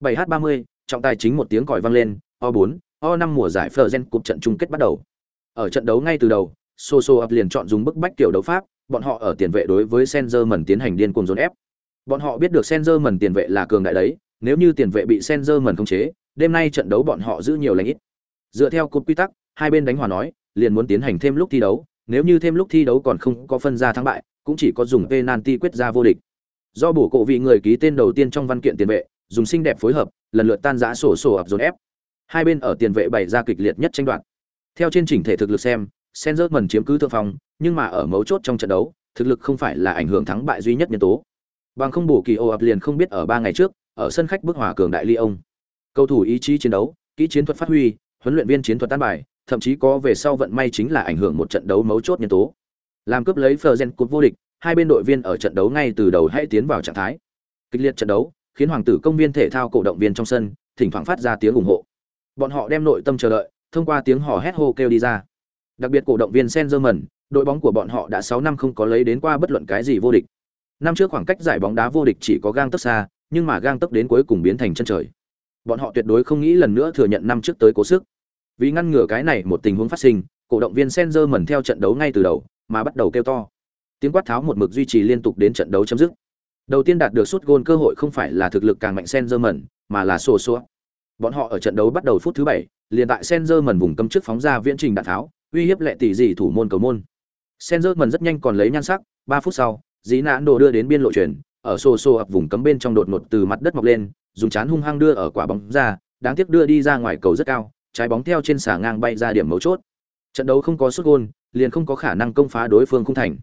7h30, trọng tài chính một tiếng còi vang lên, O4, O5 mùa giải Fergen cuộc trận chung kết bắt đầu. Ở trận đấu ngay từ đầu, Soso ập liền chọn dùng bức bách kiểu đấu pháp, bọn họ ở tiền vệ đối với Senzerman tiến hành điên cuồng dồn ép. Bọn họ biết được Senzerman tiền vệ là cường đại đấy, nếu như tiền vệ bị Senzerman khống chế, đêm nay trận đấu bọn họ giữ nhiều lành ít. Dựa theo cột quy tắc, hai bên đánh hòa nói, liền muốn tiến hành thêm lúc thi đấu, nếu như thêm lúc thi đấu còn không có phân ra thắng bại, cũng chỉ có dùng penalty quyết ra vô địch. Do bổ cổ vị người ký tên đầu tiên trong văn kiện tiền vệ, dùng xinh đẹp phối hợp, lần lượt tan rã sổ sổ ập dồn ép. Hai bên ở tiền vệ bày ra kịch liệt nhất tranh đoạt. Theo trên chỉnh thể thực lực xem, Sengerman chiếm cứ thượng phong, nhưng mà ở mấu chốt trong trận đấu, thực lực không phải là ảnh hưởng thắng bại duy nhất nhân tố. Bằng không bổ kỳ ô ập liền không biết ở ba ngày trước, ở sân khách bước hòa cường đại Lyon. Cầu thủ ý chí chiến đấu, kỹ chiến thuật phát huy, huấn luyện viên chiến thuật tan bài, thậm chí có về sau vận may chính là ảnh hưởng một trận đấu mấu chốt nhân tố. Làm cướp lấy Fergen cúp vô địch, hai bên đội viên ở trận đấu ngay từ đầu hãy tiến vào trạng thái. Kịch liệt trận đấu, khiến hoàng tử công viên thể thao cổ động viên trong sân, thỉnh thoảng phát ra tiếng ủng hộ. Bọn họ đem nội tâm chờ đợi, thông qua tiếng hò hét hô kêu đi ra. Đặc biệt cổ động viên Sengerman, đội bóng của bọn họ đã 6 năm không có lấy đến qua bất luận cái gì vô địch. Năm trước khoảng cách giải bóng đá vô địch chỉ có gang tấc xa, nhưng mà gang tấc đến cuối cùng biến thành chân trời. Bọn họ tuyệt đối không nghĩ lần nữa thừa nhận năm trước tới cố sức. Vì ngăn ngừa cái này một tình huống phát sinh, cổ động viên Sengerman theo trận đấu ngay từ đầu, mà bắt đầu kêu to. Tiếng quát tháo một mực duy trì liên tục đến trận đấu chấm dứt. Đầu tiên đạt được suất gôn cơ hội không phải là thực lực càng mạnh Senzerman, mà là sổ số. Bọn họ ở trận đấu bắt đầu phút thứ 7, liền tại Senzerman vùng cấm trước phóng ra viễn trình đạn tháo, uy hiếp lệ tỷ gì thủ môn cầu môn. Senzerman rất nhanh còn lấy nhan sắc, 3 phút sau, dí nạn đồ đưa đến biên lộ chuyển, ở sổ sổ ập vùng cấm bên trong đột ngột từ mặt đất mọc lên, dùng chán hung hăng đưa ở quả bóng ra, đáng tiếc đưa đi ra ngoài cầu rất cao, trái bóng theo trên xà ngang bay ra điểm mấu chốt. Trận đấu không có sút gôn, liền không có khả năng công phá đối phương khung thành.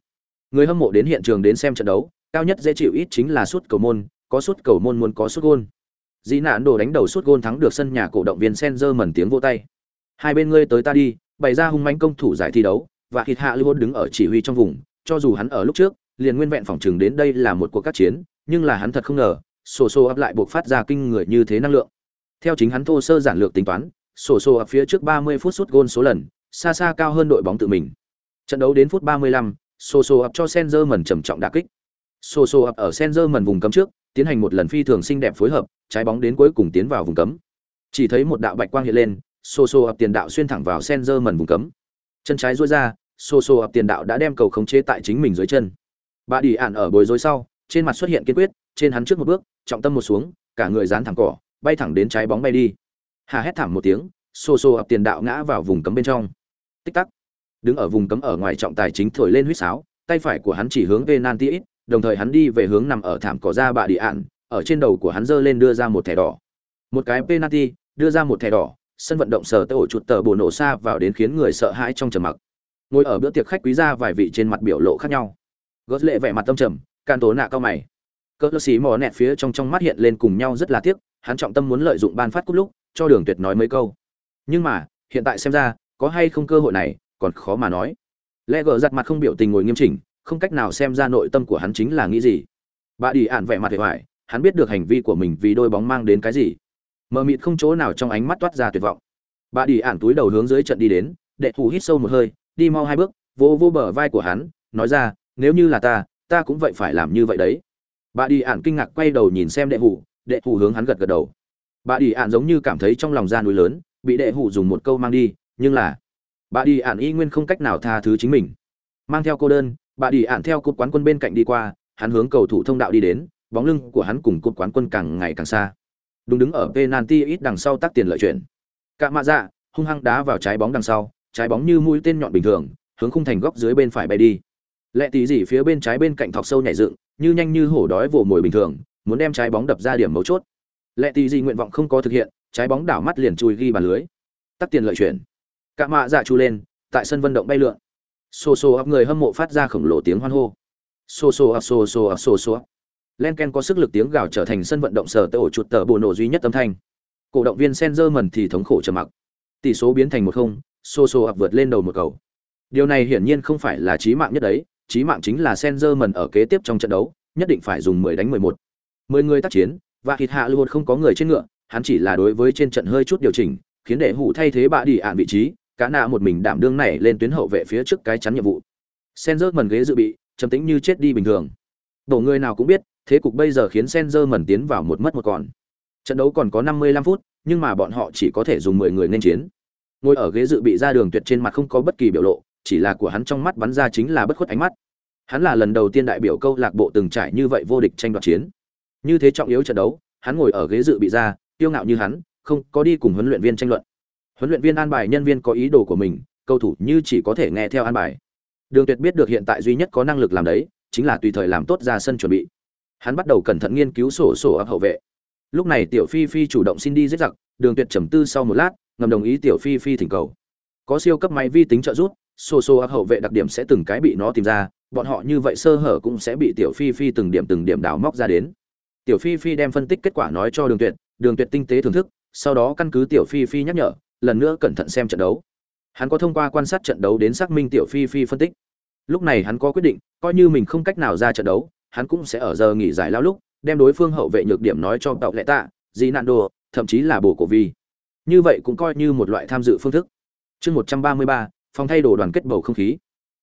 Người hâm mộ đến hiện trường đến xem trận đấu, cao nhất dễ chịu ít chính là suốt cầu môn, có suốt cầu môn muốn có suốt gôn. Dĩ nạn đồ đánh đầu suốt gôn thắng được sân nhà cổ động viên Senzer mẩn tiếng vỗ tay. Hai bên ngươi tới ta đi, bày ra hung mãnh công thủ giải thi đấu, và thịt hạ Lưu đứng ở chỉ huy trong vùng, cho dù hắn ở lúc trước, liền nguyên vẹn phòng trường đến đây là một cuộc các chiến, nhưng là hắn thật không ngờ, sổ sổ ấp lại buộc phát ra kinh người như thế năng lượng. Theo chính hắn thô sơ giản lược tính toán, sổ sổ ấp phía trước 30 phút sút gôn số lần, xa xa cao hơn đội bóng tự mình. Trận đấu đến phút 35, sổ sổ ập cho Senzer mẩn trầm trọng đả kích. Sô Sô ập ở Senzer mần vùng cấm trước, tiến hành một lần phi thường xinh đẹp phối hợp, trái bóng đến cuối cùng tiến vào vùng cấm. Chỉ thấy một đạo bạch quang hiện lên, Sô Sô ập tiền đạo xuyên thẳng vào Senzer mần vùng cấm. Chân trái duỗi ra, Sô Sô ập tiền đạo đã đem cầu khống chế tại chính mình dưới chân. Bà đi ản ở bồi rối sau, trên mặt xuất hiện kiên quyết, trên hắn trước một bước, trọng tâm một xuống, cả người dán thẳng cỏ, bay thẳng đến trái bóng bay đi. Hà hét thảm một tiếng, Sô Sô ập tiền đạo ngã vào vùng cấm bên trong. Tích tắc. Đứng ở vùng cấm ở ngoài trọng tài chính thổi lên huýt sáo, tay phải của hắn chỉ hướng penalty, đồng thời hắn đi về hướng nằm ở thảm cỏ ra bà địa ản, ở trên đầu của hắn giơ lên đưa ra một thẻ đỏ. Một cái penalty, đưa ra một thẻ đỏ, sân vận động sở tới ổ chuột tờ bổ nổ xa vào đến khiến người sợ hãi trong trầm mặc. Ngồi ở bữa tiệc khách quý ra vài vị trên mặt biểu lộ khác nhau. Gót lệ vẻ mặt tâm trầm can tố nạ cao mày. Cỡ xí mò nẹt phía trong trong mắt hiện lên cùng nhau rất là tiếc hắn trọng tâm muốn lợi dụng ban phát cút lúc cho đường tuyệt nói mấy câu. Nhưng mà hiện tại xem ra có hay không cơ hội này còn khó mà nói. Lẽ gờ giặt mặt không biểu tình ngồi nghiêm chỉnh không cách nào xem ra nội tâm của hắn chính là nghĩ gì. Bà đi ạn vẻ mặt hề hoài, hắn biết được hành vi của mình vì đôi bóng mang đến cái gì. Mờ mịt không chỗ nào trong ánh mắt toát ra tuyệt vọng. Bà đi ản túi đầu hướng dưới trận đi đến, đệ thủ hít sâu một hơi, đi mau hai bước vô vô bờ vai của hắn, nói ra, nếu như là ta ta cũng vậy phải làm như vậy đấy. Bà đi ản kinh ngạc quay đầu nhìn xem đệ hủ đệ hủ hướng hắn gật gật đầu. Bà đi ản giống như cảm thấy trong lòng ra núi lớn, bị đệ hủ dùng một câu mang đi, nhưng là, bà đi ản y nguyên không cách nào tha thứ chính mình. Mang theo cô đơn bà đi ạn theo cột quán quân bên cạnh đi qua, hắn hướng cầu thủ thông đạo đi đến, bóng lưng của hắn cùng cột quán quân càng ngày càng xa. Đúng đứng ở penalty ít đằng sau tác tiền lợi chuyển. Cạ mạ dạ hung hăng đá vào trái bóng đằng sau, trái bóng như mũi tên nhọn bình thường, hướng khung thành góc dưới bên phải bay đi. Lệ tí gì phía bên trái bên cạnh thọc sâu nhảy dựng, như nhanh như hổ đói vồ mồi bình thường, muốn đem trái bóng đập ra điểm mấu chốt. Lệ tí gì nguyện vọng không có thực hiện, trái bóng đảo mắt liền chui ghi bàn lưới. Tắt tiền lợi chuyển. Cạ mạ dạ chu lên, tại sân vận động bay lượn xô xô ấp người hâm mộ phát ra khổng lồ tiếng hoan hô. Xô xô ấp, xô xô ấp, xô xô len ken có sức lực tiếng gào trở thành sân vận động sở tới ổ chuột tờ bộ nổ duy nhất âm thanh. Cổ động viên Senzerman thì thống khổ trầm mặc. Tỷ số biến thành một không, xô xô ập vượt lên đầu một cầu. Điều này hiển nhiên không phải là chí mạng nhất đấy, Chí mạng chính là Senzerman ở kế tiếp trong trận đấu, nhất định phải dùng mười đánh mười một. Mười người tác chiến, và thịt hạ luôn không có người trên ngựa, hắn chỉ là đối với trên trận hơi chút điều chỉnh, khiến đệ hủ thay thế bạ đi ạn vị trí cá nạ một mình đảm đương này lên tuyến hậu vệ phía trước cái chắn nhiệm vụ. Senzer mần ghế dự bị, trầm tĩnh như chết đi bình thường. Đổ người nào cũng biết, thế cục bây giờ khiến Senzer mẩn tiến vào một mất một còn. trận đấu còn có 55 phút, nhưng mà bọn họ chỉ có thể dùng 10 người nên chiến. Ngồi ở ghế dự bị ra đường tuyệt trên mặt không có bất kỳ biểu lộ, chỉ là của hắn trong mắt bắn ra chính là bất khuất ánh mắt. Hắn là lần đầu tiên đại biểu câu lạc bộ từng trải như vậy vô địch tranh đoạt chiến. Như thế trọng yếu trận đấu, hắn ngồi ở ghế dự bị ra, kiêu ngạo như hắn, không có đi cùng huấn luyện viên tranh luận huấn luyện viên an bài nhân viên có ý đồ của mình, cầu thủ như chỉ có thể nghe theo an bài. Đường tuyệt biết được hiện tại duy nhất có năng lực làm đấy, chính là tùy thời làm tốt ra sân chuẩn bị. Hắn bắt đầu cẩn thận nghiên cứu sổ sổ ấp hậu vệ. Lúc này tiểu phi phi chủ động xin đi giết giặc, đường tuyệt trầm tư sau một lát, ngầm đồng ý tiểu phi phi thỉnh cầu. Có siêu cấp máy vi tính trợ giúp, sổ sổ ấp hậu vệ đặc điểm sẽ từng cái bị nó tìm ra, bọn họ như vậy sơ hở cũng sẽ bị tiểu phi phi từng điểm từng điểm đào móc ra đến. Tiểu phi phi đem phân tích kết quả nói cho đường tuyệt đường tuyệt tinh tế thưởng thức, sau đó căn cứ tiểu phi phi nhắc nhở lần nữa cẩn thận xem trận đấu. Hắn có thông qua quan sát trận đấu đến xác minh tiểu phi phi phân tích. Lúc này hắn có quyết định, coi như mình không cách nào ra trận đấu, hắn cũng sẽ ở giờ nghỉ giải lao lúc, đem đối phương hậu vệ nhược điểm nói cho tàu lệ tạ di nạn đồ thậm chí là bổ cổ vi. Như vậy cũng coi như một loại tham dự phương thức. Chương một trăm ba mươi ba, phòng thay đồ đoàn kết bầu không khí.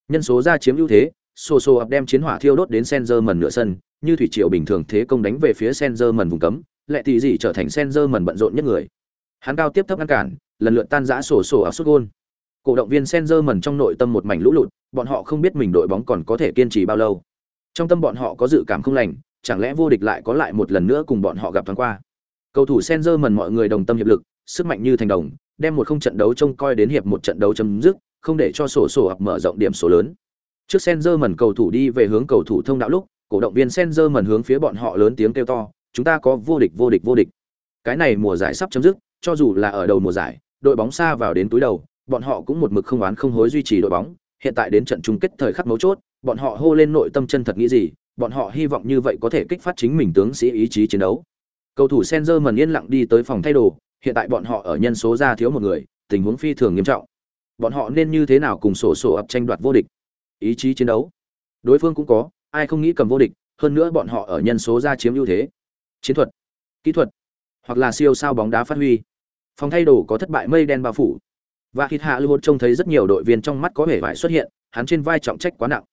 Nhân số ra chiếm ưu thế xô xô ập đem chiến hỏa thiêu đốt đến sen mần nửa sân, như thủy triều bình thường thế công đánh về phía sen mần vùng cấm, lệ tỷ dị trở thành sen mần bận rộn nhất người. Hắn cao tiếp thấp ngăn cản lần lượt tan rã sổ sổ ở sút gôn. Cổ động viên sen mẩn trong nội tâm một mảnh lũ lụt bọn họ không biết mình đội bóng còn có thể kiên trì bao lâu. Trong tâm bọn họ có dự cảm không lành chẳng lẽ vô địch lại có lại một lần nữa cùng bọn họ gặp thoáng qua. Cầu thủ sen mẩn mọi người đồng tâm hiệp lực sức mạnh như thành đồng đem một không trận đấu trông coi đến hiệp một trận đấu chấm dứt không để cho sổ sổ ập mở rộng điểm số lớn. Trước Sengerman cầu thủ đi về hướng cầu thủ thông đạo lúc, cổ động viên Sengerman hướng phía bọn họ lớn tiếng kêu to, chúng ta có vô địch vô địch vô địch. Cái này mùa giải sắp chấm dứt, cho dù là ở đầu mùa giải, đội bóng xa vào đến túi đầu, bọn họ cũng một mực không oán không hối duy trì đội bóng, hiện tại đến trận chung kết thời khắc mấu chốt, bọn họ hô lên nội tâm chân thật nghĩ gì, bọn họ hy vọng như vậy có thể kích phát chính mình tướng sĩ ý chí chiến đấu. Cầu thủ Sengerman yên lặng đi tới phòng thay đồ, hiện tại bọn họ ở nhân số ra thiếu một người, tình huống phi thường nghiêm trọng. Bọn họ nên như thế nào cùng sổ sổ ập tranh đoạt vô địch? ý chí chiến đấu đối phương cũng có ai không nghĩ cầm vô địch hơn nữa bọn họ ở nhân số ra chiếm ưu thế chiến thuật kỹ thuật hoặc là siêu sao bóng đá phát huy phòng thay đồ có thất bại mây đen bao phủ. Và hít hạ lưu trông thấy rất nhiều đội viên trong mắt có vẻ vải xuất hiện, hắn trên vai trọng trách quá nặng.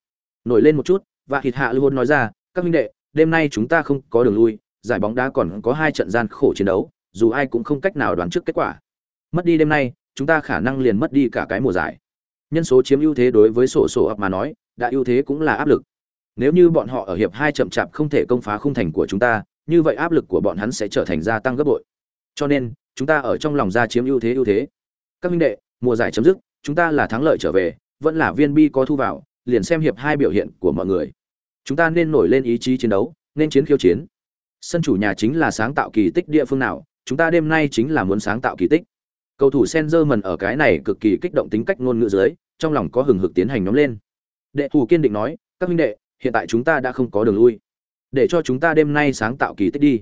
Nổi lên một chút, và hít hạ lưu nói ra, các minh đệ, đêm nay chúng ta không có đường lui, giải bóng đá còn có hai trận gian khổ chiến đấu, dù ai cũng không cách nào đoán trước kết quả. Mất đi đêm nay, chúng ta khả năng liền mất đi cả cái mùa giải. Nhân số chiếm ưu thế đối với sổ sổ ập mà nói đã ưu thế cũng là áp lực. Nếu như bọn họ ở hiệp hai chậm chạp không thể công phá khung thành của chúng ta, như vậy áp lực của bọn hắn sẽ trở thành gia tăng gấp bội. Cho nên chúng ta ở trong lòng ra chiếm ưu thế ưu thế. Các minh đệ, mùa giải chấm dứt, chúng ta là thắng lợi trở về, vẫn là viên bi có thu vào, liền xem hiệp hai biểu hiện của mọi người. Chúng ta nên nổi lên ý chí chiến đấu, nên chiến khiêu chiến. Sân chủ nhà chính là sáng tạo kỳ tích địa phương nào, chúng ta đêm nay chính là muốn sáng tạo kỳ tích. Cầu thủ Senzerman ở cái này cực kỳ kích động tính cách ngôn ngữ dưới, trong lòng có hừng hực tiến hành nóng lên. Đệ thủ kiên định nói, các huynh đệ, hiện tại chúng ta đã không có đường lui. Để cho chúng ta đêm nay sáng tạo kỳ tích đi.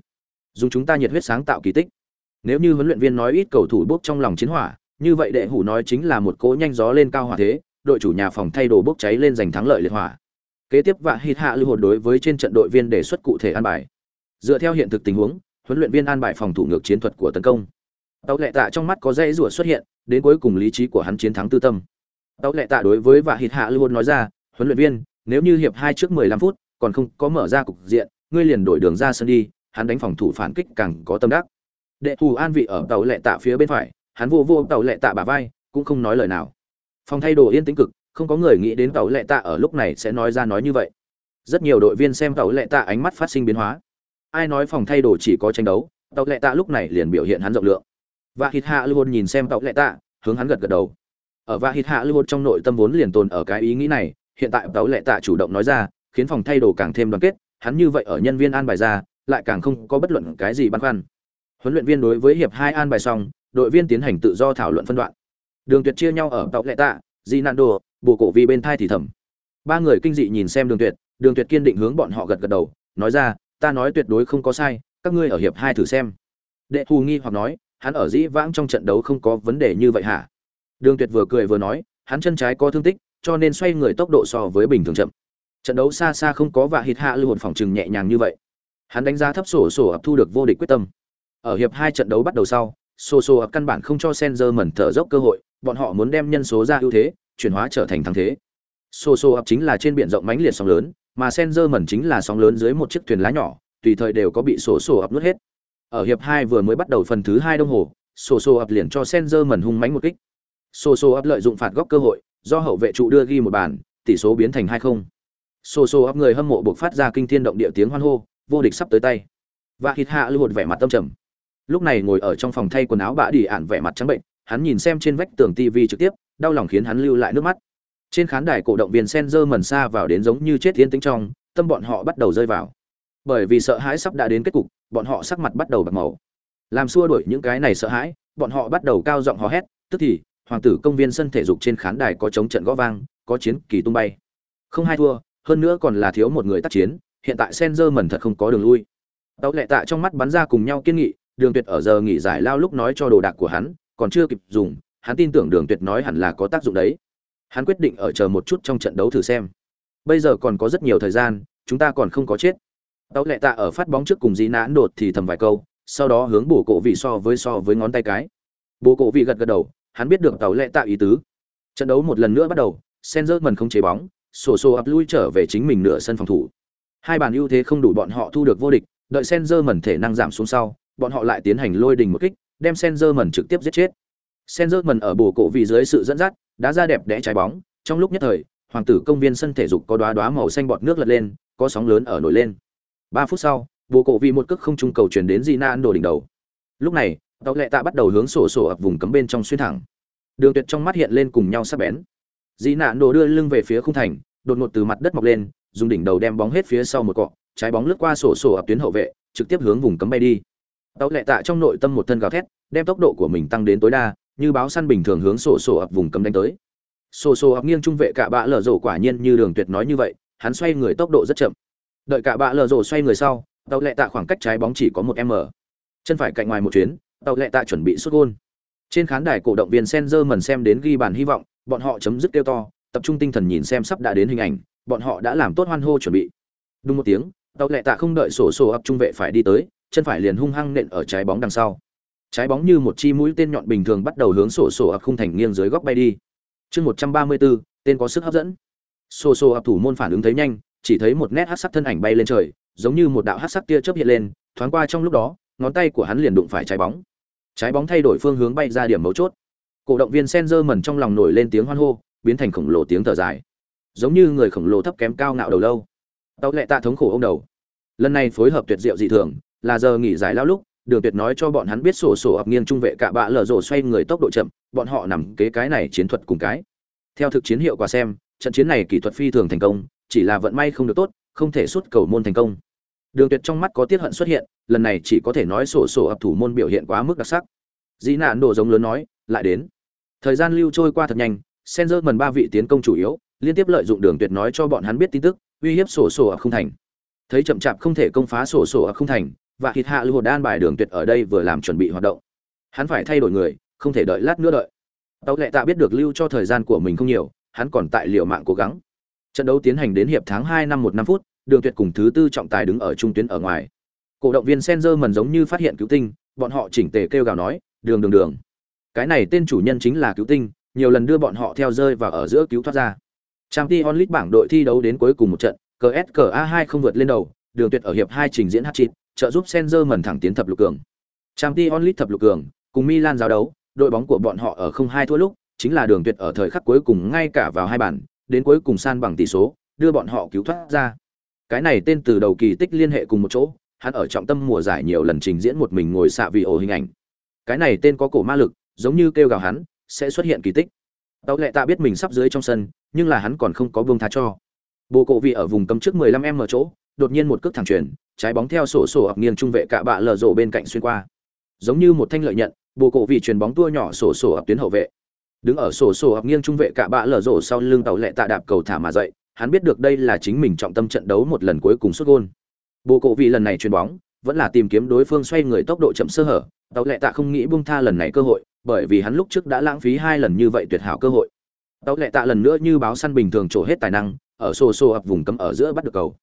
Dùng chúng ta nhiệt huyết sáng tạo kỳ tích nếu như huấn luyện viên nói ít cầu thủ bốc trong lòng chiến hỏa, như vậy đệ hủ nói chính là một cỗ nhanh gió lên cao hỏa thế, đội chủ nhà phòng thay đồ bốc cháy lên giành thắng lợi liệt hỏa. Kế tiếp vạ hít hạ lưu hồn đối với trên trận đội viên đề xuất cụ thể an bài. Dựa theo hiện thực tình huống, huấn luyện viên an bài phòng thủ ngược chiến thuật của tấn công. Tàu lệ tạ trong mắt có dây rủa xuất hiện, đến cuối cùng lý trí của hắn chiến thắng tư tâm. Tàu lệ tạ đối với vạ hít hạ lưu hồn nói ra, huấn luyện viên, nếu như hiệp hai trước 15 phút còn không có mở ra cục diện, ngươi liền đổi đường ra sân đi, hắn đánh phòng thủ phản kích càng có tâm đắc đệ thù an vị ở tàu lệ tạ phía bên phải, hắn vô vô tàu lệ tạ bả vai, cũng không nói lời nào. Phòng thay đồ yên tĩnh cực, không có người nghĩ đến tàu lệ tạ ở lúc này sẽ nói ra nói như vậy. Rất nhiều đội viên xem tàu lệ tạ ánh mắt phát sinh biến hóa. Ai nói phòng thay đồ chỉ có tranh đấu, tàu lệ tạ lúc này liền biểu hiện hắn rộng lượng. Và hít hạ luôn nhìn xem tàu lệ tạ, hướng hắn gật gật đầu. Ở và hít hạ luôn trong nội tâm vốn liền tồn ở cái ý nghĩ này, hiện tại tàu lệ tạ chủ động nói ra, khiến phòng thay đồ càng thêm đoàn kết, hắn như vậy ở nhân viên an bài ra, lại càng không có bất luận cái gì băn khoăn huấn luyện viên đối với hiệp hai an bài xong, đội viên tiến hành tự do thảo luận phân đoạn. Đường tuyệt chia nhau ở tộc lệ tạ di nạn đồ bồ cổ vi bên thai thì thầm. Ba người kinh dị nhìn xem đường tuyệt đường tuyệt kiên định hướng bọn họ gật gật đầu, nói ra, ta nói tuyệt đối không có sai, các ngươi ở hiệp hai thử xem. Đệ thù nghi hoặc nói, hắn ở dĩ vãng trong trận đấu không có vấn đề như vậy hả? Đường tuyệt vừa cười vừa nói, hắn chân trái có thương tích, cho nên xoay người tốc độ so với bình thường chậm. Trận đấu xa xa không có và hít hạ lưu hồn phòng trừng nhẹ nhàng như vậy. Hắn đánh giá thấp sổ sổ ập thu được vô địch quyết tâm ở hiệp hai trận đấu bắt đầu sau, Soso sổ ập căn bản không cho Senzer mẩn thở dốc cơ hội, bọn họ muốn đem nhân số ra ưu thế, chuyển hóa trở thành thắng thế. Soso ập chính là trên biển rộng mãnh liệt sóng lớn, mà Senzer mẩn chính là sóng lớn dưới một chiếc thuyền lá nhỏ, tùy thời đều có bị Soso ập nuốt hết. Ở hiệp hai vừa mới bắt đầu phần thứ hai đồng hồ sô sô ập liền cho senzer mẩn hung mãnh một kích. Sô sô ập lợi dụng phạt góc cơ hội, do hậu vệ trụ đưa ghi một bàn, tỷ số biến thành hai không. Sô sô ập người hâm mộ buộc phát ra kinh thiên động địa tiếng hoan hô, vô địch sắp tới tay. Và hít hạ lưu một vẻ mặt tâm trầm lúc này ngồi ở trong phòng thay quần áo bã đi ạn vẻ mặt trắng bệnh, hắn nhìn xem trên vách tường tv trực tiếp, đau lòng khiến hắn lưu lại nước mắt. Trên khán đài cổ động viên senzer mần xa vào đến giống như chết yên tính trong, tâm bọn họ bắt đầu rơi vào. Bởi vì sợ hãi sắp đã đến kết cục, bọn họ sắc mặt bắt đầu bạc màu. Làm xua đuổi những cái này sợ hãi, bọn họ bắt đầu cao giọng hò hét, tức thì, hoàng tử công viên sân thể dục trên khán đài có chống trận gõ vang, có chiến kỳ tung bay. Không hai thua, hơn nữa còn là thiếu một người tác chiến, hiện tại senzer mần thật không có đường lui. Tàu lệ tạ trong mắt bắn ra cùng nhau kiên nghị đường tuyệt ở giờ nghỉ giải lao lúc nói cho đồ đạc của hắn, còn chưa kịp dùng, hắn tin tưởng đường tuyệt nói hẳn là có tác dụng đấy. Hắn quyết định ở chờ một chút trong trận đấu thử xem. Bây giờ còn có rất nhiều thời gian, chúng ta còn không có chết. Tàu lệ tạ ở phát bóng trước cùng dĩ nãn đột thì thầm vài câu, sau đó hướng bổ cổ vị so với so với ngón tay cái. Bổ cổ vị gật gật đầu, hắn biết được tàu lệ tạ ý tứ. Trận đấu một lần nữa bắt đầu senzer mần không chế bóng, sổ sổ ập lui trở về chính mình nửa sân phòng thủ. Hai bàn ưu thế không đủ bọn họ thu được vô địch, đợi senzer mần thể năng giảm xuống sau bọn họ lại tiến hành lôi đình một kích, đem Senzerman trực tiếp giết chết. Senzerman ở bổ cổ vị dưới sự dẫn dắt đã ra đẹp đẽ trái bóng. Trong lúc nhất thời, hoàng tử công viên sân thể dục có đóa đóa màu xanh bọt nước lật lên, có sóng lớn ở nổi lên. Ba phút sau, bổ cổ vì một cước không trung cầu chuyển đến di Ando đổ đỉnh đầu. Lúc này, tàu lệ tạ bắt đầu hướng sổ sổ ập vùng cấm bên trong xuyên thẳng. Đường tuyệt trong mắt hiện lên cùng nhau sắc bén. Di Ando đưa lưng về phía khung thành, đột ngột từ mặt đất mọc lên, dùng đỉnh đầu đem bóng hết phía sau một cọ, trái bóng lướt qua sổ sổ ập tuyến hậu vệ, trực tiếp hướng vùng cấm bay đi tàu lệ tạ trong nội tâm một thân gào thét, đem tốc độ của mình tăng đến tối đa, như báo săn bình thường hướng sổ sổ ập vùng cấm đánh tới. Sổ sổ ập nghiêng trung vệ cả bạ lở rổ quả nhiên như đường tuyệt nói như vậy, hắn xoay người tốc độ rất chậm. Đợi cả bạ lở rổ xoay người sau tàu lệ tạ khoảng cách trái bóng chỉ có một m chân phải cạnh ngoài một chuyến tàu lệ tạ chuẩn bị xuất gôn. Trên khán đài cổ động viên senzer mần xem đến ghi bàn hy vọng, bọn họ chấm dứt kêu to, tập trung tinh thần nhìn xem sắp đã đến hình ảnh, bọn họ đã làm tốt hoan hô chuẩn bị. Đúng một tiếng tàu lệ tạ không đợi sổ sổ ập trung vệ phải đi tới chân phải liền hung hăng nện ở trái bóng đằng sau trái bóng như một chi mũi tên nhọn bình thường bắt đầu hướng sổ sổ ập khung thành nghiêng dưới góc bay đi chương một trăm ba mươi bốn tên có sức hấp dẫn sổ sổ ập thủ môn phản ứng thấy nhanh chỉ thấy một nét hát sắc thân ảnh bay lên trời giống như một đạo hắc sắc tia chớp hiện lên, thoáng qua trong lúc đó, ngón tay của hắn liền đụng phải trái bóng. Trái bóng thay đổi phương hướng bay ra điểm mấu chốt. Cổ động viên Senzer mẩn trong lòng nổi lên tiếng hoan hô, biến thành khổng lồ tiếng thở dài. Giống như người khổng lồ thấp kém cao ngạo đầu lâu. Tao lệ tạ thống khổ ông đầu. Lần này phối hợp tuyệt diệu dị thường, là giờ nghỉ giải lao lúc, Đường Tuyệt nói cho bọn hắn biết sổ sổ ập nghiêng trung vệ cả bạ lở rổ xoay người tốc độ chậm, bọn họ nằm kế cái này chiến thuật cùng cái. Theo thực chiến hiệu quả xem, trận chiến này kỹ thuật phi thường thành công, chỉ là vận may không được tốt, không thể xuất cầu môn thành công. Đường Tuyệt trong mắt có tiết hận xuất hiện, lần này chỉ có thể nói sổ sổ ập thủ môn biểu hiện quá mức đặc sắc. Dĩ nạn đồ giống lớn nói, lại đến. Thời gian lưu trôi qua thật nhanh, Senzer mần ba vị tiến công chủ yếu, liên tiếp lợi dụng Đường Tuyệt nói cho bọn hắn biết tin tức, uy hiếp sổ sổ ập không thành. Thấy chậm chạp không thể công phá sổ sổ ập không thành, và thịt hạ lưu đan bài Đường Tuyệt ở đây vừa làm chuẩn bị hoạt động. Hắn phải thay đổi người, không thể đợi lát nữa đợi. tàu lệ tạ biết được lưu cho thời gian của mình không nhiều, hắn còn tại liệu mạng cố gắng. Trận đấu tiến hành đến hiệp tháng hai năm một năm phút, đường tuyệt cùng thứ tư trọng tài đứng ở trung tuyến ở ngoài cổ động viên senzer mần giống như phát hiện cứu tinh bọn họ chỉnh tề kêu gào nói đường đường đường cái này tên chủ nhân chính là cứu tinh nhiều lần đưa bọn họ theo rơi và ở giữa cứu thoát ra trang t onlit bảng đội thi đấu đến cuối cùng một trận cska 2 không vượt lên đầu đường tuyệt ở hiệp hai trình diễn hát chín trợ giúp senzer mẩn thẳng tiến thập lục cường. Champions League thập lục cường cùng milan giao đấu đội bóng của bọn họ ở không hai thua lúc chính là đường tuyệt ở thời khắc cuối cùng ngay cả vào hai bàn, đến cuối cùng san bằng tỷ số đưa bọn họ cứu thoát ra. Cái này tên từ đầu kỳ tích liên hệ cùng một chỗ hắn ở trọng tâm mùa giải nhiều lần trình diễn một mình ngồi xạ vì ổ hình ảnh. Cái này tên có cổ ma lực giống như kêu gào hắn sẽ xuất hiện kỳ tích. Tàu lệ tạ biết mình sắp dưới trong sân nhưng là hắn còn không có vương tha cho. Bồ cổ vị ở vùng cấm trước 15 m chỗ đột nhiên một cước thẳng chuyển trái bóng theo sổ sổ ập nghiêng trung vệ cạ bạ lờ rổ bên cạnh xuyên qua giống như một thanh lợi nhận bồ cổ vị chuyền bóng tua nhỏ sổ sổ ập tuyến hậu vệ đứng ở sổ sổ ập nghiêng trung vệ cạ bạ lờ rổ sau lưng tàu lệ tạ đạp cầu thả mà dậy hắn biết được đây là chính mình trọng tâm trận đấu một lần cuối cùng xuất gôn. Bồ cổ vị lần này chuyền bóng, vẫn là tìm kiếm đối phương xoay người tốc độ chậm sơ hở, Tàu Lệ Tạ không nghĩ buông tha lần này cơ hội, bởi vì hắn lúc trước đã lãng phí hai lần như vậy tuyệt hảo cơ hội. Tàu Lệ Tạ lần nữa như báo săn bình thường trổ hết tài năng, ở xô xô ập vùng cấm ở giữa bắt được cầu.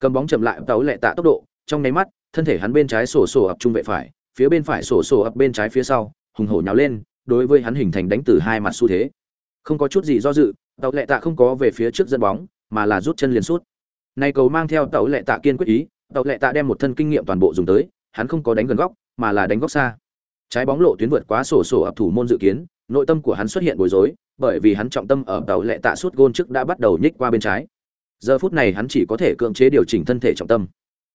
Cầm bóng chậm lại tấu Lệ Tạ tốc độ, trong nháy mắt, thân thể hắn bên trái sổ sổ ập trung vệ phải, phía bên phải sổ sổ ập bên trái phía sau, hùng hổ nhào lên, đối với hắn hình thành đánh từ hai mặt xu thế. Không có chút gì do dự, Tàu Lệ Tạ không có về phía trước dẫn bóng, mà là rút chân liền sút. nay cầu mang theo tàu lệ tạ kiên quyết ý, tàu lệ tạ đem một thân kinh nghiệm toàn bộ dùng tới, hắn không có đánh gần góc, mà là đánh góc xa. Trái bóng lộ tuyến vượt quá sổ sổ ập thủ môn dự kiến, nội tâm của hắn xuất hiện bối rối, bởi vì hắn trọng tâm ở tàu lệ tạ suốt gôn trước đã bắt đầu nhích qua bên trái. Giờ phút này hắn chỉ có thể cưỡng chế điều chỉnh thân thể trọng tâm.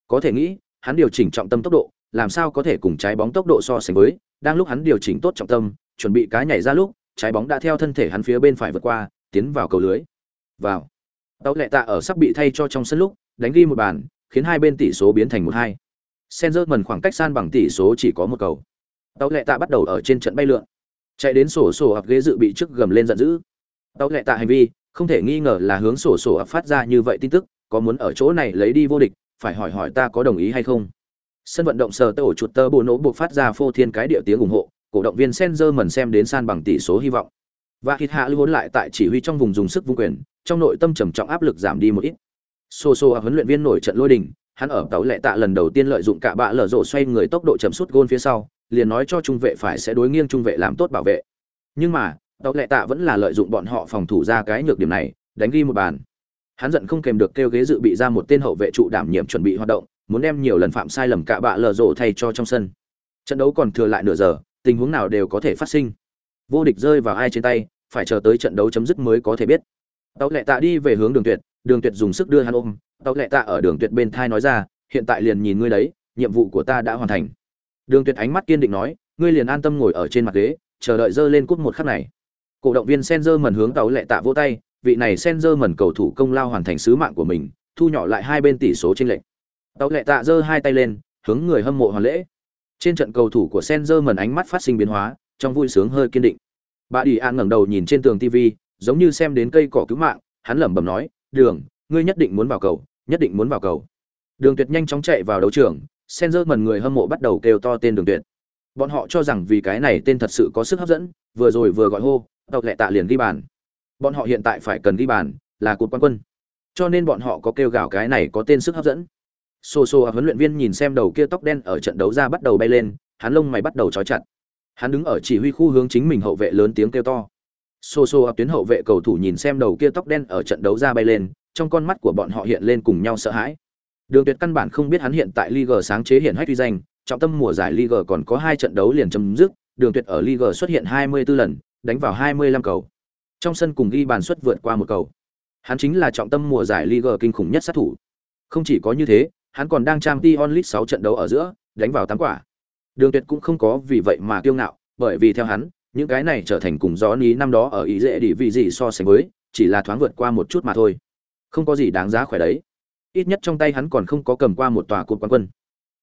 Có thể nghĩ, hắn điều chỉnh trọng tâm tốc độ, làm sao có thể cùng trái bóng tốc độ so sánh với, đang lúc hắn điều chỉnh tốt trọng tâm, chuẩn bị cá nhảy ra lúc, trái bóng đã theo thân thể hắn phía bên phải vượt qua, tiến vào cầu lưới. Vào. Tàu lệ tạ ở sắp bị thay cho trong sân lúc, đánh ghi một bàn, khiến hai bên tỷ số biến thành một hai. mần khoảng cách san bằng tỷ số chỉ có một cầu. Tàu lệ tạ bắt đầu ở trên trận bay lượn. Chạy đến sổ sổ hoặc ghế dự bị trước gầm lên giận dữ. Tàu lệ tạ hành vi, không thể nghi ngờ là hướng sổ sổ ập phát ra như vậy tin tức, có muốn ở chỗ này lấy đi vô địch, phải hỏi hỏi ta có đồng ý hay không. Sân vận động sờ tơ ổ chuột tơ bộ nổ buộc phát ra phô thiên cái địa tiếng ủng hộ, cổ động viên Senzer xem đến san bằng tỷ số hy vọng. Và hít hạ lưu vốn lại tại chỉ huy trong vùng dùng sức vung quyền, trong nội tâm trầm trọng áp lực giảm đi một ít. Sô Sô huấn luyện viên nổi trận lôi đình, hắn ở tàu lệ tạ lần đầu tiên lợi dụng cả bạ lở rộ xoay người tốc độ chậm sút gôn phía sau, liền nói cho trung vệ phải sẽ đối nghiêng trung vệ làm tốt bảo vệ. Nhưng mà, tàu lệ tạ vẫn là lợi dụng bọn họ phòng thủ ra cái nhược điểm này, đánh ghi một bàn. Hắn giận không kèm được kêu ghế dự bị ra một tên hậu vệ trụ đảm nhiệm chuẩn bị hoạt động, muốn đem nhiều lần phạm sai lầm cả bạ lở rộ thay cho trong sân. Trận đấu còn thừa lại nửa giờ, tình huống nào đều có thể phát sinh. Vô địch rơi vào ai trên tay, phải chờ tới trận đấu chấm dứt mới có thể biết. Tàu lệ tạ đi về hướng đường tuyệt, đường tuyệt dùng sức đưa hắn ôm tàu lệ tạ ở đường tuyệt bên thai nói ra hiện tại liền nhìn ngươi đấy nhiệm vụ của ta đã hoàn thành đường tuyệt ánh mắt kiên định nói ngươi liền an tâm ngồi ở trên mặt ghế chờ đợi dơ lên cút một khắc này cổ động viên Senzer mẩn mần hướng tàu lệ tạ vỗ tay, vị này Senzer mẩn mần cầu thủ công lao hoàn thành sứ mạng của mình, thu nhỏ lại hai bên tỷ số trên lệnh tàu lệ tạ giơ hai tay lên, hướng người hâm mộ hoàn lễ. Trên trận cầu thủ của Senzer mẩn mần ánh mắt phát sinh biến hóa, trong vui sướng hơi kiên định. Bà đi an ngẩng đầu nhìn trên tường tv giống như xem đến cây cỏ cứu mạng, hắn lẩm bẩm nói, đường, ngươi nhất định muốn vào cầu, nhất định muốn vào cầu. Đường tuyệt nhanh chóng chạy vào đấu trường Senzer mần người hâm mộ bắt đầu kêu to tên đường tuyệt. Bọn họ cho rằng vì cái này tên thật sự có sức hấp dẫn, vừa rồi vừa gọi hô tàu lệ tạ liền ghi bàn. Bọn họ hiện tại phải cần ghi bàn là cột quan quân. Cho nên bọn họ có kêu gào cái này có tên sức hấp dẫn. Xô xô à, huấn luyện viên nhìn xem đầu kia tóc đen ở trận đấu ra bắt đầu bay lên, hắn lông mày bắt đầu trói chặt. Hắn đứng ở chỉ huy khu hướng chính mình hậu vệ lớn tiếng kêu to. Xô xô ập tuyến hậu vệ cầu thủ nhìn xem đầu kia tóc đen ở trận đấu ra bay lên, trong con mắt của bọn họ hiện lên cùng nhau sợ hãi. Đường tuyệt căn bản không biết hắn hiện tại liga sáng chế hiện hách uy danh, trọng tâm mùa giải liga còn có hai trận đấu liền chấm dứt, đường tuyệt ở liga xuất hiện 24 lần đánh vào 25 cầu. Trong sân cùng ghi bàn suất vượt qua một cầu. Hắn chính là trọng tâm mùa giải liga kinh khủng nhất sát thủ. Không chỉ có như thế, hắn còn đang trang Champions League 6 trận đấu ở giữa, đánh vào tám quả. Đường tuyệt cũng không có vì vậy mà kiêu ngạo, bởi vì theo hắn, những cái này trở thành cùng gió ní năm đó ở ý dễ đi vì gì so sánh với, chỉ là thoáng vượt qua một chút mà thôi. Không có gì đáng giá khỏe đấy. Ít nhất trong tay hắn còn không có cầm qua một tòa cột quán quân.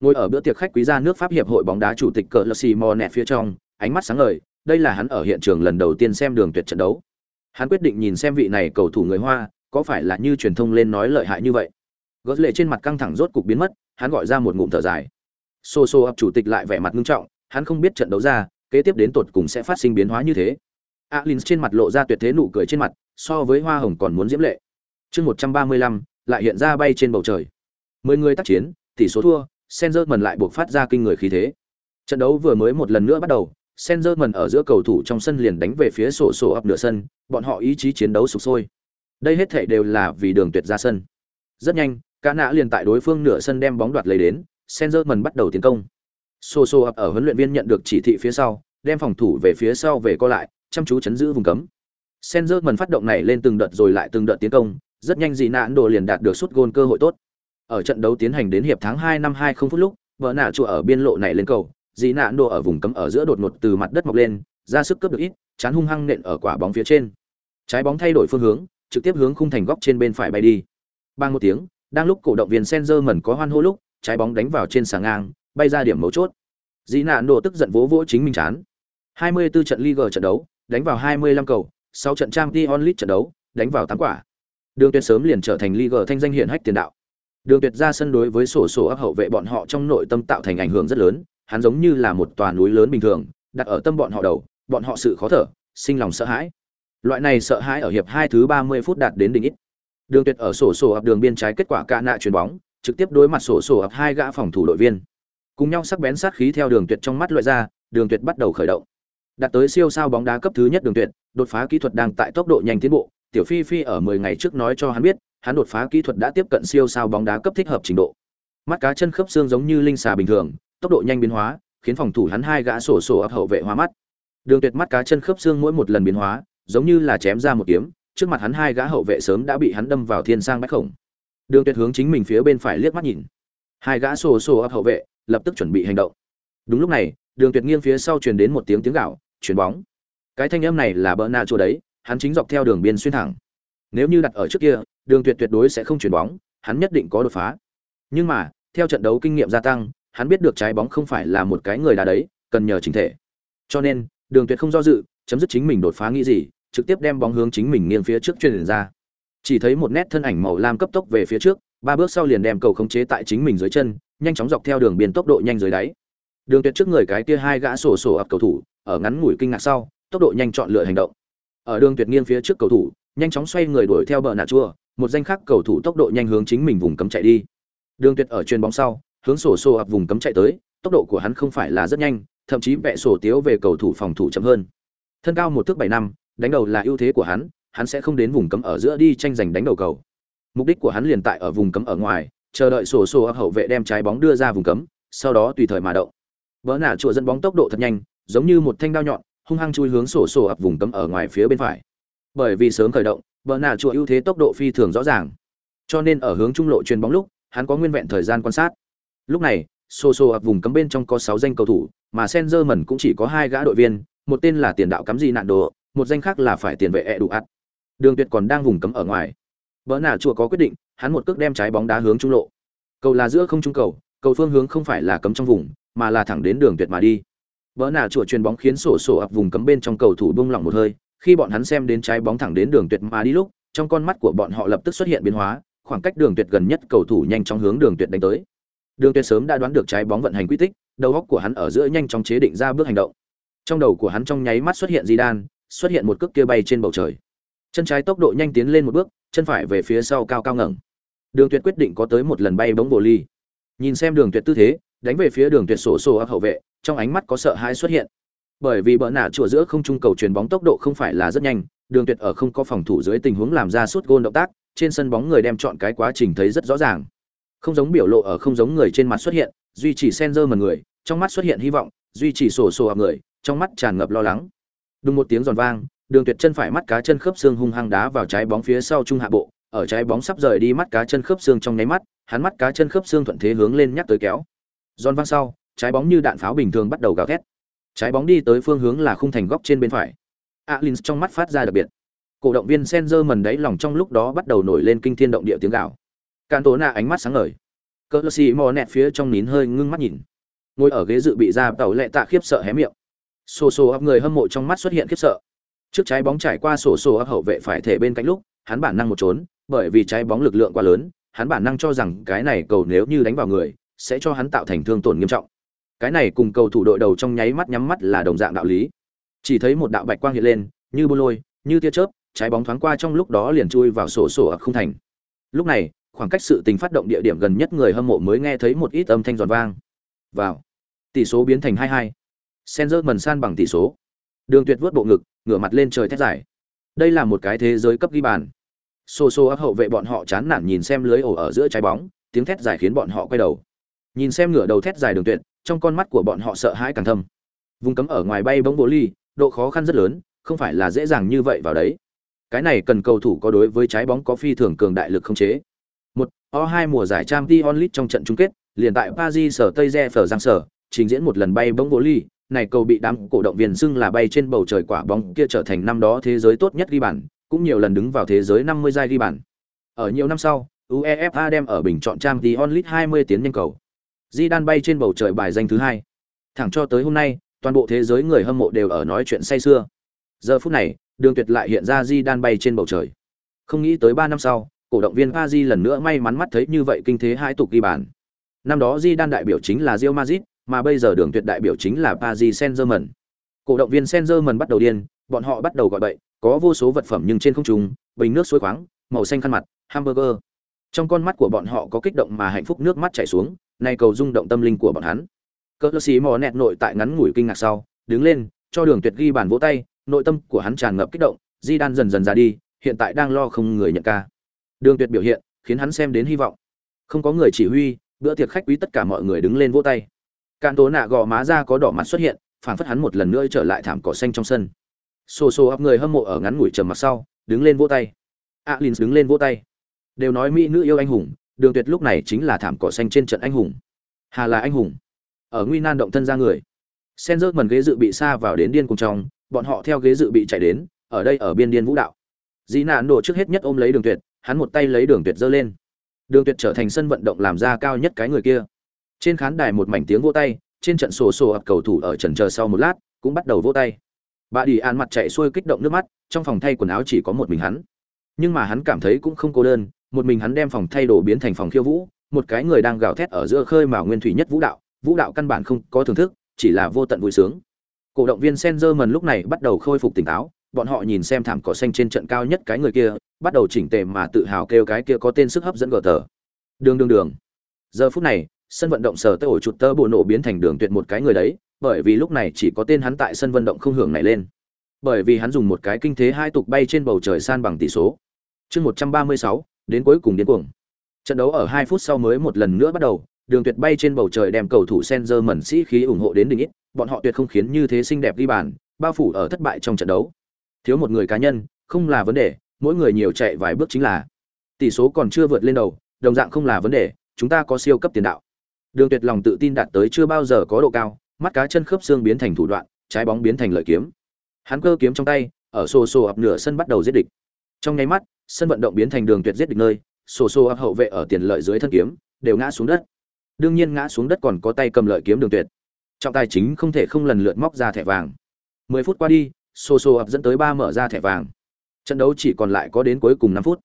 Ngồi ở bữa tiệc khách quý gia nước pháp hiệp hội bóng đá chủ tịch cờ lơ xì mò phía trong, ánh mắt sáng ngời đây là hắn ở hiện trường lần đầu tiên xem đường tuyệt trận đấu. Hắn quyết định nhìn xem vị này cầu thủ người hoa, có phải là như truyền thông lên nói lợi hại như vậy. Gớt lệ trên mặt căng thẳng rốt cục biến mất, hắn gọi ra một ngụm thở dài. Soso ập chủ tịch lại vẻ mặt nghiêm trọng, hắn không biết trận đấu ra, kế tiếp đến tột cùng sẽ phát sinh biến hóa như thế. Alin trên mặt lộ ra tuyệt thế nụ cười trên mặt, so với hoa hồng còn muốn diễm lệ. Chương một trăm ba mươi lăm, lại hiện ra bay trên bầu trời. Mười người tác chiến, tỷ số thua Sengerman lại buộc phát ra kinh người khí thế. Trận đấu vừa mới một lần nữa bắt đầu Senzerman ở giữa cầu thủ trong sân liền đánh về phía sổ sổ ập nửa sân bọn họ ý chí chiến đấu sục sôi đây hết thảy đều là vì đường tuyệt ra sân rất nhanh cả nã liền tại đối phương nửa sân đem bóng đoạt lấy đến Senzerman bắt đầu tiến công Soso Sô ập ở huấn luyện viên nhận được chỉ thị phía sau, đem phòng thủ về phía sau về co lại, chăm chú chấn giữ vùng cấm. Senzerman phát động này lên từng đợt rồi lại từng đợt tiến công, rất nhanh dị nạn đồ liền đạt được suất gôn cơ hội tốt. Ở trận đấu tiến hành đến hiệp tháng 2 năm 20 phút lúc, vợ nạ trụ ở biên lộ này lên cầu, dị nạn đồ ở vùng cấm ở giữa đột ngột từ mặt đất mọc lên, ra sức cướp được ít, chán hung hăng nện ở quả bóng phía trên. Trái bóng thay đổi phương hướng, trực tiếp hướng khung thành góc trên bên phải bay đi. Bang một tiếng, đang lúc cổ động viên Senzer mẩn có hoan hô lúc, trái bóng đánh vào trên sàng ngang, bay ra điểm mấu chốt. Dị nạn đồ tức giận vỗ vỗ chính mình chán. 24 trận Liga trận đấu, đánh vào 25 cầu, 6 trận Champions League trận đấu, đánh vào 8 quả. Đường Tuyệt sớm liền trở thành Liga thanh danh hiển hách tiền đạo. Đường Tuyệt ra sân đối với sổ sổ ấp hậu vệ bọn họ trong nội tâm tạo thành ảnh hưởng rất lớn, hắn giống như là một tòa núi lớn bình thường, đặt ở tâm bọn họ đầu, bọn họ sự khó thở, sinh lòng sợ hãi. Loại này sợ hãi ở hiệp hai thứ 30 phút đạt đến đỉnh ít. Đường Tuyệt ở sổ sổ ập đường biên trái kết quả cạ nạ chuyền bóng, trực tiếp đối mặt sổ sổ ập hai gã phòng thủ đội viên cùng nhau sắc bén sát khí theo đường tuyệt trong mắt loại ra đường tuyệt bắt đầu khởi động đạt tới siêu sao bóng đá cấp thứ nhất đường tuyệt đột phá kỹ thuật đang tại tốc độ nhanh tiến bộ tiểu phi phi ở 10 ngày trước nói cho hắn biết hắn đột phá kỹ thuật đã tiếp cận siêu sao bóng đá cấp thích hợp trình độ mắt cá chân khớp xương giống như linh xà bình thường tốc độ nhanh biến hóa, khiến phòng thủ hắn hai gã sổ sổ ấp hậu vệ hoa mắt. Đường tuyệt mắt cá chân khớp xương mỗi một lần biến hóa, giống như là chém ra một kiếm, trước mặt hắn hai gã hậu vệ sớm đã bị hắn đâm vào thiên sang bách khổng. Đường tuyệt hướng chính mình phía bên phải liếc mắt nhìn. Hai gã sổ sổ ấp hậu vệ lập tức chuẩn bị hành động. Đúng lúc này, đường tuyệt nghiêng phía sau truyền đến một tiếng tiếng gạo, chuyển bóng. Cái thanh âm này là bỡ na chỗ đấy, hắn chính dọc theo đường biên xuyên thẳng. Nếu như đặt ở trước kia, đường tuyệt tuyệt đối sẽ không chuyển bóng, hắn nhất định có đột phá. Nhưng mà, theo trận đấu kinh nghiệm gia tăng hắn biết được trái bóng không phải là một cái người đá đấy, cần nhờ chính thể. Cho nên, đường tuyệt không do dự, chấm dứt chính mình đột phá nghĩ gì, trực tiếp đem bóng hướng chính mình nghiêng phía trước truyền ra. Chỉ thấy một nét thân ảnh màu lam cấp tốc về phía trước, ba bước sau liền đem cầu khống chế tại chính mình dưới chân, nhanh chóng dọc theo đường biên tốc độ nhanh dưới đáy. Đường tuyệt trước người cái kia hai gã sổ sổ ập cầu thủ, ở ngắn ngủi kinh ngạc sau, tốc độ nhanh chọn lựa hành động. Ở đường tuyệt nghiêng phía trước cầu thủ, nhanh chóng xoay người đuổi theo bờ nạ chua, một danh khác cầu thủ tốc độ nhanh hướng chính mình vùng cấm chạy đi. Đường tuyệt ở truyền bóng sau hướng sổ sổ ập vùng cấm chạy tới, tốc độ của hắn không phải là rất nhanh, thậm chí vẽ sổ tiếu về cầu thủ phòng thủ chậm hơn. Thân cao một thước bảy năm, đánh đầu là ưu thế của hắn hắn sẽ không đến vùng cấm ở giữa đi tranh giành đánh đầu cầu. Mục đích của hắn liền tại ở vùng cấm ở ngoài, chờ đợi sổ sổ ập hậu vệ đem trái bóng đưa ra vùng cấm, sau đó tùy thời mà động. Vỡ nạ chùa dẫn bóng tốc độ thật nhanh, giống như một thanh đao nhọn, hung hăng chui hướng sổ sổ ập vùng cấm ở ngoài phía bên phải. Bởi vì sớm khởi động vỡ nạ chùa ưu thế tốc độ phi thường rõ ràng. Cho nên ở hướng trung lộ truyền bóng lúc, hắn có nguyên vẹn thời gian quan sát lúc này sổ sổ ập vùng cấm bên trong có sáu danh cầu thủ, mà Sengerman cũng chỉ có hai gã đội viên, một tên là tiền đạo cắm gì nạn đồ, một danh khác là phải tiền vệ e đủ ắt đường tuyệt còn đang vùng cấm ở ngoài. Vỡ nào chùa có quyết định, hắn một cước đem trái bóng đá hướng trung lộ. Cầu là giữa không trung cầu cầu phương hướng không phải là cấm trong vùng, mà là thẳng đến đường tuyệt mà đi. Vỡ nào chùa truyền bóng khiến sổ sổ ập vùng cấm bên trong cầu thủ bung lỏng một hơi, khi bọn hắn xem đến trái bóng thẳng đến đường tuyệt mà đi lúc, trong con mắt của bọn họ lập tức xuất hiện biến hóa, khoảng cách đường tuyệt gần nhất cầu thủ nhanh chóng hướng đường tuyệt đánh tới đường tuyệt sớm đã đoán được trái bóng vận hành quy tích, đầu óc của hắn ở giữa nhanh chóng chế định ra bước hành động. Trong đầu của hắn trong nháy mắt xuất hiện di đan xuất hiện một cước kia bay trên bầu trời. Chân trái tốc độ nhanh tiến lên một bước, chân phải về phía sau cao cao ngẩng. Đường tuyệt quyết định có tới một lần bay bóng bồ ly. Nhìn xem đường tuyệt tư thế, đánh về phía đường tuyệt sổ sổ ấp hậu vệ, trong ánh mắt có sợ hãi xuất hiện. Bởi vì bỡ nạ chùa giữa không trung cầu truyền bóng tốc độ không phải là rất nhanh, đường tuyệt ở không có phòng thủ dưới tình huống làm ra suốt gôn động tác, trên sân bóng người đem chọn cái quá trình thấy rất rõ ràng không giống biểu lộ ở không giống người trên mặt xuất hiện, duy trì sen dơ mật người, trong mắt xuất hiện hy vọng, duy trì sổ sổ ập người, trong mắt tràn ngập lo lắng. Đúng một tiếng giòn vang, đường tuyệt chân phải mắt cá chân khớp xương hung hăng đá vào trái bóng phía sau trung hạ bộ, ở trái bóng sắp rời đi mắt cá chân khớp xương trong nháy mắt, hắn mắt cá chân khớp xương thuận thế hướng lên nhắc tới kéo. Giòn vang sau, trái bóng như đạn pháo bình thường bắt đầu gào thét. Trái bóng đi tới phương hướng là khung thành góc trên bên phải. Alin trong mắt phát ra đặc biệt. Cổ động viên sen dơ mần đáy lòng trong lúc đó bắt đầu nổi lên kinh thiên động địa tiếng gào. Cản tố Na ánh mắt sáng ngời. Cỡ xì mò nẹt phía trong nín hơi ngưng mắt nhìn. Ngồi ở ghế dự bị ra tàu lệ tạ khiếp sợ hé miệng. Xô xô ấp người hâm mộ trong mắt xuất hiện khiếp sợ. Trước trái bóng trải qua sổ sổ ấp hậu vệ phải thể bên cạnh lúc, hắn bản năng một trốn, bởi vì trái bóng lực lượng quá lớn, hắn bản năng cho rằng cái này cầu nếu như đánh vào người, sẽ cho hắn tạo thành thương tổn nghiêm trọng. Cái này cùng cầu thủ đội đầu trong nháy mắt nhắm mắt là đồng dạng đạo lý. Chỉ thấy một đạo bạch quang hiện lên, như bô lôi, như tia chớp, trái bóng thoáng qua trong lúc đó liền chui vào sổ sổ ập không thành. Lúc này khoảng cách sự tình phát động địa điểm gần nhất người hâm mộ mới nghe thấy một ít âm thanh giòn vang. Vào. Tỷ số biến thành hai hai. Senzer mần san bằng tỷ số. Đường tuyệt vớt bộ ngực, ngửa mặt lên trời thét giải đây là một cái thế giới cấp ghi bàn. Sô sô áp hậu vệ bọn họ chán nản nhìn xem lưới ổ ở giữa trái bóng, tiếng thét giải khiến bọn họ quay đầu. Nhìn xem ngửa đầu thét dài đường tuyệt, trong con mắt của bọn họ sợ hãi càng thâm. Vùng cấm ở ngoài bay bóng bộ ly, độ khó khăn rất lớn, không phải là dễ dàng như vậy vào đấy. Cái này cần cầu thủ có đối với trái bóng có phi thường cường đại lực không chế o hai mùa giải Champions League trong trận chung kết liền tại paris sở tây re phở giang sở trình diễn một lần bay bóng vô ly này cầu bị đám cổ động viên xưng là bay trên bầu trời quả bóng kia trở thành năm đó thế giới tốt nhất ghi bàn, cũng nhiều lần đứng vào thế giới 50 giai ghi bàn. Ở nhiều năm sau, UEFA đem ở bình chọn Champions League 20 tiến nhân cầu. Zidane bay trên bầu trời bài danh thứ hai. Thẳng cho tới hôm nay, toàn bộ thế giới người hâm mộ đều ở nói chuyện say xưa. Giờ phút này, Đường Tuyệt lại hiện ra Zidane bay trên bầu trời. Không nghĩ tới 3 năm sau, cổ động viên Paris lần nữa may mắn mắt thấy như vậy kinh thế hai tục ghi bàn. Năm đó Zidane đại biểu chính là Real Madrid, mà bây giờ đường tuyệt đại biểu chính là Paris Saint-Germain. Cổ động viên Saint-Germain bắt đầu điên, bọn họ bắt đầu gọi bậy, có vô số vật phẩm nhưng trên không trung, bình nước suối khoáng, màu xanh khăn mặt, hamburger. Trong con mắt của bọn họ có kích động mà hạnh phúc nước mắt chảy xuống, này cầu rung động tâm linh của bọn hắn. Cỡ sĩ mò nẹt nội tại ngắn ngủi kinh ngạc sau, đứng lên, cho đường tuyệt ghi bàn vỗ tay, nội tâm của hắn tràn ngập kích động, Di Đan dần dần ra đi, hiện tại đang lo không người nhận ca. Đường tuyệt biểu hiện, khiến hắn xem đến hy vọng. Không có người chỉ huy, bữa tiệc khách quý tất cả mọi người đứng lên vỗ tay. Cạn tố nạ gò má ra có đỏ mặt xuất hiện phản phất hắn một lần nữa trở lại thảm cỏ xanh trong sân. Xô xô ấp người hâm mộ ở ngắn ngủi trầm mặc sau đứng lên vỗ tay. Alin đứng lên vỗ tay. Đều nói mỹ nữ yêu anh hùng đường tuyệt lúc này chính là thảm cỏ xanh trên trận anh hùng. Hà là anh hùng. Ở nguy nan động thân ra người. Sen rớt mần ghế dự bị xa vào đến điên cùng trong bọn họ theo ghế dự bị chạy đến ở đây ở biên điên vũ đạo. Dĩ nạn đổ trước hết nhất ôm lấy đường tuyệt hắn một tay lấy đường tuyệt giơ lên. Đường tuyệt trở thành sân vận động làm ra cao nhất cái người kia. Trên khán đài một mảnh tiếng vỗ tay, trên trận sổ sổ ập cầu thủ ở trần chờ sau một lát, cũng bắt đầu vỗ tay. Bà đi an mặt chạy xuôi kích động nước mắt, trong phòng thay quần áo chỉ có một mình hắn. Nhưng mà hắn cảm thấy cũng không cô đơn, một mình hắn đem phòng thay đồ biến thành phòng khiêu vũ, một cái người đang gào thét ở giữa khơi mà nguyên thủy nhất vũ đạo vũ đạo căn bản không có thưởng thức, chỉ là vô tận vui sướng. Cổ động viên Sengerman lúc này bắt đầu khôi phục tỉnh táo bọn họ nhìn xem thảm cỏ xanh trên trận cao nhất cái người kia, bắt đầu chỉnh tề mà tự hào kêu cái kia có tên sức hấp dẫn gờ tờ. Đường đường đường. Giờ phút này, sân vận động sở tơ ổ chuột tơ bộ nổ biến thành đường tuyệt một cái người đấy, bởi vì lúc này chỉ có tên hắn tại sân vận động không hưởng này lên. Bởi vì hắn dùng một cái kinh thế hai tục bay trên bầu trời san bằng tỷ số. Chương một trăm ba mươi sáu, đến cuối cùng điên cuồng. Trận đấu ở hai phút sau mới một lần nữa bắt đầu, đường tuyệt bay trên bầu trời đem cầu thủ Senzer mẩn sĩ khí ủng hộ đến đỉnh ít, bọn họ tuyệt không khiến như thế xinh đẹp ghi bàn, bao phủ ở thất bại trong trận đấu thiếu một người cá nhân, không là vấn đề, mỗi người nhiều chạy vài bước chính là. Tỷ số còn chưa vượt lên đầu, đồng dạng không là vấn đề, chúng ta có siêu cấp tiền đạo. Đường tuyệt lòng tự tin đạt tới chưa bao giờ có độ cao, mắt cá chân khớp xương biến thành thủ đoạn, trái bóng biến thành lợi kiếm. Hắn cơ kiếm trong tay, ở xô xô ập nửa sân bắt đầu giết địch. Trong nháy mắt, sân vận động biến thành đường tuyệt giết địch nơi xô xô ập hậu vệ ở tiền lợi dưới thân kiếm, đều ngã xuống đất. Đương nhiên ngã xuống đất còn có tay cầm lợi kiếm đường tuyệt. Trọng tài chính không thể không lần lượt móc ra thẻ vàng. 10 phút qua đi Sô Sô ập dẫn tới ba mở ra thẻ vàng. Trận đấu chỉ còn lại có đến cuối cùng 5 phút.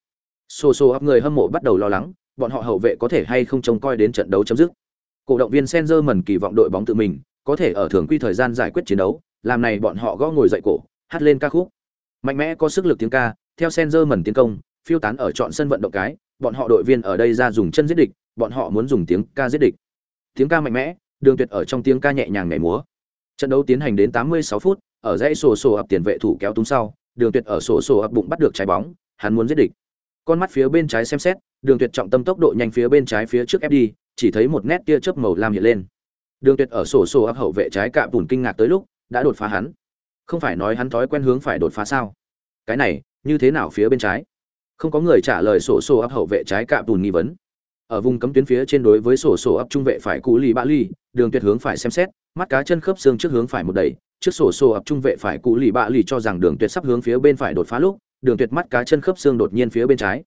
Sô Sô ập người hâm mộ bắt đầu lo lắng, bọn họ hậu vệ có thể hay không trông coi đến trận đấu chấm dứt. Cổ động viên Senzer mẩn kỳ vọng đội bóng tự mình có thể ở thường quy thời gian giải quyết chiến đấu, làm này bọn họ gõ ngồi dậy cổ, hát lên ca khúc. Mạnh mẽ có sức lực tiếng ca, theo Senzer mẩn tiến công, phiêu tán ở chọn sân vận động cái, bọn họ đội viên ở đây ra dùng chân giết địch, bọn họ muốn dùng tiếng ca giết địch. Tiếng ca mạnh mẽ, đường tuyệt ở trong tiếng ca nhẹ nhàng nhảy múa. Trận đấu tiến hành đến 86 phút ở dãy sổ sổ ập tiền vệ thủ kéo túng sau, đường tuyệt ở sổ sổ ập bụng bắt được trái bóng, hắn muốn giết địch. Con mắt phía bên trái xem xét, đường tuyệt trọng tâm tốc độ nhanh phía bên trái phía trước ép đi, chỉ thấy một nét tia chớp màu lam hiện lên. Đường tuyệt ở sổ sổ ập hậu vệ trái cạm bùn kinh ngạc tới lúc, đã đột phá hắn. Không phải nói hắn thói quen hướng phải đột phá sao? Cái này, như thế nào phía bên trái? Không có người trả lời sổ sổ ập hậu vệ trái cạm bùn nghi vấn. Ở vùng cấm tuyến phía trên đối với sổ sổ ập trung vệ phải cú lì ba ly đường tuyệt hướng phải xem xét, mắt cá chân khớp xương trước hướng phải một đẩy trước sổ sổ ập trung vệ phải Cụ lì Bạ Lì cho rằng đường tuyệt sắp hướng phía bên phải đột phá lúc, đường tuyệt mắt cá chân khớp xương đột nhiên phía bên trái.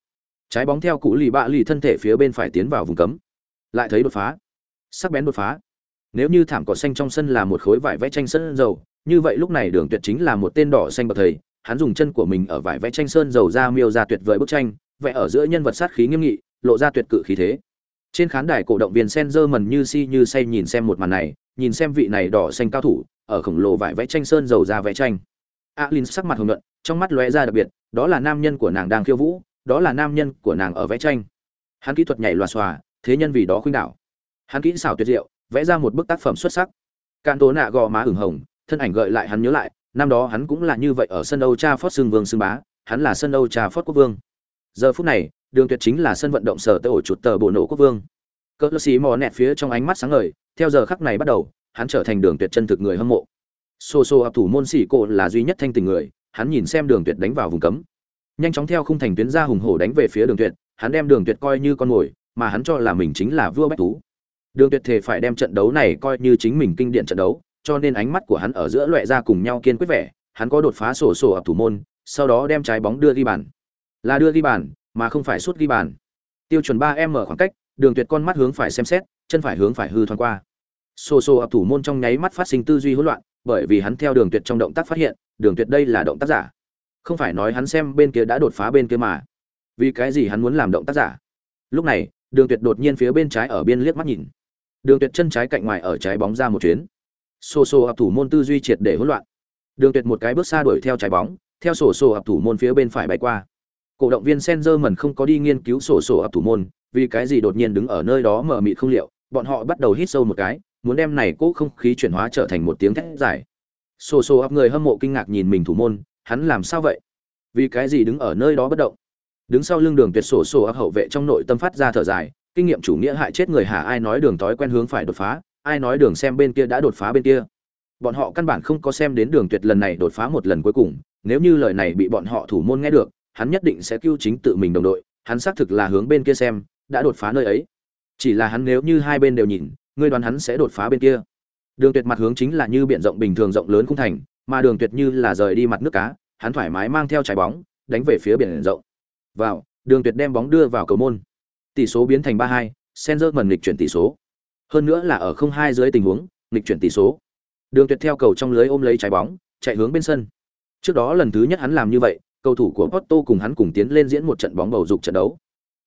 Trái bóng theo Cụ lì Bạ Lì thân thể phía bên phải tiến vào vùng cấm. Lại thấy đột phá. Sắc bén đột phá. Nếu như thảm cỏ xanh trong sân là một khối vải vẽ tranh sơn dầu, như vậy lúc này đường tuyệt chính là một tên đỏ xanh bậc thầy. Hắn dùng chân của mình ở vải vẽ tranh sơn dầu ra miêu ra tuyệt vời bức tranh, vẽ ở giữa nhân vật sát khí nghiêm nghị, lộ ra tuyệt cự khí thế. Trên khán đài cổ động viên sen dơ mần như si như say nhìn xem một màn này nhìn xem vị này đỏ xanh cao thủ, ở khổng lồ vải vẽ tranh sơn dầu ra vẽ tranh. Alin sắc mặt hồng nhuận, trong mắt lóe ra đặc biệt, đó là nam nhân của nàng đang khiêu vũ, đó là nam nhân của nàng ở vẽ tranh. Hắn kỹ thuật nhảy loà xòa, thế nhân vì đó khuynh đảo. Hắn kỹ xảo tuyệt diệu, vẽ ra một bức tác phẩm xuất sắc. Can tố nạ gò má ửng hồng, thân ảnh gợi lại hắn nhớ lại, năm đó hắn cũng là như vậy ở sân âu cha phót xương vương xương bá, hắn là sân âu cha phót quốc vương. Giờ phút này, đường tuyệt chính là sân vận động sở tới ổ chuột tờ bộ nổ quốc vương cỡ xí mò nẹt phía trong ánh mắt sáng ngời, theo giờ khắc này bắt đầu, hắn trở thành đường tuyệt chân thực người hâm mộ. Xô xô ập thủ môn xỉ cộ là duy nhất thanh tình người, hắn nhìn xem đường tuyệt đánh vào vùng cấm. Nhanh chóng theo khung thành tuyến ra hùng hổ đánh về phía đường tuyệt, hắn đem đường tuyệt coi như con mồi, mà hắn cho là mình chính là vua bách tú. Đường tuyệt thể phải đem trận đấu này coi như chính mình kinh điển trận đấu, cho nên ánh mắt của hắn ở giữa loại ra cùng nhau kiên quyết vẻ, hắn có đột phá sổ sổ ập thủ môn, sau đó đem trái bóng đưa ghi bàn. Là đưa ghi bàn, mà không phải suốt ghi bàn. Tiêu chuẩn ba m khoảng cách đường tuyệt con mắt hướng phải xem xét, chân phải hướng phải hư thoáng qua. Xô xô ập thủ môn trong nháy mắt phát sinh tư duy hỗn loạn, bởi vì hắn theo đường tuyệt trong động tác phát hiện, đường tuyệt đây là động tác giả. Không phải nói hắn xem bên kia đã đột phá bên kia mà. Vì cái gì hắn muốn làm động tác giả? Lúc này, đường tuyệt đột nhiên phía bên trái ở biên liếc mắt nhìn. Đường tuyệt chân trái cạnh ngoài ở trái bóng ra một chuyến. Sổ sổ ập thủ môn tư duy triệt để hỗn loạn. Đường tuyệt một cái bước xa đuổi theo trái bóng, theo sổ sổ ập thủ môn phía bên phải bay qua cổ động viên Senzerman không có đi nghiên cứu sổ sổ ập thủ môn, vì cái gì đột nhiên đứng ở nơi đó mở mịt không liệu, bọn họ bắt đầu hít sâu một cái, muốn đem này cố không khí chuyển hóa trở thành một tiếng thét dài. Sổ sổ ập người hâm mộ kinh ngạc nhìn mình thủ môn, hắn làm sao vậy? Vì cái gì đứng ở nơi đó bất động? Đứng sau lưng đường tuyệt sổ sổ ập hậu vệ trong nội tâm phát ra thở dài, kinh nghiệm chủ nghĩa hại chết người hà ai nói đường tối quen hướng phải đột phá, ai nói đường xem bên kia đã đột phá bên kia. Bọn họ căn bản không có xem đến đường tuyệt lần này đột phá một lần cuối cùng, nếu như lời này bị bọn họ thủ môn nghe được hắn nhất định sẽ cứu chính tự mình đồng đội, hắn xác thực là hướng bên kia xem, đã đột phá nơi ấy. Chỉ là hắn nếu như hai bên đều nhìn, ngươi đoán hắn sẽ đột phá bên kia. Đường tuyệt mặt hướng chính là như biển rộng bình thường rộng lớn không thành, mà đường tuyệt như là rời đi mặt nước cá, hắn thoải mái mang theo trái bóng, đánh về phía biển rộng. Vào, đường tuyệt đem bóng đưa vào cầu môn. Tỷ số biến thành ba hai Senzer mần nghịch chuyển tỷ số. Hơn nữa là ở không hai dưới tình huống, nghịch chuyển tỷ số. Đường tuyệt theo cầu trong lưới ôm lấy trái bóng, chạy hướng bên sân. Trước đó lần thứ nhất hắn làm như vậy cầu thủ của Porto cùng hắn cùng tiến lên diễn một trận bóng bầu dục trận đấu.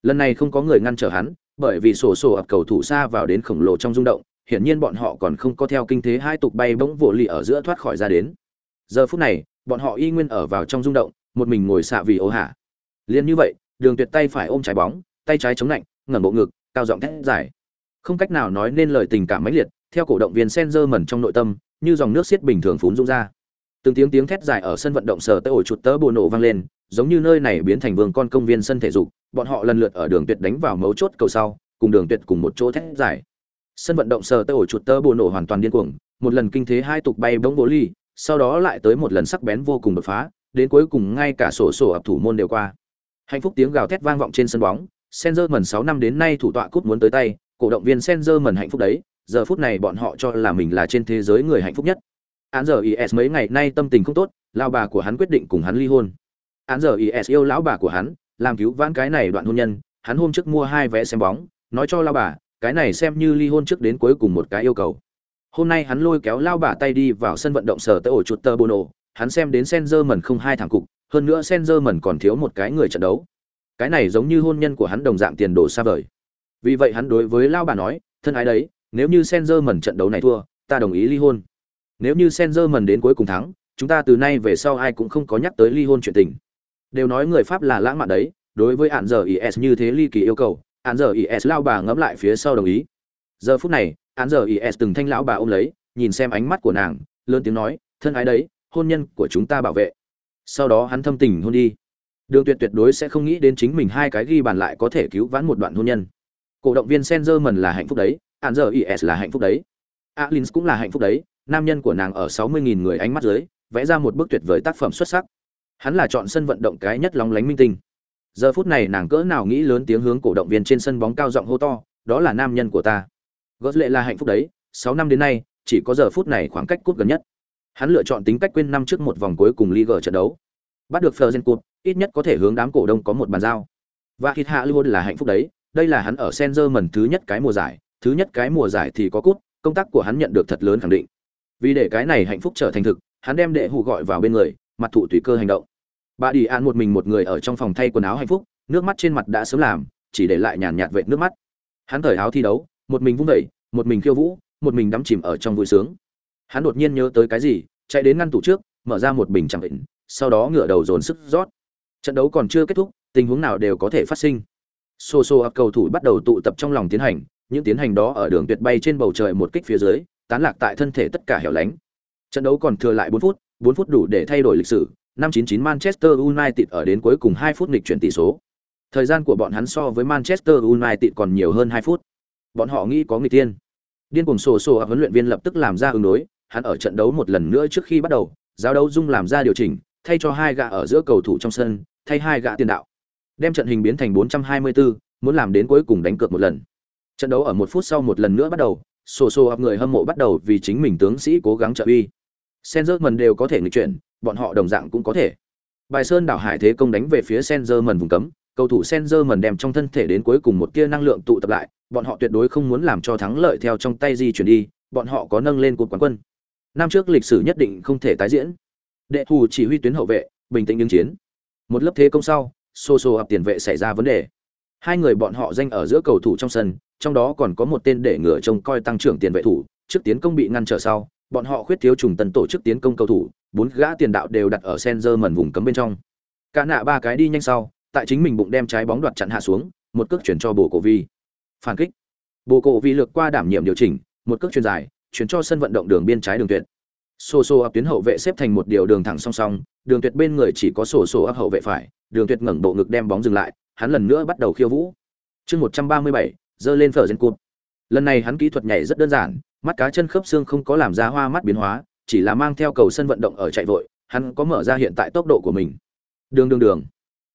Lần này không có người ngăn trở hắn, bởi vì sổ sổ ập cầu thủ xa vào đến khổng lồ trong rung động, hiển nhiên bọn họ còn không có theo kinh thế hai tục bay bỗng vỗ lì ở giữa thoát khỏi ra đến. Giờ phút này, bọn họ y nguyên ở vào trong rung động, một mình ngồi xạ vì ố hạ. Liên như vậy, đường tuyệt tay phải ôm trái bóng, tay trái chống lạnh, ngẩng bộ ngực, cao giọng thét giải không cách nào nói nên lời tình cảm mãnh liệt, theo cổ động viên Senzer mẩn trong nội tâm, như dòng nước xiết bình thường phún dũng ra từng tiếng tiếng thét dài ở sân vận động sở tới ổi chuột tớ bồ nổ vang lên, giống như nơi này biến thành vương con công viên sân thể dục, bọn họ lần lượt ở đường tuyệt đánh vào mấu chốt cầu sau, cùng đường tuyệt cùng một chỗ thét dài. Sân vận động sở tới ổi chuột tớ bồ nổ hoàn toàn điên cuồng, một lần kinh thế hai tục bay bóng bố ly, sau đó lại tới một lần sắc bén vô cùng đột phá, đến cuối cùng ngay cả sổ sổ ập thủ môn đều qua. Hạnh phúc tiếng gào thét vang vọng trên sân bóng Senzer mần sáu năm đến nay thủ tọa cút muốn tới tay, cổ động viên Senzer mần hạnh phúc đấy, giờ phút này bọn họ cho là mình là trên thế giới người hạnh phúc nhất án giờ is mấy ngày nay tâm tình không tốt, lao bà của hắn quyết định cùng hắn ly hôn. Án giờ is yêu lão bà của hắn, làm cứu vãn cái này đoạn hôn nhân, hắn hôm trước mua hai vé xem bóng, nói cho lao bà, cái này xem như ly hôn trước đến cuối cùng một cái yêu cầu. Hôm nay hắn lôi kéo lao bà tay đi vào sân vận động sở tới ổ chuột tơ bono hắn xem đến senzer mần không hai thẳng cục, hơn nữa senzer mần còn thiếu một cái người trận đấu. Cái này giống như hôn nhân của hắn đồng dạng tiền đồ xa vời. Vì vậy hắn đối với lao bà nói, thân ái đấy, nếu như senzer mần trận đấu này thua, ta đồng ý ly hôn nếu như Senzer mần đến cuối cùng thắng, chúng ta từ nay về sau ai cũng không có nhắc tới ly hôn chuyện tình. Đều nói người Pháp là lãng mạn đấy, đối với án giờ IS như thế ly kỳ yêu cầu, án giờ IS lao bà ngẫm lại phía sau đồng ý. Giờ phút này, án giờ IS từng thanh lão bà ôm lấy, nhìn xem ánh mắt của nàng, lớn tiếng nói, thân ái đấy, hôn nhân của chúng ta bảo vệ. Sau đó hắn thâm tình hôn đi. Đường Tuyệt tuyệt đối sẽ không nghĩ đến chính mình hai cái ghi bàn lại có thể cứu vãn một đoạn hôn nhân. Cổ động viên Senzer mần là hạnh phúc đấy, án giờ IS là hạnh phúc đấy. Alins cũng là hạnh phúc đấy, nam nhân của nàng ở sáu mươi nghìn người ánh mắt dưới, vẽ ra một bức tuyệt vời tác phẩm xuất sắc. Hắn là chọn sân vận động cái nhất lóng lánh minh tinh. Giờ phút này nàng cỡ nào nghĩ lớn tiếng hướng cổ động viên trên sân bóng cao giọng hô to, đó là nam nhân của ta. Gót lệ là hạnh phúc đấy, sáu năm đến nay, chỉ có giờ phút này khoảng cách cút gần nhất. Hắn lựa chọn tính cách quên năm trước một vòng cuối cùng Liga trận đấu. Bắt được Fergen Cup ít nhất có thể hướng đám cổ đông có một bàn giao. Và hít hạ luôn là hạnh phúc đấy, đây là hắn ở Senzer mần thứ nhất cái mùa giải, thứ nhất cái mùa giải thì có cút công tác của hắn nhận được thật lớn khẳng định vì để cái này hạnh phúc trở thành thực hắn đem đệ hủ gọi vào bên người mặt thụ tùy cơ hành động. Bà đi an một mình một người ở trong phòng thay quần áo hạnh phúc nước mắt trên mặt đã sớm làm chỉ để lại nhàn nhạt vệt nước mắt. Hắn thời áo thi đấu một mình vung vẩy một mình khiêu vũ một mình đắm chìm ở trong vui sướng. Hắn đột nhiên nhớ tới cái gì chạy đến ngăn tủ trước mở ra một bình chẳng vịnh, sau đó ngửa đầu dồn sức rót. Trận đấu còn chưa kết thúc tình huống nào đều có thể phát sinh. Xô xô cầu thủ bắt đầu tụ tập trong lòng tiến hành những tiến hành đó ở đường tuyệt bay trên bầu trời một kích phía dưới tán lạc tại thân thể tất cả hẻo lánh. Trận đấu còn thừa lại 4 phút, 4 phút đủ để thay đổi lịch sử. Năm 99 Manchester United ở đến cuối cùng 2 phút nghịch chuyển tỷ số. Thời gian của bọn hắn so với Manchester United còn nhiều hơn 2 phút. Bọn họ nghĩ có người tiên. Điên cuồng sổ sổ huấn luyện viên lập tức làm ra ứng đối, hắn ở trận đấu một lần nữa trước khi bắt đầu, giao đấu dung làm ra điều chỉnh, thay cho hai gã ở giữa cầu thủ trong sân, thay hai gã tiền đạo. Đem trận hình biến thành 424, muốn làm đến cuối cùng đánh cược một lần. Trận đấu ở một phút sau một lần nữa bắt đầu, sổ sổ ập người hâm mộ bắt đầu vì chính mình tướng sĩ cố gắng trợ uy Mần đều có thể nghịch chuyển, bọn họ đồng dạng cũng có thể. Bài Sơn đảo hải thế công đánh về phía Sengerman vùng cấm, cầu thủ Sengerman đem trong thân thể đến cuối cùng một tia năng lượng tụ tập lại, bọn họ tuyệt đối không muốn làm cho thắng lợi theo trong tay di chuyển đi, bọn họ có nâng lên cuộc quán quân. Năm trước lịch sử nhất định không thể tái diễn. Đệ thủ chỉ huy tuyến hậu vệ, bình tĩnh đứng chiến. Một lớp thế công sau, Soso ập tiền vệ xảy ra vấn đề. Hai người bọn họ danh ở giữa cầu thủ trong sân, trong đó còn có một tên để ngựa trông coi tăng trưởng tiền vệ thủ, trước tiến công bị ngăn trở sau, bọn họ khuyết thiếu trùng tần tổ chức tiến công cầu thủ, bốn gã tiền đạo đều đặt ở Senzer mẩn vùng cấm bên trong. Cả nạ ba cái đi nhanh sau, tại chính mình bụng đem trái bóng đoạt chặn hạ xuống, một cước chuyển cho Bồ Cổ Vi. Phản kích. Bồ Cổ Vi lược qua đảm nhiệm điều chỉnh, một cước chuyền dài, chuyển cho sân vận động đường biên trái đường tuyệt. sổ sổ áp tuyến hậu vệ xếp thành một điều đường thẳng song song, đường tuyệt bên người chỉ có sổ sổ áp hậu vệ phải, đường tuyệt ngẩng bộ ngực đem bóng dừng lại, hắn lần nữa bắt đầu khiêu vũ. Chương 137, dơ lên phở dân cụt. Lần này hắn kỹ thuật nhảy rất đơn giản, mắt cá chân khớp xương không có làm ra hoa mắt biến hóa, chỉ là mang theo cầu sân vận động ở chạy vội, hắn có mở ra hiện tại tốc độ của mình. Đường đường đường.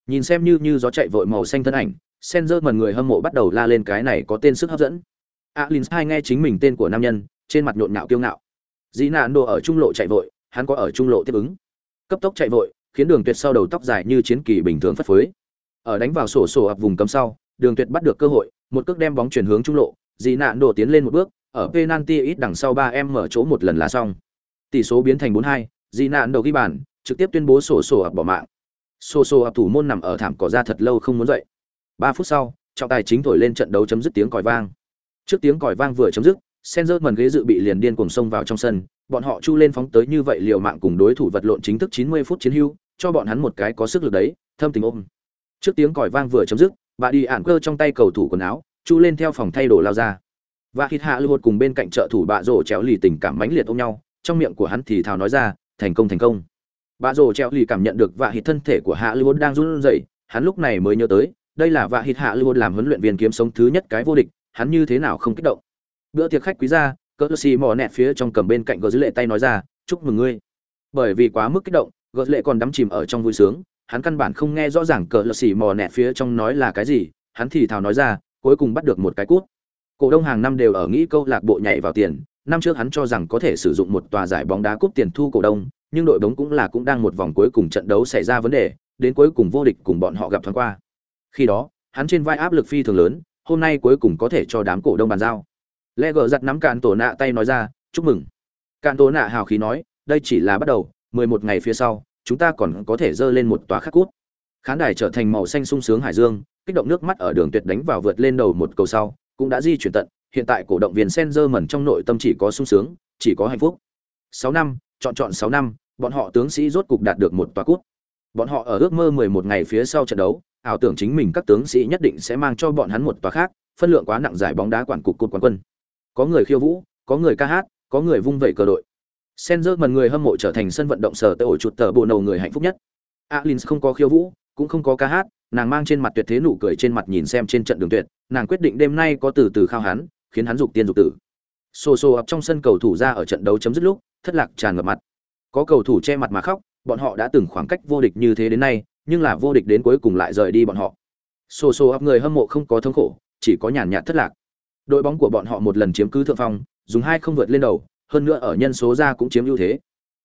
Nhìn xem như như gió chạy vội màu xanh thân ảnh sen dơ mần người hâm mộ bắt đầu la lên cái này có tên sức hấp dẫn. Alin hai nghe chính mình tên của nam nhân, trên mặt nhộn nhạo kiêu ngạo. Dĩ nạn đồ ở trung lộ chạy vội, hắn có ở trung lộ tiếp ứng. Cấp tốc chạy vội, khiến đường tuyệt sau đầu tóc dài như chiến kỳ bình thường phất phới. Ở đánh vào sổ sổ ập vùng cấm sau, đường tuyệt bắt được cơ hội một cước đem bóng chuyển hướng trung lộ dĩ nạn đổ tiến lên một bước ở penalty ít đằng sau ba em mở chỗ một lần là xong. Tỷ số biến thành 4-2, dĩ nạn đầu ghi bàn trực tiếp tuyên bố sổ sổ ập bỏ mạng. Sổ sổ ập thủ môn nằm ở thảm cỏ ra thật lâu không muốn dậy. Ba phút sau trọng tài chính thổi lên trận đấu chấm dứt tiếng còi vang. Trước tiếng còi vang vừa chấm dứt Senzerman ghế dự bị liền điên cuồng xông vào trong sân, bọn họ chu lên phóng tới như vậy liều mạng cùng đối thủ vật lộn chính thức 90 phút chiến hưu, cho bọn hắn một cái có sức lực đấy, thâm tình ôm. Trước tiếng còi vang vừa chấm dứt, bà đi ản cơ trong tay cầu thủ quần áo, chu lên theo phòng thay đồ lao ra. Và hít hạ lưu cùng bên cạnh trợ thủ bạ rổ trèo lì tình cảm mãnh liệt ôm nhau, trong miệng của hắn thì thào nói ra, thành công thành công. Bạ rổ trèo lì cảm nhận được và hít thân thể của hạ lưu đang run rẩy, hắn lúc này mới nhớ tới, đây là và hít hạ lưu làm huấn luyện viên kiếm sống thứ nhất cái vô địch, hắn như thế nào không kích động bữa tiệc khách quý ra cỡ xì mò nẹt phía trong cầm bên cạnh gờ dưới lệ tay nói ra chúc mừng ngươi bởi vì quá mức kích động gờ lệ còn đắm chìm ở trong vui sướng hắn căn bản không nghe rõ ràng cỡ xỉ mò nẹt phía trong nói là cái gì, hắn thì thào nói ra, cuối cùng bắt được một cái cút. Cổ đông hàng năm đều ở nghĩ câu lạc bộ nhảy vào tiền, năm trước hắn cho rằng có thể sử dụng một tòa giải bóng đá cúp tiền thu cổ đông, nhưng đội bóng cũng là cũng đang một vòng cuối cùng trận đấu xảy ra vấn đề, đến cuối cùng vô địch cùng bọn họ gặp thoáng qua. Khi đó, hắn trên vai áp lực phi thường lớn, hôm nay cuối cùng có thể cho đám cổ đông bàn giao. Lẽ gờ giặt nắm cạn tổ nạ tay nói ra, chúc mừng. Cạn tổ nạ hào khí nói, đây chỉ là bắt đầu, mười một ngày phía sau chúng ta còn có thể dơ lên một tòa khắc cút khán đài trở thành màu xanh sung sướng hải dương, kích động nước mắt ở đường tuyệt đánh vào vượt lên đầu một cầu sau, cũng đã di chuyển tận. Hiện tại cổ động viên sen dơ mẩn trong nội tâm chỉ có sung sướng, chỉ có hạnh phúc. Sáu năm, chọn chọn sáu năm, bọn họ tướng sĩ rốt cục đạt được một tòa cút bọn họ ở ước mơ mười một ngày phía sau trận đấu, ảo tưởng chính mình các tướng sĩ nhất định sẽ mang cho bọn hắn một tòa khác, phân lượng quá nặng giải bóng đá quản cục cột quán quân. Có người khiêu vũ, có người ca hát, có người vung vẩy cờ đội sen dơ mần người hâm mộ trở thành sân vận động sở tệ ổ chuột tờ bộ nầu người hạnh phúc nhất. Alins không có khiêu vũ, cũng không có ca hát, nàng mang trên mặt tuyệt thế nụ cười trên mặt nhìn xem trên trận đường tuyệt, nàng quyết định đêm nay có từ từ khao hắn, khiến hắn dục tiên dục tử. Xô xô ập trong sân cầu thủ ra ở trận đấu chấm dứt lúc, thất lạc tràn ngập mặt. Có cầu thủ che mặt mà khóc, bọn họ đã từng khoảng cách vô địch như thế đến nay, nhưng là vô địch đến cuối cùng lại rời đi bọn họ. Xô xô ập người hâm mộ không có thống khổ, chỉ có nhàn nhạt thất lạc. Đội bóng của bọn họ một lần chiếm cứ thượng phong, dùng hai không vượt lên đầu hơn nữa ở nhân số ra cũng chiếm ưu thế.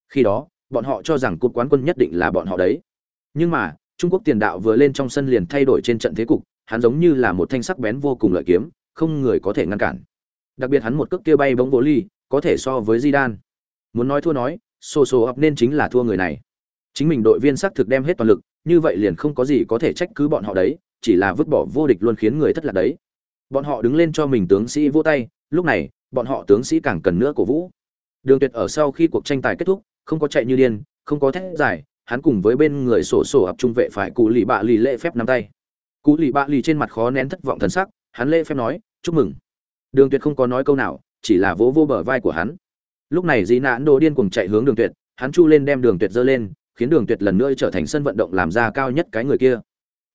Khi đó, bọn họ cho rằng cúp quán quân nhất định là bọn họ đấy. Nhưng mà, trung quốc tiền đạo vừa lên trong sân liền thay đổi trên trận thế cục, hắn giống như là một thanh sắc bén vô cùng lợi kiếm, không người có thể ngăn cản. Đặc biệt hắn một cước kia bay bóng vô ly, có thể so với Zidane. muốn nói thua nói xô so ập nên chính là thua người này. Chính mình đội viên xác thực đem hết toàn lực, như vậy liền không có gì có thể trách cứ bọn họ đấy, chỉ là vứt bỏ vô địch luôn khiến người thất lạc đấy. Bọn họ đứng lên cho mình tướng sĩ vỗ tay, lúc này bọn họ tướng sĩ càng cần nữa cổ vũ. Đường tuyệt ở sau khi cuộc tranh tài kết thúc, không có chạy như điên, không có thét giải hắn cùng với bên người sổ sổ ập trung vệ phải cụ lì bạ lì lễ phép nắm tay. Cụ lì bạ lì trên mặt khó nén thất vọng thần sắc, hắn lễ phép nói, chúc mừng. Đường tuyệt không có nói câu nào, chỉ là vỗ vỗ bờ vai của hắn. Lúc này dĩ nãn đồ điên cùng chạy hướng đường tuyệt, hắn chu lên đem đường tuyệt dơ lên, khiến đường tuyệt lần nữa trở thành sân vận động làm ra cao nhất cái người kia.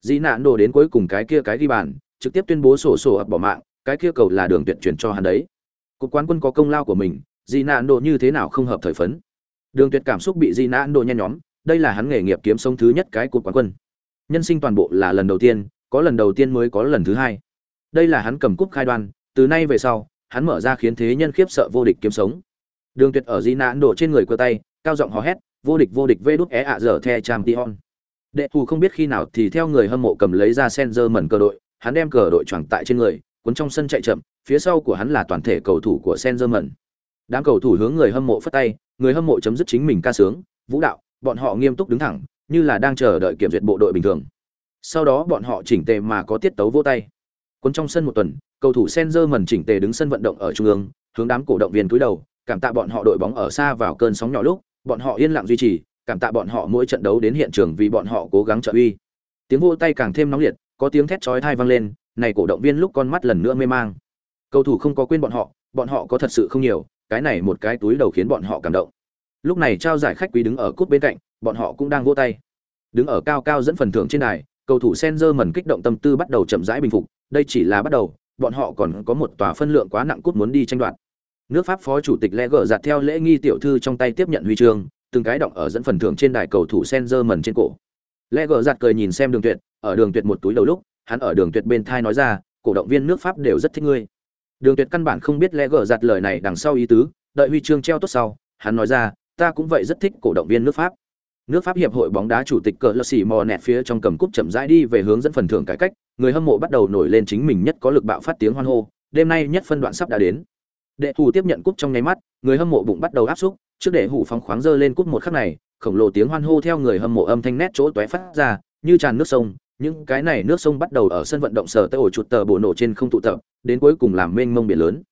Dĩ nạn đồ đến cuối cùng cái kia cái đi bàn, trực tiếp tuyên bố sổ sổ ập bỏ mạng, cái kia cầu là đường tuyệt chuyển cho hắn đấy cục quán quân có công lao của mình di nạn độ như thế nào không hợp thời phấn. Đường tuyệt cảm xúc bị di nạn độ nhen nhóm đây là hắn nghề nghiệp kiếm sống thứ nhất cái cục quán quân. Nhân sinh toàn bộ là lần đầu tiên có lần đầu tiên mới có lần thứ hai. Đây là hắn cầm cúp khai đoan từ nay về sau hắn mở ra khiến thế nhân khiếp sợ vô địch kiếm sống. Đường tuyệt ở di nạn độ trên người cơ tay cao giọng hò hét vô địch vô địch vê đút é ạ dở the trang tion đệ thù không biết khi nào thì theo người hâm mộ cầm lấy ra sen dơ mẩn cơ đội hắn đem cờ đội choàng tại trên người, cuốn trong sân chạy chậm, phía sau của hắn là toàn thể cầu thủ của Senzerman. Đám cầu thủ hướng người hâm mộ phất tay, người hâm mộ chấm dứt chính mình ca sướng, vũ đạo, bọn họ nghiêm túc đứng thẳng, như là đang chờ đợi kiểm duyệt bộ đội bình thường. Sau đó bọn họ chỉnh tề mà có tiết tấu vỗ tay. Cuốn trong sân một tuần, cầu thủ Senzerman chỉnh tề đứng sân vận động ở trung ương, hướng đám cổ động viên cúi đầu, cảm tạ bọn họ đội bóng ở xa vào cơn sóng nhỏ lúc, bọn họ yên lặng duy trì, cảm tạ bọn họ mỗi trận đấu đến hiện trường vì bọn họ cố gắng trợ uy. Tiếng vỗ tay càng thêm nóng liệt, có tiếng thét chói tai vang lên, này cổ động viên lúc con mắt lần nữa mê mang. Cầu thủ không có quên bọn họ, bọn họ có thật sự không nhiều, cái này một cái túi đầu khiến bọn họ cảm động. Lúc này trao giải khách quý đứng ở cúp bên cạnh, bọn họ cũng đang vỗ tay. Đứng ở cao cao dẫn phần thưởng trên đài, cầu thủ Senzer mẩn kích động tâm tư bắt đầu chậm rãi bình phục, đây chỉ là bắt đầu, bọn họ còn có một tòa phân lượng quá nặng cút muốn đi tranh đoạt. nước pháp phó chủ tịch lẽ gỡ giặt theo lễ nghi tiểu thư trong tay tiếp nhận huy chương từng cái động ở dẫn phần thưởng trên đài cầu thủ sen dơ mần trên cổ lẽ gỡ giặt cười nhìn xem đường tuyệt ở đường tuyệt một túi đầu lúc hắn ở đường tuyệt bên thai nói ra cổ động viên nước pháp đều rất thích ngươi đường tuyệt căn bản không biết lẽ gỡ giặt lời này đằng sau ý tứ, đợi huy chương treo tốt sau, hắn nói ra, ta cũng vậy rất thích cổ động viên nước pháp. Nước pháp hiệp hội bóng đá chủ tịch cờ lơ xì mò nẹt phía trong cầm cúp chậm rãi đi về hướng dẫn phần thưởng cải cách, người hâm mộ bắt đầu nổi lên chính mình nhất có lực bạo phát tiếng hoan hô, đêm nay nhất phân đoạn sắp đã đến. Đệ hủ tiếp nhận cúp trong nháy mắt, người hâm mộ bụng bắt đầu áp xúc, trước đệ hủ phóng khoáng dơ lên cúp một khắc này, khổng lồ tiếng hoan hô theo người hâm mộ âm thanh nét chỗ tóe phát ra, như tràn nước sông những cái này nước sông bắt đầu ở sân vận động sở tới ổ chuột tờ bộ nổ trên không tụ tập, đến cuối cùng làm mênh mông biển lớn.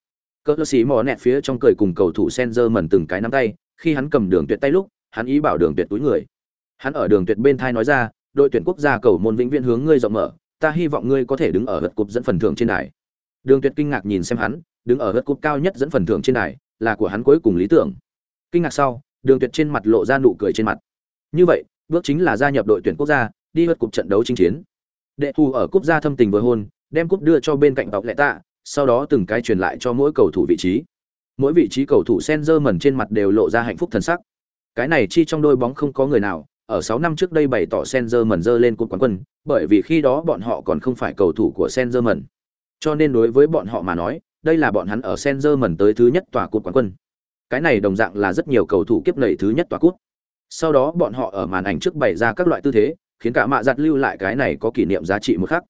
Cỡ xí mò nẹt phía trong cười cùng cầu thủ sen dơ mần từng cái nắm tay, khi hắn cầm đường tuyệt tay lúc, hắn ý bảo đường tuyệt túi người. Hắn ở đường tuyệt bên thai nói ra, đội tuyển quốc gia cầu môn vĩnh viễn hướng ngươi rộng mở, ta hy vọng ngươi có thể đứng ở hất cúp dẫn phần thưởng trên đài. Đường tuyệt kinh ngạc nhìn xem hắn, đứng ở hất cúp cao nhất dẫn phần thưởng trên đài, là của hắn cuối cùng lý tưởng. Kinh ngạc sau, đường tuyệt trên mặt lộ ra nụ cười trên mặt. Như vậy, bước chính là gia nhập đội tuyển quốc gia đi vượt cục trận đấu chính chiến đệ thù ở cúp gia thâm tình với hôn đem cúp đưa cho bên cạnh tộc lệ tạ sau đó từng cái truyền lại cho mỗi cầu thủ vị trí mỗi vị trí cầu thủ Senzer mẩn trên mặt đều lộ ra hạnh phúc thần sắc cái này chi trong đôi bóng không có người nào ở 6 năm trước đây bày tỏ Sengerman dơ lên cúp quán quân, bởi vì khi đó bọn họ còn không phải cầu thủ của Sengerman. Cho nên đối với bọn họ mà nói, đây là bọn hắn ở Sengerman tới thứ nhất tòa cúp quán quân. Cái này đồng dạng là rất nhiều cầu thủ kiếp nảy thứ nhất tòa cúp. Sau đó bọn họ ở màn ảnh trước bày ra các loại tư thế, khiến cả mạ giặt lưu lại cái này có kỷ niệm giá trị một khắc.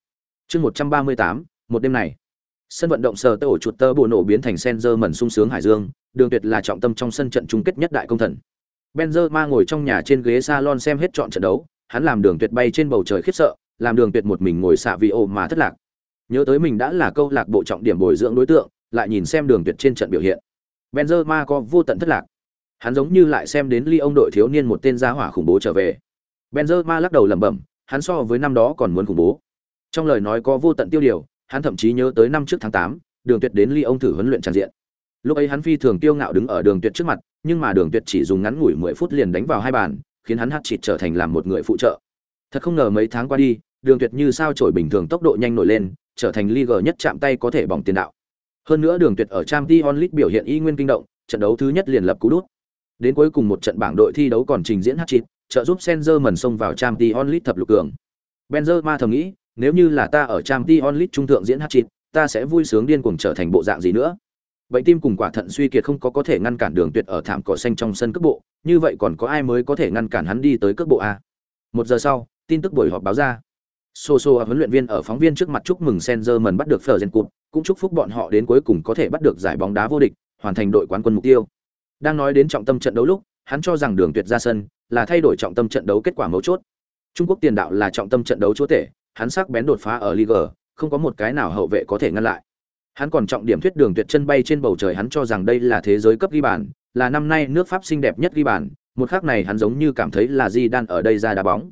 Chương 138, một đêm này. Sân vận động sờ tơ ổ chuột tơ bộ nổ biến thành Sengerman sung sướng hải dương, đường tuyệt là trọng tâm trong sân trận chung kết nhất đại công thần. Benzema ngồi trong nhà trên ghế salon xem hết trọn trận đấu, hắn làm đường tuyệt bay trên bầu trời khiếp sợ, làm đường tuyệt một mình ngồi xạ vị ôm mà thất lạc. Nhớ tới mình đã là câu lạc bộ trọng điểm bồi dưỡng đối tượng, lại nhìn xem đường tuyệt trên trận biểu hiện. Benzema có vô tận thất lạc. Hắn giống như lại xem đến ly ông đội thiếu niên một tên gia hỏa khủng bố trở về. Benzema lắc đầu lẩm bẩm, hắn so với năm đó còn muốn khủng bố. Trong lời nói có vô tận tiêu điều, hắn thậm chí nhớ tới năm trước tháng 8, đường tuyệt đến Lyon thử huấn luyện tràn diện. Lúc ấy hắn phi thường tiêu ngạo đứng ở đường tuyệt trước mặt, nhưng mà Đường Tuyệt chỉ dùng ngắn ngủi 10 phút liền đánh vào hai bàn, khiến hắn hắt chịt trở thành làm một người phụ trợ. Thật không ngờ mấy tháng qua đi, Đường Tuyệt như sao trổi bình thường tốc độ nhanh nổi lên, trở thành league nhất chạm tay có thể bỏng tiền đạo. Hơn nữa Đường Tuyệt ở Champions League biểu hiện y nguyên kinh động, trận đấu thứ nhất liền lập cú đút. Đến cuối cùng một trận bảng đội thi đấu còn trình diễn hat-trick, trợ giúp Senzer xông vào Champions League thập lục cường. Benzema thầm nghĩ, nếu như là ta ở Champions League trung thượng diễn hat-trick, ta sẽ vui sướng điên cuồng trở thành bộ dạng gì nữa? Bệnh tim cùng quả thận suy kiệt không có có thể ngăn cản đường tuyệt ở thảm cỏ xanh trong sân cước bộ như vậy còn có ai mới có thể ngăn cản hắn đi tới cước bộ a? Một giờ sau tin tức buổi họp báo ra. Soso và huấn luyện viên ở phóng viên trước mặt chúc mừng Senzerman bắt được phở gen cũng chúc phúc bọn họ đến cuối cùng có thể bắt được giải bóng đá vô địch hoàn thành đội quán quân mục tiêu. Đang nói đến trọng tâm trận đấu lúc hắn cho rằng đường tuyệt ra sân là thay đổi trọng tâm trận đấu kết quả mấu chốt trung quốc tiền đạo là trọng tâm trận đấu chúa tể hắn sắc bén đột phá ở liga không có một cái nào hậu vệ có thể ngăn lại Hắn còn trọng điểm thuyết đường tuyệt chân bay trên bầu trời hắn cho rằng đây là thế giới cấp ghi bàn, là năm nay nước Pháp xinh đẹp nhất ghi bàn, một khắc này hắn giống như cảm thấy là Di Đan ở đây ra đá bóng.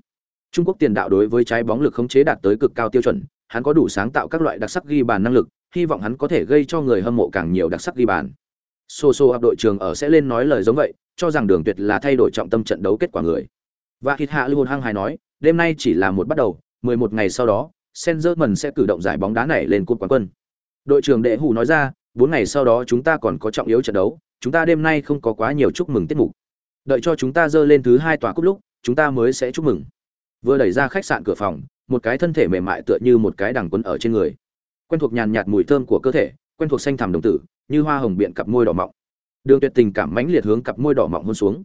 Trung Quốc tiền đạo đối với trái bóng lực khống chế đạt tới cực cao tiêu chuẩn, hắn có đủ sáng tạo các loại đặc sắc ghi bàn năng lực, hy vọng hắn có thể gây cho người hâm mộ càng nhiều đặc sắc ghi bàn. Soso áp đội trường ở sẽ lên nói lời giống vậy, cho rằng đường tuyệt là thay đổi trọng tâm trận đấu kết quả người. Và Kịt Hạ Lưu Hăng hài nói, đêm nay chỉ là một bắt đầu, 11 ngày sau đó, Senzerman sẽ cử động giải bóng đá này lên cúp quán quân. Đội trưởng đệ hủ nói ra bốn ngày sau đó chúng ta còn có trọng yếu trận đấu chúng ta đêm nay không có quá nhiều chúc mừng tiết mục. Đợi cho chúng ta dơ lên thứ hai tòa cúp lúc chúng ta mới sẽ chúc mừng. Vừa đẩy ra khách sạn cửa phòng một cái thân thể mềm mại tựa như một cái đằng quấn ở trên người. Quen thuộc nhàn nhạt mùi thơm của cơ thể quen thuộc xanh thẳm đồng tử như hoa hồng biện cặp môi đỏ mọng đường tuyệt tình cảm mãnh liệt hướng cặp môi đỏ mọng hôn xuống.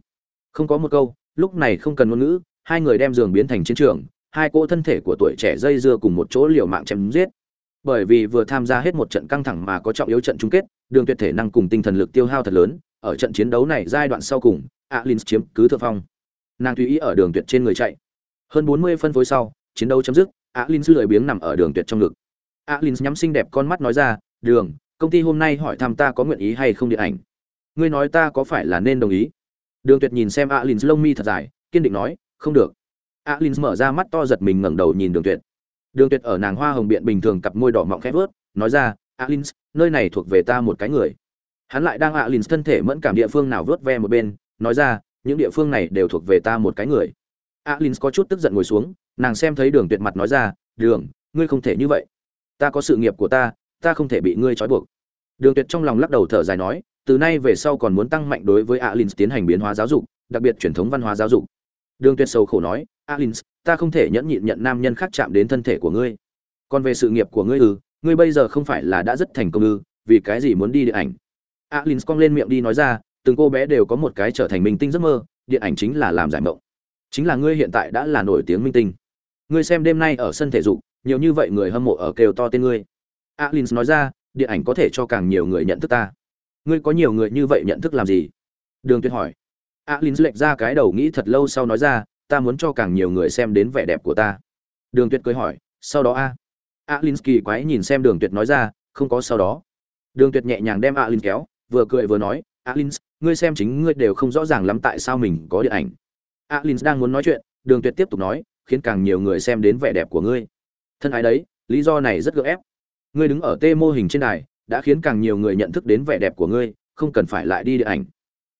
Không có một câu, lúc này không cần ngôn ngữ, hai người đem giường biến thành chiến trường, hai cỗ thân thể của tuổi trẻ dây dưa cùng một chỗ liều mạng chém giết. Bởi vì vừa tham gia hết một trận căng thẳng mà có trọng yếu trận chung kết, đường tuyệt thể năng cùng tinh thần lực tiêu hao thật lớn, ở trận chiến đấu này giai đoạn sau cùng alin chiếm cứ thượng phong. Nàng tùy ý ở đường tuyệt trên người chạy. Hơn 40 phân phối sau, chiến đấu chấm dứt alin lười biếng nằm ở đường tuyệt trong ngực. Alin nhắm xinh đẹp con mắt nói ra, đường, công ty hôm nay hỏi thăm ta có nguyện ý hay không điện ảnh? Ngươi nói ta có phải là nên đồng ý? Đường tuyệt nhìn xem alin lông mi thật dài, kiên định nói, không được. Alin mở ra mắt to giật mình ngẩng đầu nhìn đường tuyệt. Đường tuyệt ở nàng hoa hồng biện bình thường cặp môi đỏ mọng khẽ vớt nói ra alin nơi này thuộc về ta một cái người. Hắn lại đang alin thân thể mẫn cảm địa phương nào vớt ve một bên, nói ra, những địa phương này đều thuộc về ta một cái người. Alin có chút tức giận ngồi xuống, nàng xem thấy đường tuyệt mặt nói ra, đường, ngươi không thể như vậy. Ta có sự nghiệp của ta ta không thể bị ngươi trói buộc. Đường tuyệt trong lòng lắc đầu thở dài nói từ nay về sau còn muốn tăng mạnh đối với Alins tiến hành biến hóa giáo dục, đặc biệt truyền thống văn hóa giáo dục. Đường Tuyệt sầu khổ nói, "Alins, ta không thể nhẫn nhịn nhận nam nhân khác chạm đến thân thể của ngươi. Còn về sự nghiệp của ngươi ư, ngươi bây giờ không phải là đã rất thành công ư, vì cái gì muốn đi điện ảnh?" Alins cong lên miệng đi nói ra, từng cô bé đều có một cái trở thành minh tinh giấc mơ, điện ảnh chính là làm giải mộng. Chính là ngươi hiện tại đã là nổi tiếng minh tinh. Ngươi xem đêm nay ở sân thể dục, nhiều như vậy người hâm mộ ở kêu to tên ngươi. Alins nói ra, điện ảnh có thể cho càng nhiều người nhận thức ta ngươi có nhiều người như vậy nhận thức làm gì? Đường tuyệt hỏi. Alin lệch ra cái đầu nghĩ thật lâu sau nói ra, ta muốn cho càng nhiều người xem đến vẻ đẹp của ta. Đường tuyệt cười hỏi, sau đó a? Alin kỳ quái nhìn xem đường tuyệt nói ra, không có sau đó. Đường tuyệt nhẹ nhàng đem alin kéo, vừa cười vừa nói alin ngươi xem chính ngươi đều không rõ ràng lắm tại sao mình có điện ảnh. Alin đang muốn nói chuyện, đường tuyệt tiếp tục nói, khiến càng nhiều người xem đến vẻ đẹp của ngươi. Thân ái đấy, lý do này rất gượng ép. Ngươi đứng ở tê mô hình trên đài đã khiến càng nhiều người nhận thức đến vẻ đẹp của ngươi, không cần phải lại đi điện ảnh.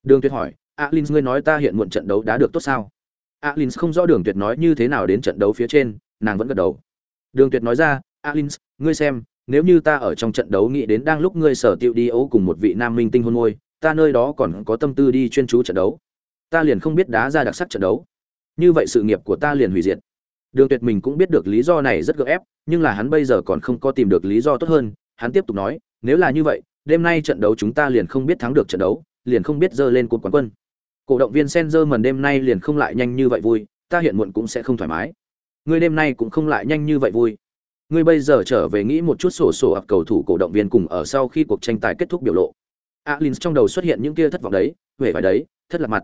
Đường tuyệt hỏi alin ngươi nói ta hiện muộn trận đấu đã được tốt sao? Alin không rõ đường tuyệt nói như thế nào đến trận đấu phía trên, nàng vẫn gật đầu. Đường tuyệt nói ra alin ngươi xem, nếu như ta ở trong trận đấu nghĩ đến đang lúc ngươi sở tiêu đi ấu cùng một vị nam minh tinh hôn môi, ta nơi đó còn có tâm tư đi chuyên chú trận đấu. Ta liền không biết đá ra đặc sắc trận đấu. Như vậy sự nghiệp của ta liền hủy diệt. Đường tuyệt mình cũng biết được lý do này rất gượng ép, nhưng là hắn bây giờ còn không có tìm được lý do tốt hơn, hắn tiếp tục nói nếu là như vậy, đêm nay trận đấu chúng ta liền không biết thắng được trận đấu, liền không biết dơ lên cột quán quân. Cổ động viên Senzer đêm nay liền không lại nhanh như vậy vui, ta hiện muộn cũng sẽ không thoải mái. Ngươi đêm nay cũng không lại nhanh như vậy vui. Ngươi bây giờ trở về nghĩ một chút sổ sổ ập cầu thủ cổ động viên cùng ở sau khi cuộc tranh tài kết thúc biểu lộ. Alins trong đầu xuất hiện những kia thất vọng đấy, vẻ vải đấy, thất lạc mặt.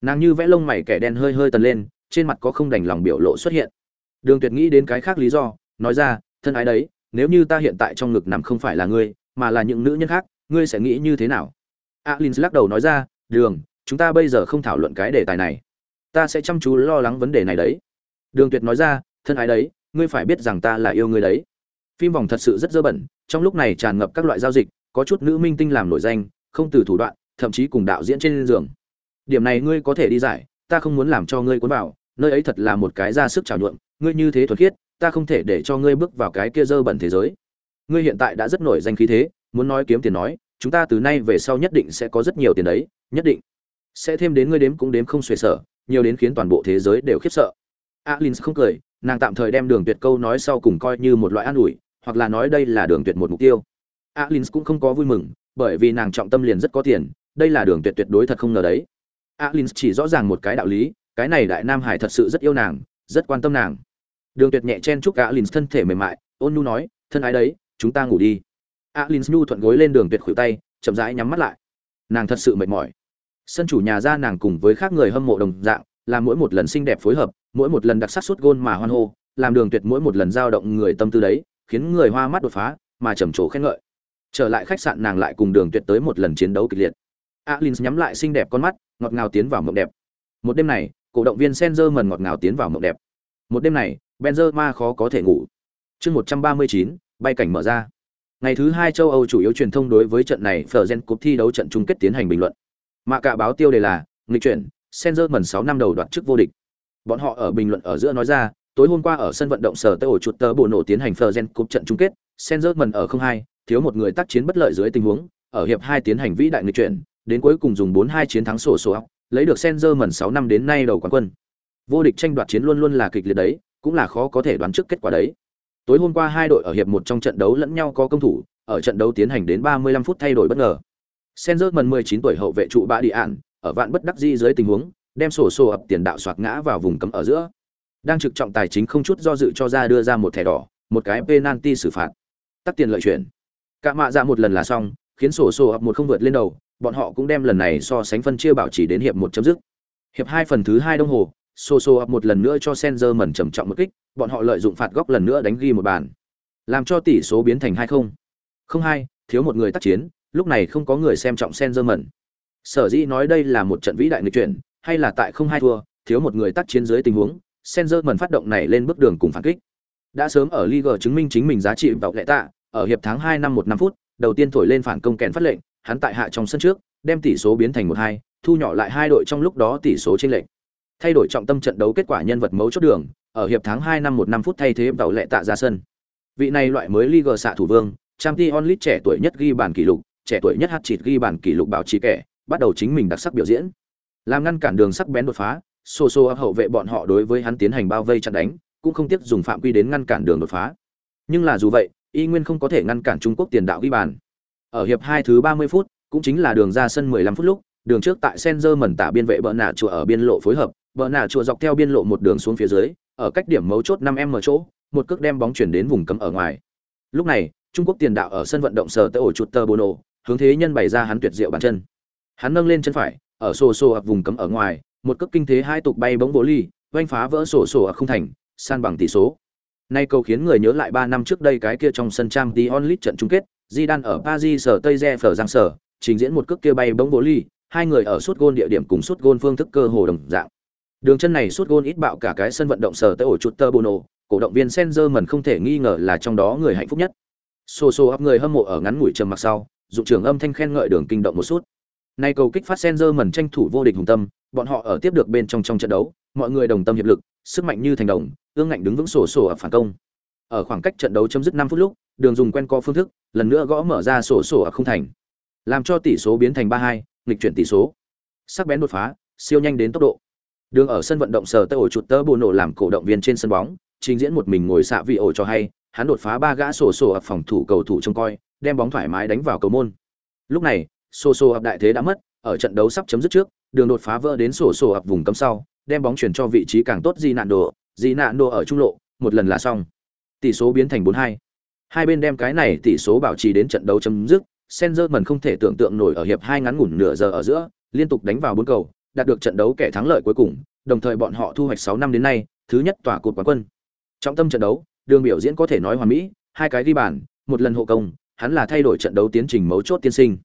Nàng như vẽ lông mày kẻ đen hơi hơi tần lên, trên mặt có không đành lòng biểu lộ xuất hiện. Đường Tuyệt nghĩ đến cái khác lý do, nói ra, thân ái đấy, nếu như ta hiện tại trong ngực nằm không phải là ngươi, mà là những nữ nhân khác, ngươi sẽ nghĩ như thế nào? Alin lắc đầu nói ra, đường, chúng ta bây giờ không thảo luận cái đề tài này. Ta sẽ chăm chú lo lắng vấn đề này đấy. Đường tuyệt nói ra, thân ái đấy, ngươi phải biết rằng ta là yêu ngươi đấy. Phim vòng thật sự rất dơ bẩn, trong lúc này tràn ngập các loại giao dịch, có chút nữ minh tinh làm nổi danh, không từ thủ đoạn, thậm chí cùng đạo diễn trên giường. Điểm này ngươi có thể đi giải, ta không muốn làm cho ngươi cuốn vào, nơi ấy thật là một cái ra sức trào nhuộm, ngươi như thế thuật khiết, ta không thể để cho ngươi bước vào cái kia dơ bẩn thế giới ngươi hiện tại đã rất nổi danh khí thế, muốn nói kiếm tiền nói, chúng ta từ nay về sau nhất định sẽ có rất nhiều tiền đấy, nhất định. Sẽ thêm đến ngươi đếm cũng đếm không xuề sở nhiều đến khiến toàn bộ thế giới đều khiếp sợ. Alin không cười, nàng tạm thời đem đường tuyệt câu nói sau cùng coi như một loại an ủi, hoặc là nói đây là đường tuyệt một mục tiêu. Alin cũng không có vui mừng, bởi vì nàng trọng tâm liền rất có tiền, đây là đường tuyệt tuyệt đối thật không ngờ đấy. Alin chỉ rõ ràng một cái đạo lý, cái này đại nam hải thật sự rất yêu nàng, rất quan tâm nàng. Đường tuyệt nhẹ chen chúc alin thân thể mềm mại, ôn nhu nói, thân ái đấy chúng ta ngủ đi. Alin nhu thuận gối lên đường tuyệt khuỷu tay, chậm rãi nhắm mắt lại. Nàng thật sự mệt mỏi. Sân chủ nhà ra nàng cùng với khác người hâm mộ đồng dạng làm mỗi một lần xinh đẹp phối hợp, mỗi một lần đặc sắc suốt gôn mà hoan hô, làm đường tuyệt mỗi một lần giao động người tâm tư đấy, khiến người hoa mắt đột phá, mà trầm trồ khen ngợi. Trở lại khách sạn nàng lại cùng đường tuyệt tới một lần chiến đấu kịch liệt. Alin nhắm lại xinh đẹp con mắt, ngọt ngào tiến vào mộng đẹp. Một đêm này, cổ động viên senzer mần ngọt ngào tiến vào mộng đẹp. Một đêm này benzema khó có thể ngủ. Chương một trăm ba mươi chín bay cảnh mở ra. Ngày thứ hai châu Âu chủ yếu truyền thông đối với trận này Fergen Cup thi đấu trận chung kết tiến hành bình luận. Mà cả báo tiêu đề là nghịch chuyển, mần 6 năm đầu đoạt chức vô địch. Bọn họ ở bình luận ở giữa nói ra, tối hôm qua ở sân vận động sở Tây ổ chuột tờ bộ nổ tiến hành Fergen Cup trận chung kết, mần ở 02, thiếu một người tác chiến bất lợi dưới tình huống, ở hiệp 2 tiến hành vĩ đại nghịch chuyển, đến cuối cùng dùng 4-2 chiến thắng sổ số lấy được mần 6 năm đến nay đầu quán quân. Vô địch tranh đoạt chiến luôn luôn là kịch liệt đấy, cũng là khó có thể đoán trước kết quả đấy. Tối hôm qua hai đội ở hiệp một trong trận đấu lẫn nhau có công thủ, ở trận đấu tiến hành đến 35 phút thay đổi bất ngờ. Senzer 19 tuổi hậu vệ trụ bạ đi ạn, ở vạn bất đắc di dưới tình huống, đem sổ sổ ập tiền đạo xoạc ngã vào vùng cấm ở giữa. Đang trực trọng tài chính không chút do dự cho ra đưa ra một thẻ đỏ, một cái penalty xử phạt. Tắt tiền lợi chuyển. Cả mạ ra dạ một lần là xong, khiến sổ sổ ập một không vượt lên đầu, bọn họ cũng đem lần này so sánh phân chia bảo trì đến hiệp một chấm dứt. Hiệp hai phần thứ hai đồng hồ, Soso ập một lần nữa cho Senzer mẩn trầm trọng một kích, bọn họ lợi dụng phạt góc lần nữa đánh ghi một bàn, làm cho tỷ số biến thành 2-0. 0-2, thiếu một người tác chiến, lúc này không có người xem trọng Senzer mẩn. Sở dĩ nói đây là một trận vĩ đại nghịch chuyển, hay là tại 0-2 thua, thiếu một người tác chiến dưới tình huống, Senzer mẩn phát động này lên bước đường cùng phản kích. Đã sớm ở Liga chứng minh chính mình giá trị vào lệ tạ, ở hiệp tháng 2 năm 1 năm phút, đầu tiên thổi lên phản công kèn phát lệnh, hắn tại hạ trong sân trước, đem tỷ số biến thành 1-2, thu nhỏ lại hai đội trong lúc đó tỷ số chênh lệch. Thay đổi trọng tâm trận đấu kết quả nhân vật mấu chốt đường, ở hiệp tháng 2 năm 1 năm phút thay thế tàu lệ tạ ra sân. Vị này loại mới Liga xạ thủ vương, Champions League trẻ tuổi nhất ghi bàn kỷ lục, trẻ tuổi nhất hát chịt ghi bàn kỷ lục bảo trì kẻ, bắt đầu chính mình đặc sắc biểu diễn. Làm ngăn cản đường sắc bén đột phá, xô xô hậu vệ bọn họ đối với hắn tiến hành bao vây chặn đánh, cũng không tiếc dùng phạm quy đến ngăn cản đường đột phá. Nhưng là dù vậy, y nguyên không có thể ngăn cản Trung Quốc tiền đạo ghi bàn. Ở hiệp 2 thứ 30 phút, cũng chính là đường ra sân 15 phút lúc, đường trước tại Senzer mẩn tả biên vệ bợn nạ chùa ở biên lộ phối hợp, bờ nạ chùa dọc theo biên lộ một đường xuống phía dưới, ở cách điểm mấu chốt 5m chỗ, một cước đem bóng chuyển đến vùng cấm ở ngoài. Lúc này, Trung Quốc tiền đạo ở sân vận động sở tới ổ chuột tơ Bono, hướng thế nhân bày ra hắn tuyệt diệu bàn chân. Hắn nâng lên chân phải, ở sổ sổ ở vùng cấm ở ngoài, một cước kinh thế hai tục bay bóng vô ly, oanh phá vỡ sổ sổ ở không thành, san bằng tỷ số. Nay câu khiến người nhớ lại 3 năm trước đây cái kia trong sân trang tí onlit trận chung kết, di đan ở Paris sở Tây Re phở giang sở, trình diễn một cước kia bay bóng vô ly, hai người ở suốt gôn địa điểm cùng suốt gôn phương thức cơ hồ đồng dạng. Đường chân này suốt gôn ít bạo cả cái sân vận động sở tới ổ chuột tơ Bono, cổ động viên Senzer không thể nghi ngờ là trong đó người hạnh phúc nhất. Sô sô ấp người hâm mộ ở ngắn ngủi trầm mặc sau, dụng trưởng âm thanh khen ngợi đường kinh động một suốt. Nay cầu kích phát Senzer tranh thủ vô địch hùng tâm, bọn họ ở tiếp được bên trong trong trận đấu, mọi người đồng tâm hiệp lực, sức mạnh như thành đồng, ương ngạnh đứng vững sổ sổ ở phản công. Ở khoảng cách trận đấu chấm dứt 5 phút lúc, đường dùng quen co phương thức, lần nữa gõ mở ra sổ sổ ở không thành, làm cho tỷ số biến thành 3-2, nghịch chuyển tỷ số. Sắc bén đột phá, siêu nhanh đến tốc độ. Đường ở sân vận động sở tơ ổ chuột tơ bồ nổ làm cổ động viên trên sân bóng, trình diễn một mình ngồi xạ vị ổ cho hay, hắn đột phá ba gã sổ sổ ập phòng thủ cầu thủ trông coi, đem bóng thoải mái đánh vào cầu môn. Lúc này, sổ sổ ập đại thế đã mất, ở trận đấu sắp chấm dứt trước, đường đột phá vỡ đến sổ sổ ập vùng cấm sau, đem bóng chuyển cho vị trí càng tốt Di Nạn Đồ, Di Nạn Đồ ở trung lộ, một lần là xong. Tỷ số biến thành 4-2. Hai bên đem cái này tỷ số bảo trì đến trận đấu chấm dứt, Sengerman không thể tưởng tượng nổi ở hiệp hai ngắn ngủn nửa giờ ở giữa, liên tục đánh vào bốn cầu, đạt được trận đấu kẻ thắng lợi cuối cùng, đồng thời bọn họ thu hoạch 6 năm đến nay, thứ nhất tỏa cột quán quân. Trọng tâm trận đấu, đường biểu diễn có thể nói hoàn mỹ, hai cái ghi bàn, một lần hộ công, hắn là thay đổi trận đấu tiến trình mấu chốt tiên sinh.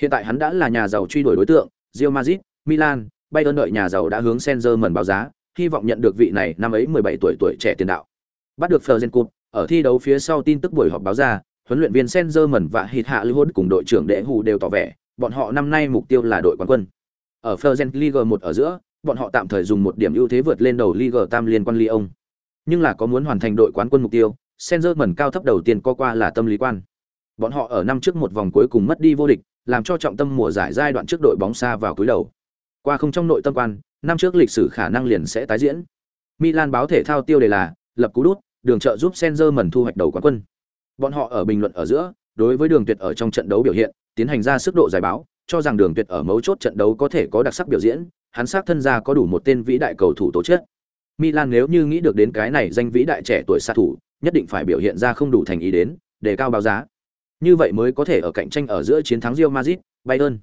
Hiện tại hắn đã là nhà giàu truy đuổi đối tượng, Real Madrid, Milan, Bayern đợi nhà giàu đã hướng Senzerman báo giá, hy vọng nhận được vị này năm ấy 17 tuổi tuổi trẻ tiền đạo. Bắt được Fergen Cup, ở thi đấu phía sau tin tức buổi họp báo ra, huấn luyện viên Senzerman và Hít Hạ Lưu cùng đội trưởng Đệ Hù đều tỏ vẻ, bọn họ năm nay mục tiêu là đội quán quân. Ở Fergen League 1 ở giữa, bọn họ tạm thời dùng một điểm ưu thế vượt lên đầu Liga Tam liên quan Lyon. Nhưng là có muốn hoàn thành đội quán quân mục tiêu, Senzerman cao thấp đầu tiên có qua là tâm lý quan. Bọn họ ở năm trước một vòng cuối cùng mất đi vô địch, làm cho trọng tâm mùa giải giai đoạn trước đội bóng xa vào cuối đầu. Qua không trong nội tâm quan, năm trước lịch sử khả năng liền sẽ tái diễn. Milan báo thể thao tiêu đề là lập cú đút, đường trợ giúp Senzerman thu hoạch đầu quán quân. Bọn họ ở bình luận ở giữa, đối với Đường Tuyệt ở trong trận đấu biểu hiện, tiến hành ra sức độ giải báo, cho rằng Đường Tuyệt ở mấu chốt trận đấu có thể có đặc sắc biểu diễn, hắn xác thân ra có đủ một tên vĩ đại cầu thủ tố chất. Milan nếu như nghĩ được đến cái này danh vĩ đại trẻ tuổi sát thủ, nhất định phải biểu hiện ra không đủ thành ý đến, để cao báo giá. Như vậy mới có thể ở cạnh tranh ở giữa chiến thắng Real Madrid, Bayern.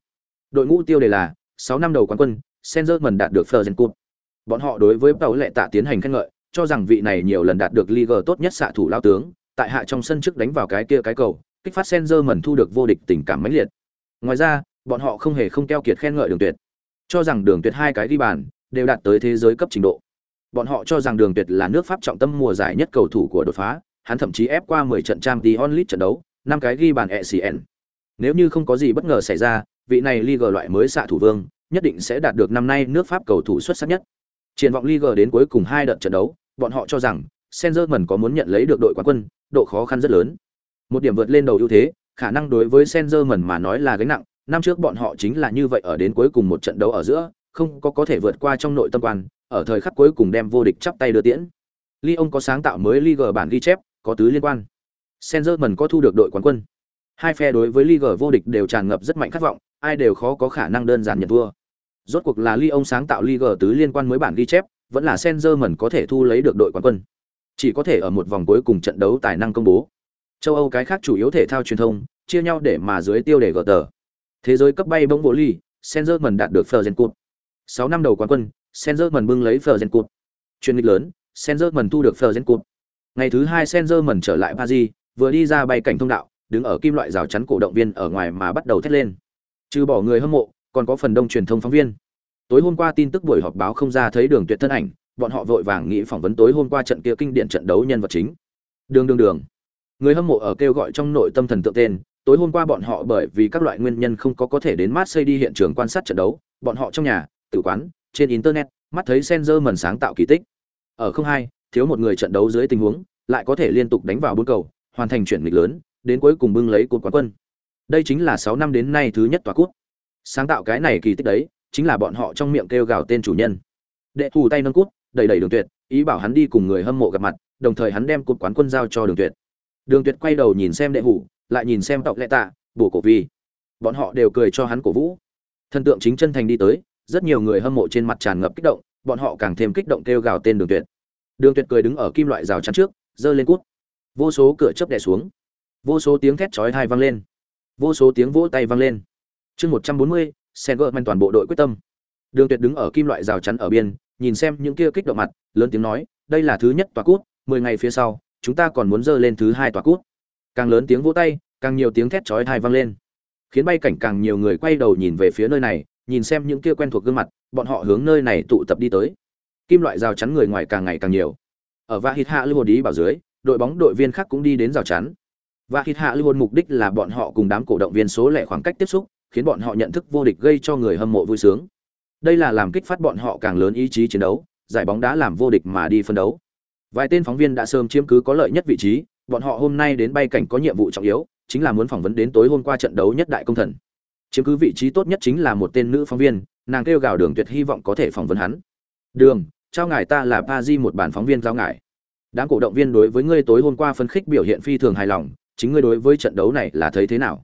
Đội ngũ tiêu đề là 6 năm đầu quán quân, Senzerman đạt được Fergen Cup. Bọn họ đối với Paul Lệ Tạ tiến hành khen ngợi, cho rằng vị này nhiều lần đạt được Liga tốt nhất xạ thủ lao tướng, tại hạ trong sân trước đánh vào cái kia cái cầu, kích phát Senzerman thu được vô địch tình cảm mãnh liệt. Ngoài ra, bọn họ không hề không keo kiệt khen ngợi Đường Tuyệt, cho rằng Đường Tuyệt hai cái ghi bàn đều đạt tới thế giới cấp trình độ. Bọn họ cho rằng Đường Tuyệt là nước Pháp trọng tâm mùa giải nhất cầu thủ của đột phá, hắn thậm chí ép qua 10 trận Champions League trận đấu, năm cái ghi bàn ECN. Nếu như không có gì bất ngờ xảy ra, vị này Liga loại mới xạ thủ vương, nhất định sẽ đạt được năm nay nước Pháp cầu thủ xuất sắc nhất. Triển vọng Liga đến cuối cùng hai đợt trận đấu, bọn họ cho rằng Senzerman có muốn nhận lấy được đội quán quân, độ khó khăn rất lớn. Một điểm vượt lên đầu ưu thế, khả năng đối với Senzerman mà nói là gánh nặng, năm trước bọn họ chính là như vậy ở đến cuối cùng một trận đấu ở giữa, không có có thể vượt qua trong nội tâm quan, ở thời khắc cuối cùng đem vô địch chắp tay đưa tiễn. Lyon có sáng tạo mới Liga bản ghi chép, có tứ liên quan. Senzerman có thu được đội quán quân. Hai phe đối với Liga vô địch đều tràn ngập rất mạnh khát vọng, ai đều khó có khả năng đơn giản nhận thua. Rốt cuộc là Lyon sáng tạo Liga tứ liên quan mới bản ghi chép, vẫn là Senzerman có thể thu lấy được đội quán quân. Chỉ có thể ở một vòng cuối cùng trận đấu tài năng công bố. Châu Âu cái khác chủ yếu thể thao truyền thông, chia nhau để mà dưới tiêu đề gọi tờ. Thế giới cấp bay bóng vỗ ly, Sengerman đạt được Fergen Cup. 6 năm đầu quán quân, Sengerman bưng lấy Fergen Cup. Chuyên nghịch lớn, Sengerman thu được Fergen Cup. Ngày thứ hai Sengerman trở lại Paris, vừa đi ra bay cảnh thông đạo, đứng ở kim loại rào chắn cổ động viên ở ngoài mà bắt đầu thét lên. Trừ bỏ người hâm mộ, còn có phần đông truyền thông phóng viên. Tối hôm qua tin tức buổi họp báo không ra thấy Đường Tuyệt thân ảnh, bọn họ vội vàng nghĩ phỏng vấn tối hôm qua trận kia kinh điển trận đấu nhân vật chính. Đường đường đường. Người hâm mộ ở kêu gọi trong nội tâm thần tượng tên, tối hôm qua bọn họ bởi vì các loại nguyên nhân không có có thể đến Marseille đi hiện trường quan sát trận đấu, bọn họ trong nhà, tử quán, trên internet, mắt thấy Senzer mần sáng tạo kỳ tích. Ở không hai, thiếu một người trận đấu dưới tình huống, lại có thể liên tục đánh vào bốn cầu, hoàn thành chuyển nghịch lớn, đến cuối cùng bưng lấy cột quán quân. Đây chính là 6 năm đến nay thứ nhất tòa cút. Sáng tạo cái này kỳ tích đấy, chính là bọn họ trong miệng kêu gào tên chủ nhân. Đệ thủ tay nâng cút, đẩy đẩy Đường Tuyệt, ý bảo hắn đi cùng người hâm mộ gặp mặt, đồng thời hắn đem cột quán quân giao cho Đường Tuyệt. Đường Tuyệt quay đầu nhìn xem đệ hủ, lại nhìn xem tộc lệ tạ, bổ cổ vi. Bọn họ đều cười cho hắn cổ vũ. Thần tượng chính chân thành đi tới, rất nhiều người hâm mộ trên mặt tràn ngập kích động, bọn họ càng thêm kích động kêu gào tên Đường Tuyệt. Đường Tuyệt cười đứng ở kim loại rào chắn trước, giơ lên cút. Vô số cửa chớp đè xuống, vô số tiếng thét chói tai vang lên, vô số tiếng vỗ tay vang lên. Chương 140, Sengerman toàn bộ đội quyết tâm. Đường Tuyệt đứng ở kim loại rào chắn ở biên, nhìn xem những kia kích động mặt, lớn tiếng nói, đây là thứ nhất tòa cút, 10 ngày phía sau, chúng ta còn muốn dơ lên thứ hai tòa cút. Càng lớn tiếng vỗ tay, càng nhiều tiếng thét chói tai vang lên, khiến bay cảnh càng nhiều người quay đầu nhìn về phía nơi này, nhìn xem những kia quen thuộc gương mặt, bọn họ hướng nơi này tụ tập đi tới. Kim loại rào chắn người ngoài càng ngày càng nhiều. Ở Vahit Hạ Lưu Đi bảo dưới, đội bóng đội viên khác cũng đi đến rào chắn. Vahit Hạ Lưu mục đích là bọn họ cùng đám cổ động viên số lẻ khoảng cách tiếp xúc, khiến bọn họ nhận thức vô địch gây cho người hâm mộ vui sướng. Đây là làm kích phát bọn họ càng lớn ý chí chiến đấu, giải bóng đá làm vô địch mà đi phân đấu. Vài tên phóng viên đã sớm chiếm cứ có lợi nhất vị trí, bọn họ hôm nay đến bay cảnh có nhiệm vụ trọng yếu, chính là muốn phỏng vấn đến tối hôm qua trận đấu nhất đại công thần. Chiếm cứ vị trí tốt nhất chính là một tên nữ phóng viên, nàng kêu gào Đường Tuyệt hy vọng có thể phỏng vấn hắn. "Đường, trao ngài ta là Pazi một bản phóng viên giao ngài." Đám cổ động viên đối với ngươi tối hôm qua phân khích biểu hiện phi thường hài lòng, chính ngươi đối với trận đấu này là thấy thế nào?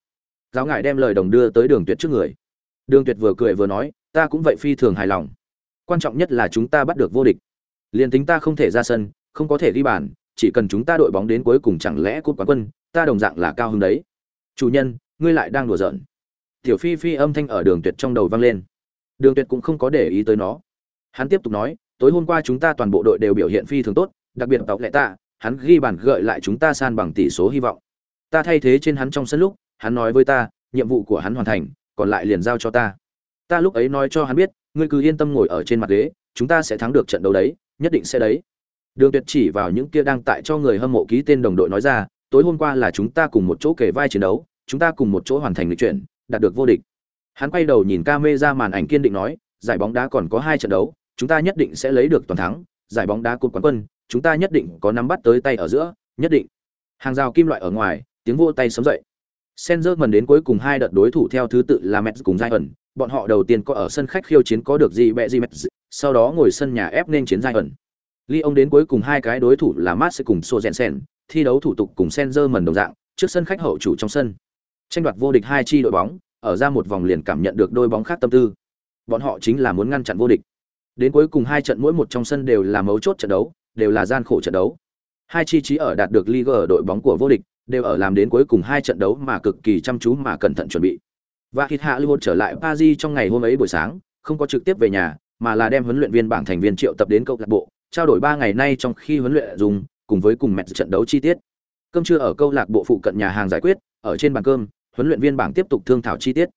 Giáo ngài đem lời đồng đưa tới Đường Tuyệt trước người. Đường Tuyệt vừa cười vừa nói, ta cũng vậy phi thường hài lòng. Quan trọng nhất là chúng ta bắt được vô địch. liền tính ta không thể ra sân, không có thể ghi bàn, chỉ cần chúng ta đội bóng đến cuối cùng chẳng lẽ cúp quán quân, ta đồng dạng là cao hứng đấy. Chủ nhân, ngươi lại đang đùa giỡn. Tiểu Phi Phi âm thanh ở Đường Tuyệt trong đầu vang lên. Đường Tuyệt cũng không có để ý tới nó. Hắn tiếp tục nói, tối hôm qua chúng ta toàn bộ đội đều biểu hiện phi thường tốt, đặc biệt tộc lệ ta, hắn ghi bàn gợi lại chúng ta san bằng tỷ số hy vọng. Ta thay thế trên hắn trong sân lúc, hắn nói với ta, nhiệm vụ của hắn hoàn thành, còn lại liền giao cho ta. Ta lúc ấy nói cho hắn biết, ngươi cứ yên tâm ngồi ở trên mặt ghế, chúng ta sẽ thắng được trận đấu đấy, nhất định sẽ đấy. Đường Tuyệt chỉ vào những kia đang tại cho người hâm mộ ký tên đồng đội nói ra, tối hôm qua là chúng ta cùng một chỗ kề vai chiến đấu, chúng ta cùng một chỗ hoàn thành lịch chuyển, đạt được vô địch. Hắn quay đầu nhìn camera màn ảnh kiên định nói, giải bóng đá còn có hai trận đấu, chúng ta nhất định sẽ lấy được toàn thắng, giải bóng đá cúp quán quân, chúng ta nhất định có nắm bắt tới tay ở giữa, nhất định. Hàng rào kim loại ở ngoài, tiếng vỗ tay sớm dậy. Senzer đến cuối cùng hai đợt đối thủ theo thứ tự là Mets cùng Giants, bọn họ đầu tiên có ở sân khách khiêu chiến có được gì bẹ gì Mets, sau đó ngồi sân nhà ép nên chiến Giants. Lyon đến cuối cùng hai cái đối thủ là Mars cùng Sojensen, thi đấu thủ tục cùng Senzerman đồng dạng, trước sân khách hậu chủ trong sân. Tranh đoạt vô địch hai chi đội bóng, ở ra một vòng liền cảm nhận được đôi bóng khác tâm tư. Bọn họ chính là muốn ngăn chặn vô địch. Đến cuối cùng hai trận mỗi một trong sân đều là mấu chốt trận đấu, đều là gian khổ trận đấu. Hai chi trí ở đạt được Liga ở đội bóng của vô địch, đều ở làm đến cuối cùng hai trận đấu mà cực kỳ chăm chú mà cẩn thận chuẩn bị. Và khi Hạ Lưu trở lại Paris trong ngày hôm ấy buổi sáng, không có trực tiếp về nhà, mà là đem huấn luyện viên bảng thành viên triệu tập đến câu lạc bộ, trao đổi 3 ngày nay trong khi huấn luyện dùng, cùng với cùng mẹ trận đấu chi tiết. Cơm trưa ở câu lạc bộ phụ cận nhà hàng giải quyết, ở trên bàn cơm, huấn luyện viên bảng tiếp tục thương thảo chi tiết.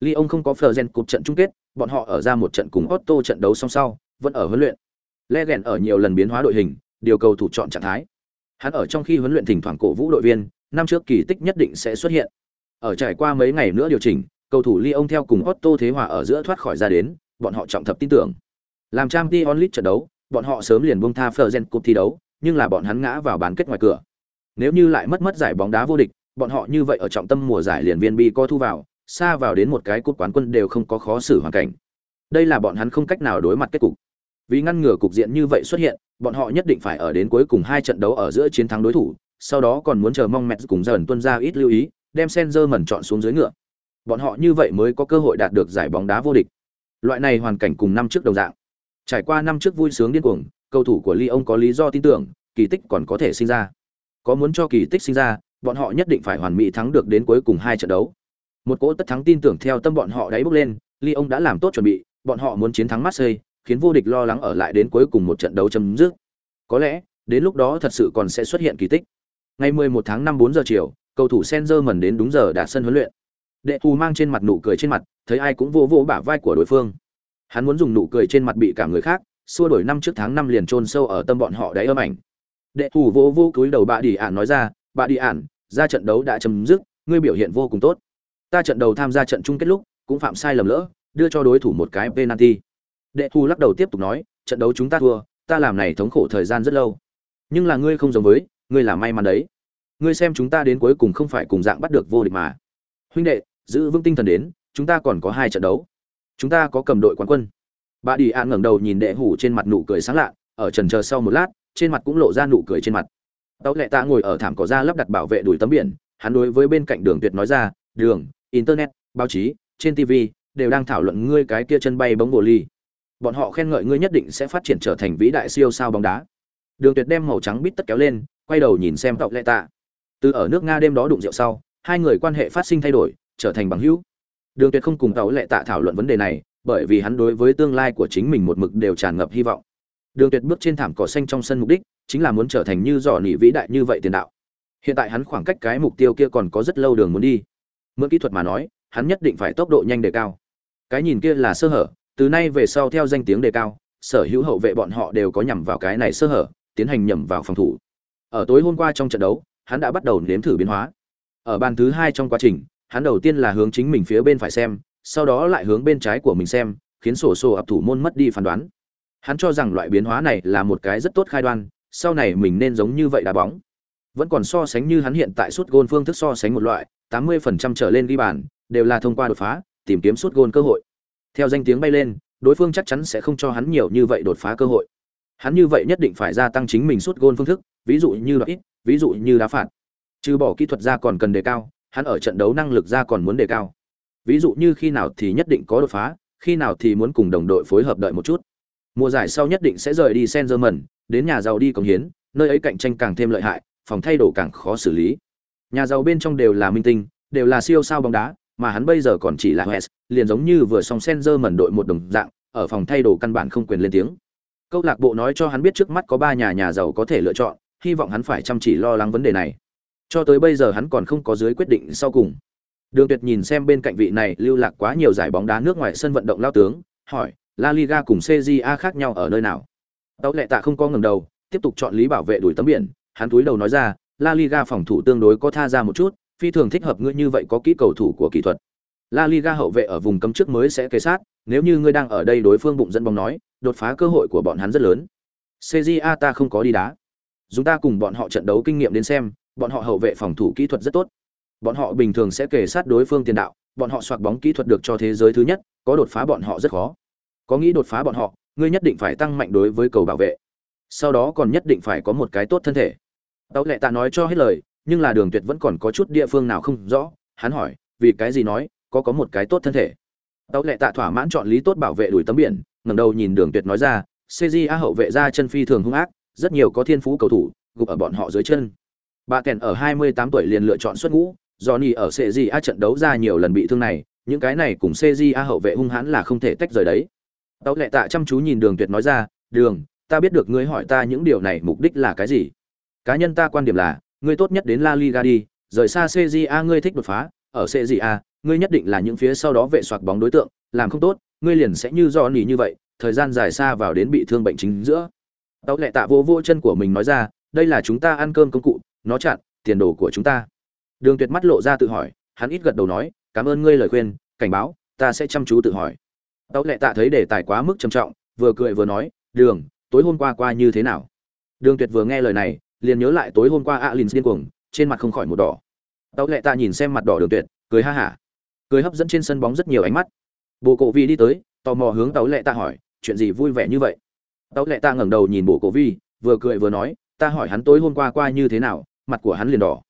Lyon không có Fleuren cục trận chung kết, bọn họ ở ra một trận cùng Otto trận đấu song sau, vẫn ở huấn luyện. Legend ở nhiều lần biến hóa đội hình, điều cầu thủ chọn trạng thái. Hắn ở trong khi huấn luyện thỉnh thoảng cổ vũ đội viên, năm trước kỳ tích nhất định sẽ xuất hiện. Ở trải qua mấy ngày nữa điều chỉnh, cầu thủ Lyon theo cùng Otto thế hòa ở giữa thoát khỏi ra đến, bọn họ trọng thập tin tưởng. Làm Champions League trận đấu, bọn họ sớm liền buông tha Fleuren Cup thi đấu, nhưng là bọn hắn ngã vào bán kết ngoài cửa. Nếu như lại mất mất giải bóng đá vô địch, bọn họ như vậy ở trọng tâm mùa giải liền viên bi co thu vào, xa vào đến một cái cúp quán quân đều không có khó xử hoàn cảnh. Đây là bọn hắn không cách nào đối mặt kết cục. Vì ngăn ngừa cục diện như vậy xuất hiện, bọn họ nhất định phải ở đến cuối cùng hai trận đấu ở giữa chiến thắng đối thủ, sau đó còn muốn chờ mong mẹ cùng dần tuân ra ít lưu ý, đem Senzer mẩn chọn xuống dưới ngựa. Bọn họ như vậy mới có cơ hội đạt được giải bóng đá vô địch. Loại này hoàn cảnh cùng năm trước đồng dạng. Trải qua năm trước vui sướng điên cuồng, cầu thủ của Lyon có lý do tin tưởng, kỳ tích còn có thể sinh ra. Có muốn cho kỳ tích sinh ra, bọn họ nhất định phải hoàn mỹ thắng được đến cuối cùng hai trận đấu. Một cỗ tất thắng tin tưởng theo tâm bọn họ đáy bốc lên, Lyon đã làm tốt chuẩn bị, bọn họ muốn chiến thắng Marseille, khiến vô địch lo lắng ở lại đến cuối cùng một trận đấu chấm dứt. Có lẽ, đến lúc đó thật sự còn sẽ xuất hiện kỳ tích. Ngày 11 tháng 5 4 giờ chiều, cầu thủ Senzerman đến đúng giờ đã sân huấn luyện. Đệ Thù mang trên mặt nụ cười trên mặt, thấy ai cũng vô vô bả vai của đối phương. Hắn muốn dùng nụ cười trên mặt bị cả người khác, xua đổi năm trước tháng năm liền chôn sâu ở tâm bọn họ đáy âm ảnh. Đệ thủ vô vô cúi đầu bà đi ản nói ra, bà đi ản, ra trận đấu đã chấm dứt, ngươi biểu hiện vô cùng tốt. Ta trận đầu tham gia trận chung kết lúc, cũng phạm sai lầm lỡ, đưa cho đối thủ một cái penalty. Đệ thủ lắc đầu tiếp tục nói, trận đấu chúng ta thua, ta làm này thống khổ thời gian rất lâu. Nhưng là ngươi không giống với, ngươi là may mắn đấy. Ngươi xem chúng ta đến cuối cùng không phải cùng dạng bắt được vô địch mà. huynh đệ giữ vững tinh thần đến chúng ta còn có hai trận đấu chúng ta có cầm đội quán quân. Bà đi an ngẩng đầu nhìn đệ hủ trên mặt nụ cười sáng lạ, ở trần chờ sau một lát, trên mặt cũng lộ ra nụ cười trên mặt. Tàu lệ tạ ngồi ở thảm cỏ ra lắp đặt bảo vệ đuổi tấm biển, hắn đối với bên cạnh đường tuyệt nói ra, đường, internet, báo chí, trên tv đều đang thảo luận ngươi cái kia chân bay bóng bồ ly. Bọn họ khen ngợi ngươi nhất định sẽ phát triển trở thành vĩ đại siêu sao bóng đá. Đường tuyệt đem màu trắng bít tất kéo lên, quay đầu nhìn xem tàu lệ tạ. Từ ở nước nga đêm đó đụng rượu sau, hai người quan hệ phát sinh thay đổi, trở thành bằng hữu đường tuyệt không cùng tàu lệ tạ thảo luận vấn đề này, bởi vì hắn đối với tương lai của chính mình một mực đều tràn ngập hy vọng. Đường tuyệt bước trên thảm cỏ xanh trong sân mục đích, chính là muốn trở thành như dò nỉ vĩ đại như vậy tiền đạo. Hiện tại hắn khoảng cách cái mục tiêu kia còn có rất lâu đường muốn đi. Mượn kỹ thuật mà nói, hắn nhất định phải tốc độ nhanh đề cao. Cái nhìn kia là sơ hở, từ nay về sau theo danh tiếng đề cao, sở hữu hậu vệ bọn họ đều có nhằm vào cái này sơ hở, tiến hành nhầm vào phòng thủ. Ở tối hôm qua trong trận đấu, hắn đã bắt đầu nếm thử biến hóa. Ở bàn thứ hai trong quá trình hắn đầu tiên là hướng chính mình phía bên phải xem, sau đó lại hướng bên trái của mình xem, khiến sổ sổ ập thủ môn mất đi phán đoán. Hắn cho rằng loại biến hóa này là một cái rất tốt khai đoan, sau này mình nên giống như vậy đá bóng. Vẫn còn so sánh như hắn hiện tại suốt gôn phương thức so sánh một loại 80% trở lên ghi bàn, đều là thông qua đột phá, tìm kiếm suốt gôn cơ hội. Theo danh tiếng bay lên, đối phương chắc chắn sẽ không cho hắn nhiều như vậy đột phá cơ hội. Hắn như vậy nhất định phải gia tăng chính mình suốt gôn phương thức, ví dụ như đoạn ít, ví dụ như đá phạt. Trừ bỏ kỹ thuật ra còn cần đề cao hắn ở trận đấu năng lực ra còn muốn đề cao ví dụ như khi nào thì nhất định có đột phá khi nào thì muốn cùng đồng đội phối hợp đợi một chút mùa giải sau nhất định sẽ rời đi Saint Germain, đến nhà giàu đi cống hiến, nơi ấy cạnh tranh càng thêm lợi hại, phòng thay đồ càng khó xử lý. Nhà giàu bên trong đều là minh tinh, đều là siêu sao bóng đá, mà hắn bây giờ còn chỉ là West, liền giống như vừa xong Saint Germain đội một đồng dạng, ở phòng thay đồ căn bản không quyền lên tiếng. Câu lạc bộ nói cho hắn biết trước mắt có ba nhà nhà giàu có thể lựa chọn, hy vọng hắn phải chăm chỉ lo lắng vấn đề này. Cho tới bây giờ hắn còn không có dưới quyết định sau cùng. Đường Tuyệt nhìn xem bên cạnh vị này lưu lạc quá nhiều giải bóng đá nước ngoài sân vận động lao tướng, hỏi, La Liga cùng CJA khác nhau ở nơi nào? tàu lệ tạ không có ngẩng đầu, tiếp tục chọn lý bảo vệ đuổi tấm biển, hắn túi đầu nói ra, La Liga phòng thủ tương đối có tha ra một chút, phi thường thích hợp ngươi như vậy có kỹ cầu thủ của kỹ thuật. La Liga hậu vệ ở vùng cấm trước mới sẽ kề sát, nếu như ngươi đang ở đây đối phương bụng dẫn bóng nói, đột phá cơ hội của bọn hắn rất lớn. CJA ta không có đi đá. Chúng ta cùng bọn họ trận đấu kinh nghiệm đến xem, bọn họ hậu vệ phòng thủ kỹ thuật rất tốt. Bọn họ bình thường sẽ kề sát đối phương tiền đạo, bọn họ soạt bóng kỹ thuật được cho thế giới thứ nhất, có đột phá bọn họ rất khó. Có nghĩ đột phá bọn họ ngươi nhất định phải tăng mạnh đối với cầu bảo vệ. Sau đó còn nhất định phải có một cái tốt thân thể. Tấu lệ tạ nói cho hết lời nhưng là đường tuyệt vẫn còn có chút địa phương nào không rõ hắn hỏi vì cái gì nói có có một cái tốt thân thể. Tấu lệ tạ thỏa mãn chọn lý tốt bảo vệ đuổi tấm biển ngẩng đầu nhìn đường tuyệt nói ra A hậu vệ ra chân phi thường hung ác rất nhiều có thiên phú cầu thủ gục ở bọn họ dưới chân bà kèn ở 28 tuổi liền lựa chọn xuất ngũ, Johnny ở cja trận đấu ra nhiều lần bị thương này, những cái này cùng cja hậu vệ hung hãn là không thể tách rời đấy. Tấu lệ tạ chăm chú nhìn đường tuyệt nói ra, đường, ta biết được ngươi hỏi ta những điều này mục đích là cái gì. Cá nhân ta quan điểm là, ngươi tốt nhất đến la liga đi, rời xa cja ngươi thích đột phá, ở cja ngươi nhất định là những phía sau đó vệ soạt bóng đối tượng, làm không tốt, ngươi liền sẽ như do nỉ như vậy, thời gian dài xa vào đến bị thương bệnh chính giữa. Tấu lệ tạ vô vô chân của mình nói ra, đây là chúng ta ăn cơm công cụ nó chặn, tiền đồ của chúng ta. Đường tuyệt mắt lộ ra tự hỏi, hắn ít gật đầu nói, cảm ơn ngươi lời khuyên, cảnh báo, ta sẽ chăm chú tự hỏi. Tấu lệ tạ thấy đề tài quá mức trầm trọng, vừa cười vừa nói, đường, tối hôm qua qua như thế nào? Đường tuyệt vừa nghe lời này, liền nhớ lại tối hôm qua alin điên cuồng, trên mặt không khỏi một đỏ. Tấu lệ tạ nhìn xem mặt đỏ đường tuyệt, cười ha hả, cười hấp dẫn trên sân bóng rất nhiều ánh mắt. Bộ cổ vi đi tới, tò mò hướng tấu lệ tạ hỏi, chuyện gì vui vẻ như vậy? Tấu lệ tạ ngẩng đầu nhìn bộ cổ vi, vừa cười vừa nói, ta hỏi hắn tối hôm qua qua như thế nào mặt của hắn liền đỏ.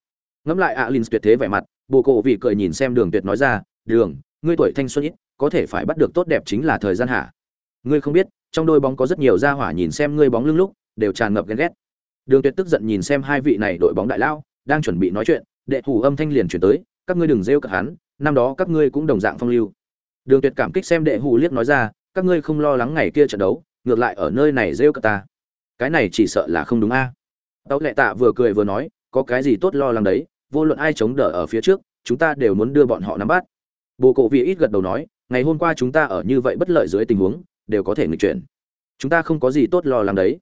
Ngẫm lại alin tuyệt thế vẻ mặt, bồ cổ vi cười nhìn xem đường tuyệt nói ra, đường, ngươi tuổi thanh xuân ít, có thể phải bắt được tốt đẹp chính là thời gian hả ngươi không biết, trong đôi bóng có rất nhiều gia hỏa nhìn xem ngươi bóng lưng lúc, đều tràn ngập ghen ghét. Đường tuyệt tức giận nhìn xem hai vị này đội bóng đại lao đang chuẩn bị nói chuyện, đệ thủ âm thanh liền chuyển tới, các ngươi đừng rêu cả hắn, năm đó các ngươi cũng đồng dạng phong lưu. Đường tuyệt cảm kích xem đệ hù liếc nói ra, các ngươi không lo lắng ngày kia trận đấu, ngược lại ở nơi này rêu cả ta. Cái này chỉ sợ là không đúng a. Tấu lệ tạ vừa cười vừa nói có cái gì tốt lo lắng đấy, vô luận ai chống đỡ ở phía trước, chúng ta đều muốn đưa bọn họ nắm bắt. Bồ cổ vì ít gật đầu nói, ngày hôm qua chúng ta ở như vậy bất lợi dưới tình huống, đều có thể nghịch chuyển. Chúng ta không có gì tốt lo lắng đấy.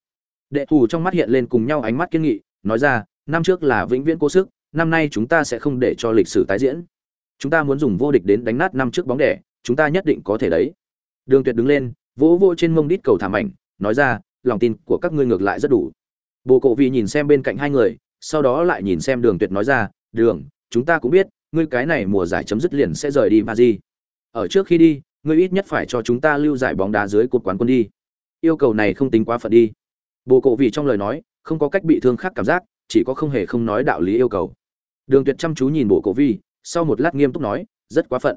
Đệ thù trong mắt hiện lên cùng nhau ánh mắt kiên nghị, nói ra, năm trước là vĩnh viễn cố sức, năm nay chúng ta sẽ không để cho lịch sử tái diễn. Chúng ta muốn dùng vô địch đến đánh nát năm trước bóng đẻ, chúng ta nhất định có thể đấy. Đường tuyệt đứng lên, vỗ vỗ trên mông đít cầu thảm ảnh, nói ra, lòng tin của các ngươi ngược lại rất đủ. Bồ cổ vị nhìn xem bên cạnh hai người sau đó lại nhìn xem đường tuyệt nói ra đường chúng ta cũng biết ngươi cái này mùa giải chấm dứt liền sẽ rời đi Paris. Ở trước khi đi, ngươi ít nhất phải cho chúng ta lưu giải bóng đá dưới cột quán quân đi. Yêu cầu này không tính quá phận đi. Bồ Cổ vì trong lời nói, không có cách bị thương khác cảm giác, chỉ có không hề không nói đạo lý yêu cầu. Đường Tuyệt chăm chú nhìn Bộ Cổ Vi, sau một lát nghiêm túc nói, rất quá phận.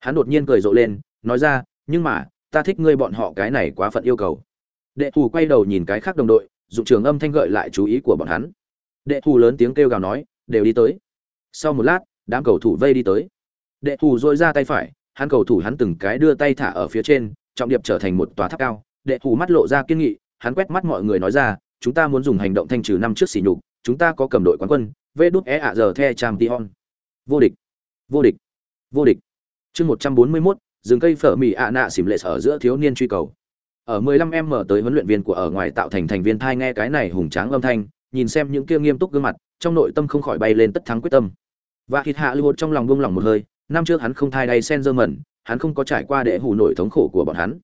Hắn đột nhiên cười rộ lên, nói ra, nhưng mà, ta thích ngươi bọn họ cái này quá phận yêu cầu. Đệ thù quay đầu nhìn cái khác đồng đội, dụng trường âm thanh gợi lại chú ý của bọn hắn. Đệ thù lớn tiếng kêu gào nói, đều đi tới. Sau một lát, đám cầu thủ vây đi tới. Đệ thù dội ra tay phải, hắn cầu thủ hắn từng cái đưa tay thả ở phía trên, trọng điệp trở thành một tòa tháp cao. Đệ thù mắt lộ ra kiên nghị, hắn quét mắt mọi người nói ra, chúng ta muốn dùng hành động thanh trừ năm trước xỉ nhục, chúng ta có cầm đội quán quân, vê đút e ạ giờ the champion. Vô địch, vô địch, vô địch. Chương 141, rừng cây phở mì ạ nạ xỉm lệ ở giữa thiếu niên truy cầu. Ở 15m tới huấn luyện viên của ở ngoài tạo thành thành viên thai nghe cái này hùng tráng âm thanh, nhìn xem những kia nghiêm túc gương mặt, trong nội tâm không khỏi bay lên tất thắng quyết tâm. Và hít hạ lưu trong lòng buông lòng một hơi, năm trước hắn không thai đầy sen dơ mẩn, hắn không có trải qua để hù nổi thống khổ của bọn hắn.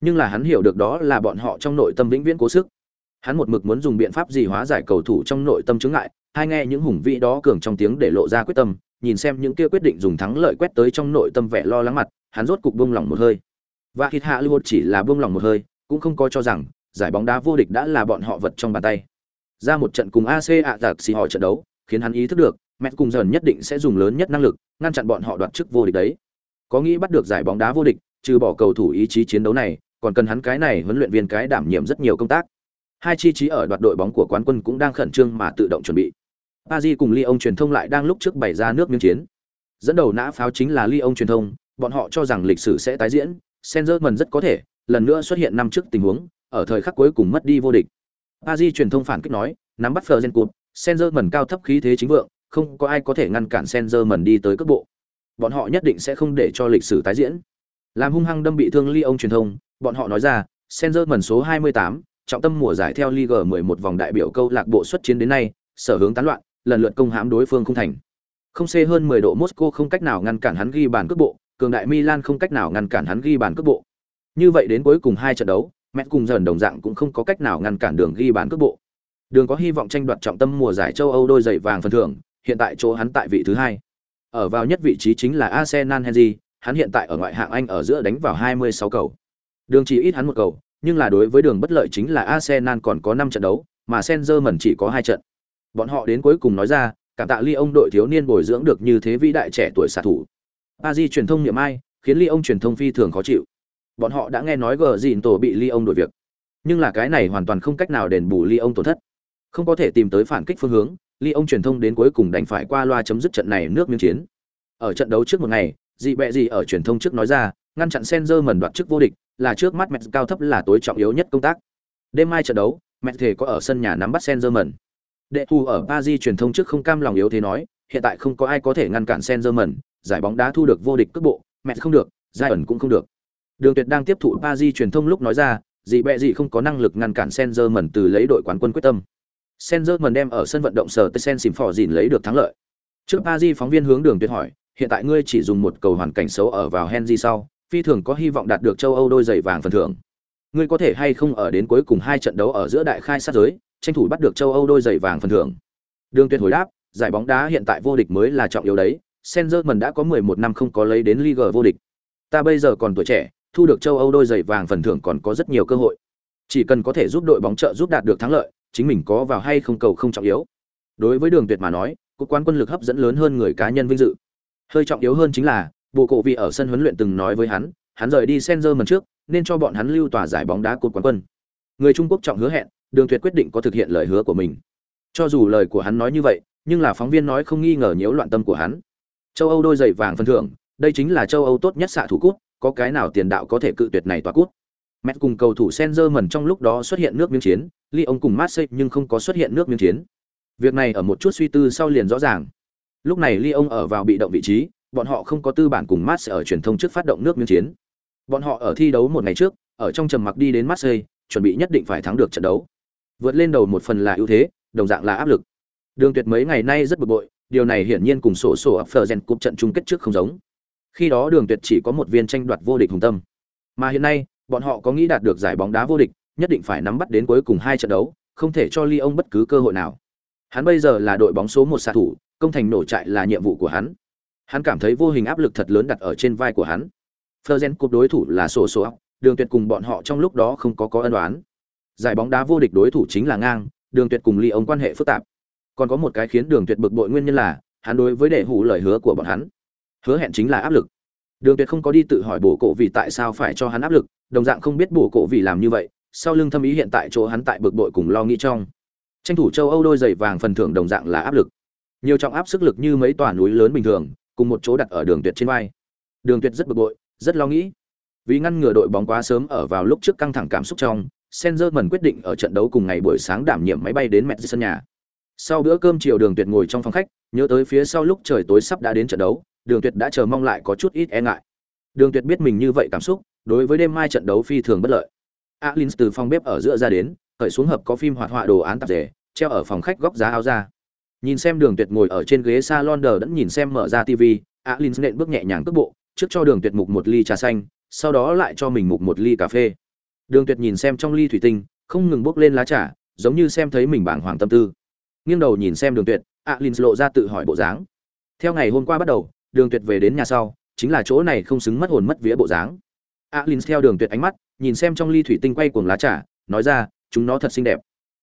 Nhưng là hắn hiểu được đó là bọn họ trong nội tâm vĩnh viễn cố sức. Hắn một mực muốn dùng biện pháp gì hóa giải cầu thủ trong nội tâm chứng ngại, hai nghe những hùng vĩ đó cường trong tiếng để lộ ra quyết tâm, nhìn xem những kia quyết định dùng thắng lợi quét tới trong nội tâm vẻ lo lắng mặt, hắn rốt cục buông lòng một hơi. Và Hít Hạ Lưu chỉ là buông lòng một hơi, cũng không có cho rằng giải bóng đá vô địch đã là bọn họ vật trong bàn tay. Ra một trận cùng AC ạ giặc xì hỏi trận đấu, khiến hắn ý thức được, mẹ cùng dần nhất định sẽ dùng lớn nhất năng lực ngăn chặn bọn họ đoạt chức vô địch đấy. Có nghĩ bắt được giải bóng đá vô địch, trừ bỏ cầu thủ ý chí chiến đấu này, còn cần hắn cái này huấn luyện viên cái đảm nhiệm rất nhiều công tác. Hai chi trí ở đoạt đội bóng của quán quân cũng đang khẩn trương mà tự động chuẩn bị. Paris cùng Lyon truyền thông lại đang lúc trước bày ra nước miếng chiến. Dẫn đầu nã pháo chính là Lyon truyền thông, bọn họ cho rằng lịch sử sẽ tái diễn, Senzerman rất có thể lần nữa xuất hiện năm trước tình huống, ở thời khắc cuối cùng mất đi vô địch. Paris truyền thông phản kích nói, nắm bắt Fleuren Cup, Sengerman cao thấp khí thế chính vượng, không có ai có thể ngăn cản Sengerman đi tới cấp bộ. Bọn họ nhất định sẽ không để cho lịch sử tái diễn. Làm hung hăng đâm bị thương Lyon truyền thông, bọn họ nói ra, Sengerman số 28, trọng tâm mùa giải theo Ligue 11 vòng đại biểu câu lạc bộ xuất chiến đến nay, sở hướng tán loạn, lần lượt công hãm đối phương không thành. Không xê hơn 10 độ Moscow không cách nào ngăn cản hắn ghi bàn cướp bộ, cường đại Milan không cách nào ngăn cản hắn ghi bàn cướp bộ. Như vậy đến cuối cùng hai trận đấu, mẹ cùng dần đồng dạng cũng không có cách nào ngăn cản đường ghi bàn cướp bộ. Đường có hy vọng tranh đoạt trọng tâm mùa giải châu Âu đôi giày vàng phần thưởng, hiện tại chỗ hắn tại vị thứ hai. Ở vào nhất vị trí chính là Arsenal Henry, hắn hiện tại ở ngoại hạng Anh ở giữa đánh vào 26 cầu. Đường chỉ ít hắn một cầu, nhưng là đối với đường bất lợi chính là Arsenal còn có 5 trận đấu, mà Sengerman chỉ có hai trận. Bọn họ đến cuối cùng nói ra, cảm tạ Ly ông đội thiếu niên bồi dưỡng được như thế vĩ đại trẻ tuổi xạ thủ. Paris truyền thông niệm ai, khiến Ly ông truyền thông phi thường khó chịu. Bọn họ đã nghe nói gờ dìn tổ bị Ly ông đổi việc, nhưng là cái này hoàn toàn không cách nào đền bù Ly ông tổn thất. Không có thể tìm tới phản kích phương hướng, Ly ông truyền thông đến cuối cùng đành phải qua loa chấm dứt trận này nước miếng chiến. Ở trận đấu trước một ngày, dị bẹ gì ở truyền thông trước nói ra, ngăn chặn Senzer mẩn đoạt chức vô địch, là trước mắt Mets cao thấp là tối trọng yếu nhất công tác. Đêm mai trận đấu, Mets thể có ở sân nhà nắm bắt Senzer mẩn. Đệ thù ở Paris truyền thông trước không cam lòng yếu thế nói, hiện tại không có ai có thể ngăn cản Sengerman, giải bóng đá thu được vô địch cước bộ, mẹ không được, giai ẩn cũng không được. Đường Tuyệt đang tiếp thụ Paris truyền thông lúc nói ra, gì bẹ gì không có năng lực ngăn cản Senzerman từ lấy đội quán quân quyết tâm. Senzerman đem ở sân vận động sở Sen Sim lấy được thắng lợi. Trước Paris phóng viên hướng Đường Tuyệt hỏi, hiện tại ngươi chỉ dùng một cầu hoàn cảnh xấu ở vào Henry sau, phi thường có hy vọng đạt được châu Âu đôi giày vàng phần thưởng. Ngươi có thể hay không ở đến cuối cùng hai trận đấu ở giữa đại khai sát giới, tranh thủ bắt được châu Âu đôi giày vàng phần thưởng. Đường Tuyệt hồi đáp, giải bóng đá hiện tại vô địch mới là trọng yếu đấy, Senzerman đã có 11 năm không có lấy đến Liga vô địch. Ta bây giờ còn tuổi trẻ, thu được châu Âu đôi giày vàng phần thưởng còn có rất nhiều cơ hội. Chỉ cần có thể giúp đội bóng trợ giúp đạt được thắng lợi, chính mình có vào hay không cầu không trọng yếu. Đối với Đường Tuyệt mà nói, cuộc quán quân lực hấp dẫn lớn hơn người cá nhân vinh dự. Hơi trọng yếu hơn chính là, bộ cổ vị ở sân huấn luyện từng nói với hắn, hắn rời đi Senzerman trước, nên cho bọn hắn lưu tòa giải bóng đá cột quán quân. Người Trung Quốc trọng hứa hẹn, đường tuyệt quyết định có thực hiện lời hứa của mình cho dù lời của hắn nói như vậy nhưng là phóng viên nói không nghi ngờ nhiễu loạn tâm của hắn châu âu đôi giày vàng phân thưởng đây chính là châu âu tốt nhất xạ thủ cút có cái nào tiền đạo có thể cự tuyệt này tỏa cút. Mẹ cùng cầu thủ Senzer mẩn trong lúc đó xuất hiện nước miếng chiến, Lyon cùng Marseille nhưng không có xuất hiện nước miếng chiến. Việc này ở một chút suy tư sau liền rõ ràng. Lúc này Lyon ở vào bị động vị trí, bọn họ không có tư bản cùng Marseille ở truyền thông trước phát động nước miếng chiến. Bọn họ ở thi đấu một ngày trước, ở trong trầm mặc đi đến Marseille, chuẩn bị nhất định phải thắng được trận đấu. Vượt lên đầu một phần là ưu thế, đồng dạng là áp lực. Đường tuyệt mấy ngày nay rất bực bội, điều này hiển nhiên cùng sổ sổ Fergen phờ cúp trận chung kết trước không giống khi đó đường tuyệt chỉ có một viên tranh đoạt vô địch hùng tâm. Mà hiện nay, bọn họ có nghĩ đạt được giải bóng đá vô địch, nhất định phải nắm bắt đến cuối cùng hai trận đấu, không thể cho ly ông bất cứ cơ hội nào. Hắn bây giờ là đội bóng số một xạ thủ, công thành nổ trại là nhiệm vụ của hắn. Hắn cảm thấy vô hình áp lực thật lớn đặt ở trên vai của hắn. Fergen cục đối thủ là sổ sổ đường tuyệt cùng bọn họ trong lúc đó không có có ân oán. Giải bóng đá vô địch đối thủ chính là ngang, đường tuyệt cùng ly ông quan hệ phức tạp. Còn có một cái khiến đường tuyệt bực bội nguyên nhân là, hắn đối với đệ hủ lời hứa của bọn hắn hứa hẹn chính là áp lực. Đường tuyệt không có đi tự hỏi bổ cổ vì tại sao phải cho hắn áp lực, đồng dạng không biết bổ cổ vì làm như vậy, sau lưng thâm ý hiện tại chỗ hắn tại bực bội cùng lo nghĩ trong. Tranh thủ châu âu đôi giày vàng phần thưởng đồng dạng là áp lực. Nhiều trọng áp sức lực như mấy tòa núi lớn bình thường, cùng một chỗ đặt ở đường tuyệt trên vai. Đường tuyệt rất bực bội, rất lo nghĩ. Vì ngăn ngừa đội bóng quá sớm ở vào lúc trước căng thẳng cảm xúc trong Sengerman quyết định ở trận đấu cùng ngày buổi sáng đảm nhiệm máy bay đến mẹ sân nhà. Sau bữa cơm chiều đường tuyệt ngồi trong phòng khách, nhớ tới phía sau lúc trời tối sắp đã đến trận đấu đường tuyệt đã chờ mong lại có chút ít e ngại. Đường tuyệt biết mình như vậy cảm xúc, đối với đêm mai trận đấu phi thường bất lợi. Alin từ phòng bếp ở giữa ra đến khởi xuống hợp có phim hoạt họa đồ án tạp dề, treo ở phòng khách góc giá áo ra. Nhìn xem đường tuyệt ngồi ở trên ghế salon đờ đẫn nhìn xem mở ra tv alin nện bước nhẹ nhàng cước bộ, trước cho đường tuyệt mục một ly trà xanh, sau đó lại cho mình mục một ly cà phê. Đường tuyệt nhìn xem trong ly thủy tinh, không ngừng bốc lên lá trà, giống như xem thấy mình bảng hoàng tâm tư. Nghiêng đầu nhìn xem đường tuyệt alin lộ ra tự hỏi bộ dáng. Theo ngày hôm qua bắt đầu đường tuyệt về đến nhà sau, chính là chỗ này không xứng mất hồn mất vía bộ dáng. Alin theo đường tuyệt ánh mắt, nhìn xem trong ly thủy tinh quay cuồng lá trà, nói ra, chúng nó thật xinh đẹp.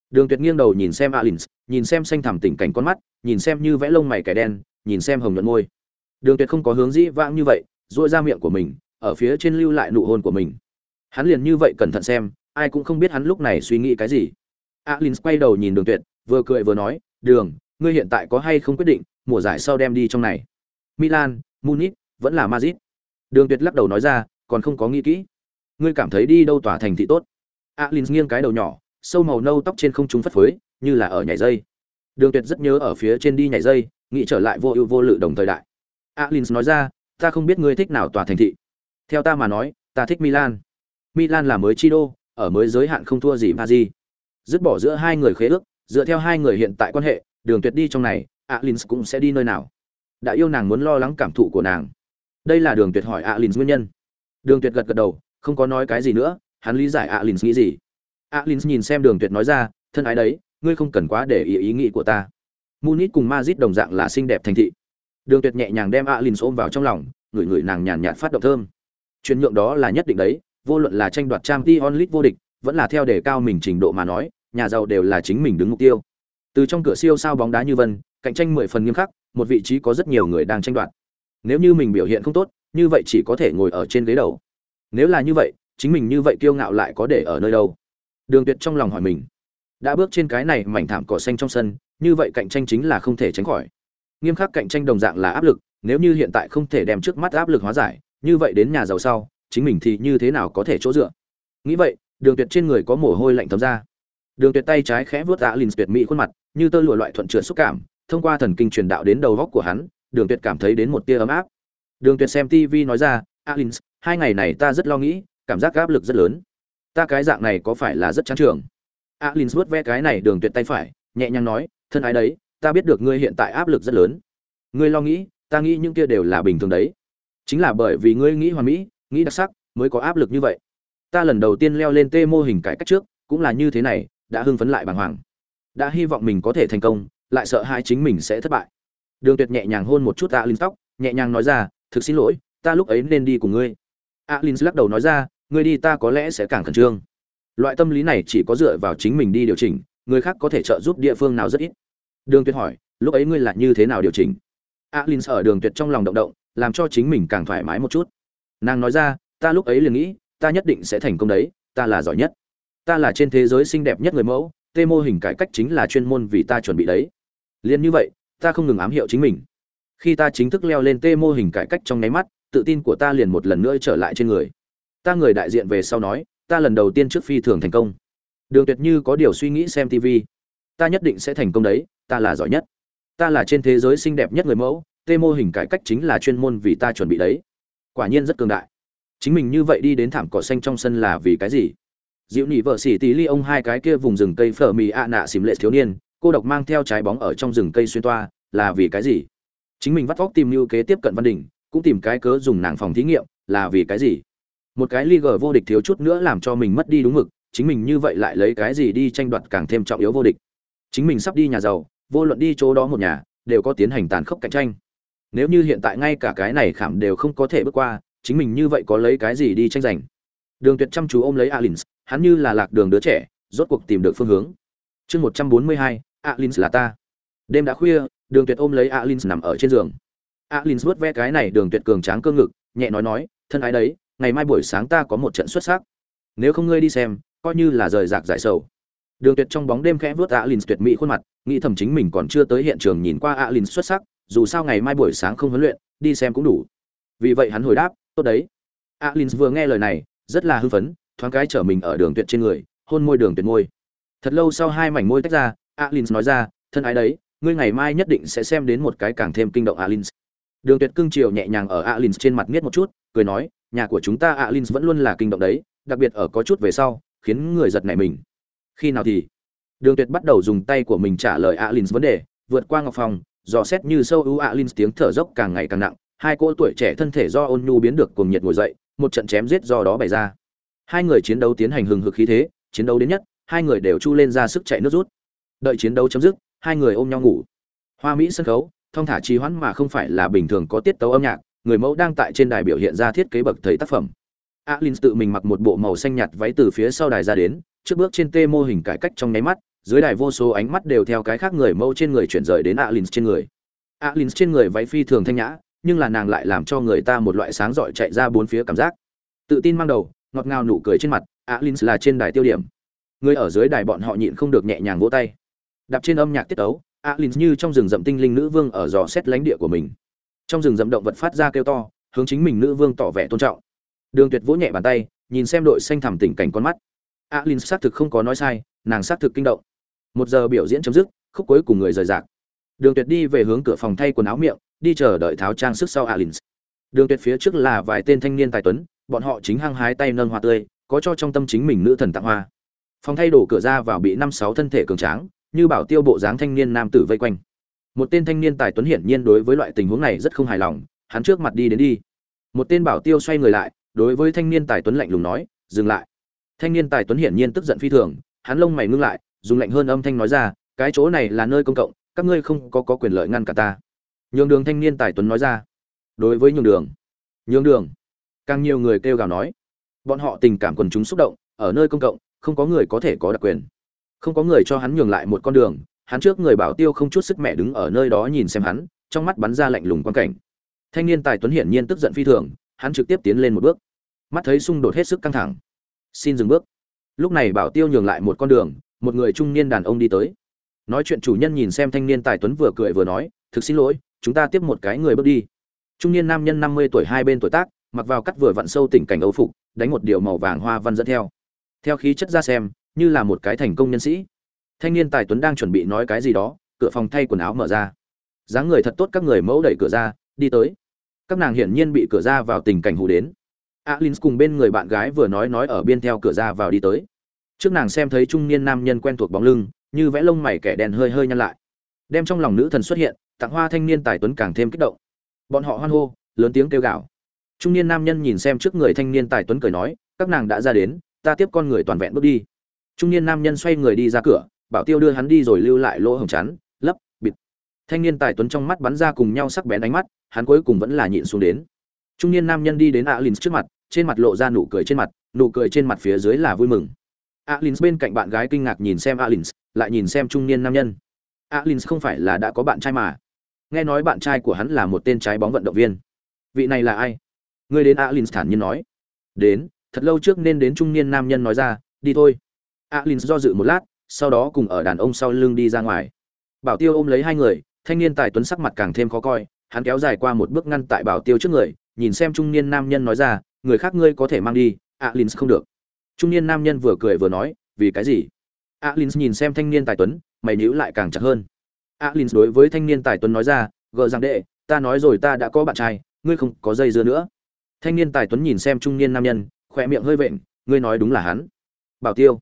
Đường tuyệt nghiêng đầu nhìn xem alin nhìn xem xanh thẳm tình cảnh con mắt, nhìn xem như vẽ lông mày kẻ đen, nhìn xem hồng nhuận môi. Đường tuyệt không có hướng dĩ vãng như vậy dội ra miệng của mình, ở phía trên lưu lại nụ hôn của mình. Hắn liền như vậy cẩn thận xem, ai cũng không biết hắn lúc này suy nghĩ cái gì. Alin quay đầu nhìn đường tuyệt, vừa cười vừa nói, đường, ngươi hiện tại có hay không quyết định, mùa giải sau đem đi trong này? Milan, munich, vẫn là madrid. Đường tuyệt lắc đầu nói ra, còn không có nghĩ kỹ. Ngươi cảm thấy đi đâu tỏa thành thị tốt? Alin nghiêng cái đầu nhỏ, sâu màu nâu tóc trên không trung phất phới, như là ở nhảy dây. Đường tuyệt rất nhớ ở phía trên đi nhảy dây, nghĩ trở lại vô ưu vô lự đồng thời đại. Alin nói ra, ta không biết ngươi thích nào tòa thành thị. Theo ta mà nói, ta thích milan. Milan là mới chi đô, ở mới giới hạn không thua gì paris. Dứt bỏ giữa hai người khế ước, dựa theo hai người hiện tại quan hệ, đường tuyệt đi trong này alin cũng sẽ đi nơi nào? Đã yêu nàng muốn lo lắng cảm thụ của nàng. Đây là đường tuyệt hỏi alin nguyên nhân. Đường tuyệt gật gật đầu, không có nói cái gì nữa, hắn lý giải alin nghĩ gì. Alin nhìn xem đường tuyệt nói ra, thân ái đấy, ngươi không cần quá để ý ý nghĩ của ta. Munich cùng mazit đồng dạng là xinh đẹp thành thị. Đường tuyệt nhẹ nhàng đem alin ôm vào trong lòng, ngửi ngửi nàng nhàn nhạt phát động thơm. Chuyển nhượng đó là nhất định đấy, vô luận là tranh đoạt trang t onlit vô địch, vẫn là theo đề cao mình trình độ mà nói, nhà giàu đều là chính mình đứng mục tiêu. Từ trong cửa siêu sao bóng đá như vân, cạnh tranh mười phần nghiêm khắc một vị trí có rất nhiều người đang tranh đoạt. Nếu như mình biểu hiện không tốt, như vậy chỉ có thể ngồi ở trên ghế đầu. Nếu là như vậy, chính mình như vậy kiêu ngạo lại có để ở nơi đâu? Đường tuyệt trong lòng hỏi mình. Đã bước trên cái này mảnh thảm cỏ xanh trong sân, như vậy cạnh tranh chính là không thể tránh khỏi. Nghiêm khắc cạnh tranh đồng dạng là áp lực, nếu như hiện tại không thể đem trước mắt áp lực hóa giải, như vậy đến nhà giàu sau, chính mình thì như thế nào có thể chỗ dựa? Nghĩ vậy, đường tuyệt trên người có mồ hôi lạnh thấm ra. Đường tuyệt tay trái khẽ vuốt alin tuyệt mỹ khuôn mặt, như tơ lụa loại thuận trượt xúc cảm thông qua thần kinh truyền đạo đến đầu góc của hắn, đường tuyệt cảm thấy đến một tia ấm áp. Đường tuyệt xem tv nói ra alin hai ngày này ta rất lo nghĩ, cảm giác áp lực rất lớn. Ta cái dạng này có phải là rất chán trường? Alin vuốt ve cái này đường tuyệt tay phải, nhẹ nhàng nói, thân ái đấy, ta biết được ngươi hiện tại áp lực rất lớn. Ngươi lo nghĩ, ta nghĩ những kia đều là bình thường đấy. Chính là bởi vì ngươi nghĩ hoàn mỹ, nghĩ đặc sắc, mới có áp lực như vậy. Ta lần đầu tiên leo lên tê mô hình cải cách trước, cũng là như thế này, đã hưng phấn lại bàng hoàng. Đã hy vọng mình có thể thành công lại sợ hai chính mình sẽ thất bại. Đường tuyệt nhẹ nhàng hôn một chút alin tóc, nhẹ nhàng nói ra, thực xin lỗi, ta lúc ấy nên đi cùng ngươi. Alin lắc đầu nói ra, ngươi đi ta có lẽ sẽ càng khẩn trương. Loại tâm lý này chỉ có dựa vào chính mình đi điều chỉnh, người khác có thể trợ giúp địa phương nào rất ít. Đường tuyệt hỏi, lúc ấy ngươi là như thế nào điều chỉnh? Alin ở đường tuyệt trong lòng động động, làm cho chính mình càng thoải mái một chút. Nàng nói ra, ta lúc ấy liền nghĩ, ta nhất định sẽ thành công đấy, ta là giỏi nhất. Ta là trên thế giới xinh đẹp nhất người mẫu tê mô hình cải cách chính là chuyên môn vì ta chuẩn bị đấy liên như vậy, ta không ngừng ám hiệu chính mình. Khi ta chính thức leo lên tê mô hình cải cách trong nháy mắt, tự tin của ta liền một lần nữa trở lại trên người. Ta người đại diện về sau nói, ta lần đầu tiên trước phi thường thành công. Đường tuyệt như có điều suy nghĩ xem tv ta nhất định sẽ thành công đấy, ta là giỏi nhất. Ta là trên thế giới xinh đẹp nhất người mẫu tê mô hình cải cách chính là chuyên môn vì ta chuẩn bị đấy. Quả nhiên rất cường đại. Chính mình như vậy đi đến thảm cỏ xanh trong sân là vì cái gì? Diệu nhị vợ xỉ tí ly ông hai cái kia vùng rừng cây phở mì ạ nạ xỉm lệ thiếu niên cô độc mang theo trái bóng ở trong rừng cây xuyên toa, là vì cái gì? Chính mình vắt vóc tìm mưu kế tiếp cận văn đỉnh cũng tìm cái cớ dùng nàng phòng thí nghiệm, là vì cái gì? Một cái league vô địch thiếu chút nữa làm cho mình mất đi đúng mực, chính mình như vậy lại lấy cái gì đi tranh đoạt càng thêm trọng yếu vô địch? Chính mình sắp đi nhà giàu, vô luận đi chỗ đó một nhà, đều có tiến hành tàn khốc cạnh tranh. Nếu như hiện tại ngay cả cái này khảm đều không có thể bước qua, chính mình như vậy có lấy cái gì đi tranh giành? Đường tuyệt chăm chú ôm lấy alin hắn như là lạc đường đứa trẻ, rốt cuộc tìm được phương hướng. Chương một trăm bốn mươi hai alins là ta. Đêm đã khuya, đường tuyệt ôm lấy alins nằm ở trên giường. Alins vuốt ve cái này đường tuyệt cường tráng cơ ngực, nhẹ nói nói, thân ái đấy, ngày mai buổi sáng ta có một trận xuất sắc. Nếu không ngươi đi xem, coi như là rời rạc giải sầu. Đường tuyệt trong bóng đêm khẽ vuốt alins tuyệt mỹ khuôn mặt, nghĩ thầm chính mình còn chưa tới hiện trường nhìn qua alins xuất sắc, dù sao ngày mai buổi sáng không huấn luyện, đi xem cũng đủ. Vì vậy hắn hồi đáp, tốt đấy. Alins vừa nghe lời này, rất là hưng phấn, thoáng cái trở mình ở đường tuyệt trên người, hôn môi đường tuyệt môi. Thật lâu sau hai mảnh môi tách ra alins nói ra, thân ái đấy, ngươi ngày mai nhất định sẽ xem đến một cái càng thêm kinh động alins. Đường tuyệt cưng chiều nhẹ nhàng ở alins trên mặt miết một chút, cười nói, nhà của chúng ta alins vẫn luôn là kinh động đấy, đặc biệt ở có chút về sau, khiến người giật nảy mình. Khi nào thì? Đường tuyệt bắt đầu dùng tay của mình trả lời alins vấn đề, vượt qua ngọc phòng, dò xét như sâu ưu alins tiếng thở dốc càng ngày càng nặng, hai cô tuổi trẻ thân thể do ôn nhu biến được cuồng nhiệt ngồi dậy, một trận chém giết do đó bày ra. Hai người chiến đấu tiến hành hừng hực khí thế, chiến đấu đến nhất, hai người đều chu lên ra sức chạy nước rút đợi chiến đấu chấm dứt, hai người ôm nhau ngủ. Hoa mỹ sân khấu thông thả trì hoãn mà không phải là bình thường có tiết tấu âm nhạc, người mẫu đang tại trên đài biểu hiện ra thiết kế bậc thầy tác phẩm. Alin tự mình mặc một bộ màu xanh nhạt váy từ phía sau đài ra đến, trước bước trên tê mô hình cải cách trong nháy mắt, dưới đài vô số ánh mắt đều theo cái khác người mẫu trên người chuyển rời đến alin trên người. Alin trên người váy phi thường thanh nhã, nhưng là nàng lại làm cho người ta một loại sáng rọi chạy ra bốn phía cảm giác. Tự tin mang đầu, ngọt ngào nụ cười trên mặt, alin là trên đài tiêu điểm. Người ở dưới đài bọn họ nhịn không được nhẹ nhàng vỗ tay đạp trên âm nhạc tiết tấu alin như trong rừng rậm tinh linh nữ vương ở dò xét lánh địa của mình. Trong rừng rậm động vật phát ra kêu to, hướng chính mình nữ vương tỏ vẻ tôn trọng. Đường tuyệt vỗ nhẹ bàn tay, nhìn xem đội xanh thẳm tình cảnh con mắt. Alin xác thực không có nói sai, nàng xác thực kinh động. Một giờ biểu diễn chấm dứt, khúc cuối cùng người rời rạc. Đường tuyệt đi về hướng cửa phòng thay quần áo miệng, đi chờ đợi tháo trang sức sau alin đường tuyệt phía trước là vài tên thanh niên tài tuấn, bọn họ chính hăng hái tay nâng hoa tươi, có cho trong tâm chính mình nữ thần tặng hoa. Phòng thay đổ cửa ra vào bị năm sáu thân thể cường tráng như bảo tiêu bộ dáng thanh niên nam tử vây quanh. Một tên thanh niên tài tuấn hiển nhiên đối với loại tình huống này rất không hài lòng hắn trước mặt đi đến đi. Một tên bảo tiêu xoay người lại đối với thanh niên tài tuấn lạnh lùng nói dừng lại. Thanh niên tài tuấn hiển nhiên tức giận phi thường hắn lông mày ngưng lại dùng lạnh hơn âm thanh nói ra cái chỗ này là nơi công cộng các ngươi không có, có quyền lợi ngăn cả ta. Nhường đường thanh niên tài tuấn nói ra đối với nhường đường. Nhường đường? Càng nhiều người kêu gào nói. Bọn họ tình cảm quần chúng xúc động ở nơi công cộng không có người có thể có đặc quyền không có người cho hắn nhường lại một con đường, hắn trước người bảo tiêu không chút sức mẹ đứng ở nơi đó nhìn xem hắn, trong mắt bắn ra lạnh lùng quan cảnh. Thanh niên tài tuấn hiển nhiên tức giận phi thường, hắn trực tiếp tiến lên một bước. Mắt thấy xung đột hết sức căng thẳng. Xin dừng bước. Lúc này bảo tiêu nhường lại một con đường, một người trung niên đàn ông đi tới. Nói chuyện chủ nhân nhìn xem thanh niên tài tuấn vừa cười vừa nói, thực xin lỗi, chúng ta tiếp một cái người bước đi. Trung niên nam nhân năm mươi tuổi hai bên tuổi tác, mặc vào cắt vừa vặn sâu tỉnh cảnh âu phục, đánh một điều màu vàng hoa văn dẫn theo. Theo khí chất ra xem như là một cái thành công nhân sĩ. Thanh niên tài tuấn đang chuẩn bị nói cái gì đó, cửa phòng thay quần áo mở ra. Dáng người thật tốt các người mẫu đẩy cửa ra, đi tới. Các nàng hiển nhiên bị cửa ra vào tình cảnh hù đến. Alin cùng bên người bạn gái vừa nói nói ở bên theo cửa ra vào đi tới. Trước nàng xem thấy trung niên nam nhân quen thuộc bóng lưng, như vẽ lông mày kẻ đèn hơi hơi nhăn lại. Đem trong lòng nữ thần xuất hiện, tặng hoa thanh niên tài tuấn càng thêm kích động. Bọn họ hoan hô, lớn tiếng kêu gào. Trung niên nam nhân nhìn xem trước người thanh niên tài tuấn cười nói, các nàng đã ra đến, ta tiếp con người toàn vẹn bước đi trung niên nam nhân xoay người đi ra cửa, bảo tiêu đưa hắn đi rồi lưu lại lỗ hồng chắn, lấp, bịt. Thanh niên tài tuấn trong mắt bắn ra cùng nhau sắc bén ánh mắt, hắn cuối cùng vẫn là nhịn xuống đến. Trung niên nam nhân đi đến alin trước mặt, trên mặt lộ ra nụ cười trên mặt, nụ cười trên mặt phía dưới là vui mừng. Alin bên cạnh bạn gái kinh ngạc nhìn xem alin lại nhìn xem trung niên nam nhân. Alin không phải là đã có bạn trai mà. Nghe nói bạn trai của hắn là một tên trái bóng vận động viên. Vị này là ai? Người đến alin thản nhiên nói. Đến, thật lâu trước nên đến trung niên nam nhân nói ra, đi thôi alin do dự một lát, sau đó cùng ở đàn ông sau lưng đi ra ngoài. Bảo tiêu ôm lấy hai người, thanh niên tài tuấn sắc mặt càng thêm khó coi, hắn kéo dài qua một bước ngăn tại bảo tiêu trước người, nhìn xem trung niên nam nhân nói ra, người khác ngươi có thể mang đi, alin không được. Trung niên nam nhân vừa cười vừa nói, vì cái gì? Alin nhìn xem thanh niên tài tuấn, mày nhíu lại càng chặt hơn. Alin đối với thanh niên tài tuấn nói ra, gờ rằng đệ, ta nói rồi ta đã có bạn trai, ngươi không có dây dưa nữa. Thanh niên tài tuấn nhìn xem trung niên nam nhân, khỏe miệng hơi vện, ngươi nói đúng là hắn. Bảo tiêu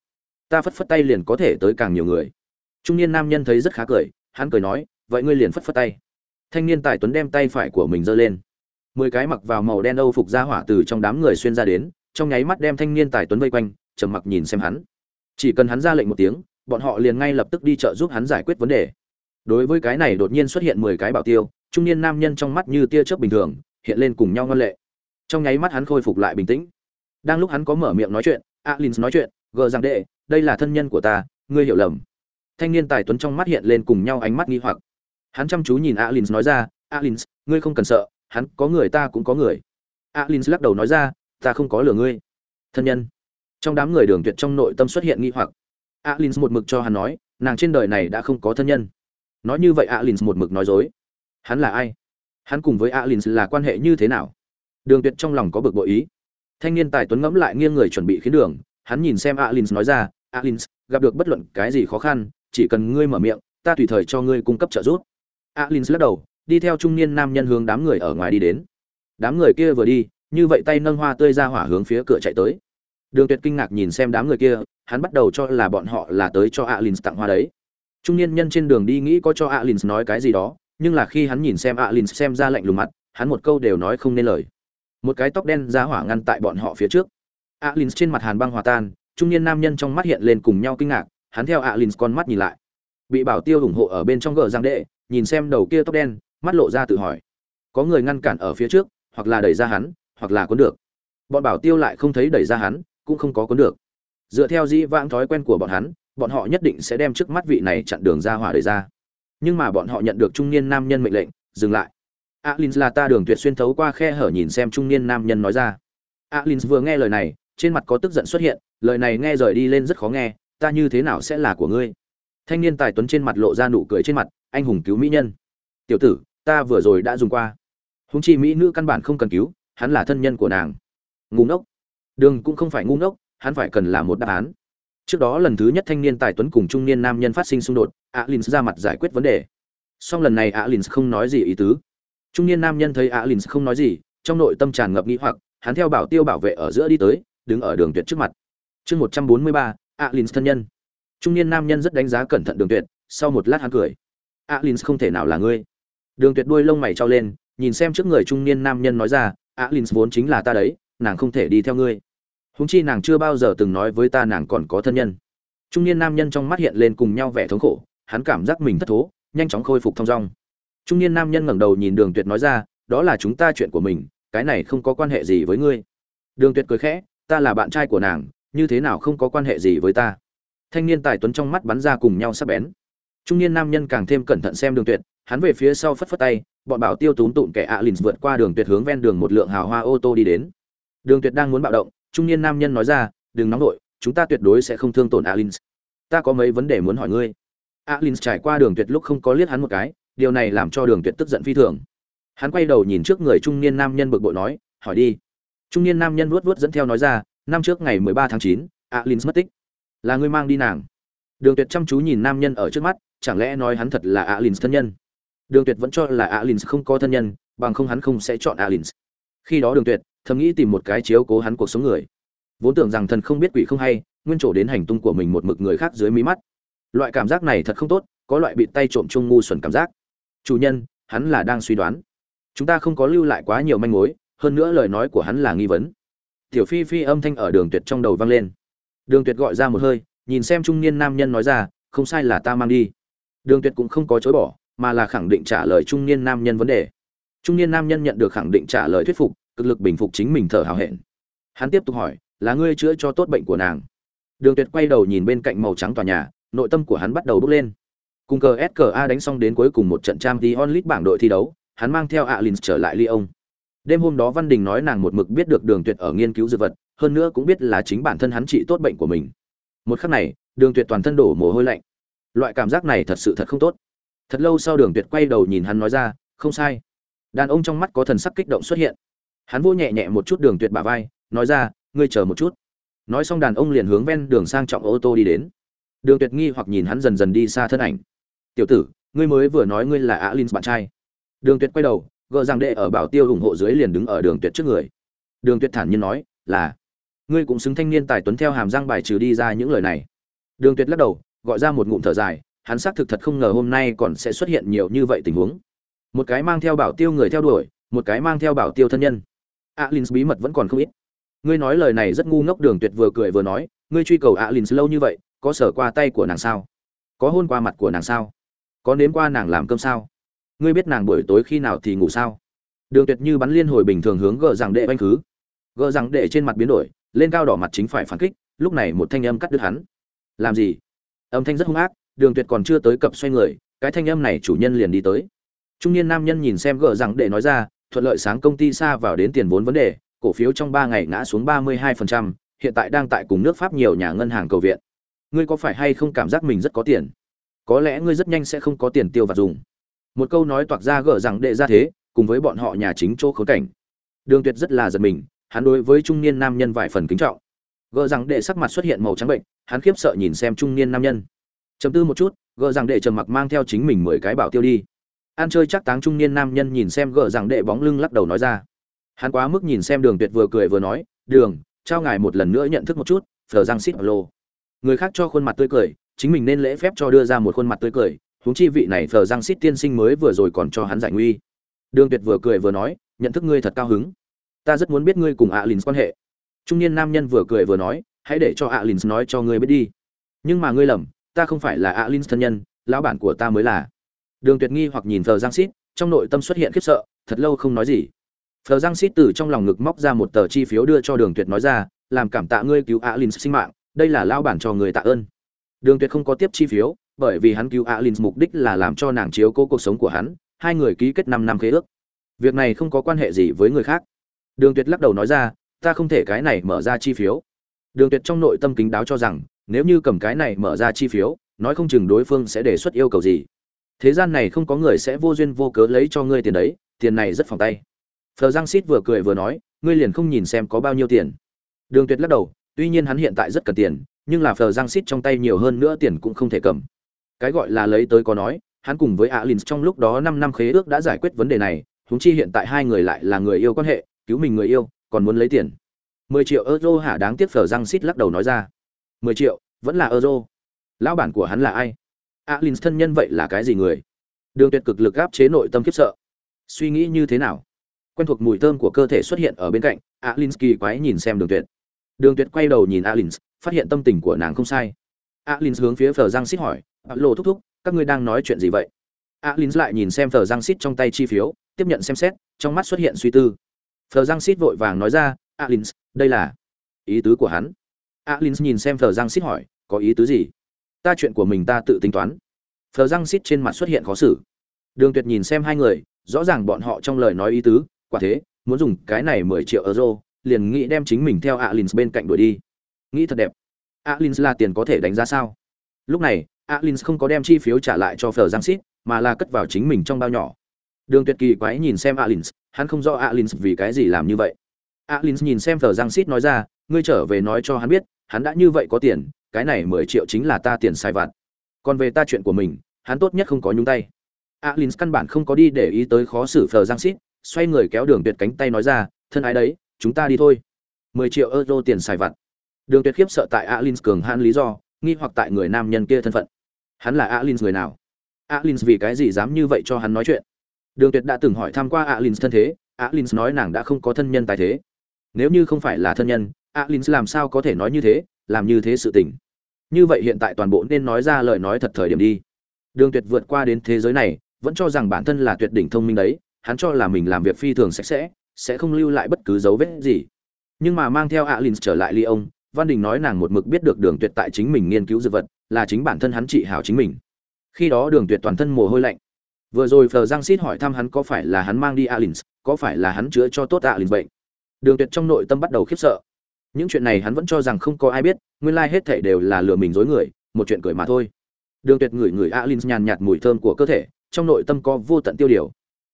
ta phất phất tay liền có thể tới càng nhiều người. Trung niên nam nhân thấy rất khá cười, hắn cười nói, vậy ngươi liền phất phất tay. Thanh niên tài tuấn đem tay phải của mình giơ lên. Mười cái mặc vào màu đen âu phục ra hỏa từ trong đám người xuyên ra đến, trong nháy mắt đem thanh niên tài tuấn vây quanh, trầm mặc nhìn xem hắn. Chỉ cần hắn ra lệnh một tiếng, bọn họ liền ngay lập tức đi chợ giúp hắn giải quyết vấn đề. Đối với cái này đột nhiên xuất hiện mười cái bảo tiêu, trung niên nam nhân trong mắt như tia chớp bình thường, hiện lên cùng nhau ngân lệ. Trong nháy mắt hắn khôi phục lại bình tĩnh. Đang lúc hắn có mở miệng nói chuyện alin nói chuyện, gờ rằng đệ đây là thân nhân của ta, ngươi hiểu lầm. Thanh niên tài tuấn trong mắt hiện lên cùng nhau ánh mắt nghi hoặc. Hắn chăm chú nhìn alins nói ra, alins, ngươi không cần sợ, hắn có người ta cũng có người. Alins lắc đầu nói ra, ta không có lừa ngươi. Thân nhân. Trong đám người đường tuyệt trong nội tâm xuất hiện nghi hoặc. Alins một mực cho hắn nói, nàng trên đời này đã không có thân nhân. Nói như vậy alins một mực nói dối. Hắn là ai? Hắn cùng với alins là quan hệ như thế nào? Đường tuyệt trong lòng có bực bội ý. Thanh niên tài tuấn ngẫm lại nghiêng người chuẩn bị khiến đường, hắn nhìn xem alins nói ra alins gặp được bất luận cái gì khó khăn, chỉ cần ngươi mở miệng, ta tùy thời cho ngươi cung cấp trợ giúp. Alins lắc đầu, đi theo trung niên nam nhân hướng đám người ở ngoài đi đến. Đám người kia vừa đi, như vậy tay nâng hoa tươi ra hỏa hướng phía cửa chạy tới. Đường tuyệt kinh ngạc nhìn xem đám người kia, hắn bắt đầu cho là bọn họ là tới cho alins tặng hoa đấy. Trung niên nhân trên đường đi nghĩ có cho alins nói cái gì đó, nhưng là khi hắn nhìn xem alins xem ra lạnh lùng mặt, hắn một câu đều nói không nên lời. Một cái tóc đen ra hỏa ngăn tại bọn họ phía trước. Alins trên mặt hàn băng hòa tan trung niên nam nhân trong mắt hiện lên cùng nhau kinh ngạc, hắn theo alin con mắt nhìn lại. Bị bảo tiêu ủng hộ ở bên trong gờ giang đệ, nhìn xem đầu kia tóc đen, mắt lộ ra tự hỏi. Có người ngăn cản ở phía trước, hoặc là đẩy ra hắn, hoặc là cuốn được. Bọn bảo tiêu lại không thấy đẩy ra hắn, cũng không có cuốn được. Dựa theo dĩ vãng thói quen của bọn hắn, bọn họ nhất định sẽ đem trước mắt vị này chặn đường ra hỏa đẩy ra. Nhưng mà bọn họ nhận được trung niên nam nhân mệnh lệnh, dừng lại. Alin là ta đường tuyệt xuyên thấu qua khe hở nhìn xem trung niên nam nhân nói ra. Alin vừa nghe lời này trên mặt có tức giận xuất hiện, lời này nghe rời đi lên rất khó nghe, ta như thế nào sẽ là của ngươi? Thanh niên tài tuấn trên mặt lộ ra nụ cười trên mặt, anh hùng cứu mỹ nhân. Tiểu tử, ta vừa rồi đã dùng qua. Hùng chi mỹ nữ căn bản không cần cứu, hắn là thân nhân của nàng. Ngu ngốc. Đường cũng không phải ngu ngốc, hắn phải cần là một đáp án. Trước đó lần thứ nhất thanh niên tài tuấn cùng trung niên nam nhân phát sinh xung đột Alins ra mặt giải quyết vấn đề. Song lần này Alins không nói gì ý tứ. Trung niên nam nhân thấy Alins không nói gì, trong nội tâm tràn ngập nghi hoặc, hắn theo bảo tiêu bảo vệ ở giữa đi tới đứng ở đường tuyệt trước mặt. Chương một trăm bốn mươi ba alin thân nhân. Trung niên nam nhân rất đánh giá cẩn thận đường tuyệt, sau một lát hắn cười. Alin không thể nào là ngươi. Đường tuyệt đuôi lông mày trao lên, nhìn xem trước người trung niên nam nhân nói ra alin vốn chính là ta đấy, nàng không thể đi theo ngươi. Húng chi nàng chưa bao giờ từng nói với ta nàng còn có thân nhân. Trung niên nam nhân trong mắt hiện lên cùng nhau vẻ thống khổ, hắn cảm giác mình thất thố, nhanh chóng khôi phục thong dong. Trung niên nam nhân ngẩng đầu nhìn đường tuyệt nói ra, đó là chúng ta chuyện của mình, cái này không có quan hệ gì với ngươi. Đường tuyệt cười khẽ ta là bạn trai của nàng, như thế nào không có quan hệ gì với ta? Thanh niên tài tuấn trong mắt bắn ra cùng nhau sắp bén. Trung niên nam nhân càng thêm cẩn thận xem đường tuyệt, hắn về phía sau phất phất tay, bọn bảo tiêu túm tụm kẻ ạ lìn vượt qua đường tuyệt hướng ven đường một lượng hào hoa ô tô đi đến. Đường tuyệt đang muốn bạo động, trung niên nam nhân nói ra, đừng nóng nổi chúng ta tuyệt đối sẽ không thương tổn alin ta có mấy vấn đề muốn hỏi ngươi. Alin trải qua đường tuyệt lúc không có liếc hắn một cái, điều này làm cho đường tuyệt tức giận phi thường. Hắn quay đầu nhìn trước người trung niên nam nhân bực bội nói, hỏi đi trung niên nam nhân vuốt vuốt dẫn theo nói ra, năm trước ngày mười ba tháng chín, alin mất tích. Là ngươi mang đi nàng. Đường tuyệt chăm chú nhìn nam nhân ở trước mắt, chẳng lẽ nói hắn thật là alin thân nhân? Đường tuyệt vẫn cho là alin không có thân nhân, bằng không hắn không sẽ chọn alin. Khi đó đường tuyệt, thầm nghĩ tìm một cái chiếu cố hắn cuộc sống người. Vốn tưởng rằng thần không biết quỷ không hay, nguyên trổ đến hành tung của mình một mực người khác dưới mí mắt. Loại cảm giác này thật không tốt, có loại bị tay trộm chung ngu xuẩn cảm giác. Chủ nhân, hắn là đang suy đoán. Chúng ta không có lưu lại quá nhiều manh mối hơn nữa lời nói của hắn là nghi vấn. Tiểu phi phi âm thanh ở đường tuyệt trong đầu vang lên. Đường tuyệt gọi ra một hơi, nhìn xem trung niên nam nhân nói ra, không sai là ta mang đi. Đường tuyệt cũng không có chối bỏ, mà là khẳng định trả lời trung niên nam nhân vấn đề. Trung niên nam nhân nhận được khẳng định trả lời thuyết phục, cực lực bình phục chính mình thở hào hẹn. Hắn tiếp tục hỏi, là ngươi chữa cho tốt bệnh của nàng? Đường tuyệt quay đầu nhìn bên cạnh màu trắng tòa nhà, nội tâm của hắn bắt đầu bốc lên. Cùng cờ ska đánh xong đến cuối cùng một trận trang league onlit bảng đội thi đấu, hắn mang theo Alins trở lại lyon đêm hôm đó văn đình nói nàng một mực biết được đường tuyệt ở nghiên cứu dược vật, hơn nữa cũng biết là chính bản thân hắn trị tốt bệnh của mình. Một khắc này, đường tuyệt toàn thân đổ mồ hôi lạnh. Loại cảm giác này thật sự thật không tốt. Thật lâu sau đường tuyệt quay đầu nhìn hắn nói ra, không sai. Đàn ông trong mắt có thần sắc kích động xuất hiện. Hắn vô nhẹ nhẹ một chút đường tuyệt bả vai, nói ra, ngươi chờ một chút. Nói xong đàn ông liền hướng ven đường sang trọng ô tô đi đến. Đường tuyệt nghi hoặc nhìn hắn dần dần đi xa thân ảnh. Tiểu tử, ngươi mới vừa nói ngươi là Á alin bạn trai. Đường tuyệt quay đầu gờ rằng đệ ở bảo tiêu ủng hộ dưới liền đứng ở đường tuyệt trước người. Đường tuyệt thản nhiên nói, là, ngươi cũng xứng thanh niên tài tuấn theo hàm răng bài trừ đi ra những lời này. Đường tuyệt lắc đầu, gọi ra một ngụm thở dài, hắn xác thực thật không ngờ hôm nay còn sẽ xuất hiện nhiều như vậy tình huống. Một cái mang theo bảo tiêu người theo đuổi, một cái mang theo bảo tiêu thân nhân. Alin bí mật vẫn còn không ít. Ngươi nói lời này rất ngu ngốc, đường tuyệt vừa cười vừa nói, ngươi truy cầu alin lâu như vậy, có sở qua tay của nàng sao? Có hôn qua mặt của nàng sao? Có nếm qua nàng làm cơm sao? Ngươi biết nàng buổi tối khi nào thì ngủ sao? Đường tuyệt như bắn liên hồi bình thường hướng gờ rằng đệ oanh khứ. Gờ rằng đệ trên mặt biến đổi lên cao đỏ mặt chính phải phản kích lúc này một thanh âm cắt đứt hắn. Làm gì? Âm thanh rất hung ác đường tuyệt còn chưa tới cập xoay người cái thanh âm này chủ nhân liền đi tới. Trung niên nam nhân nhìn xem gờ rằng đệ nói ra thuận lợi sáng công ty xa vào đến tiền vốn vấn đề cổ phiếu trong ba ngày ngã xuống ba mươi 32%, hiện tại đang tại cùng nước pháp nhiều nhà ngân hàng cầu viện. Ngươi có phải hay không cảm giác mình rất có tiền? Có lẽ ngươi rất nhanh sẽ không có tiền tiêu và dùng một câu nói toạc ra gỡ rằng đệ ra thế, cùng với bọn họ nhà chính chỗ khốn cảnh. Đường tuyệt rất là giật mình, hắn đối với trung niên nam nhân vài phần kính trọng. Gỡ rằng đệ sắc mặt xuất hiện màu trắng bệnh, hắn khiếp sợ nhìn xem trung niên nam nhân. Chấm tư một chút gỡ rằng đệ trầm mặc mang theo chính mình mười cái bảo tiêu đi. Ăn chơi chắc táng trung niên nam nhân nhìn xem gỡ rằng đệ bóng lưng lắc đầu nói ra. Hắn quá mức nhìn xem đường tuyệt vừa cười vừa nói, đường, trao ngài một lần nữa nhận thức một chút phờ giang xít lô. Người khác cho khuôn mặt tươi cười, chính mình nên lễ phép cho đưa ra một khuôn mặt tươi cười huống chi vị này phờ giang xít tiên sinh mới vừa rồi còn cho hắn giải nguy. Đường tuyệt vừa cười vừa nói, nhận thức ngươi thật cao hứng. Ta rất muốn biết ngươi cùng alin quan hệ. Trung niên nam nhân vừa cười vừa nói, hãy để cho alin nói cho ngươi biết đi. Nhưng mà ngươi lầm, ta không phải là alin thân nhân, lão bản của ta mới là. Đường tuyệt nghi hoặc nhìn phờ giang xít, trong nội tâm xuất hiện khiếp sợ, thật lâu không nói gì. Phờ giang xít từ trong lòng ngực móc ra một tờ chi phiếu đưa cho đường tuyệt nói ra, làm cảm tạ ngươi cứu alin sinh mạng, đây là lao bản cho người tạ ơn. Đường tuyệt không có tiếp chi phiếu bởi vì hắn cứu alin mục đích là làm cho nàng chiếu cố cuộc sống của hắn, hai người ký kết năm năm khế ước. Việc này không có quan hệ gì với người khác. Đường tuyệt lắc đầu nói ra, ta không thể cái này mở ra chi phiếu. Đường tuyệt trong nội tâm kính đáo cho rằng, nếu như cầm cái này mở ra chi phiếu, nói không chừng đối phương sẽ đề xuất yêu cầu gì. Thế gian này không có người sẽ vô duyên vô cớ lấy cho ngươi tiền đấy, tiền này rất phòng tay. Phờ giang Sít vừa cười vừa nói, ngươi liền không nhìn xem có bao nhiêu tiền. Đường tuyệt lắc đầu, tuy nhiên hắn hiện tại rất cần tiền, nhưng là phờ giang Sít trong tay nhiều hơn nữa tiền cũng không thể cầm cái gọi là lấy tới có nói, hắn cùng với alin trong lúc đó năm năm khế ước đã giải quyết vấn đề này húng chi hiện tại hai người lại là người yêu quan hệ, cứu mình người yêu, còn muốn lấy tiền. Mười triệu euro hả? Đáng tiếc phở răng xít lắc đầu nói ra. Mười triệu, vẫn là euro. Lão bản của hắn là ai? Alin thân nhân vậy là cái gì người? Đường tuyệt cực lực gáp chế nội tâm khiếp sợ. Suy nghĩ như thế nào? Quen thuộc mùi thơm của cơ thể xuất hiện ở bên cạnh alin kỳ quái nhìn xem đường tuyệt. Đường tuyệt quay đầu nhìn alin phát hiện tâm tình của nàng không sai alin hướng phía phờ giang xít hỏi lộ thúc thúc, các ngươi đang nói chuyện gì vậy? Alin lại nhìn xem phờ giang xít trong tay chi phiếu, tiếp nhận xem xét, trong mắt xuất hiện suy tư. Phờ giang xít vội vàng nói ra, alin, đây là ý tứ của hắn. Alin nhìn xem phờ giang xít hỏi, có ý tứ gì? Ta chuyện của mình ta tự tính toán. Phờ giang xít trên mặt xuất hiện khó xử. Đường tuyệt nhìn xem hai người, rõ ràng bọn họ trong lời nói ý tứ, quả thế, muốn dùng cái này mười triệu euro, liền nghĩ đem chính mình theo alin bên cạnh đuổi đi. Nghĩ thật đẹp alins là tiền có thể đánh giá sao? Lúc này, alins không có đem chi phiếu trả lại cho phờ giang xít mà là cất vào chính mình trong bao nhỏ. Đường tuyệt kỳ quái nhìn xem alins, hắn không rõ alins vì cái gì làm như vậy. Alins nhìn xem phờ giang xít nói ra, ngươi trở về nói cho hắn biết, hắn đã như vậy có tiền, cái này mười triệu chính là ta tiền sai vặt. Còn về ta chuyện của mình, hắn tốt nhất không có nhúng tay. Alin căn bản không có đi để ý tới khó xử phờ giang xít xoay người kéo đường tuyệt cánh tay nói ra, thân ái đấy, chúng ta đi thôi. Mười triệu euro tiền xài vặt đường tuyệt khiếp sợ tại Alins cường hãn lý do, nghi hoặc tại người nam nhân kia thân phận. Hắn là Alins người nào? Alins vì cái gì dám như vậy cho hắn nói chuyện? Đường tuyệt đã từng hỏi thăm qua Alins thân thế, Alins nói nàng đã không có thân nhân tài thế. Nếu như không phải là thân nhân, Alins làm sao có thể nói như thế, làm như thế sự tình? Như vậy hiện tại toàn bộ nên nói ra lời nói thật thời điểm đi. Đường tuyệt vượt qua đến thế giới này, vẫn cho rằng bản thân là tuyệt đỉnh thông minh đấy, hắn cho là mình làm việc phi thường sạch sẽ sẽ không lưu lại bất cứ dấu vết gì. Nhưng mà mang theo Alins trở lại ly ông văn đình nói nàng một mực biết được đường tuyệt tại chính mình nghiên cứu dược vật là chính bản thân hắn trị hảo chính mình. Khi đó đường tuyệt toàn thân mồ hôi lạnh. Vừa rồi Phở giang Sít hỏi thăm hắn có phải là hắn mang đi Alins, có phải là hắn chữa cho tốt Alins bệnh. Đường tuyệt trong nội tâm bắt đầu khiếp sợ. Những chuyện này hắn vẫn cho rằng không có ai biết nguyên lai hết thảy đều là lừa mình dối người một chuyện cười mà thôi. Đường tuyệt ngửi ngửi Alins nhàn nhạt mùi thơm của cơ thể trong nội tâm có vô tận tiêu điều.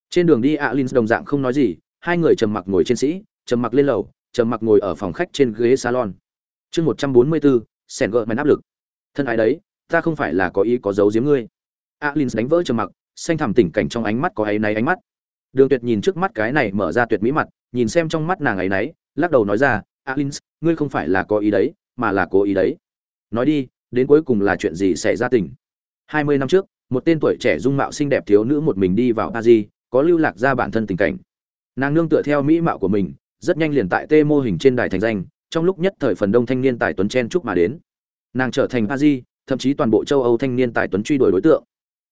Trên đường đi Alins đồng dạng không nói gì hai người trầm mặc ngồi trên sĩ trầm mặc lên lầu trầm mặc ngồi ở phòng khách trên ghế salon chương một trăm bốn mươi bốn, sẻn gợ màn áp lực. Thân ái đấy, ta không phải là có ý có dấu giếm ngươi. Alin đánh vỡ trầm mặc, xanh thẳm tỉnh cảnh trong ánh mắt có áy náy ánh mắt. Đường tuyệt nhìn trước mắt cái này mở ra tuyệt mỹ mặt, nhìn xem trong mắt nàng ấy náy, lắc đầu nói ra, alin, ngươi không phải là có ý đấy, mà là cố ý đấy. Nói đi, đến cuối cùng là chuyện gì xảy ra tình? Hai mươi năm trước, một tên tuổi trẻ dung mạo xinh đẹp thiếu nữ một mình đi vào paris, có lưu lạc ra bản thân tình cảnh. Nàng nương tựa theo mỹ mạo của mình, rất nhanh liền tại tê mô hình trên đài thành danh trong lúc nhất thời phần đông thanh niên tài tuấn chen chúc mà đến. Nàng trở thành a di thậm chí toàn bộ châu âu thanh niên tài tuấn truy đuổi đối tượng.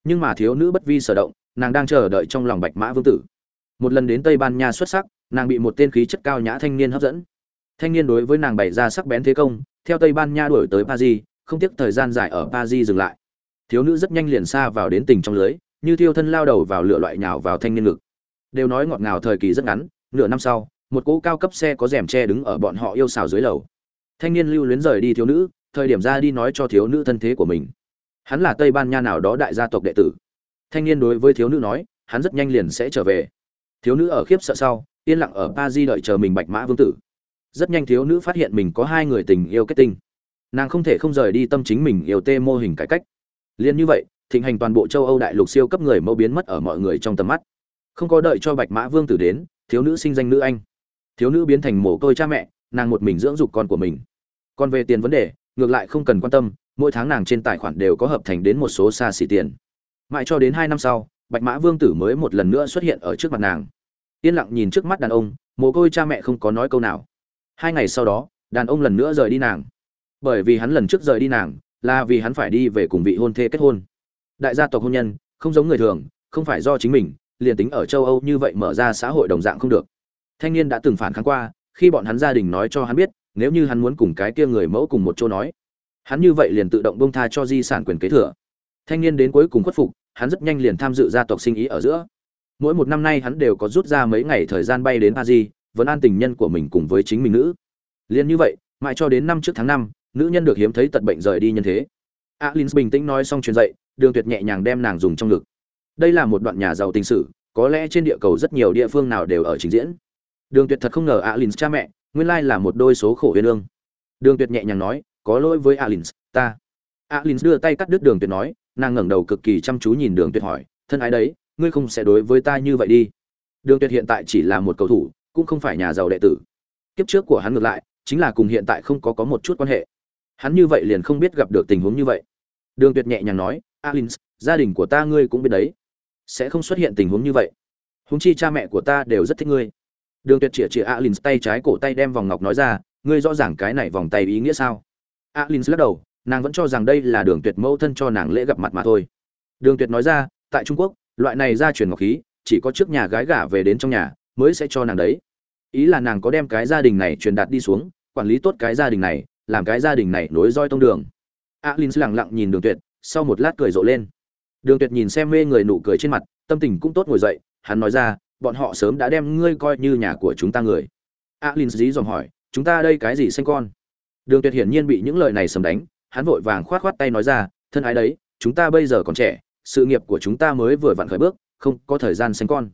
Nhưng mà thiếu nữ bất vi sở động, nàng đang chờ đợi trong lòng bạch mã vương tử. Một lần đến tây ban nha xuất sắc, nàng bị một tên khí chất cao nhã thanh niên hấp dẫn. Thanh niên đối với nàng bày ra sắc bén thế công, theo tây ban nha đuổi tới paris, không tiếc thời gian dài ở paris dừng lại. Thiếu nữ rất nhanh liền xa vào đến tình trong lưới, như thiêu thân lao đầu vào lửa loại nhào vào thanh niên ngực. Đều nói ngọt ngào thời kỳ rất ngắn, nửa năm sau một cỗ cao cấp xe có rèm che đứng ở bọn họ yêu xào dưới lầu. Thanh niên lưu luyến rời đi thiếu nữ, thời điểm ra đi nói cho thiếu nữ thân thế của mình. Hắn là tây ban nha nào đó đại gia tộc đệ tử. Thanh niên đối với thiếu nữ nói, hắn rất nhanh liền sẽ trở về. Thiếu nữ ở khiếp sợ sau, yên lặng ở pa di đợi chờ mình bạch mã vương tử. Rất nhanh thiếu nữ phát hiện mình có hai người tình yêu kết tinh. Nàng không thể không rời đi tâm chính mình yêu tê mô hình cải cách. Liên như vậy, thịnh hành toàn bộ châu âu đại lục siêu cấp người mẫu biến mất ở mọi người trong tầm mắt. Không có đợi cho bạch mã vương tử đến, thiếu nữ sinh danh nữ anh thiếu nữ biến thành mồ côi cha mẹ, nàng một mình dưỡng dục con của mình. Còn về tiền vấn đề, ngược lại không cần quan tâm, mỗi tháng nàng trên tài khoản đều có hợp thành đến một số xa xỉ tiền. Mãi cho đến hai năm sau, bạch mã vương tử mới một lần nữa xuất hiện ở trước mặt nàng. Yên lặng nhìn trước mắt đàn ông, mồ côi cha mẹ không có nói câu nào. Hai ngày sau đó, đàn ông lần nữa rời đi nàng. Bởi vì hắn lần trước rời đi nàng, là vì hắn phải đi về cùng vị hôn thê kết hôn. Đại gia tộc hôn nhân, không giống người thường, không phải do chính mình, liền tính ở châu âu như vậy mở ra xã hội đồng dạng không được thanh niên đã từng phản kháng qua, khi bọn hắn gia đình nói cho hắn biết, nếu như hắn muốn cùng cái kia người mẫu cùng một chỗ nói, hắn như vậy liền tự động bông tha cho di sản quyền kế thừa. Thanh niên đến cuối cùng khuất phục, hắn rất nhanh liền tham dự gia tộc sinh ý ở giữa. Mỗi một năm nay hắn đều có rút ra mấy ngày thời gian bay đến paris vẫn an tình nhân của mình cùng với chính mình nữ. Liền như vậy, mãi cho đến năm trước tháng năm, nữ nhân được hiếm thấy tật bệnh rời đi nhân thế. Alin bình tĩnh nói xong truyền dậy đường tuyệt nhẹ nhàng đem nàng dùng trong ngực. Đây là một đoạn nhà giàu tình sử, có lẽ trên địa cầu rất nhiều địa phương nào đều ở trình diễn đường tuyệt thật không ngờ alin cha mẹ, nguyên lai là một đôi số khổ uyên ương. Đường tuyệt nhẹ nhàng nói, có lỗi với alin ta. Alin đưa tay cắt đứt đường tuyệt nói, nàng ngẩng đầu cực kỳ chăm chú nhìn đường tuyệt hỏi, thân ái đấy, ngươi không sẽ đối với ta như vậy đi. Đường tuyệt hiện tại chỉ là một cầu thủ, cũng không phải nhà giàu đệ tử. Kiếp trước của hắn ngược lại, chính là cùng hiện tại không có có một chút quan hệ. Hắn như vậy liền không biết gặp được tình huống như vậy. Đường tuyệt nhẹ nhàng nói, alins, gia đình của ta ngươi cũng biết đấy. Sẽ không xuất hiện tình huống như vậy. Hùng chi cha mẹ của ta đều rất thích ngươi đường tuyệt chĩa chĩa alin tay trái cổ tay đem vòng ngọc nói ra, ngươi rõ ràng cái này vòng tay ý nghĩa sao? Alin lắc đầu, nàng vẫn cho rằng đây là đường tuyệt mẫu thân cho nàng lễ gặp mặt mà thôi. Đường tuyệt nói ra, tại trung quốc, loại này gia truyền ngọc khí, chỉ có trước nhà gái gả về đến trong nhà mới sẽ cho nàng đấy. Ý là nàng có đem cái gia đình này truyền đạt đi xuống, quản lý tốt cái gia đình này, làm cái gia đình này nối roi tông đường. Alin lặng lặng nhìn đường tuyệt, sau một lát cười rộ lên. Đường tuyệt nhìn xem mê người nụ cười trên mặt, tâm tình cũng tốt ngồi dậy, hắn nói ra bọn họ sớm đã đem ngươi coi như nhà của chúng ta người. Alin dí dòm hỏi, chúng ta đây cái gì sinh con? Đường tuyệt hiển nhiên bị những lời này sầm đánh, hắn vội vàng khoát khoát tay nói ra, thân ái đấy, chúng ta bây giờ còn trẻ, sự nghiệp của chúng ta mới vừa vặn khởi bước, không có thời gian sinh con.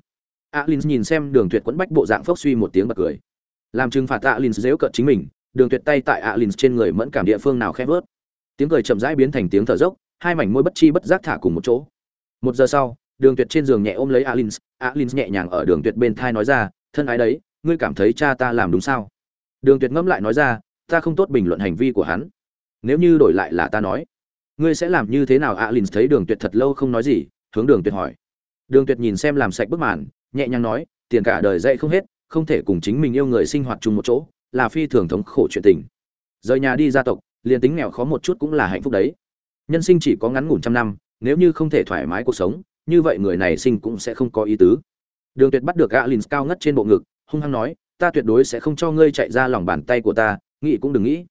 Alin nhìn xem đường tuyệt quẫn bách bộ dạng phốc suy một tiếng bật cười. Làm trừng phạt alin dễu cợt chính mình, đường tuyệt tay tại alin trên người mẫn cảm địa phương nào khẽ vớt. Tiếng cười chậm rãi biến thành tiếng thở dốc, hai mảnh môi bất chi bất giác thả cùng một chỗ. Một giờ sau đường tuyệt trên giường nhẹ ôm lấy alins alins nhẹ nhàng ở đường tuyệt bên thai nói ra, thân ái đấy, ngươi cảm thấy cha ta làm đúng sao? Đường tuyệt ngẫm lại nói ra, ta không tốt bình luận hành vi của hắn. Nếu như đổi lại là ta nói, ngươi sẽ làm như thế nào? Alins thấy đường tuyệt thật lâu không nói gì, hướng đường tuyệt hỏi. Đường tuyệt nhìn xem làm sạch bức màn, nhẹ nhàng nói, tiền cả đời dạy không hết, không thể cùng chính mình yêu người sinh hoạt chung một chỗ, là phi thường thống khổ chuyện tình. Rời nhà đi gia tộc, liền tính nghèo khó một chút cũng là hạnh phúc đấy. Nhân sinh chỉ có ngắn ngủn trăm năm, nếu như không thể thoải mái cuộc sống như vậy người này sinh cũng sẽ không có ý tứ. Đường tuyệt bắt được alin cao ngất trên bộ ngực, hung hăng nói, ta tuyệt đối sẽ không cho ngươi chạy ra lòng bàn tay của ta, nghĩ cũng đừng nghĩ.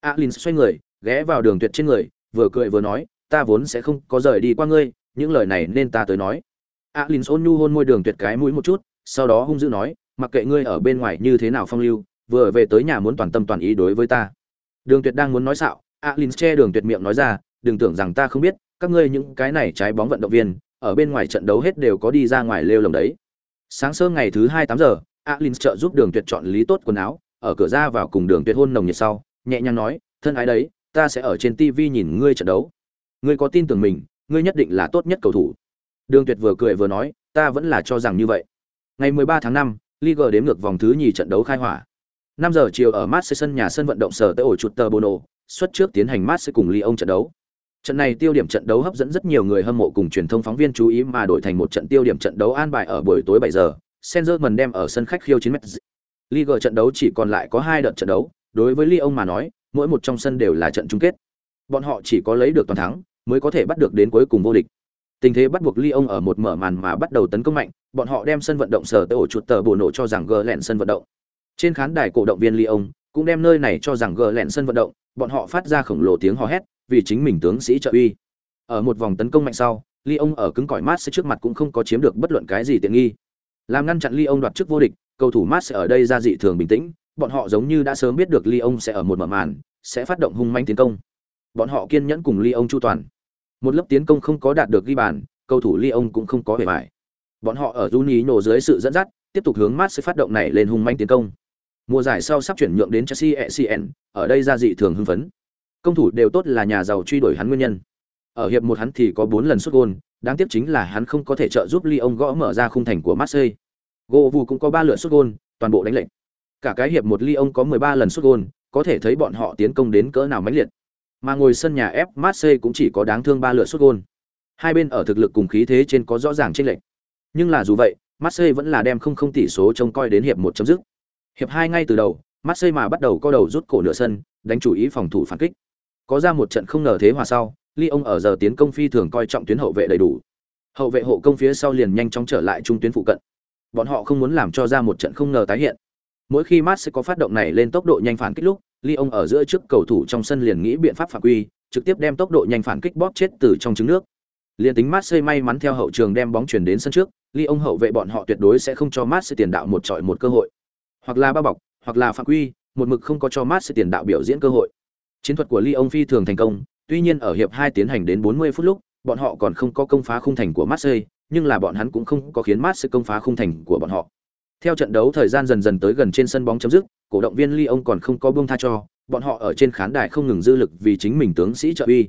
Alin xoay người, ghé vào đường tuyệt trên người, vừa cười vừa nói, ta vốn sẽ không có rời đi qua ngươi, những lời này nên ta tới nói. Alin ôn nhu hôn môi đường tuyệt cái mũi một chút, sau đó hung dữ nói, mặc kệ ngươi ở bên ngoài như thế nào phong lưu, vừa về tới nhà muốn toàn tâm toàn ý đối với ta. Đường tuyệt đang muốn nói xạo alin che đường tuyệt miệng nói ra, đừng tưởng rằng ta không biết, các ngươi những cái này trái bóng vận động viên ở bên ngoài trận đấu hết đều có đi ra ngoài lêu lồng đấy. Sáng sớm ngày thứ hai tám giờ alin trợ giúp đường tuyệt chọn lý tốt quần áo ở cửa ra vào cùng đường tuyệt hôn nồng nhiệt sau nhẹ nhàng nói thân ái đấy ta sẽ ở trên tv nhìn ngươi trận đấu. Ngươi có tin tưởng mình ngươi nhất định là tốt nhất cầu thủ. Đường tuyệt vừa cười vừa nói ta vẫn là cho rằng như vậy. Ngày 13 tháng 5, Liga đếm ngược vòng thứ nhì trận đấu khai hỏa. 5 giờ chiều ở Marseille sân nhà sân vận động sở tới ổ chuột tờ Bono, xuất trước tiến hành Marseille cùng Lyon trận đấu. Trận này tiêu điểm trận đấu hấp dẫn rất nhiều người hâm mộ cùng truyền thông phóng viên chú ý mà đổi thành một trận tiêu điểm trận đấu an bài ở buổi tối 7 giờ. Senzerman đem ở sân khách khiêu chiến Metz. Liga trận đấu chỉ còn lại có hai đợt trận đấu, đối với Lyon mà nói, mỗi một trong sân đều là trận chung kết. Bọn họ chỉ có lấy được toàn thắng mới có thể bắt được đến cuối cùng vô địch. Tình thế bắt buộc Lyon ở một mở màn mà bắt đầu tấn công mạnh, bọn họ đem sân vận động sở tới ổ chuột tờ bổ nổ cho rằng gờ lẹn sân vận động. Trên khán đài cổ động viên Lyon cũng đem nơi này cho rằng gờ lẹn sân vận động, bọn họ phát ra khổng lồ tiếng hò hét, vì chính mình tướng sĩ trợ uy. Ở một vòng tấn công mạnh sau, ly ông ở cứng cỏi mát trước mặt cũng không có chiếm được bất luận cái gì tiện nghi. Làm ngăn chặn ly ông đoạt chức vô địch, cầu thủ mát ở đây ra dị thường bình tĩnh, bọn họ giống như đã sớm biết được ly ông sẽ ở một mở màn, sẽ phát động hung manh tiến công. Bọn họ kiên nhẫn cùng ly ông chu toàn. Một lớp tiến công không có đạt được ghi bàn, cầu thủ ly ông cũng không có bề bại. Bọn họ ở Juni nổ dưới sự dẫn dắt, tiếp tục hướng Mars phát động này lên hung manh tiến công. Mùa giải sau sắp chuyển nhượng đến Chelsea ECN, ở đây ra dị thường hưng phấn. Công thủ đều tốt là nhà giàu truy đuổi hắn nguyên nhân. Ở hiệp một hắn thì có 4 lần sút gôn đáng tiếc chính là hắn không có thể trợ giúp Lyon gõ mở ra khung thành của Marseille. Govu cũng có 3 lượt sút gôn toàn bộ đánh lệnh. Cả cái hiệp một Lyon có 13 lần sút gôn có thể thấy bọn họ tiến công đến cỡ nào mãnh liệt. Mà ngồi sân nhà ép Marseille cũng chỉ có đáng thương 3 lượt sút gôn Hai bên ở thực lực cùng khí thế trên có rõ ràng chênh lệch. Nhưng là dù vậy, Marseille vẫn là đem không không tỷ số trông coi đến hiệp một chấm dứt. Hiệp hai ngay từ đầu, Marseille mà bắt đầu co đầu rút cổ nửa sân, đánh chủ ý phòng thủ phản kích. Có ra một trận không ngờ thế hòa sau, Lyon ở giờ tiến công phi thường coi trọng tuyến hậu vệ đầy đủ. Hậu vệ hộ công phía sau liền nhanh chóng trở lại trung tuyến phụ cận. Bọn họ không muốn làm cho ra một trận không ngờ tái hiện. Mỗi khi Marseille có phát động này lên tốc độ nhanh phản kích lúc, Lyon ở giữa trước cầu thủ trong sân liền nghĩ biện pháp phạm quy, trực tiếp đem tốc độ nhanh phản kích bóp chết từ trong trứng nước. Liên tính Marseille may mắn theo hậu trường đem bóng chuyển đến sân trước, Lyon hậu vệ bọn họ tuyệt đối sẽ không cho Marseille tiền đạo một trọi một cơ hội. Hoặc là bao bọc, hoặc là phạm quy, một mực không có cho Marseille tiền đạo biểu diễn cơ hội. Chiến thuật của Lyon phi thường thành công, tuy nhiên ở hiệp 2 tiến hành đến 40 phút lúc, bọn họ còn không có công phá khung thành của Marseille, nhưng là bọn hắn cũng không có khiến Marseille công phá khung thành của bọn họ. Theo trận đấu thời gian dần dần tới gần trên sân bóng chấm dứt, cổ động viên Lyon còn không có buông tha cho, bọn họ ở trên khán đài không ngừng dư lực vì chính mình tướng sĩ trợ uy.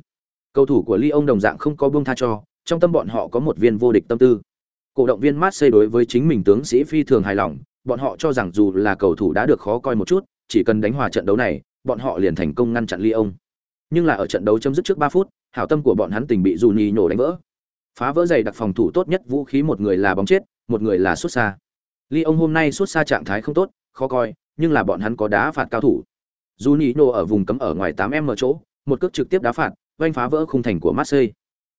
Cầu thủ của Lyon đồng dạng không có buông tha cho, trong tâm bọn họ có một viên vô địch tâm tư. Cổ động viên Marseille đối với chính mình tướng sĩ phi thường hài lòng, bọn họ cho rằng dù là cầu thủ đã được khó coi một chút, chỉ cần đánh hòa trận đấu này, bọn họ liền thành công ngăn chặn Lyon. Nhưng là ở trận đấu chấm dứt trước ba phút, hảo tâm của bọn hắn tình bị Juni nhổ đánh vỡ. Phá vỡ giày đặc phòng thủ tốt nhất vũ khí một người là bóng chết, một người là xuất xa. Lyon hôm nay xuất xa trạng thái không tốt, khó coi, nhưng là bọn hắn có đá phạt cao thủ. Juni ở vùng cấm ở ngoài tám m chỗ, một cước trực tiếp đá phạt, vanh phá vỡ khung thành của Marseille.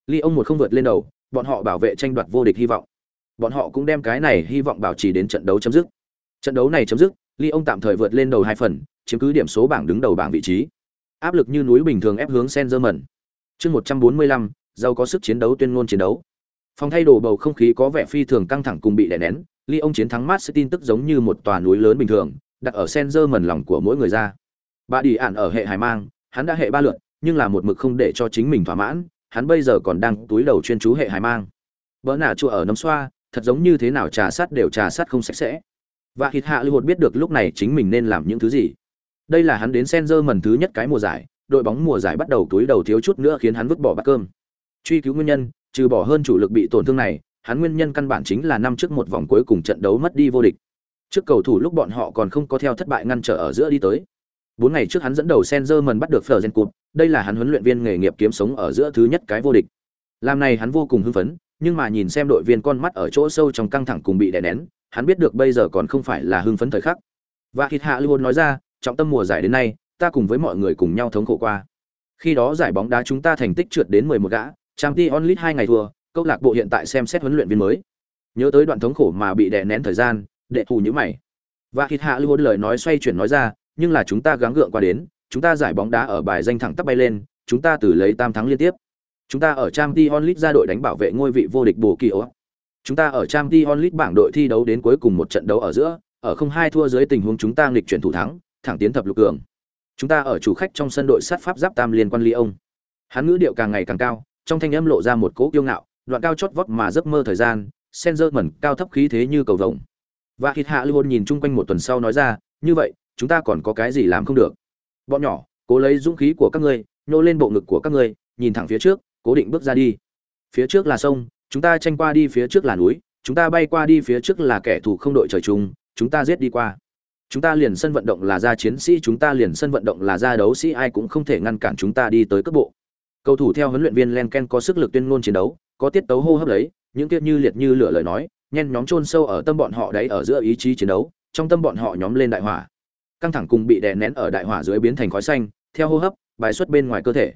Lyon một không vượt lên đầu, bọn họ bảo vệ tranh đoạt vô địch hy vọng. Bọn họ cũng đem cái này hy vọng bảo trì đến trận đấu chấm dứt. Trận đấu này chấm dứt, Lyon tạm thời vượt lên đầu hai phần, chiếm cứ điểm số bảng đứng đầu bảng vị trí. Áp lực như núi bình thường ép hướng sen dơ mẩn Chương 145, giàu có sức chiến đấu tuyên ngôn chiến đấu. Phòng thay đồ bầu không khí có vẻ phi thường căng thẳng cùng bị đè nén, Lyon chiến thắng Marseille tin tức giống như một tòa núi lớn bình thường, đặt ở sen dơ mẩn lòng của mỗi người ra. Bà đi ản ở hệ hải mang, hắn đã hệ ba lượn nhưng là một mực không để cho chính mình thỏa mãn, hắn bây giờ còn đang túi đầu chuyên chú hệ hải mang. Bỡ nả chua ở nấm xoa, thật giống như thế nào trà sát đều trà sát không sạch sẽ. Và Hít Hạ Lưu biết được lúc này chính mình nên làm những thứ gì. Đây là hắn đến Senzer thứ nhất cái mùa giải, đội bóng mùa giải bắt đầu túi đầu thiếu chút nữa khiến hắn vứt bỏ bát cơm. Truy cứu nguyên nhân, trừ bỏ hơn chủ lực bị tổn thương này, hắn nguyên nhân căn bản chính là năm trước một vòng cuối cùng trận đấu mất đi vô địch. Trước cầu thủ lúc bọn họ còn không có theo thất bại ngăn trở ở giữa đi tới. Bốn ngày trước hắn dẫn đầu Senzer bắt được Fleur Cup, đây là hắn huấn luyện viên nghề nghiệp kiếm sống ở giữa thứ nhất cái vô địch. Làm này hắn vô cùng hưng phấn, nhưng mà nhìn xem đội viên con mắt ở chỗ sâu trong căng thẳng cùng bị đè nén, hắn biết được bây giờ còn không phải là hưng phấn thời khắc. Và Kịt Hạ luôn nói ra, trọng tâm mùa giải đến nay, ta cùng với mọi người cùng nhau thống khổ qua. Khi đó giải bóng đá chúng ta thành tích trượt đến 11 gã, Champions League hai ngày thua, câu lạc bộ hiện tại xem xét huấn luyện viên mới. Nhớ tới đoạn thống khổ mà bị đè nén thời gian, đệ thù như mày. Và Kịt Hạ luôn lời nói xoay chuyển nói ra, nhưng là chúng ta gắng gượng qua đến, chúng ta giải bóng đá ở bài danh thẳng tắp bay lên, chúng ta từ lấy tam thắng liên tiếp. Chúng ta ở Champions League ra đội đánh bảo vệ ngôi vị vô địch bổ kỳ ốc. Chúng ta ở Champions League bảng đội thi đấu đến cuối cùng một trận đấu ở giữa, ở không hai thua dưới tình huống chúng ta nghịch chuyển thủ thắng, thẳng tiến thập lục cường. Chúng ta ở chủ khách trong sân đội sát pháp giáp tam liên quan Lyon. Hắn ngữ điệu càng ngày càng cao, trong thanh âm lộ ra một cỗ kiêu ngạo, đoạn cao chót vót mà giấc mơ thời gian, Senzer mẩn cao thấp khí thế như cầu vồng. Và Hít Hạ Lưu nhìn chung quanh một tuần sau nói ra, như vậy, chúng ta còn có cái gì làm không được? Bọn nhỏ, cố lấy dũng khí của các ngươi, nhô lên bộ ngực của các ngươi, nhìn thẳng phía trước, cố định bước ra đi. Phía trước là sông, chúng ta tranh qua đi phía trước là núi, chúng ta bay qua đi phía trước là kẻ thù không đội trời chung, chúng ta giết đi qua. Chúng ta liền sân vận động là ra chiến sĩ, chúng ta liền sân vận động là ra đấu sĩ, ai cũng không thể ngăn cản chúng ta đi tới cấp bộ. Cầu thủ theo huấn luyện viên Lenken có sức lực tuyên ngôn chiến đấu, có tiết tấu hô hấp lấy, những tiết như liệt như lửa lời nói, nhen nhóm chôn sâu ở tâm bọn họ đấy ở giữa ý chí chiến đấu, trong tâm bọn họ nhóm lên đại hỏa. Căng thẳng cùng bị đè nén ở đại hỏa dưới biến thành khói xanh, theo hô hấp, bài xuất bên ngoài cơ thể.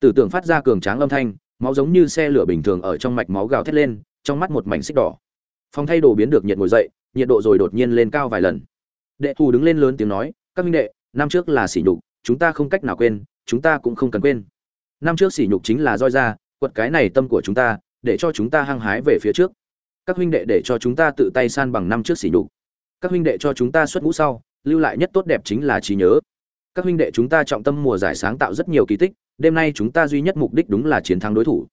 Tử tưởng phát ra cường tráng âm thanh, máu giống như xe lửa bình thường ở trong mạch máu gào thét lên trong mắt một mảnh xích đỏ. Phòng thay đồ biến được nhiệt ngồi dậy nhiệt độ rồi đột nhiên lên cao vài lần. Đệ thủ đứng lên lớn tiếng nói các minh đệ năm trước là sỉ nhục chúng ta không cách nào quên chúng ta cũng không cần quên. Năm trước sỉ nhục chính là roi ra quật cái này tâm của chúng ta để cho chúng ta hăng hái về phía trước. Các huynh đệ để cho chúng ta tự tay san bằng năm trước sỉ nhục. Các huynh đệ cho chúng ta xuất ngũ sau lưu lại nhất tốt đẹp chính là trí nhớ. Các huynh đệ chúng ta trọng tâm mùa giải sáng tạo rất nhiều kỳ tích đêm nay chúng ta duy nhất mục đích đúng là chiến thắng đối thủ.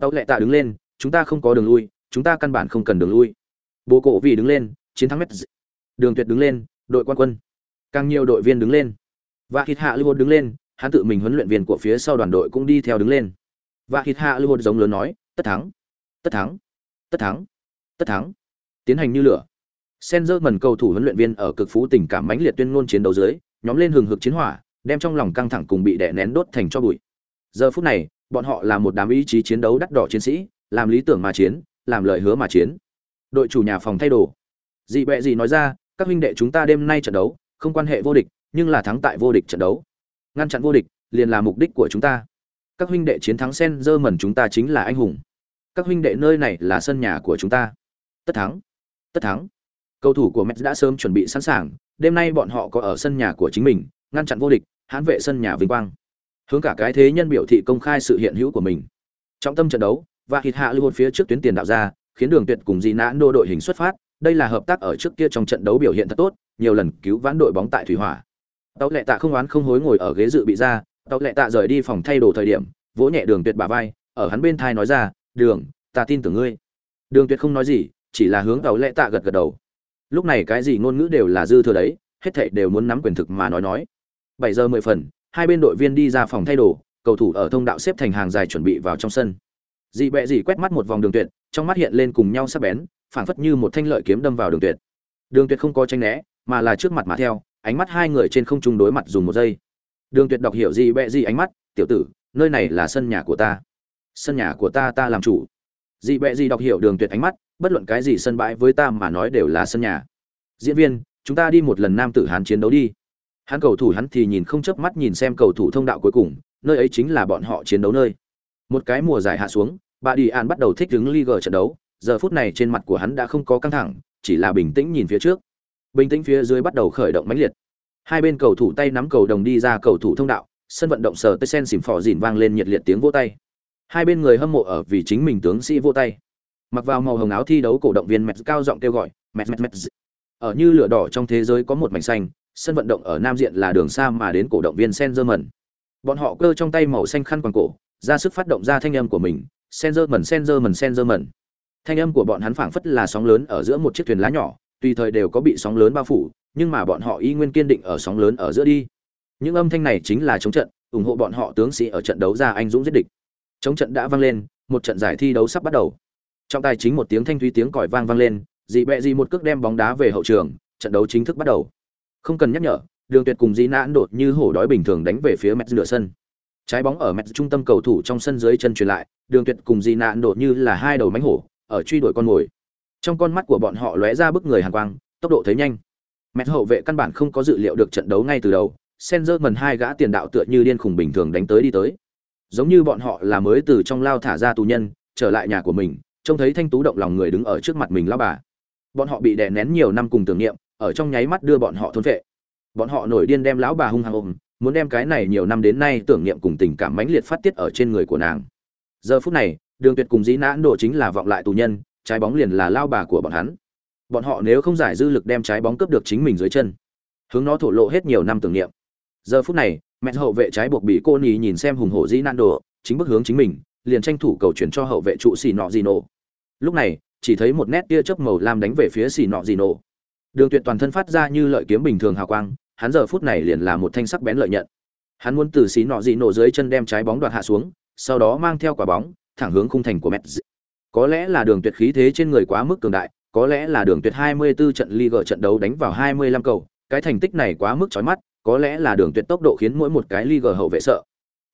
Tàu lệ tạ đứng lên chúng ta không có đường lui chúng ta căn bản không cần đường lui. Bố cổ vì đứng lên chiến thắng mét đường tuyệt đứng lên đội quan quân. Càng nhiều đội viên đứng lên. Và thịt hạ lưu đứng lên hắn tự mình huấn luyện viên của phía sau đoàn đội cũng đi theo đứng lên. Và thịt hạ lưu giống lớn nói tất thắng tất thắng tất thắng tất thắng. Tiến hành như lửa. Senzer mần cầu thủ huấn luyện viên ở cực phú tình cảm mãnh liệt tuyên ngôn chiến đấu dưới, nhóm lên hừng hực chiến hỏa, đem trong lòng căng thẳng cùng bị đè nén đốt thành cho bụi. Giờ phút này, bọn họ là một đám ý chí chiến đấu đắt đỏ chiến sĩ, làm lý tưởng mà chiến, làm lời hứa mà chiến. Đội chủ nhà phòng thay đồ. Dị bẹ gì nói ra, các huynh đệ chúng ta đêm nay trận đấu, không quan hệ vô địch, nhưng là thắng tại vô địch trận đấu. Ngăn chặn vô địch, liền là mục đích của chúng ta. Các huynh đệ chiến thắng sen dơ mẩn chúng ta chính là anh hùng. Các huynh đệ nơi này là sân nhà của chúng ta. Tất thắng. Tất thắng. Cầu thủ của Mets đã sớm chuẩn bị sẵn sàng, đêm nay bọn họ có ở sân nhà của chính mình, ngăn chặn vô địch, hãn vệ sân nhà vinh quang. Hướng cả cái thế nhân biểu thị công khai sự hiện hữu của mình. Trong tâm trận đấu, và hít hạ lưu phía trước tuyến tiền đạo ra, khiến Đường Tuyệt cùng Di Nã đô đội hình xuất phát, đây là hợp tác ở trước kia trong trận đấu biểu hiện thật tốt, nhiều lần cứu vãn đội bóng tại thủy hỏa. Tàu lệ tạ không oán không hối ngồi ở ghế dự bị ra, Tàu lệ tạ rời đi phòng thay đồ thời điểm, vỗ nhẹ Đường Tuyệt bả vai, ở hắn bên thai nói ra, "Đường, ta tin tưởng ngươi." Đường Tuyệt không nói gì, chỉ là hướng Tàu lệ tạ gật gật đầu lúc này cái gì ngôn ngữ đều là dư thừa đấy hết thảy đều muốn nắm quyền thực mà nói nói bảy giờ mười phần, hai bên đội viên đi ra phòng thay đồ, cầu thủ ở thông đạo xếp thành hàng dài chuẩn bị vào trong sân. Dị bẹ dị quét mắt một vòng đường tuyệt, trong mắt hiện lên cùng nhau sắc bén, phảng phất như một thanh lợi kiếm đâm vào đường tuyệt. Đường tuyệt không có tránh né, mà là trước mặt mà theo, ánh mắt hai người trên không trung đối mặt dùng một giây. Đường tuyệt đọc hiểu dị bẹ dị ánh mắt, tiểu tử, nơi này là sân nhà của ta. Sân nhà của ta ta làm chủ. Dị bẹ dị đọc hiểu đường tuyệt ánh mắt, bất luận cái gì sân bãi với ta mà nói đều là sân nhà. Diễn viên, chúng ta đi một lần nam tử hán chiến đấu đi hắn cầu thủ hắn thì nhìn không chớp mắt nhìn xem cầu thủ thông đạo cuối cùng, nơi ấy chính là bọn họ chiến đấu nơi. Một cái mùa giải hạ xuống, bà đi an bắt đầu thích ứng league trận đấu, giờ phút này trên mặt của hắn đã không có căng thẳng, chỉ là bình tĩnh nhìn phía trước. Bình tĩnh phía dưới bắt đầu khởi động mãnh liệt. Hai bên cầu thủ tay nắm cầu đồng đi ra cầu thủ thông đạo, sân vận động sở tê sen xìm phò dìn vang lên nhiệt liệt tiếng vô tay. Hai bên người hâm mộ ở vì chính mình tướng sĩ vô tay. Mặc vào màu hồng áo thi đấu cổ động viên mẹt cao giọng kêu gọi mẹt mẹt mẹt ở như lửa đỏ trong thế giới có một mảnh xanh sân vận động ở nam diện là đường xa mà đến cổ động viên sen bọn họ cơ trong tay màu xanh khăn quàng cổ, ra sức phát động ra thanh âm của mình sen Senzerman Senzerman thanh âm của bọn hắn phảng phất là sóng lớn ở giữa một chiếc thuyền lá nhỏ, tùy thời đều có bị sóng lớn bao phủ, nhưng mà bọn họ y nguyên kiên định ở sóng lớn ở giữa đi. Những âm thanh này chính là chống trận, ủng hộ bọn họ tướng sĩ ở trận đấu ra anh dũng giết địch. Chống trận đã vang lên, một trận giải thi đấu sắp bắt đầu. Trong tài chính một tiếng thanh thúy tiếng còi vang vang lên, dị bẹ dị một cước đem bóng đá về hậu trường, trận đấu chính thức bắt đầu không cần nhắc nhở, đường tuyệt cùng dĩ nãn đột như hổ đói bình thường đánh về phía mẹt nửa sân. Trái bóng ở mẹt trung tâm cầu thủ trong sân dưới chân truyền lại, đường tuyệt cùng dĩ nãn đột như là hai đầu mánh hổ, ở truy đuổi con mồi. Trong con mắt của bọn họ lóe ra bức người hàn quang, tốc độ thấy nhanh. Mẹt hậu vệ căn bản không có dự liệu được trận đấu ngay từ đầu Senzer mần hai gã tiền đạo tựa như điên khùng bình thường đánh tới đi tới. Giống như bọn họ là mới từ trong lao thả ra tù nhân, trở lại nhà của mình, trông thấy thanh tú động lòng người đứng ở trước mặt mình lao bà. Bọn họ bị đè nén nhiều năm cùng tưởng niệm ở trong nháy mắt đưa bọn họ thôn vệ. Bọn họ nổi điên đem lão bà hung hăng ôm, muốn đem cái này nhiều năm đến nay tưởng niệm cùng tình cảm mãnh liệt phát tiết ở trên người của nàng. Giờ phút này, đường tuyệt cùng dĩ nãn độ chính là vọng lại tù nhân, trái bóng liền là lao bà của bọn hắn. Bọn họ nếu không giải dư lực đem trái bóng cướp được chính mình dưới chân, hướng nó thổ lộ hết nhiều năm tưởng niệm. Giờ phút này, mẹ hậu vệ trái buộc bị cô nhì nhìn xem hùng hổ dĩ nãn độ, chính bức hướng chính mình, liền tranh thủ cầu chuyển cho hậu vệ trụ xì nọ gì nổ lúc này, chỉ thấy một nét tia chớp màu lam đánh về phía xì nọ gì nổ đường tuyệt toàn thân phát ra như lợi kiếm bình thường hào quang hắn giờ phút này liền là một thanh sắc bén lợi nhận hắn muốn từ xì nọ gì nổ dưới chân đem trái bóng đoạt hạ xuống sau đó mang theo quả bóng thẳng hướng khung thành của mét có lẽ là đường tuyệt khí thế trên người quá mức cường đại có lẽ là đường tuyệt 24 trận Liga trận đấu đánh vào 25 cầu, cái thành tích này quá mức chói mắt, có lẽ là đường tuyệt tốc độ khiến mỗi một cái Liga hậu vệ sợ.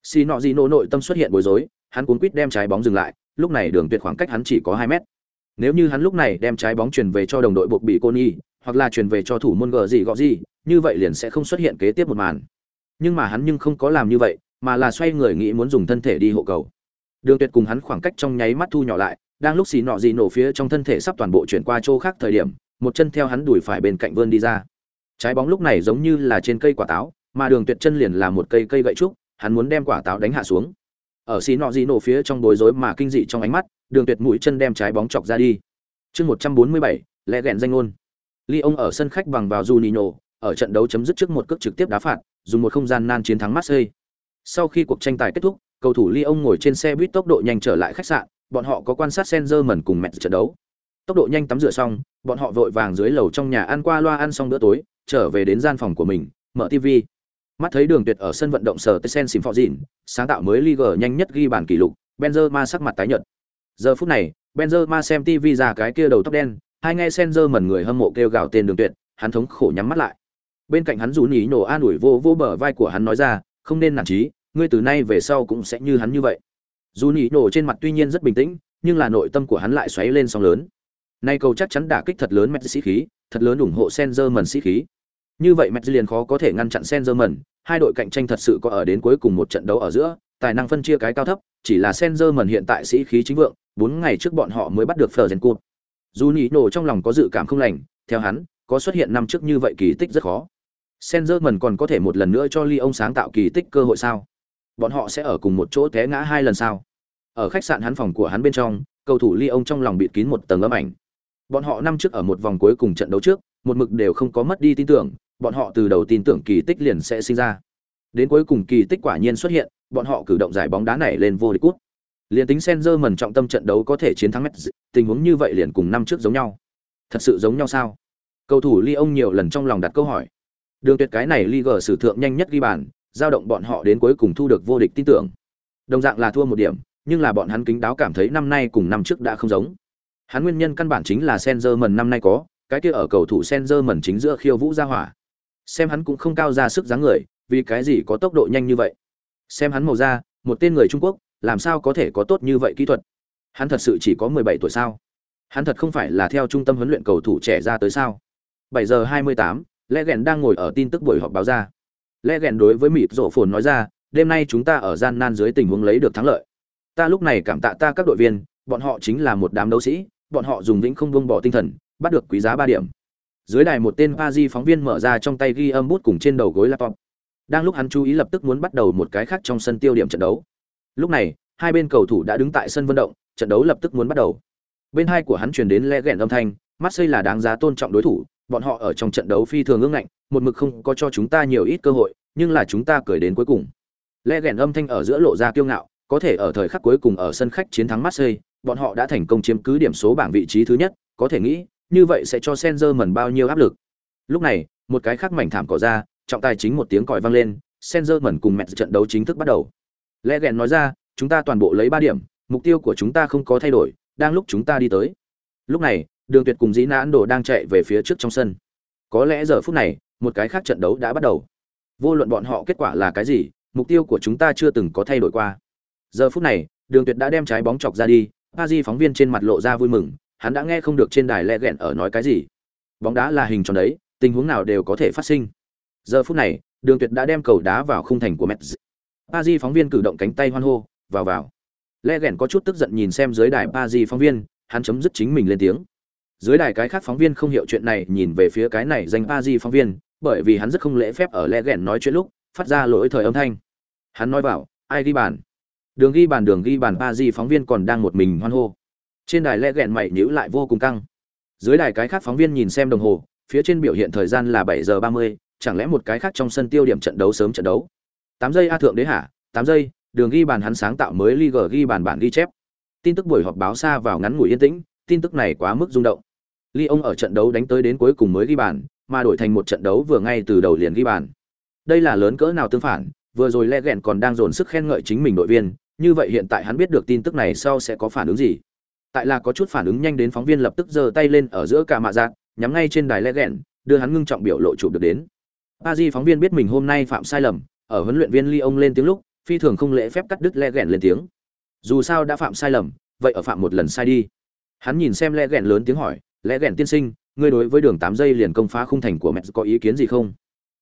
Xì nọ gì nổ nội tâm xuất hiện bối rối, hắn cuốn quýt đem trái bóng dừng lại, lúc này đường tuyệt khoảng cách hắn chỉ có 2 mét. Nếu như hắn lúc này đem trái bóng truyền về cho đồng đội buộc bị coni hoặc là truyền về cho thủ môn gờ gì gọ gì, như vậy liền sẽ không xuất hiện kế tiếp một màn. Nhưng mà hắn nhưng không có làm như vậy, mà là xoay người nghĩ muốn dùng thân thể đi hộ cầu. đường tuyệt cùng hắn khoảng cách trong nháy mắt thu nhỏ lại đang lúc xì nọ gì nổ phía trong thân thể sắp toàn bộ chuyển qua chỗ khác thời điểm một chân theo hắn đùi phải bên cạnh vươn đi ra trái bóng lúc này giống như là trên cây quả táo mà đường tuyệt chân liền là một cây cây gậy trúc hắn muốn đem quả táo đánh hạ xuống ở xì nọ gì nổ phía trong bối rối mà kinh dị trong ánh mắt đường tuyệt mũi chân đem trái bóng chọc ra đi chương một trăm bốn mươi bảy lẽ ghẹn danh ngôn Lyon ở sân khách bằng vào Juninho, ở trận đấu chấm dứt trước một cước trực tiếp đá phạt dùng một không gian nan chiến thắng Marseille. Sau khi cuộc tranh tài kết thúc cầu thủ Lyon ngồi trên xe buýt tốc độ nhanh trở lại khách sạn bọn họ có quan sát Senzerman cùng mẹ trận đấu. Tốc độ nhanh tắm rửa xong bọn họ vội vàng dưới lầu trong nhà ăn qua loa ăn xong bữa tối trở về đến gian phòng của mình mở tv mắt thấy đường tuyệt ở sân vận động sở Tessen Simfordin, sáng tạo mới Liga nhanh nhất ghi bàn kỷ lục, Benzema sắc mặt tái nhợt. Giờ phút này, Benzema xem TV ra cái kia đầu tóc đen, hai nghe Senzer mẩn người hâm mộ kêu gào tên đường tuyệt, hắn thống khổ nhắm mắt lại. Bên cạnh hắn rủ nhí nổ an ủi vô vô bờ vai của hắn nói ra, không nên nản chí, ngươi từ nay về sau cũng sẽ như hắn như vậy. dù nhí nổ trên mặt tuy nhiên rất bình tĩnh, nhưng là nội tâm của hắn lại xoáy lên sóng lớn. Nay cầu chắc chắn đả kích thật lớn mẹ sĩ khí, thật lớn ủng hộ Senzer mẩn sĩ khí. Như vậy mẹ liền khó có thể ngăn chặn Senzer mẩn, hai đội cạnh tranh thật sự có ở đến cuối cùng một trận đấu ở giữa, tài năng phân chia cái cao thấp, chỉ là Senzer mẩn hiện tại sĩ khí chính vượng, bốn ngày trước bọn họ mới bắt được Fleur Cup. Juninho trong lòng có dự cảm không lành, theo hắn, có xuất hiện năm trước như vậy kỳ tích rất khó. Senzer còn có thể một lần nữa cho Lyon sáng tạo kỳ tích cơ hội sao? Bọn họ sẽ ở cùng một chỗ té ngã hai lần sao? Ở khách sạn hắn phòng của hắn bên trong, cầu thủ Lyon trong lòng bịt kín một tầng ấm ảnh. Bọn họ năm trước ở một vòng cuối cùng trận đấu trước, một mực đều không có mất đi tin tưởng, bọn họ từ đầu tin tưởng kỳ tích liền sẽ sinh ra. Đến cuối cùng kỳ tích quả nhiên xuất hiện, bọn họ cử động giải bóng đá này lên vô địch cút. Liên tính Senzer mần trọng tâm trận đấu có thể chiến thắng Metz, tình huống như vậy liền cùng năm trước giống nhau. Thật sự giống nhau sao? Cầu thủ Lyon nhiều lần trong lòng đặt câu hỏi. Đường tuyệt cái này Liga sử thượng nhanh nhất ghi bàn, giao động bọn họ đến cuối cùng thu được vô địch tin tưởng. Đồng dạng là thua một điểm, nhưng là bọn hắn kính đáo cảm thấy năm nay cùng năm trước đã không giống. Hắn nguyên nhân căn bản chính là Senzer năm nay có, cái kia ở cầu thủ Senzer chính giữa khiêu vũ ra hỏa. Xem hắn cũng không cao ra sức dáng người, vì cái gì có tốc độ nhanh như vậy. Xem hắn màu da, một tên người Trung Quốc, làm sao có thể có tốt như vậy kỹ thuật. Hắn thật sự chỉ có 17 tuổi sao? Hắn thật không phải là theo trung tâm huấn luyện cầu thủ trẻ ra tới sao? Bảy giờ hai mươi tám lẽ ghen đang ngồi ở tin tức buổi họp báo ra. Lẽ ghen đối với mịt rổ phồn nói ra, đêm nay chúng ta ở gian nan dưới tình huống lấy được thắng lợi. Ta lúc này cảm tạ ta các đội viên, bọn họ chính là một đám đấu sĩ, bọn họ dùng vĩnh không buông bỏ tinh thần, bắt được quý giá ba điểm. Dưới đài một tên Pazi phóng viên mở ra trong tay ghi âm bút cùng trên đầu gối laptop. Đang lúc hắn chú ý lập tức muốn bắt đầu một cái khác trong sân tiêu điểm trận đấu. Lúc này, hai bên cầu thủ đã đứng tại sân vận động, trận đấu lập tức muốn bắt đầu. Bên hai của hắn truyền đến lẽ gẹn âm thanh, Marseille là đáng giá tôn trọng đối thủ, bọn họ ở trong trận đấu phi thường ương ngạnh, một mực không có cho chúng ta nhiều ít cơ hội, nhưng là chúng ta cười đến cuối cùng. Lẽ gẹn âm thanh ở giữa lộ ra kiêu ngạo, có thể ở thời khắc cuối cùng ở sân khách chiến thắng Marseille, bọn họ đã thành công chiếm cứ điểm số bảng vị trí thứ nhất, có thể nghĩ, như vậy sẽ cho Senzerman bao nhiêu áp lực. Lúc này, một cái khác mảnh thảm cỏ ra, trọng tài chính một tiếng còi vang lên, Senzerman cùng mẹ trận đấu chính thức bắt đầu. Lẽ ghẹn nói ra, chúng ta toàn bộ lấy ba điểm, mục tiêu của chúng ta không có thay đổi, đang lúc chúng ta đi tới. Lúc này, Đường Tuyệt cùng Dĩ Nãn Đồ đang chạy về phía trước trong sân. Có lẽ giờ phút này, một cái khác trận đấu đã bắt đầu. Vô luận bọn họ kết quả là cái gì, mục tiêu của chúng ta chưa từng có thay đổi qua. Giờ phút này, Đường Tuyệt đã đem trái bóng chọc ra đi, Pazi phóng viên trên mặt lộ ra vui mừng, hắn đã nghe không được trên đài lẹ ghẹn ở nói cái gì. Bóng đá là hình tròn đấy, tình huống nào đều có thể phát sinh. Giờ phút này, Đường Tuyệt đã đem cầu đá vào khung thành của pa di phóng viên cử động cánh tay hoan hô, vào vào. le ghẻn có chút tức giận nhìn xem dưới đài Pazi phóng viên, hắn chấm dứt chính mình lên tiếng. Dưới đài cái khác phóng viên không hiểu chuyện này, nhìn về phía cái này danh Pazi phóng viên, bởi vì hắn rất không lễ phép ở le ghẻn nói chuyện lúc, phát ra lỗi thời âm thanh. Hắn nói vào, ai ghi bàn? Đường ghi bàn đường ghi bàn Pazi phóng viên còn đang một mình hoan hô trên đài lẽ ghẹn mày nhữ lại vô cùng căng dưới đài cái khác phóng viên nhìn xem đồng hồ phía trên biểu hiện thời gian là bảy giờ ba mươi chẳng lẽ một cái khác trong sân tiêu điểm trận đấu sớm trận đấu tám giây a thượng đế hả tám giây đường ghi bàn hắn sáng tạo mới Liga ghi bàn bản ghi chép. Tin tức buổi họp báo xa vào ngắn ngủi yên tĩnh tin tức này quá mức rung động. Lyon ở trận đấu đánh tới đến cuối cùng mới ghi bàn mà đổi thành một trận đấu vừa ngay từ đầu liền ghi bàn. Đây là lớn cỡ nào tương phản vừa rồi le Gẹn còn đang dồn sức khen ngợi chính mình đội viên như vậy hiện tại hắn biết được tin tức này sau sẽ có phản ứng gì. Tại là có chút phản ứng nhanh đến phóng viên lập tức giơ tay lên ở giữa cả mạ dạng nhắm ngay trên đài Le Gẹn, đưa hắn ngưng trọng biểu lộ chụp được đến. Paris phóng viên biết mình hôm nay phạm sai lầm ở huấn luyện viên ly ông lên tiếng lúc, phi thường không lễ phép cắt đứt le ghẹn lên tiếng. Dù sao đã phạm sai lầm, vậy ở phạm một lần sai đi. Hắn nhìn xem le ghẹn lớn tiếng hỏi, le ghẹn tiên sinh, ngươi đối với đường tám giây liền công phá khung thành của mẹ có ý kiến gì không?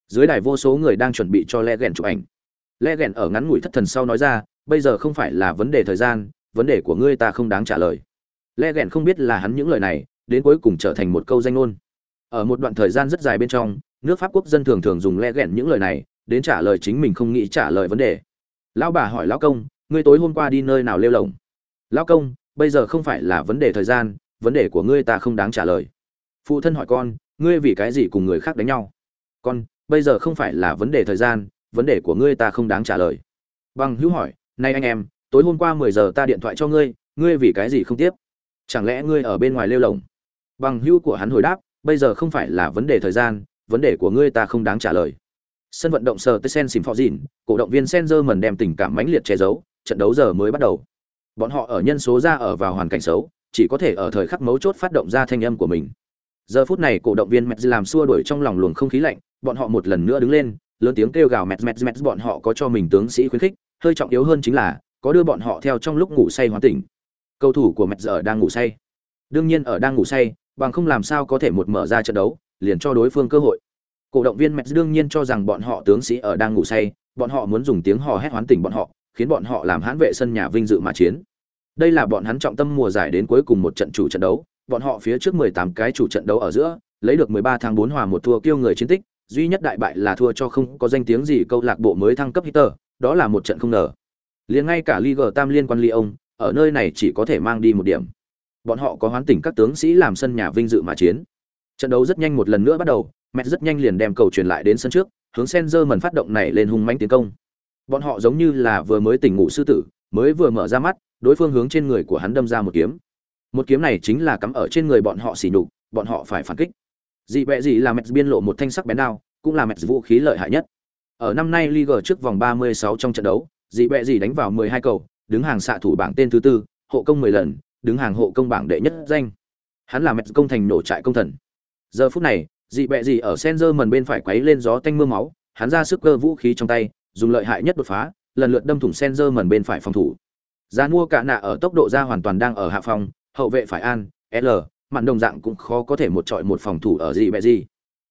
Dưới đài vô số người đang chuẩn bị cho le ghẹn chụp ảnh. Le ghẹn ở ngắn ngủi thất thần sau nói ra, bây giờ không phải là vấn đề thời gian, vấn đề của ngươi ta không đáng trả lời. Le ghẹn không biết là hắn những lời này, đến cuối cùng trở thành một câu danh ngôn. Ở một đoạn thời gian rất dài bên trong, nước pháp quốc dân thường thường dùng le ghẹn những lời này đến trả lời chính mình không nghĩ trả lời vấn đề. Lão bà hỏi lão công, ngươi tối hôm qua đi nơi nào lêu lồng? Lão công, bây giờ không phải là vấn đề thời gian, vấn đề của ngươi ta không đáng trả lời. Phụ thân hỏi con, ngươi vì cái gì cùng người khác đánh nhau? Con, bây giờ không phải là vấn đề thời gian, vấn đề của ngươi ta không đáng trả lời. Bằng hữu hỏi nay anh em, tối hôm qua mười giờ ta điện thoại cho ngươi ngươi vì cái gì không tiếp? Chẳng lẽ ngươi ở bên ngoài lêu lồng? Bằng hữu của hắn hồi đáp, bây giờ không phải là vấn đề thời gian, vấn đề của ngươi ta không đáng trả lời sân vận động sờ tê sen phò dìn cổ động viên sen đem tình cảm mãnh liệt che giấu, trận đấu giờ mới bắt đầu. Bọn họ ở nhân số ra ở vào hoàn cảnh xấu, chỉ có thể ở thời khắc mấu chốt phát động ra thanh âm của mình. Giờ phút này cổ động viên Mets làm xua đuổi trong lòng luồng không khí lạnh, bọn họ một lần nữa đứng lên, lớn tiếng kêu gào Mets Mets Mets bọn họ có cho mình tướng sĩ khuyến khích, hơi trọng yếu hơn chính là, có đưa bọn họ theo trong lúc ngủ say hoàn tỉnh. Cầu thủ của Mets giờ đang ngủ say. Đương nhiên ở đang ngủ say, bằng không làm sao có thể một mở ra trận đấu, liền cho đối phương cơ hội cổ động viên mets đương nhiên cho rằng bọn họ tướng sĩ ở đang ngủ say bọn họ muốn dùng tiếng hò hét hoán tỉnh bọn họ khiến bọn họ làm hãn vệ sân nhà vinh dự mà chiến đây là bọn hắn trọng tâm mùa giải đến cuối cùng một trận chủ trận đấu bọn họ phía trước 18 cái chủ trận đấu ở giữa lấy được 13 tháng 4 hòa một thua kêu người chiến tích duy nhất đại bại là thua cho không có danh tiếng gì câu lạc bộ mới thăng cấp Hitter, đó là một trận không ngờ. Liền ngay cả Liga Tam liên quan Lyon, ở nơi này chỉ có thể mang đi một điểm. Bọn họ có hoán tỉnh các tướng sĩ làm sân nhà vinh dự mà chiến. Trận đấu rất nhanh một lần nữa bắt đầu, Mets rất nhanh liền đem cầu truyền lại đến sân trước, hướng Senzer phát động này lên hung mãnh tiến công. Bọn họ giống như là vừa mới tỉnh ngủ sư tử, mới vừa mở ra mắt, đối phương hướng trên người của hắn đâm ra một kiếm. Một kiếm này chính là cắm ở trên người bọn họ xỉ nhục, bọn họ phải phản kích dị bẹ gì là mẹt biên lộ một thanh sắc bén đao cũng là mẹt vũ khí lợi hại nhất ở năm nay Liga trước vòng 36 trong trận đấu dị bẹ gì đánh vào 12 cầu đứng hàng xạ thủ bảng tên thứ tư hộ công 10 lần đứng hàng hộ công bảng đệ nhất danh hắn là mẹt công thành nổ trại công thần giờ phút này dị bẹ gì ở Senzer mần bên phải quấy lên gió tanh mưa máu hắn ra sức cơ vũ khí trong tay dùng lợi hại nhất đột phá lần lượt đâm thủng Senzer mần bên phải phòng thủ. Gian mua cả nạ ở tốc độ ra hoàn toàn đang ở hạ phòng, hậu vệ phải an, L, mặn đồng dạng cũng khó có thể một trọi một phòng thủ ở dị bẹ gì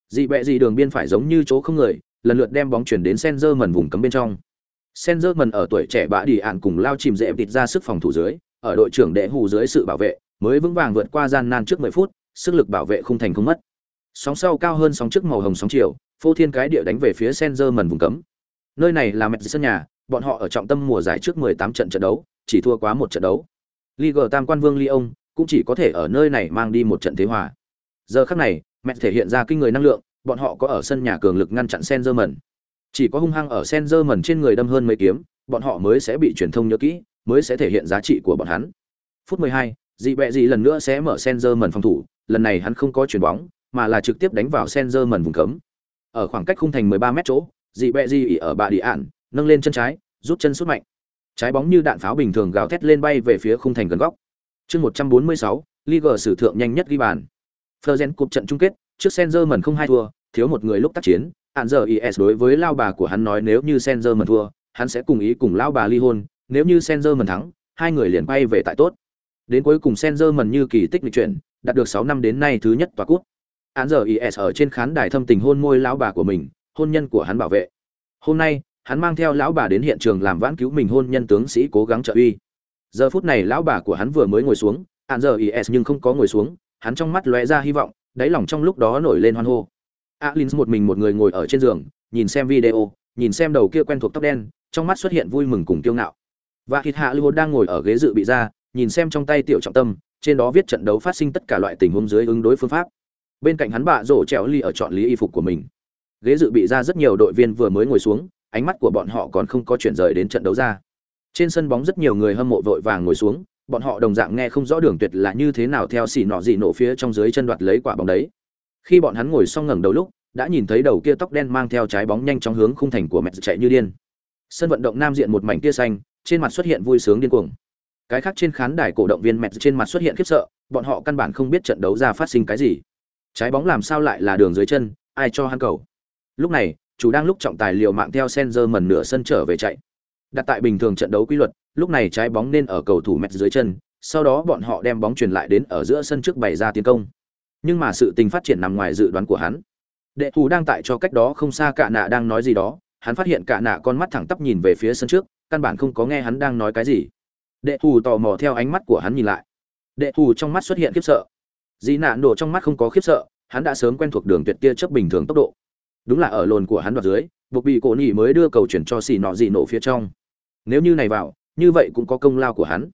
dị bẹ gì đường biên phải giống như chỗ không người lần lượt đem bóng chuyển đến Senzer mần vùng cấm bên trong. Senzer mần ở tuổi trẻ bã đi ạn cùng lao chìm dễ tịt ra sức phòng thủ dưới ở đội trưởng đệ hù dưới sự bảo vệ mới vững vàng vượt qua gian nan trước 10 phút sức lực bảo vệ không thành không mất sóng sau cao hơn sóng trước màu hồng sóng chiều phô thiên cái địa đánh về phía Senzer mần vùng cấm nơi này là mẹt sân nhà bọn họ ở trọng tâm mùa giải trước 18 trận trận đấu chỉ thua quá một trận đấu Liga Tam quan vương Lyon cũng chỉ có thể ở nơi này mang đi một trận thế hòa. Giờ khắc này, mẹ thể hiện ra kinh người năng lượng, bọn họ có ở sân nhà cường lực ngăn chặn Sengerman. Chỉ có hung hăng ở Sengerman trên người đâm hơn mấy kiếm, bọn họ mới sẽ bị truyền thông nhớ kỹ, mới sẽ thể hiện giá trị của bọn hắn. Phút 12, dị bẹ Dị lần nữa sẽ mở Sengerman phòng thủ, lần này hắn không có chuyển bóng, mà là trực tiếp đánh vào Sengerman vùng cấm. Ở khoảng cách khung thành 13 mét chỗ, dị bẹ dị ỉ ở bạ địa ạn, nâng lên chân trái, rút chân sút mạnh. Trái bóng như đạn pháo bình thường gào thét lên bay về phía khung thành gần góc. Chương 146, Liga sử thượng nhanh nhất ghi bàn. Fleuren cúp trận chung kết, trước Senzer không hai thua, thiếu một người lúc tác chiến, hạn giờ IS đối với lao bà của hắn nói nếu như Senzer thua, hắn sẽ cùng ý cùng lao bà ly hôn, nếu như Senzer thắng, hai người liền bay về tại tốt. Đến cuối cùng Senzer như kỳ tích lịch chuyển, đạt được 6 năm đến nay thứ nhất tòa cúp. Án giờ IS ở trên khán đài thâm tình hôn môi lão bà của mình, hôn nhân của hắn bảo vệ. Hôm nay, hắn mang theo lão bà đến hiện trường làm vãn cứu mình hôn nhân tướng sĩ cố gắng trợ uy. Giờ phút này lão bà của hắn vừa mới ngồi xuống Án giờ is nhưng không có ngồi xuống hắn trong mắt lóe ra hy vọng đáy lòng trong lúc đó nổi lên hoan hô. Alin một mình một người ngồi ở trên giường nhìn xem video nhìn xem đầu kia quen thuộc tóc đen trong mắt xuất hiện vui mừng cùng kiêu ngạo. Và thịt hạ lưu đang ngồi ở ghế dự bị ra nhìn xem trong tay tiểu trọng tâm trên đó viết trận đấu phát sinh tất cả loại tình huống dưới ứng đối phương pháp bên cạnh hắn bạ rổ trèo ly ở chọn lý y phục của mình ghế dự bị ra rất nhiều đội viên vừa mới ngồi xuống ánh mắt của bọn họ còn không có chuyển rời đến trận đấu ra trên sân bóng rất nhiều người hâm mộ vội vàng ngồi xuống, bọn họ đồng dạng nghe không rõ đường tuyệt là như thế nào theo xỉ nọ gì nổ phía trong dưới chân đoạt lấy quả bóng đấy. Khi bọn hắn ngồi xong ngẩng đầu lúc, đã nhìn thấy đầu kia tóc đen mang theo trái bóng nhanh chóng hướng khung thành của mẹ chạy như điên. Sân vận động nam diện một mảnh tia xanh, trên mặt xuất hiện vui sướng điên cuồng. Cái khác trên khán đài cổ động viên mẹ trên mặt xuất hiện khiếp sợ, bọn họ căn bản không biết trận đấu ra phát sinh cái gì. Trái bóng làm sao lại là đường dưới chân, ai cho hắn cầu. Lúc này, chủ đang lúc trọng tài liệu mạng theo Senzer mần nửa sân trở về chạy. Đặt tại bình thường trận đấu quy luật lúc này trái bóng nên ở cầu thủ mẹt dưới chân sau đó bọn họ đem bóng truyền lại đến ở giữa sân trước bày ra tiến công. Nhưng mà sự tình phát triển nằm ngoài dự đoán của hắn. Đệ thủ đang tại cho cách đó không xa cạ nạ đang nói gì đó hắn phát hiện cạ nạ con mắt thẳng tắp nhìn về phía sân trước căn bản không có nghe hắn đang nói cái gì. Đệ thù tò mò theo ánh mắt của hắn nhìn lại. Đệ thù trong mắt xuất hiện khiếp sợ dị nạn đổ trong mắt không có khiếp sợ, hắn đã sớm quen thuộc đường tuyệt tia chớp bình thường tốc độ. Đúng là ở lồn của hắn đoạt dưới, buộc bị cổ nỉ mới đưa cầu chuyển cho xì nọ dị nổ phía trong. Nếu như này vào, như vậy cũng có công lao của hắn.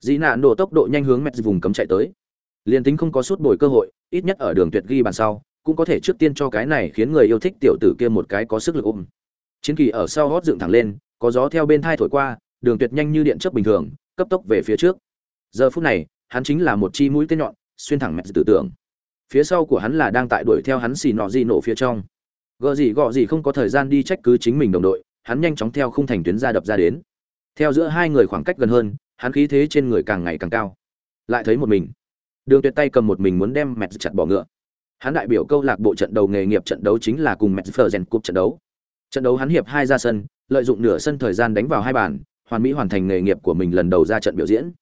Dị nạn đổ tốc độ nhanh hướng mẹt vùng cấm chạy tới. Liền tính không có suốt bồi cơ hội, ít nhất ở đường tuyệt ghi bàn sau, cũng có thể trước tiên cho cái này khiến người yêu thích tiểu tử kia một cái có sức lực ôm. Chiến kỳ ở sau hót dựng thẳng lên, có gió theo bên thai thổi qua, đường tuyệt nhanh như điện chớp bình thường, cấp tốc về phía trước. Giờ phút này, hắn chính là một chi mũi tên nhọn xuyên thẳng mẹ tử tưởng. Phía sau của hắn là đang tại đuổi theo hắn xì nọ gì nổ phía trong. Gợ gì gọ gì không có thời gian đi trách cứ chính mình đồng đội, hắn nhanh chóng theo khung thành tuyến ra đập ra đến. Theo giữa hai người khoảng cách gần hơn, hắn khí thế trên người càng ngày càng cao. Lại thấy một mình. Đường tuyệt tay cầm một mình muốn đem mẹ chặt bỏ ngựa. Hắn đại biểu câu lạc bộ trận đầu nghề nghiệp trận đấu chính là cùng mẹ phờ rèn cúp trận đấu. Trận đấu hắn hiệp hai ra sân, lợi dụng nửa sân thời gian đánh vào hai bàn, hoàn mỹ hoàn thành nghề nghiệp của mình lần đầu ra trận biểu diễn.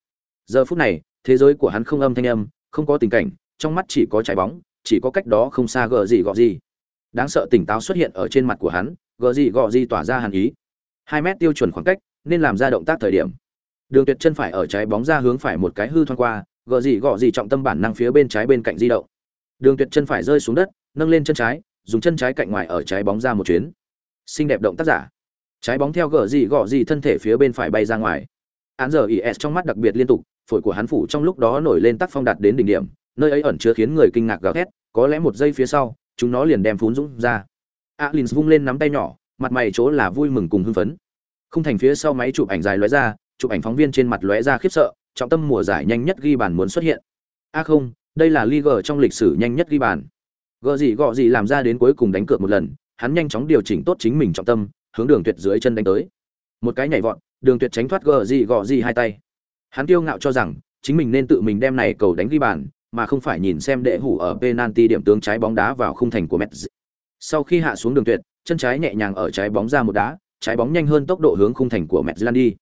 Giờ phút này, thế giới của hắn không âm thanh âm không có tình cảnh, trong mắt chỉ có trái bóng, chỉ có cách đó không xa gờ gì gọ gì. Đáng sợ tỉnh táo xuất hiện ở trên mặt của hắn, gờ gì gọ gì tỏa ra hàn ý. Hai mét tiêu chuẩn khoảng cách, nên làm ra động tác thời điểm. Đường tuyệt chân phải ở trái bóng ra hướng phải một cái hư thoáng qua, gờ gì gọ gì trọng tâm bản năng phía bên trái bên cạnh di động. Đường tuyệt chân phải rơi xuống đất, nâng lên chân trái, dùng chân trái cạnh ngoài ở trái bóng ra một chuyến. Xinh đẹp động tác giả. Trái bóng theo gờ gì gọ gì thân thể phía bên phải bay ra ngoài. Án giờ is trong mắt đặc biệt liên tục phổi của hắn phủ trong lúc đó nổi lên tác phong đạt đến đỉnh điểm, nơi ấy ẩn chứa khiến người kinh ngạc gào thét, có lẽ một giây phía sau, chúng nó liền đem phún dũng ra. Alin vung lên nắm tay nhỏ, mặt mày chỗ là vui mừng cùng hưng phấn. Không thành phía sau máy chụp ảnh dài lóe ra, chụp ảnh phóng viên trên mặt lóe ra khiếp sợ, trọng tâm mùa giải nhanh nhất ghi bàn muốn xuất hiện. A không, đây là Liga trong lịch sử nhanh nhất ghi bàn. Gợ gì gọ gì làm ra đến cuối cùng đánh cược một lần, hắn nhanh chóng điều chỉnh tốt chính mình trọng tâm, hướng đường tuyệt dưới chân đánh tới. Một cái nhảy vọt, đường tuyệt tránh thoát gờ gì gọ gì hai tay hắn kiêu ngạo cho rằng chính mình nên tự mình đem này cầu đánh ghi bàn mà không phải nhìn xem đệ hủ ở penalty điểm tướng trái bóng đá vào khung thành của Messi. Sau khi hạ xuống đường tuyệt, chân trái nhẹ nhàng ở trái bóng ra một đá, trái bóng nhanh hơn tốc độ hướng khung thành của Messi lan đi.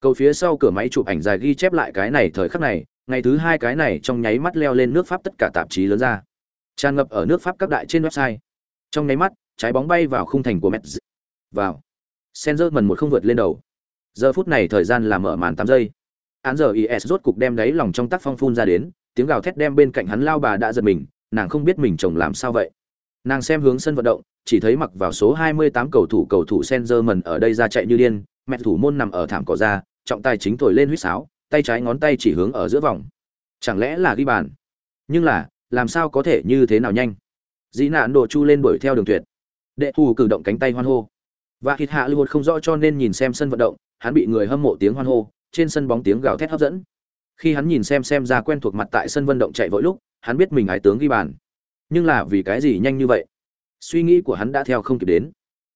Cầu phía sau cửa máy chụp ảnh dài ghi chép lại cái này thời khắc này, ngày thứ hai cái này trong nháy mắt leo lên nước Pháp tất cả tạp chí lớn ra. Tràn ngập ở nước Pháp các đại trên website. Trong nháy mắt, trái bóng bay vào khung thành của Messi. Vào. Senzer một không vượt lên đầu. Giờ phút này thời gian là mở màn 8 giây. Án giờ IS rốt cục đem đáy lòng trong tác phong phun ra đến, tiếng gào thét đem bên cạnh hắn lao bà đã giật mình nàng không biết mình chồng làm sao vậy. Nàng xem hướng sân vận động chỉ thấy mặc vào số 28 cầu thủ cầu thủ Senzerman ở đây ra chạy như điên mẹ thủ môn nằm ở thảm cỏ ra trọng tài chính thổi lên huýt sáo tay trái ngón tay chỉ hướng ở giữa vòng. Chẳng lẽ là ghi bàn? Nhưng là làm sao có thể như thế nào nhanh? Dĩ nạn đồ chu lên đuổi theo đường tuyệt. Đệ thù cử động cánh tay hoan hô. Và thịt hạ lưu không rõ cho nên nhìn xem sân vận động hắn bị người hâm mộ tiếng hoan hô trên sân bóng tiếng gào thét hấp dẫn. Khi hắn nhìn xem xem ra quen thuộc mặt tại sân vận động chạy vội lúc, hắn biết mình ái tướng ghi bàn. Nhưng là vì cái gì nhanh như vậy? Suy nghĩ của hắn đã theo không kịp đến.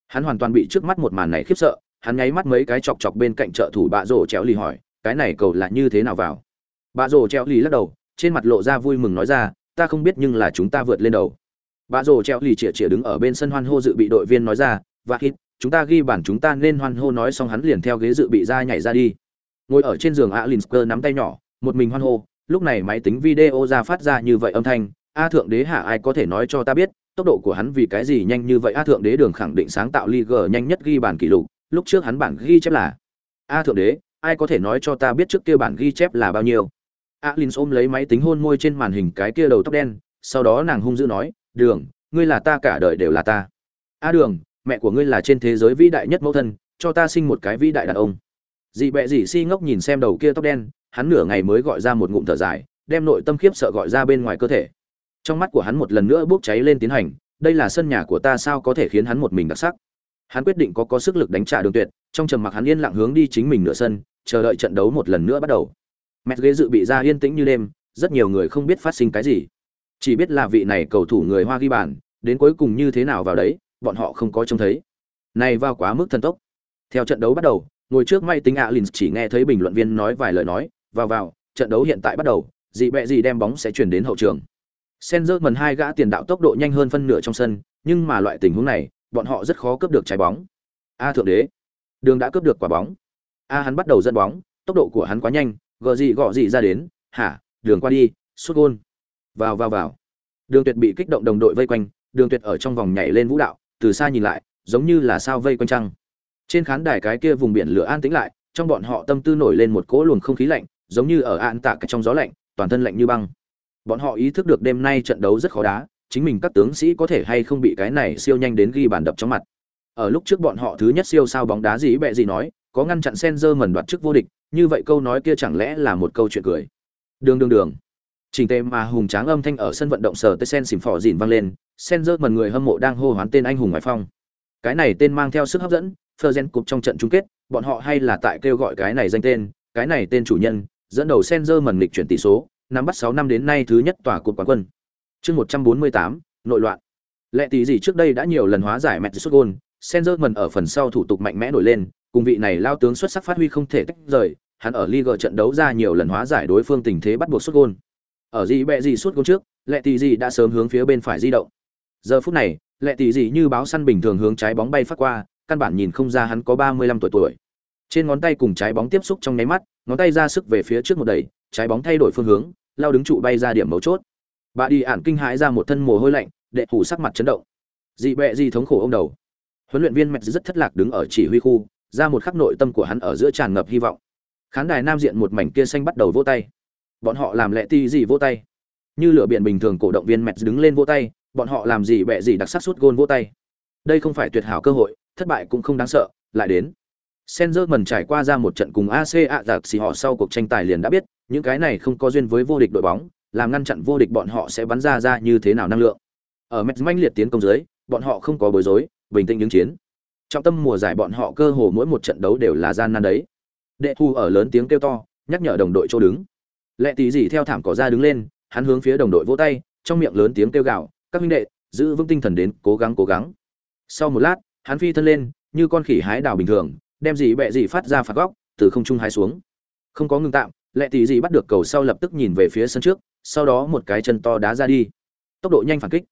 Hắn hoàn toàn bị trước mắt một màn này khiếp sợ, hắn nháy mắt mấy cái chọc chọc bên cạnh trợ thủ bạ rổ chéo lì hỏi, cái này cầu là như thế nào vào? Bạ rổ chéo lì lắc đầu, trên mặt lộ ra vui mừng nói ra, ta không biết nhưng là chúng ta vượt lên đầu. Bạ rổ treo lì chĩa chĩa đứng ở bên sân hoan hô dự bị đội viên nói ra và hít, chúng ta ghi bàn chúng ta nên hoan hô nói xong hắn liền theo ghế dự bị ra nhảy ra đi ngồi ở trên giường Alinsker nắm tay nhỏ, một mình hoan hô, lúc này máy tính video ra phát ra như vậy âm thanh, a thượng đế hạ ai có thể nói cho ta biết, tốc độ của hắn vì cái gì nhanh như vậy? A thượng đế đường khẳng định sáng tạo league nhanh nhất ghi bàn kỷ lục, lúc trước hắn bản ghi chép là, a thượng đế, ai có thể nói cho ta biết trước kia bản ghi chép là bao nhiêu? A ôm lấy máy tính hôn môi trên màn hình cái kia đầu tóc đen, sau đó nàng hung dữ nói, đường, ngươi là ta cả đời đều là ta. A đường, mẹ của ngươi là trên thế giới vĩ đại nhất mẫu thân, cho ta sinh một cái vĩ đại đàn ông dị bẹ dị si ngốc nhìn xem đầu kia tóc đen, hắn nửa ngày mới gọi ra một ngụm thở dài, đem nội tâm khiếp sợ gọi ra bên ngoài cơ thể. Trong mắt của hắn một lần nữa bốc cháy lên tiến hành, đây là sân nhà của ta sao có thể khiến hắn một mình đặc sắc? Hắn quyết định có có sức lực đánh trả đường tuyệt, trong trầm mặc hắn yên lặng hướng đi chính mình nửa sân, chờ đợi trận đấu một lần nữa bắt đầu. Mẹ ghế dự bị ra yên tĩnh như đêm, rất nhiều người không biết phát sinh cái gì. Chỉ biết là vị này cầu thủ người hoa ghi bàn, đến cuối cùng như thế nào vào đấy, bọn họ không có trông thấy. Này vào quá mức thần tốc. Theo trận đấu bắt đầu ngồi trước may tính alin chỉ nghe thấy bình luận viên nói vài lời nói, vào vào, trận đấu hiện tại bắt đầu, dị bẹ gì đem bóng sẽ chuyển đến hậu trường. Senzer mần hai gã tiền đạo tốc độ nhanh hơn phân nửa trong sân, nhưng mà loại tình huống này, bọn họ rất khó cướp được trái bóng. A thượng đế, đường đã cướp được quả bóng. A hắn bắt đầu dẫn bóng, tốc độ của hắn quá nhanh gờ gì gọ gì ra đến, hả, đường qua đi, sút gôn. Vào vào vào. Đường tuyệt bị kích động đồng đội vây quanh, đường tuyệt ở trong vòng nhảy lên vũ đạo, từ xa nhìn lại, giống như là sao vây quanh trăng trên khán đài cái kia vùng biển lửa an tĩnh lại, trong bọn họ tâm tư nổi lên một cỗ luồng không khí lạnh, giống như ở an tạ trong gió lạnh, toàn thân lạnh như băng. Bọn họ ý thức được đêm nay trận đấu rất khó đá, chính mình các tướng sĩ có thể hay không bị cái này siêu nhanh đến ghi bàn đập trong mặt. Ở lúc trước bọn họ thứ nhất siêu sao bóng đá gì bẹ gì nói, có ngăn chặn Senzer mẩn đoạt chức vô địch, như vậy câu nói kia chẳng lẽ là một câu chuyện cười? Đường đường đường. Trình tề mà hùng tráng âm thanh ở sân vận động sở tây sen xìm phò dìn vang lên Senzer mẩn người hâm mộ đang hô hoán tên anh hùng ngoại phong. Cái này tên mang theo sức hấp dẫn Fergen cục trong trận chung kết bọn họ hay là tại kêu gọi cái này danh tên cái này tên chủ nhân dẫn đầu Senzer mẩn lịch chuyển tỷ số nắm bắt 6 năm đến nay thứ nhất tòa cột quán quân. Chương 148, nội loạn. Lệ tỷ gì trước đây đã nhiều lần hóa giải mẹt sút gôn Senzer ở phần sau thủ tục mạnh mẽ nổi lên cùng vị này lao tướng xuất sắc phát huy không thể tách rời hắn ở Liga trận đấu ra nhiều lần hóa giải đối phương tình thế bắt buộc sút gôn ở gì bẹ gì sút gôn trước lệ tỷ gì đã sớm hướng phía bên phải di động. Giờ phút này lệ tỷ gì như báo săn bình thường hướng trái bóng bay phát qua căn bản nhìn không ra hắn có 35 tuổi tuổi. Trên ngón tay cùng trái bóng tiếp xúc trong nháy mắt, ngón tay ra sức về phía trước một đẩy, trái bóng thay đổi phương hướng, lao đứng trụ bay ra điểm mấu chốt. Bà đi ản kinh hãi ra một thân mồ hôi lạnh, đệ thủ sắc mặt chấn động. Dị bẹ dị thống khổ ông đầu. Huấn luyện viên mẹ rất thất lạc đứng ở chỉ huy khu, ra một khắc nội tâm của hắn ở giữa tràn ngập hy vọng. Khán đài nam diện một mảnh kia xanh bắt đầu vỗ tay. Bọn họ làm lệ ti gì vỗ tay. Như lửa biển bình thường cổ động viên mẹ đứng lên vỗ tay, bọn họ làm gì bẹ gì đặc sắc suốt gôn vỗ tay. Đây không phải tuyệt hảo cơ hội thất bại cũng không đáng sợ lại đến Senzer mần trải qua ra một trận cùng AC ạ giặc xì họ sau cuộc tranh tài liền đã biết, những cái này không có duyên với vô địch đội bóng, làm ngăn chặn vô địch bọn họ sẽ bắn ra ra như thế nào năng lượng. Ở Mets manh liệt tiến công dưới, bọn họ không có bối rối, bình tĩnh đứng chiến. Trong tâm mùa giải bọn họ cơ hồ mỗi một trận đấu đều là gian nan đấy. Đệ thu ở lớn tiếng kêu to, nhắc nhở đồng đội chỗ đứng. Lệ tí gì theo thảm cỏ ra đứng lên, hắn hướng phía đồng đội vỗ tay, trong miệng lớn tiếng kêu gào, các huynh đệ, giữ vững tinh thần đến, cố gắng cố gắng. Sau một lát, hắn phi thân lên, như con khỉ hái đào bình thường, đem gì bẹ gì phát ra phạt góc, từ không trung hái xuống. Không có ngừng tạm, lệ tỷ gì bắt được cầu sau lập tức nhìn về phía sân trước, sau đó một cái chân to đá ra đi. Tốc độ nhanh phản kích.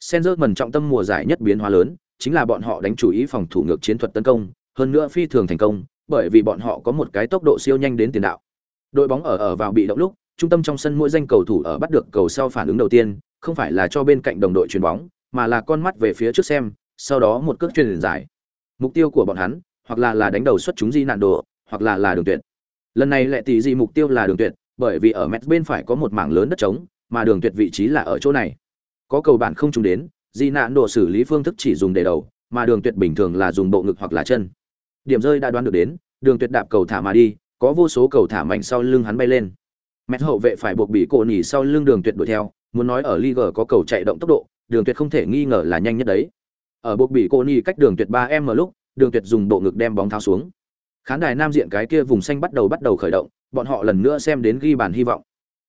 Senzer mần trọng tâm mùa giải nhất biến hóa lớn, chính là bọn họ đánh chủ ý phòng thủ ngược chiến thuật tấn công, hơn nữa phi thường thành công, bởi vì bọn họ có một cái tốc độ siêu nhanh đến tiền đạo. Đội bóng ở ở vào bị động lúc, trung tâm trong sân mỗi danh cầu thủ ở bắt được cầu sau phản ứng đầu tiên, không phải là cho bên cạnh đồng đội chuyền bóng, mà là con mắt về phía trước xem, sau đó một cước truyền giải. Mục tiêu của bọn hắn, hoặc là là đánh đầu xuất chúng di nạn đồ, hoặc là là đường tuyệt. Lần này lệ tỷ gì mục tiêu là đường tuyệt, bởi vì ở mét bên phải có một mảng lớn đất trống, mà đường tuyệt vị trí là ở chỗ này. Có cầu bản không trùng đến, di nạn đồ xử lý phương thức chỉ dùng để đầu, mà đường tuyệt bình thường là dùng bộ ngực hoặc là chân. Điểm rơi đã đoán được đến, đường tuyệt đạp cầu thả mà đi, có vô số cầu thả mạnh sau lưng hắn bay lên. Mét hậu vệ phải buộc bị cổ nhỉ sau lưng đường tuyệt đuổi theo, muốn nói ở Liga có cầu chạy động tốc độ, đường tuyệt không thể nghi ngờ là nhanh nhất đấy. Ở buộc bị cô nhỉ cách đường tuyệt 3m lúc, đường tuyệt dùng bộ ngực đem bóng tháo xuống. Khán đài nam diện cái kia vùng xanh bắt đầu bắt đầu khởi động bọn họ lần nữa xem đến ghi bàn hy vọng.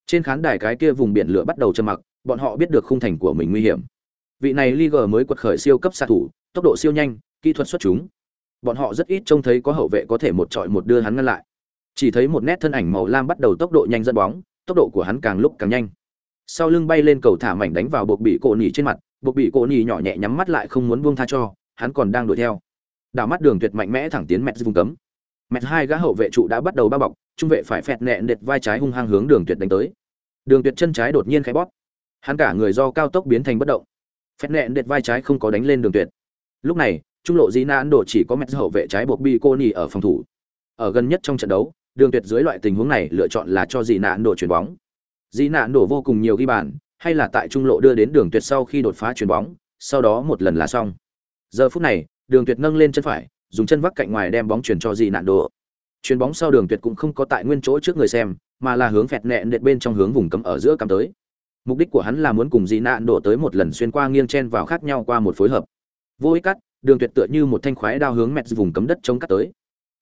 Trên khán đài cái kia vùng biển lửa bắt đầu trầm mặc bọn họ biết được khung thành của mình nguy hiểm. Vị này Liga mới quật khởi siêu cấp xạ thủ tốc độ siêu nhanh kỹ thuật xuất chúng. Bọn họ rất ít trông thấy có hậu vệ có thể một trọi một đưa hắn ngăn lại. Chỉ thấy một nét thân ảnh màu lam bắt đầu tốc độ nhanh dẫn bóng tốc độ của hắn càng lúc càng nhanh. Sau lưng bay lên cầu thả mảnh đánh vào buộc bị cổ nỉ trên mặt buộc bị cổ nỉ nhỏ nhẹ nhắm mắt lại không muốn buông tha cho, hắn còn đang đuổi theo. Đảo mắt đường tuyệt mạnh mẽ thẳng tiến mẹ vùng cấm. Mẹ hai gã hậu vệ trụ đã bắt đầu bao bọc, trung vệ phải phẹt nẹn đệt vai trái hung hăng hướng đường tuyệt đánh tới. Đường tuyệt chân trái đột nhiên khẽ bóp. Hắn cả người do cao tốc biến thành bất động. Phẹt nẹn đệt vai trái không có đánh lên đường tuyệt. Lúc này, trung lộ dĩ nạn đổ chỉ có mẹ hậu vệ trái buộc bị cô nỉ ở phòng thủ. Ở gần nhất trong trận đấu, đường tuyệt dưới loại tình huống này lựa chọn là cho dĩ nạn đổ chuyển bóng. Dĩ nạn đổ vô cùng nhiều ghi bàn hay là tại trung lộ đưa đến đường tuyệt sau khi đột phá chuyển bóng, sau đó một lần là xong. Giờ phút này, đường tuyệt nâng lên chân phải, dùng chân vắc cạnh ngoài đem bóng chuyển cho Di nạn đồ. Chuyền bóng sau đường tuyệt cũng không có tại nguyên chỗ trước người xem, mà là hướng phẹt nện đệt bên trong hướng vùng cấm ở giữa cắm tới. Mục đích của hắn là muốn cùng Di nạn đổ tới một lần xuyên qua nghiêng chen vào khác nhau qua một phối hợp. Vô ích cắt, đường tuyệt tựa như một thanh khoái đao hướng mẹt vùng cấm đất chống cắt tới.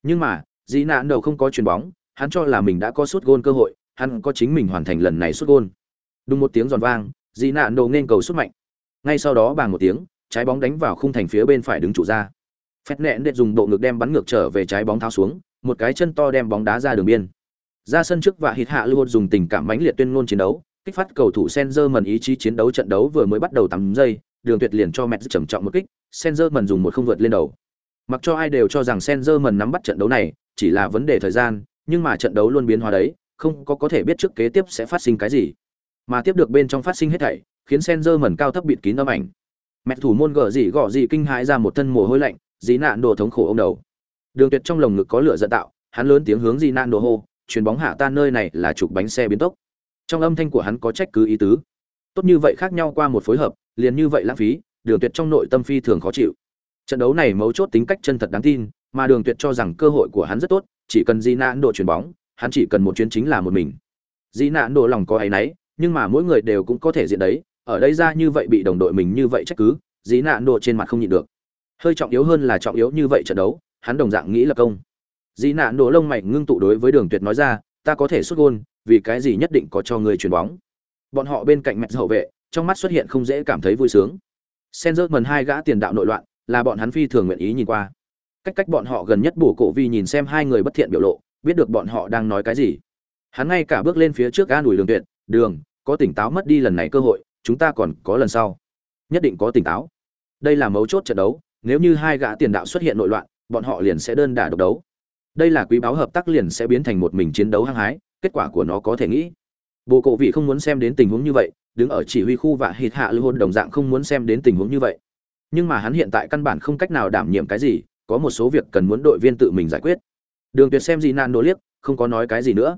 Nhưng mà Di nạn đầu không có chuyền bóng, hắn cho là mình đã có suốt gôn cơ hội, hắn có chính mình hoàn thành lần này suốt gôn đúng một tiếng giòn vang dị nạn đồ nên cầu xuất mạnh ngay sau đó bàn một tiếng trái bóng đánh vào khung thành phía bên phải đứng trụ ra. Phét nẹn đệt dùng bộ ngực đem bắn ngược trở về trái bóng tháo xuống, một cái chân to đem bóng đá ra đường biên. Ra sân trước và hít hạ luôn dùng tình cảm mãnh liệt tuyên ngôn chiến đấu, kích phát cầu thủ Senzer ý chí chiến đấu trận đấu vừa mới bắt đầu 8 giây, đường tuyệt liền cho mẹ trầm trọng một kích, Senzer dùng một không vượt lên đầu. Mặc cho ai đều cho rằng Senzer nắm bắt trận đấu này, chỉ là vấn đề thời gian, nhưng mà trận đấu luôn biến hóa đấy, không có có thể biết trước kế tiếp sẽ phát sinh cái gì. Mà tiếp được bên trong phát sinh hết thảy, khiến Senzer cao thấp bịt kín âm ảnh, mẹ thủ môn gở gì gọ gì kinh hãi ra một thân mồ hôi lạnh dị nạn đồ thống khổ ông đầu Đường Tuyệt trong lồng ngực có lửa giận tạo, hắn lớn tiếng hướng Di Nạn Đồ hô, chuyền bóng hạ ta nơi này là trục bánh xe biến tốc. Trong âm thanh của hắn có trách cứ ý tứ. Tốt như vậy khác nhau qua một phối hợp, liền như vậy lãng phí, Đường Tuyệt trong nội tâm phi thường khó chịu. Trận đấu này mấu chốt tính cách chân thật đáng tin, mà Đường Tuyệt cho rằng cơ hội của hắn rất tốt, chỉ cần Di Nạn Đồ chuyền bóng, hắn chỉ cần một chuyến chính là một mình. Di Nạn độ lòng có ấy nấy, nhưng mà mỗi người đều cũng có thể diện đấy, ở đây ra như vậy bị đồng đội mình như vậy trách cứ, dí nạ nộ trên mặt không nhịn được. Hơi trọng yếu hơn là trọng yếu như vậy trận đấu, hắn đồng dạng nghĩ là công. Dí nạ nộ lông mày ngưng tụ đối với đường tuyệt nói ra ta có thể xuất gôn vì cái gì nhất định có cho người chuyền bóng. Bọn họ bên cạnh mẹ hậu vệ trong mắt xuất hiện không dễ cảm thấy vui sướng. Sen rớt mần hai gã tiền đạo nội loạn là bọn hắn phi thường nguyện ý nhìn qua. Cách cách bọn họ gần nhất bổ cổ vì nhìn xem hai người bất thiện biểu lộ biết được bọn họ đang nói cái gì. Hắn ngay cả bước lên phía trước ga đùi đường tuyệt đường, có tỉnh táo mất đi lần này cơ hội, chúng ta còn có lần sau. Nhất định có tỉnh táo. Đây là mấu chốt trận đấu, nếu như hai gã tiền đạo xuất hiện nội loạn, bọn họ liền sẽ đơn đả độc đấu. Đây là quý báo hợp tác liền sẽ biến thành một mình chiến đấu hăng hái, kết quả của nó có thể nghĩ. Bộ cộ vị không muốn xem đến tình huống như vậy, đứng ở chỉ huy khu và hít hạ lưu hôn đồng dạng không muốn xem đến tình huống như vậy. Nhưng mà hắn hiện tại căn bản không cách nào đảm nhiệm cái gì, có một số việc cần muốn đội viên tự mình giải quyết. Đường tuyệt xem gì nan nỗ liếc, không có nói cái gì nữa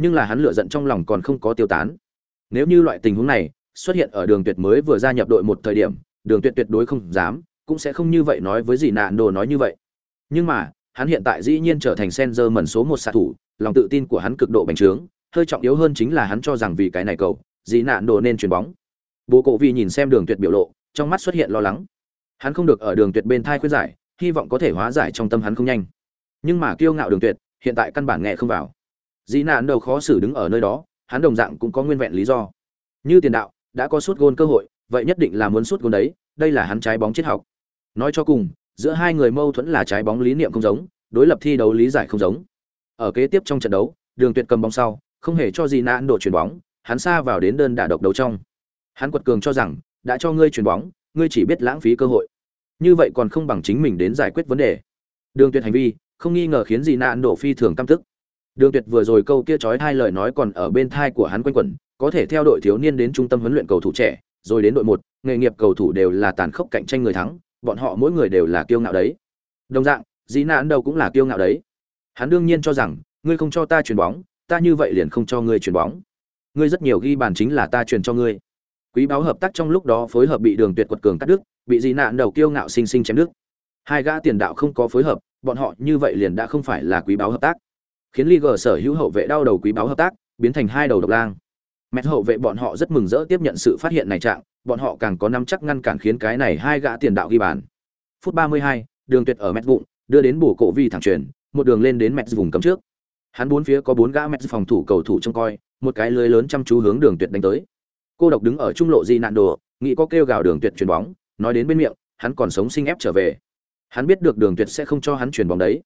nhưng là hắn lựa giận trong lòng còn không có tiêu tán nếu như loại tình huống này xuất hiện ở đường tuyệt mới vừa gia nhập đội một thời điểm đường tuyệt tuyệt đối không dám cũng sẽ không như vậy nói với gì nạn đồ nói như vậy nhưng mà hắn hiện tại dĩ nhiên trở thành Senzer mẩn số một xạ thủ, lòng tự tin của hắn cực độ bành trướng, hơi trọng yếu hơn chính là hắn cho rằng vì cái này cầu, dĩ nạn đồ nên chuyền bóng. Bố Cổ Vi nhìn xem Đường Tuyệt biểu lộ, trong mắt xuất hiện lo lắng. Hắn không được ở Đường Tuyệt bên thai khuyên giải, hy vọng có thể hóa giải trong tâm hắn không nhanh. Nhưng mà kiêu ngạo Đường Tuyệt, hiện tại căn bản nghe không vào. Dĩ nạn đầu khó xử đứng ở nơi đó, hắn đồng dạng cũng có nguyên vẹn lý do. Như tiền đạo, đã có suốt gôn cơ hội, vậy nhất định là muốn suốt gôn đấy, đây là hắn trái bóng triết học. Nói cho cùng, giữa hai người mâu thuẫn là trái bóng lý niệm không giống đối lập thi đấu lý giải không giống. Ở kế tiếp trong trận đấu đường tuyệt cầm bóng sau không hề cho gì nạn độ chuyền bóng hắn xa vào đến đơn đả độc đấu trong. Hắn quật cường cho rằng đã cho ngươi chuyền bóng ngươi chỉ biết lãng phí cơ hội. Như vậy còn không bằng chính mình đến giải quyết vấn đề. Đường tuyệt hành vi không nghi ngờ khiến gì nạn độ phi thường căm tức đường tuyệt vừa rồi câu kia trói hai lời nói còn ở bên thai của hắn quanh quẩn, có thể theo đội thiếu niên đến trung tâm huấn luyện cầu thủ trẻ, rồi đến đội một, nghề nghiệp cầu thủ đều là tàn khốc cạnh tranh người thắng, bọn họ mỗi người đều là kiêu ngạo đấy. Đồng dạng, dĩ nạn đầu cũng là kiêu ngạo đấy. Hắn đương nhiên cho rằng, ngươi không cho ta chuyền bóng, ta như vậy liền không cho ngươi chuyền bóng. Ngươi rất nhiều ghi bàn chính là ta truyền cho ngươi. Quý báo hợp tác trong lúc đó phối hợp bị đường tuyệt quật cường cắt đứt, bị dĩ nạn đầu kiêu ngạo sinh sinh chém đứt. Hai gã tiền đạo không có phối hợp, bọn họ như vậy liền đã không phải là quý báo hợp tác khiến Liga sở hữu hậu vệ đau đầu quý báo hợp tác biến thành hai đầu độc lang mẹ hậu vệ bọn họ rất mừng rỡ tiếp nhận sự phát hiện này trạng bọn họ càng có năm chắc ngăn cản khiến cái này hai gã tiền đạo ghi bàn. Phút 32, đường tuyệt ở mét vụng, đưa đến bổ cổ vi thẳng truyền, một đường lên đến mét vùng cấm trước. Hắn bốn phía có bốn gã mét phòng thủ cầu thủ trông coi, một cái lưới lớn chăm chú hướng đường tuyệt đánh tới. Cô độc đứng ở trung lộ di nạn đồ, nghĩ có kêu gào đường tuyệt chuyền bóng, nói đến bên miệng, hắn còn sống sinh ép trở về. Hắn biết được đường tuyệt sẽ không cho hắn chuyền bóng đấy.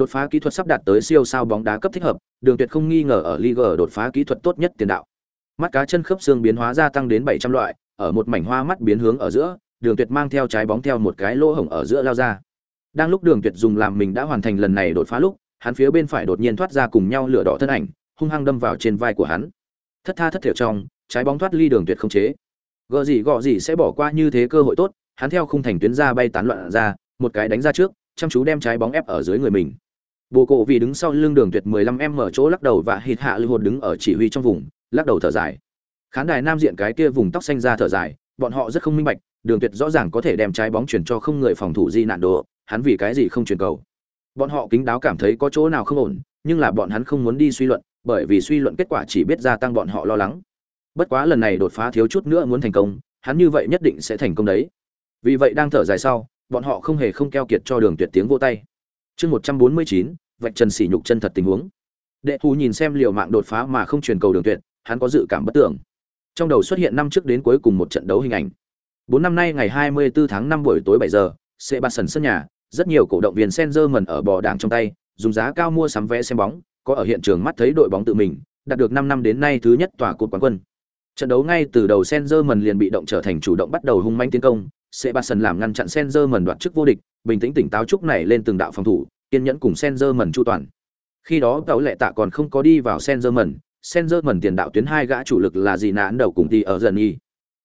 Đột phá kỹ thuật sắp đạt tới siêu sao bóng đá cấp thích hợp, đường tuyệt không nghi ngờ ở Liga đột phá kỹ thuật tốt nhất tiền đạo. Mắt cá chân khớp xương biến hóa gia tăng đến 700 loại, ở một mảnh hoa mắt biến hướng ở giữa, Đường Tuyệt mang theo trái bóng theo một cái lỗ hổng ở giữa lao ra. Đang lúc Đường Tuyệt dùng làm mình đã hoàn thành lần này đột phá lúc, hắn phía bên phải đột nhiên thoát ra cùng nhau lửa đỏ thân ảnh, hung hăng đâm vào trên vai của hắn. Thất tha thất thiểu trong, trái bóng thoát ly Đường Tuyệt không chế. Gở gì gọ gì sẽ bỏ qua như thế cơ hội tốt, hắn theo khung thành tuyến ra bay tán loạn ra, một cái đánh ra trước, chăm chú đem trái bóng ép ở dưới người mình. Bồ cộ vì đứng sau lưng Đường Tuyệt 15 em mở chỗ lắc đầu và hít hạ lưu hồn đứng ở chỉ huy trong vùng, lắc đầu thở dài. Khán đài nam diện cái kia vùng tóc xanh ra thở dài bọn họ rất không minh bạch đường tuyệt rõ ràng có thể đem trái bóng chuyển cho không người phòng thủ di nạn đồ hắn vì cái gì không chuyển cầu. Bọn họ kính đáo cảm thấy có chỗ nào không ổn nhưng là bọn hắn không muốn đi suy luận bởi vì suy luận kết quả chỉ biết gia tăng bọn họ lo lắng. Bất quá lần này đột phá thiếu chút nữa muốn thành công hắn như vậy nhất định sẽ thành công đấy. Vì vậy đang thở dài sau bọn họ không hề không keo kiệt cho đường tuyệt tiếng vô tay chương một trăm bốn mươi chín, vạch trần sỉ nhục chân thật tình huống. Đệ thù nhìn xem liệu mạng đột phá mà không truyền cầu đường tuyệt, hắn có dự cảm bất tưởng. Trong đầu xuất hiện năm trước đến cuối cùng một trận đấu hình ảnh. Bốn năm nay ngày 24 tháng 5 buổi tối 7 giờ sẽ sân sân nhà, rất nhiều cổ động viên Senzer mần ở bò đảng trong tay, dùng giá cao mua sắm vé xem bóng, có ở hiện trường mắt thấy đội bóng tự mình, đạt được 5 năm đến nay thứ nhất tòa cột quán quân. Trận đấu ngay từ đầu Senzer mần liền bị động trở thành chủ động bắt đầu hung manh tiến công sẽ ba sân làm ngăn chặn Senzer mần đoạt chức vô địch bình tĩnh tỉnh táo chúc này lên từng đạo phòng thủ kiên nhẫn cùng Senzer mần chu toàn khi đó tàu lệ tạ còn không có đi vào Senzer mần Senzer mẩn tiền đạo tuyến hai gã chủ lực là gì nạn đầu cùng thì ở dần y.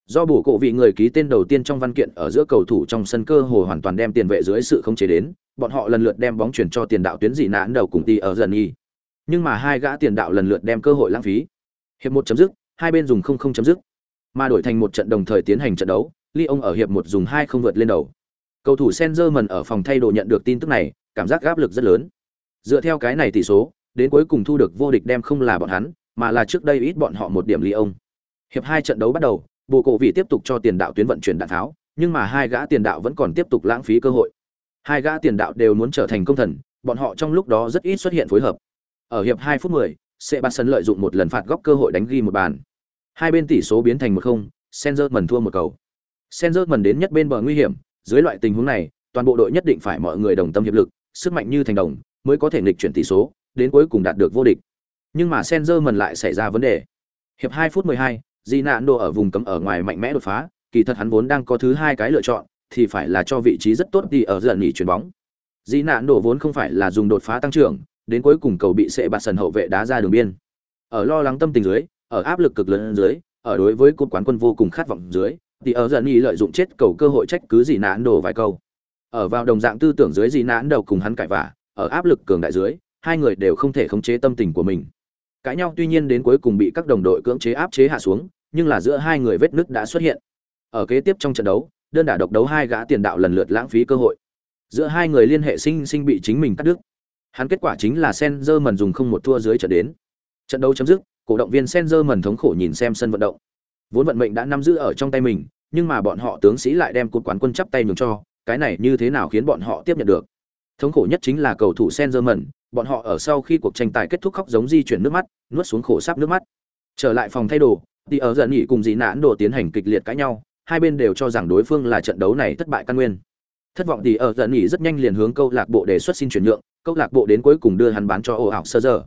Do bổ cổ vị người ký tên đầu tiên trong văn kiện ở giữa cầu thủ trong sân cơ hồ hoàn toàn đem tiền vệ dưới sự không chế đến, bọn họ lần lượt đem bóng chuyển cho tiền đạo tuyến dị nạn đầu cùng tỷ ở dần y. Nhưng mà hai gã tiền đạo lần lượt đem cơ hội lãng phí. Hiệp một chấm dứt, hai bên dùng không không chấm dứt. Mà đổi thành một trận đồng thời tiến hành trận đấu, Lyon ở hiệp một dùng hai không vượt lên đầu. Cầu thủ Senzerman ở phòng thay đồ nhận được tin tức này, cảm giác áp lực rất lớn. Dựa theo cái này tỷ số, đến cuối cùng thu được vô địch đem không là bọn hắn, mà là trước đây ít bọn họ một điểm Lyon. Hiệp hai trận đấu bắt đầu, bộ cổ vị tiếp tục cho tiền đạo tuyến vận chuyển đạn tháo, nhưng mà hai gã tiền đạo vẫn còn tiếp tục lãng phí cơ hội. Hai gã tiền đạo đều muốn trở thành công thần, bọn họ trong lúc đó rất ít xuất hiện phối hợp. Ở hiệp 2 phút 10, Sebastian lợi dụng một lần phạt góc cơ hội đánh ghi một bàn. Hai bên tỷ số biến thành 1-0, Sengerman thua một cầu. Sengerman đến nhất bên bờ nguy hiểm, dưới loại tình huống này, toàn bộ đội nhất định phải mọi người đồng tâm hiệp lực, sức mạnh như thành đồng, mới có thể nghịch chuyển tỷ số, đến cuối cùng đạt được vô địch. Nhưng mà Sengerman lại xảy ra vấn đề. Hiệp 2 phút 12, Ronaldo ở vùng cấm ở ngoài mạnh mẽ đột phá, kỳ thật hắn vốn đang có thứ hai cái lựa chọn, thì phải là cho vị trí rất tốt đi ở dần nghỉ chuyển bóng. Dĩ nạn đổ vốn không phải là dùng đột phá tăng trưởng, đến cuối cùng cầu bị sệ bạt sần hậu vệ đá ra đường biên. Ở lo lắng tâm tình dưới, ở áp lực cực lớn dưới, ở đối với cột quán quân vô cùng khát vọng dưới, thì ở dần y lợi dụng chết cầu cơ hội trách cứ gì nãn đổ vài câu. Ở vào đồng dạng tư tưởng dưới gì nãn đầu cùng hắn cãi vả, ở áp lực cường đại dưới, hai người đều không thể khống chế tâm tình của mình. Cãi nhau tuy nhiên đến cuối cùng bị các đồng đội cưỡng chế áp chế hạ xuống, nhưng là giữa hai người vết nứt đã xuất hiện. Ở kế tiếp trong trận đấu, đơn đả độc đấu hai gã tiền đạo lần lượt lãng phí cơ hội. Giữa hai người liên hệ sinh sinh bị chính mình cắt đứt. Hắn kết quả chính là Senzer dùng không một thua dưới trận đến. Trận đấu chấm dứt, cổ động viên Senzer thống khổ nhìn xem sân vận động. Vốn vận mệnh đã nắm giữ ở trong tay mình, nhưng mà bọn họ tướng sĩ lại đem cột quán quân chắp tay nhường cho, cái này như thế nào khiến bọn họ tiếp nhận được? Thống khổ nhất chính là cầu thủ Senzerman, bọn họ ở sau khi cuộc tranh tài kết thúc khóc giống di chuyển nước mắt, nuốt xuống khổ sắp nước mắt. Trở lại phòng thay đồ, thì ở dần nghỉ cùng dì nãn đồ tiến hành kịch liệt cãi nhau, hai bên đều cho rằng đối phương là trận đấu này thất bại căn nguyên. Thất vọng thì ở dần nghỉ rất nhanh liền hướng câu lạc bộ đề xuất xin chuyển nhượng, câu lạc bộ đến cuối cùng đưa hắn bán cho ồ ảo sơ giờ.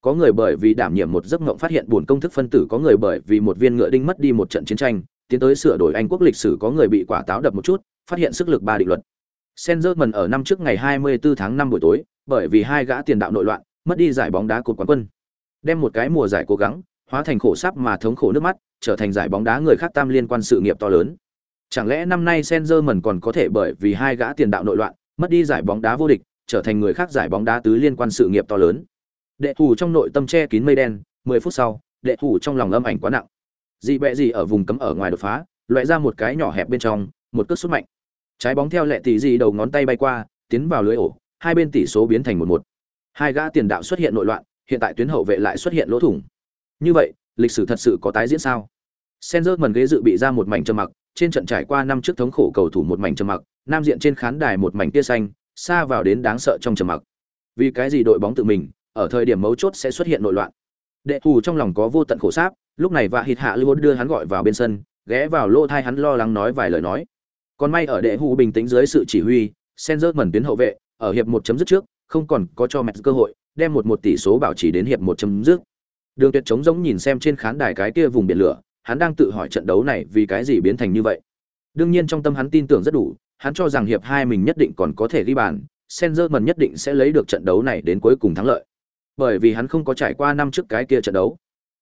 Có người bởi vì đảm nhiệm một giấc mộng phát hiện buồn công thức phân tử, có người bởi vì một viên ngựa đinh mất đi một trận chiến tranh, tiến tới sửa đổi Anh quốc lịch sử có người bị quả táo đập một chút, phát hiện sức lực ba định luật. Senzerman ở năm trước ngày 24 tháng 5 buổi tối, bởi vì hai gã tiền đạo nội loạn, mất đi giải bóng đá cột quán quân. Đem một cái mùa giải cố gắng, hóa thành khổ sắp mà thống khổ nước mắt, trở thành giải bóng đá người khác tam liên quan sự nghiệp to lớn. Chẳng lẽ năm nay Senzerman còn có thể bởi vì hai gã tiền đạo nội loạn, mất đi giải bóng đá vô địch, trở thành người khác giải bóng đá tứ liên quan sự nghiệp to lớn. Đệ thủ trong nội tâm che kín mây đen, 10 phút sau, đệ thủ trong lòng âm ảnh quá nặng. Dị bẹ gì ở vùng cấm ở ngoài đột phá, loại ra một cái nhỏ hẹp bên trong, một cước sút mạnh. Trái bóng theo lệ tỷ gì đầu ngón tay bay qua, tiến vào lưới ổ, hai bên tỷ số biến thành 1-1. Hai gã tiền đạo xuất hiện nội loạn, hiện tại tuyến hậu vệ lại xuất hiện lỗ thủng. Như vậy, lịch sử thật sự có tái diễn sao? Senzer mần ghế dự bị ra một mảnh trầm mặc, trên trận trải qua năm trước thống khổ cầu thủ một mảnh trầm mặc, nam diện trên khán đài một mảnh tia xanh, xa vào đến đáng sợ trong trầm mặc. Vì cái gì đội bóng tự mình, ở thời điểm mấu chốt sẽ xuất hiện nội loạn. Đệ thù trong lòng có vô tận khổ sáp, lúc này Vạ hít hạ lưu đưa hắn gọi vào bên sân, ghé vào lô thai hắn lo lắng nói vài lời nói. Còn may ở đệ hù bình tĩnh dưới sự chỉ huy, sen rớt mẩn tuyến hậu vệ, ở hiệp một chấm dứt trước, không còn có cho mẹ cơ hội, đem một một tỷ số bảo trì đến hiệp một chấm dứt. Đường Tuyệt trống giống nhìn xem trên khán đài cái kia vùng biển lửa, hắn đang tự hỏi trận đấu này vì cái gì biến thành như vậy. Đương nhiên trong tâm hắn tin tưởng rất đủ, hắn cho rằng hiệp hai mình nhất định còn có thể ghi bàn, Sengerman nhất định sẽ lấy được trận đấu này đến cuối cùng thắng lợi. Bởi vì hắn không có trải qua năm trước cái kia trận đấu.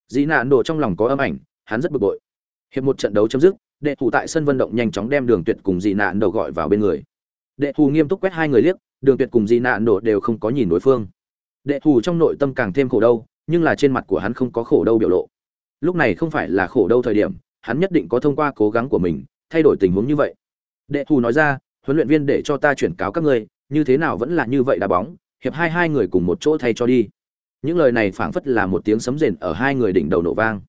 Dĩ nạn đổ trong lòng có âm ảnh, hắn rất bực bội. Hiệp một trận đấu chấm dứt, đệ thủ tại sân vận động nhanh chóng đem Đường Tuyệt cùng Dĩ nạn đổ gọi vào bên người. Đệ thủ nghiêm túc quét hai người liếc, Đường Tuyệt cùng Dĩ nạn đổ đều không có nhìn đối phương. Đệ thủ trong nội tâm càng thêm khổ đau, nhưng là trên mặt của hắn không có khổ đâu biểu lộ lúc này không phải là khổ đâu thời điểm hắn nhất định có thông qua cố gắng của mình thay đổi tình huống như vậy đệ thù nói ra huấn luyện viên để cho ta chuyển cáo các ngươi như thế nào vẫn là như vậy đá bóng hiệp hai hai người cùng một chỗ thay cho đi những lời này phảng phất là một tiếng sấm rền ở hai người đỉnh đầu nổ vang.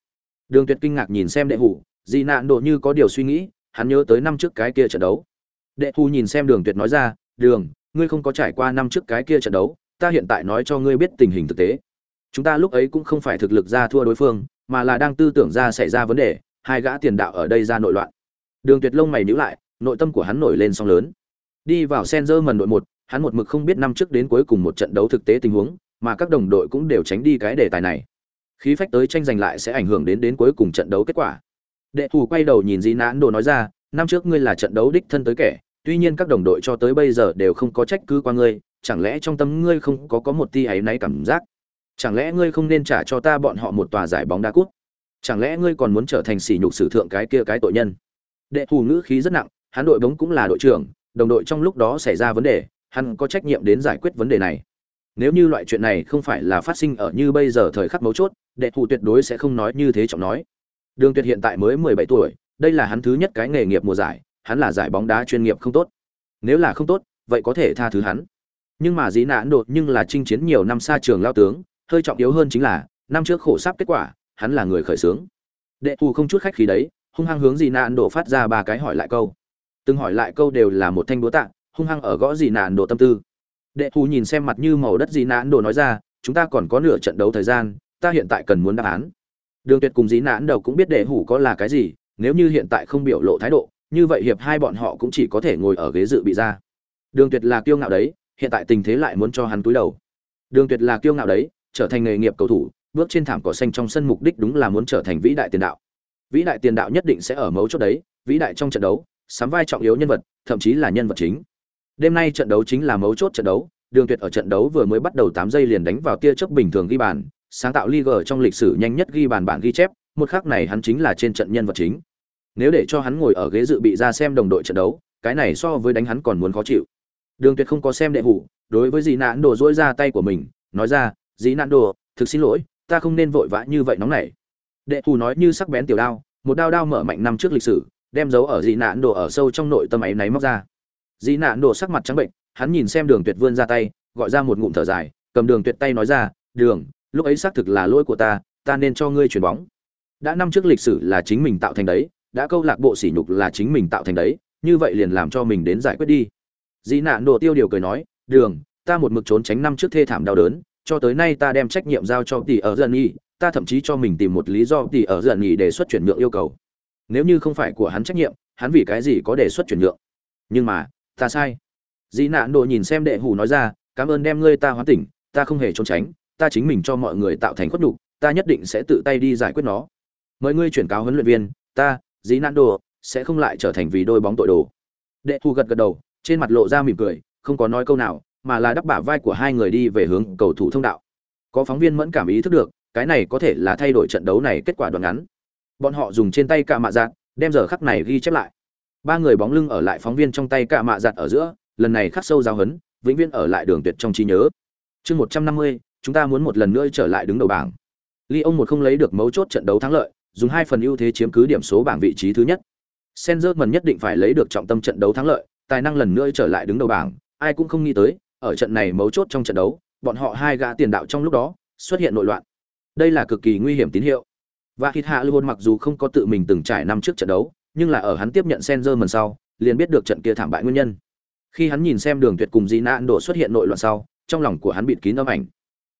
Đường tuyệt kinh ngạc nhìn xem đệ hủ dị nạn độ như có điều suy nghĩ, hắn nhớ tới năm trước cái kia trận đấu. Đệ Hủ nhìn xem đường tuyệt nói ra, đường, ngươi không có trải qua năm trước cái kia trận đấu, ta hiện tại nói cho ngươi biết tình hình thực tế. Chúng ta lúc ấy cũng không phải thực lực ra thua đối phương, mà là đang tư tưởng ra xảy ra vấn đề, hai gã tiền đạo ở đây ra nội loạn. Đường tuyệt lông mày nhíu lại, nội tâm của hắn nổi lên song lớn. Đi vào Senzer mần đội một, hắn một mực không biết năm trước đến cuối cùng một trận đấu thực tế tình huống mà các đồng đội cũng đều tránh đi cái đề tài này. Khí phách tới tranh giành lại sẽ ảnh hưởng đến đến cuối cùng trận đấu kết quả. Đệ thù quay đầu nhìn dĩ nãn đồ nói ra, năm trước ngươi là trận đấu đích thân tới kẻ, tuy nhiên các đồng đội cho tới bây giờ đều không có trách cứ qua ngươi, chẳng lẽ trong tâm ngươi không có có một tia ấy náy cảm giác? Chẳng lẽ ngươi không nên trả cho ta bọn họ một tòa giải bóng đá cút? Chẳng lẽ ngươi còn muốn trở thành sỉ nhục sử thượng cái kia cái tội nhân? Đệ thù ngữ khí rất nặng, hắn đội bóng cũng là đội trưởng, đồng đội trong lúc đó xảy ra vấn đề, hắn có trách nhiệm đến giải quyết vấn đề này nếu như loại chuyện này không phải là phát sinh ở như bây giờ thời khắc mấu chốt, đệ thủ tuyệt đối sẽ không nói như thế trọng nói. Đường tuyệt hiện tại mới 17 tuổi, đây là hắn thứ nhất cái nghề nghiệp mùa giải, hắn là giải bóng đá chuyên nghiệp không tốt. Nếu là không tốt, vậy có thể tha thứ hắn. Nhưng mà dĩ nạn đột nhưng là chinh chiến nhiều năm xa trường lao tướng, hơi trọng yếu hơn chính là, năm trước khổ sắp kết quả, hắn là người khởi xướng. Đệ thù không chút khách khí đấy, hung hăng hướng dì nạn đổ phát ra ba cái hỏi lại câu. Từng hỏi lại câu đều là một thanh đố tạ, hung hăng ở gõ dì nạn đổ tâm tư đệ thù nhìn xem mặt như màu đất gì nãn đổ nói ra, chúng ta còn có nửa trận đấu thời gian, ta hiện tại cần muốn đáp án. Đường tuyệt cùng dí nãn đầu cũng biết đệ hủ có là cái gì, nếu như hiện tại không biểu lộ thái độ, như vậy hiệp hai bọn họ cũng chỉ có thể ngồi ở ghế dự bị ra. Đường tuyệt là kiêu ngạo đấy, hiện tại tình thế lại muốn cho hắn túi đầu. Đường tuyệt là kiêu ngạo đấy, trở thành nghề nghiệp cầu thủ, bước trên thảm cỏ xanh trong sân mục đích đúng là muốn trở thành vĩ đại tiền đạo. Vĩ đại tiền đạo nhất định sẽ ở mấu chốt đấy, vĩ đại trong trận đấu, sắm vai trọng yếu nhân vật, thậm chí là nhân vật chính đêm nay trận đấu chính là mấu chốt trận đấu, đường tuyệt ở trận đấu vừa mới bắt đầu 8 giây liền đánh vào tia chớp bình thường ghi bàn, sáng tạo Liga trong lịch sử nhanh nhất ghi bàn bản ghi chép, một khắc này hắn chính là trên trận nhân vật chính. Nếu để cho hắn ngồi ở ghế dự bị ra xem đồng đội trận đấu, cái này so với đánh hắn còn muốn khó chịu. Đường tuyệt không có xem đệ hủ, đối với Dĩ nạn đồ rũa ra tay của mình, nói ra Dĩ nạn đồ thực xin lỗi, ta không nên vội vã như vậy nóng nảy. Đệ hủ nói như sắc bén tiểu đao, một đao đao mở mạnh năm trước lịch sử, đem dấu ở Dĩ nạn đồ ở sâu trong nội tâm ấy náy móc ra. Dĩ nạn đổ sắc mặt trắng bệnh, hắn nhìn xem đường tuyệt vươn ra tay, gọi ra một ngụm thở dài, cầm đường tuyệt tay nói ra, đường, lúc ấy xác thực là lỗi của ta ta nên cho ngươi chuyền bóng. Đã năm trước lịch sử là chính mình tạo thành đấy, đã câu lạc bộ sỉ nhục là chính mình tạo thành đấy, như vậy liền làm cho mình đến giải quyết đi. Dĩ nạn đổ tiêu điều cười nói, đường, ta một mực trốn tránh năm trước thê thảm đau đớn, cho tới nay ta đem trách nhiệm giao cho tỷ ở dần nhi ta thậm chí cho mình tìm một lý do tỷ ở dần nhi đề xuất chuyển nhượng yêu cầu. Nếu như không phải của hắn trách nhiệm, hắn vì cái gì có đề xuất chuyển nhượng? Nhưng mà ta sai. Dĩ nạn Độ nhìn xem đệ hủ nói ra, cảm ơn đem ngươi ta hoán tỉnh, ta không hề trốn tránh, ta chính mình cho mọi người tạo thành khuất nhục, ta nhất định sẽ tự tay đi giải quyết nó. Mời ngươi chuyển cáo huấn luyện viên, ta, dĩ nạn Độ sẽ không lại trở thành vì đôi bóng tội đồ. Đệ hủ gật gật đầu, trên mặt lộ ra mỉm cười, không có nói câu nào, mà là đắp bả vai của hai người đi về hướng cầu thủ thông đạo. Có phóng viên mẫn cảm ý thức được, cái này có thể là thay đổi trận đấu này kết quả đoạn ngắn. Bọn họ dùng trên tay cả mạ dạng đem giờ khắc này ghi chép lại ba người bóng lưng ở lại phóng viên trong tay cả mạ giặt ở giữa lần này khắc sâu giao hấn vĩnh viễn ở lại đường tuyệt trong trí nhớ chương một trăm năm mươi chúng ta muốn một lần nữa trở lại đứng đầu bảng ly ông một không lấy được mấu chốt trận đấu thắng lợi dùng hai phần ưu thế chiếm cứ điểm số bảng vị trí thứ nhất Senzer nhất định phải lấy được trọng tâm trận đấu thắng lợi, tài năng lần nữa trở lại đứng đầu bảng, ai cũng không nghĩ tới, ở trận này mấu chốt trong trận đấu, bọn họ hai gã tiền đạo trong lúc đó xuất hiện nội loạn. Đây là cực kỳ nguy hiểm tín hiệu. Và thịt Hạ Lưu mặc dù không có tự mình từng trải năm trước trận đấu, nhưng là ở hắn tiếp nhận Senzer sau, liền biết được trận kia thảm bại nguyên nhân. Khi hắn nhìn xem Đường Tuyệt cùng Di Nạn đổ xuất hiện nội loạn sau, trong lòng của hắn bịt kín âm ảnh.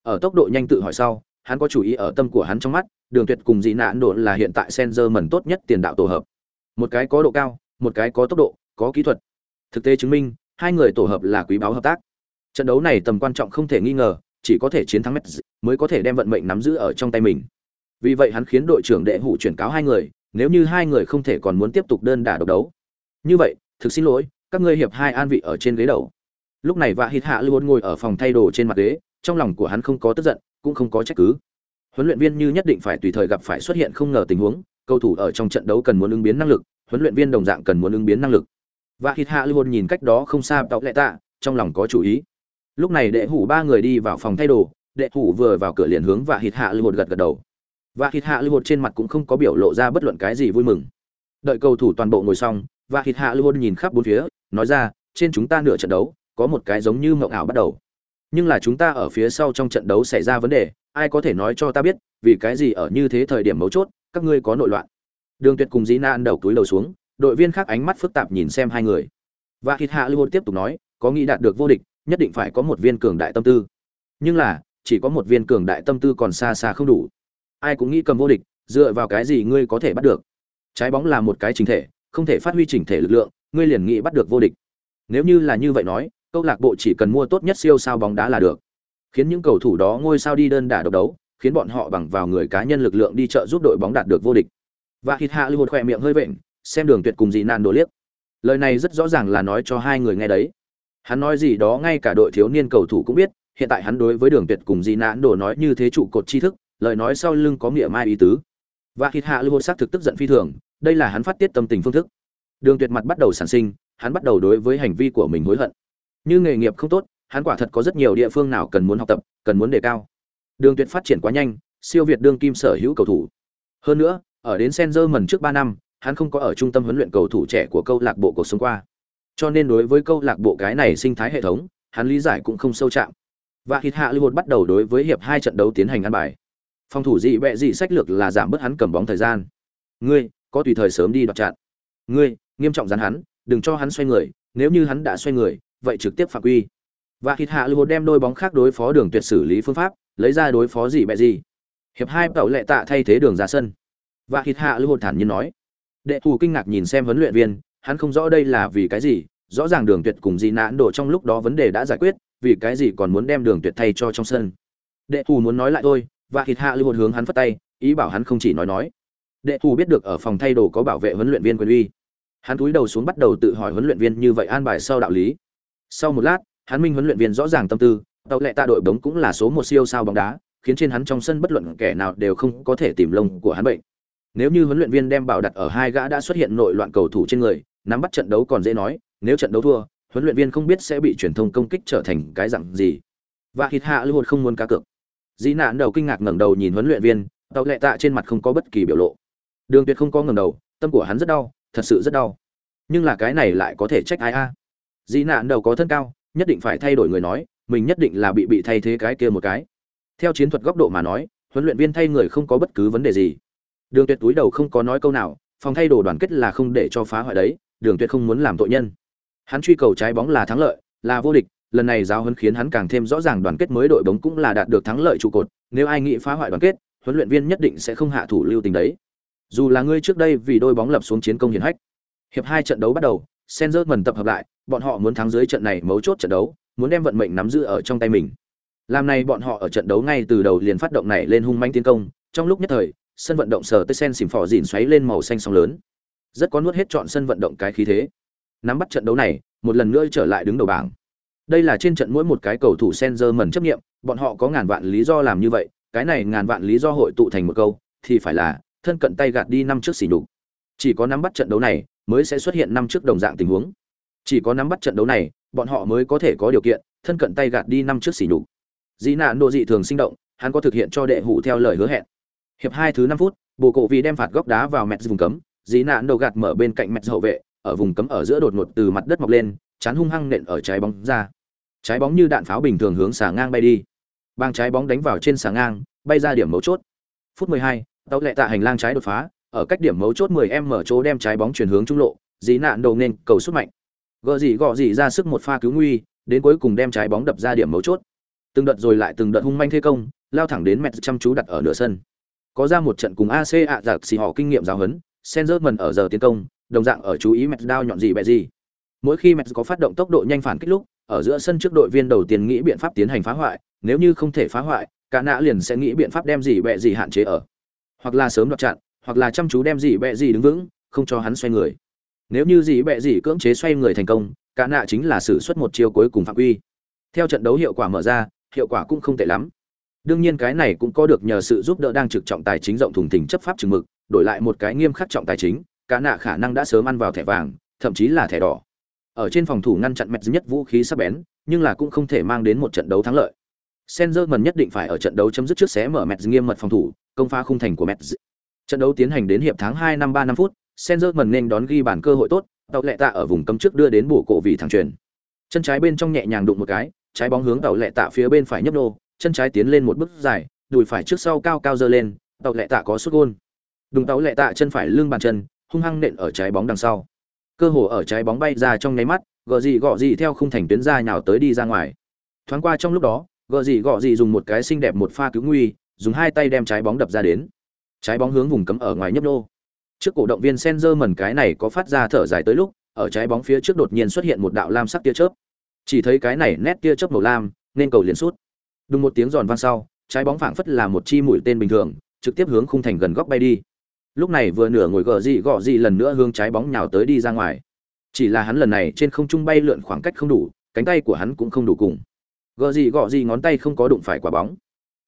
Ở tốc độ nhanh tự hỏi sau, hắn có chủ ý ở tâm của hắn trong mắt, Đường Tuyệt cùng Di Nạn đổ là hiện tại Senzer tốt nhất tiền đạo tổ hợp. Một cái có độ cao, một cái có tốc độ, có kỹ thuật. Thực tế chứng minh, hai người tổ hợp là quý báu hợp tác. Trận đấu này tầm quan trọng không thể nghi ngờ, chỉ có thể chiến thắng mới có thể đem vận mệnh nắm giữ ở trong tay mình. Vì vậy hắn khiến đội trưởng đệ hủ chuyển cáo hai người, nếu như hai người không thể còn muốn tiếp tục đơn đả độc đấu. Như vậy, thực xin lỗi, các ngươi hiệp hai an vị ở trên ghế đầu. Lúc này Vạ Hít Hạ luôn ngồi ở phòng thay đồ trên mặt ghế, trong lòng của hắn không có tức giận, cũng không có trách cứ. Huấn luyện viên như nhất định phải tùy thời gặp phải xuất hiện không ngờ tình huống, cầu thủ ở trong trận đấu cần muốn ứng biến năng lực, huấn luyện viên đồng dạng cần muốn ứng biến năng lực và hít hạ luôn nhìn cách đó không xa tóc lệ tạ trong lòng có chủ ý lúc này đệ hủ ba người đi vào phòng thay đồ đệ hủ vừa vào cửa liền hướng và hít hạ lưu gật gật đầu và thịt hạ lưu trên mặt cũng không có biểu lộ ra bất luận cái gì vui mừng. Đợi cầu thủ toàn bộ ngồi xong, và thịt hạ lưu nhìn khắp bốn phía, nói ra, trên chúng ta nửa trận đấu, có một cái giống như mộng ảo bắt đầu. Nhưng là chúng ta ở phía sau trong trận đấu xảy ra vấn đề, ai có thể nói cho ta biết, vì cái gì ở như thế thời điểm mấu chốt, các ngươi có nội loạn? Đường tuyệt cùng dĩ na ăn đầu túi đầu xuống, đội viên khác ánh mắt phức tạp nhìn xem hai người. Và thịt hạ lưu tiếp tục nói, có nghĩ đạt được vô địch, nhất định phải có một viên cường đại tâm tư. Nhưng là, chỉ có một viên cường đại tâm tư còn xa xa không đủ ai cũng nghĩ cầm vô địch, dựa vào cái gì ngươi có thể bắt được? Trái bóng là một cái chính thể, không thể phát huy chỉnh thể lực lượng, ngươi liền nghĩ bắt được vô địch. Nếu như là như vậy nói, câu lạc bộ chỉ cần mua tốt nhất siêu sao bóng đá là được. Khiến những cầu thủ đó ngôi sao đi đơn đả độc đấu, khiến bọn họ bằng vào người cá nhân lực lượng đi trợ giúp đội bóng đạt được vô địch. Và hít hạ lưu một khỏe miệng hơi vện, xem đường tuyệt cùng dị nan đồ liếc. Lời này rất rõ ràng là nói cho hai người nghe đấy. Hắn nói gì đó ngay cả đội thiếu niên cầu thủ cũng biết, hiện tại hắn đối với đường tuyệt cùng dị nạn đồ nói như thế trụ cột tri thức lời nói sau lưng có nghĩa mai ý tứ. Và hít hạ lưu xác thực tức giận phi thường, đây là hắn phát tiết tâm tình phương thức. Đường tuyệt mặt bắt đầu sản sinh, hắn bắt đầu đối với hành vi của mình hối hận. Như nghề nghiệp không tốt, hắn quả thật có rất nhiều địa phương nào cần muốn học tập, cần muốn đề cao. Đường tuyệt phát triển quá nhanh, siêu việt đương kim sở hữu cầu thủ. Hơn nữa, ở đến Sengerman trước 3 năm, hắn không có ở trung tâm huấn luyện cầu thủ trẻ của câu lạc bộ cuộc sống qua. Cho nên đối với câu lạc bộ cái này sinh thái hệ thống, hắn lý giải cũng không sâu chạm. Và hít hạ lưu bắt đầu đối với hiệp hai trận đấu tiến hành ăn bài phòng thủ dị bẹ dị sách lược là giảm bớt hắn cầm bóng thời gian. Ngươi, có tùy thời sớm đi đoạt chặn. Ngươi, nghiêm trọng dán hắn, đừng cho hắn xoay người, nếu như hắn đã xoay người, vậy trực tiếp phạm quy. Và thịt hạ lưu đem đôi bóng khác đối phó đường tuyệt xử lý phương pháp, lấy ra đối phó dị bẹ dị. Hiệp hai tẩu lệ tạ thay thế đường ra sân. Và thịt hạ lưu thản nhiên nói. Đệ thù kinh ngạc nhìn xem huấn luyện viên, hắn không rõ đây là vì cái gì, rõ ràng đường tuyệt cùng dị nãn đổ trong lúc đó vấn đề đã giải quyết, vì cái gì còn muốn đem đường tuyệt thay cho trong sân. Đệ thù muốn nói lại thôi và hít hạ lưu hướng hắn phất tay, ý bảo hắn không chỉ nói nói. Đệ thù biết được ở phòng thay đồ có bảo vệ huấn luyện viên quyền uy. Hắn cúi đầu xuống bắt đầu tự hỏi huấn luyện viên như vậy an bài sau đạo lý. Sau một lát, hắn minh huấn luyện viên rõ ràng tâm tư, tàu lệ tạ đội bóng cũng là số một siêu sao bóng đá, khiến trên hắn trong sân bất luận kẻ nào đều không có thể tìm lông của hắn bệnh. Nếu như huấn luyện viên đem bảo đặt ở hai gã đã xuất hiện nội loạn cầu thủ trên người, nắm bắt trận đấu còn dễ nói, nếu trận đấu thua, huấn luyện viên không biết sẽ bị truyền thông công kích trở thành cái dạng gì. Và hít hạ lưu hột không muốn cá cược dĩ nạn đầu kinh ngạc ngẩng đầu nhìn huấn luyện viên tàu lệ tạ trên mặt không có bất kỳ biểu lộ. Đường tuyệt không có ngẩng đầu, tâm của hắn rất đau, thật sự rất đau. Nhưng là cái này lại có thể trách ai a? À. dĩ nạn đầu có thân cao, nhất định phải thay đổi người nói, mình nhất định là bị bị thay thế cái kia một cái. Theo chiến thuật góc độ mà nói, huấn luyện viên thay người không có bất cứ vấn đề gì. Đường tuyệt túi đầu không có nói câu nào, phòng thay đồ đoàn kết là không để cho phá hoại đấy, đường tuyệt không muốn làm tội nhân. Hắn truy cầu trái bóng là thắng lợi, là vô địch lần này giáo huấn khiến hắn càng thêm rõ ràng đoàn kết mới đội bóng cũng là đạt được thắng lợi trụ cột, nếu ai nghĩ phá hoại đoàn kết, huấn luyện viên nhất định sẽ không hạ thủ lưu tình đấy. Dù là ngươi trước đây vì đôi bóng lập xuống chiến công hiển hách, hiệp hai trận đấu bắt đầu Senzer mần tập hợp lại, bọn họ muốn thắng dưới trận này mấu chốt trận đấu, muốn đem vận mệnh nắm giữ ở trong tay mình. Làm này bọn họ ở trận đấu ngay từ đầu liền phát động này lên hung mãnh tiến công, trong lúc nhất thời, sân vận động sở tê sen xỉm phò dỉn xoáy lên màu xanh sóng lớn. Rất có nuốt hết trọn sân vận động cái khí thế. Nắm bắt trận đấu này, một lần nữa trở lại đứng đầu bảng đây là trên trận mỗi một cái cầu thủ Senzer mẩn chấp nghiệm, bọn họ có ngàn vạn lý do làm như vậy, cái này ngàn vạn lý do hội tụ thành một câu, thì phải là, thân cận tay gạt đi năm trước xỉ nhục. Chỉ có nắm bắt trận đấu này, mới sẽ xuất hiện năm trước đồng dạng tình huống. Chỉ có nắm bắt trận đấu này, bọn họ mới có thể có điều kiện, thân cận tay gạt đi năm trước xỉ nhục. Dĩ nạn độ dị thường sinh động, hắn có thực hiện cho đệ hủ theo lời hứa hẹn. Hiệp hai thứ năm phút, bồ cổ vì đem phạt góc đá vào mẹt vùng cấm dĩ nạn đầu gạt mở bên cạnh mẹt hậu vệ, ở vùng cấm ở giữa đột ngột từ mặt đất mọc lên, chán hung hăng nện ở trái bóng ra trái bóng như đạn pháo bình thường hướng xà ngang bay đi. Bang trái bóng đánh vào trên xà ngang bay ra điểm mấu chốt. Phút 12, tàu lệ tạ hành lang trái đột phá ở cách điểm mấu chốt 10 em mở chỗ đem trái bóng chuyển hướng trung lộ Dí nạn đầu nên cầu xuất mạnh. Gỡ gì gọ gì ra sức một pha cứu nguy đến cuối cùng đem trái bóng đập ra điểm mấu chốt. Từng đợt rồi lại từng đợt hung manh thế công lao thẳng đến mẹ chăm chú đặt ở nửa sân. Có ra một trận cùng ac ạ giặc xì họ kinh nghiệm giáo huấn mần ở giờ tiến công đồng dạng ở chú ý mẹ đao nhọn gì bẹ gì. Mỗi khi mẹ có phát động tốc độ nhanh phản kích lúc ở giữa sân trước đội viên đầu tiên nghĩ biện pháp tiến hành phá hoại, nếu như không thể phá hoại, cả nã liền sẽ nghĩ biện pháp đem gì bẹ gì hạn chế ở. Hoặc là sớm đoạt chặn, hoặc là chăm chú đem gì bẹ gì đứng vững, không cho hắn xoay người. Nếu như gì bẹ gì cưỡng chế xoay người thành công, cả nạ chính là sử xuất một chiêu cuối cùng phạm quy. Theo trận đấu hiệu quả mở ra, hiệu quả cũng không tệ lắm. Đương nhiên cái này cũng có được nhờ sự giúp đỡ đang trực trọng tài chính rộng thùng thình chấp pháp chừng mực, đổi lại một cái nghiêm khắc trọng tài chính, cả nạ khả năng đã sớm ăn vào thẻ vàng, thậm chí là thẻ đỏ ở trên phòng thủ ngăn chặn mẹt nhất vũ khí sắc bén, nhưng là cũng không thể mang đến một trận đấu thắng lợi. Senzerman nhất định phải ở trận đấu chấm dứt trước xé mở mẹt nghiêm mật phòng thủ, công phá khung thành của mẹt. Trận đấu tiến hành đến hiệp tháng hai năm ba năm phút Senzerman nên đón ghi bàn cơ hội tốt, tàu lệ tạ ở vùng cấm trước đưa đến bổ cổ vị thẳng truyền chân trái bên trong nhẹ nhàng đụng một cái, trái bóng hướng tàu lệ tạ phía bên phải nhấp nô, chân trái tiến lên một bước dài, đùi phải trước sau cao cao dơ lên, tàu lệ tạ có sút gôn. Đùng tàu lệ tạ chân phải lưng bàn chân, hung hăng nện ở trái bóng đằng sau cơ hồ ở trái bóng bay ra trong nháy mắt gờ gì gọ gì theo khung thành tuyến ra nhào tới đi ra ngoài. Thoáng qua trong lúc đó gờ gì gọ gì dùng một cái xinh đẹp một pha cứu nguy, dùng hai tay đem trái bóng đập ra đến. Trái bóng hướng vùng cấm ở ngoài nhấp nô. Trước cổ động viên Senzer mẩn cái này có phát ra thở dài tới lúc, ở trái bóng phía trước đột nhiên xuất hiện một đạo lam sắc tia chớp. Chỉ thấy cái này nét tia chớp màu lam, nên cầu liền sút. Đùng một tiếng giòn vang sau, trái bóng phảng phất là một chi mũi tên bình thường, trực tiếp hướng khung thành gần góc bay đi lúc này vừa nửa ngồi gờ gì gọ gì lần nữa hướng trái bóng nhào tới đi ra ngoài. Chỉ là hắn lần này trên không trung bay lượn khoảng cách không đủ cánh tay của hắn cũng không đủ cùng. Gờ gì gọ gì ngón tay không có đụng phải quả bóng.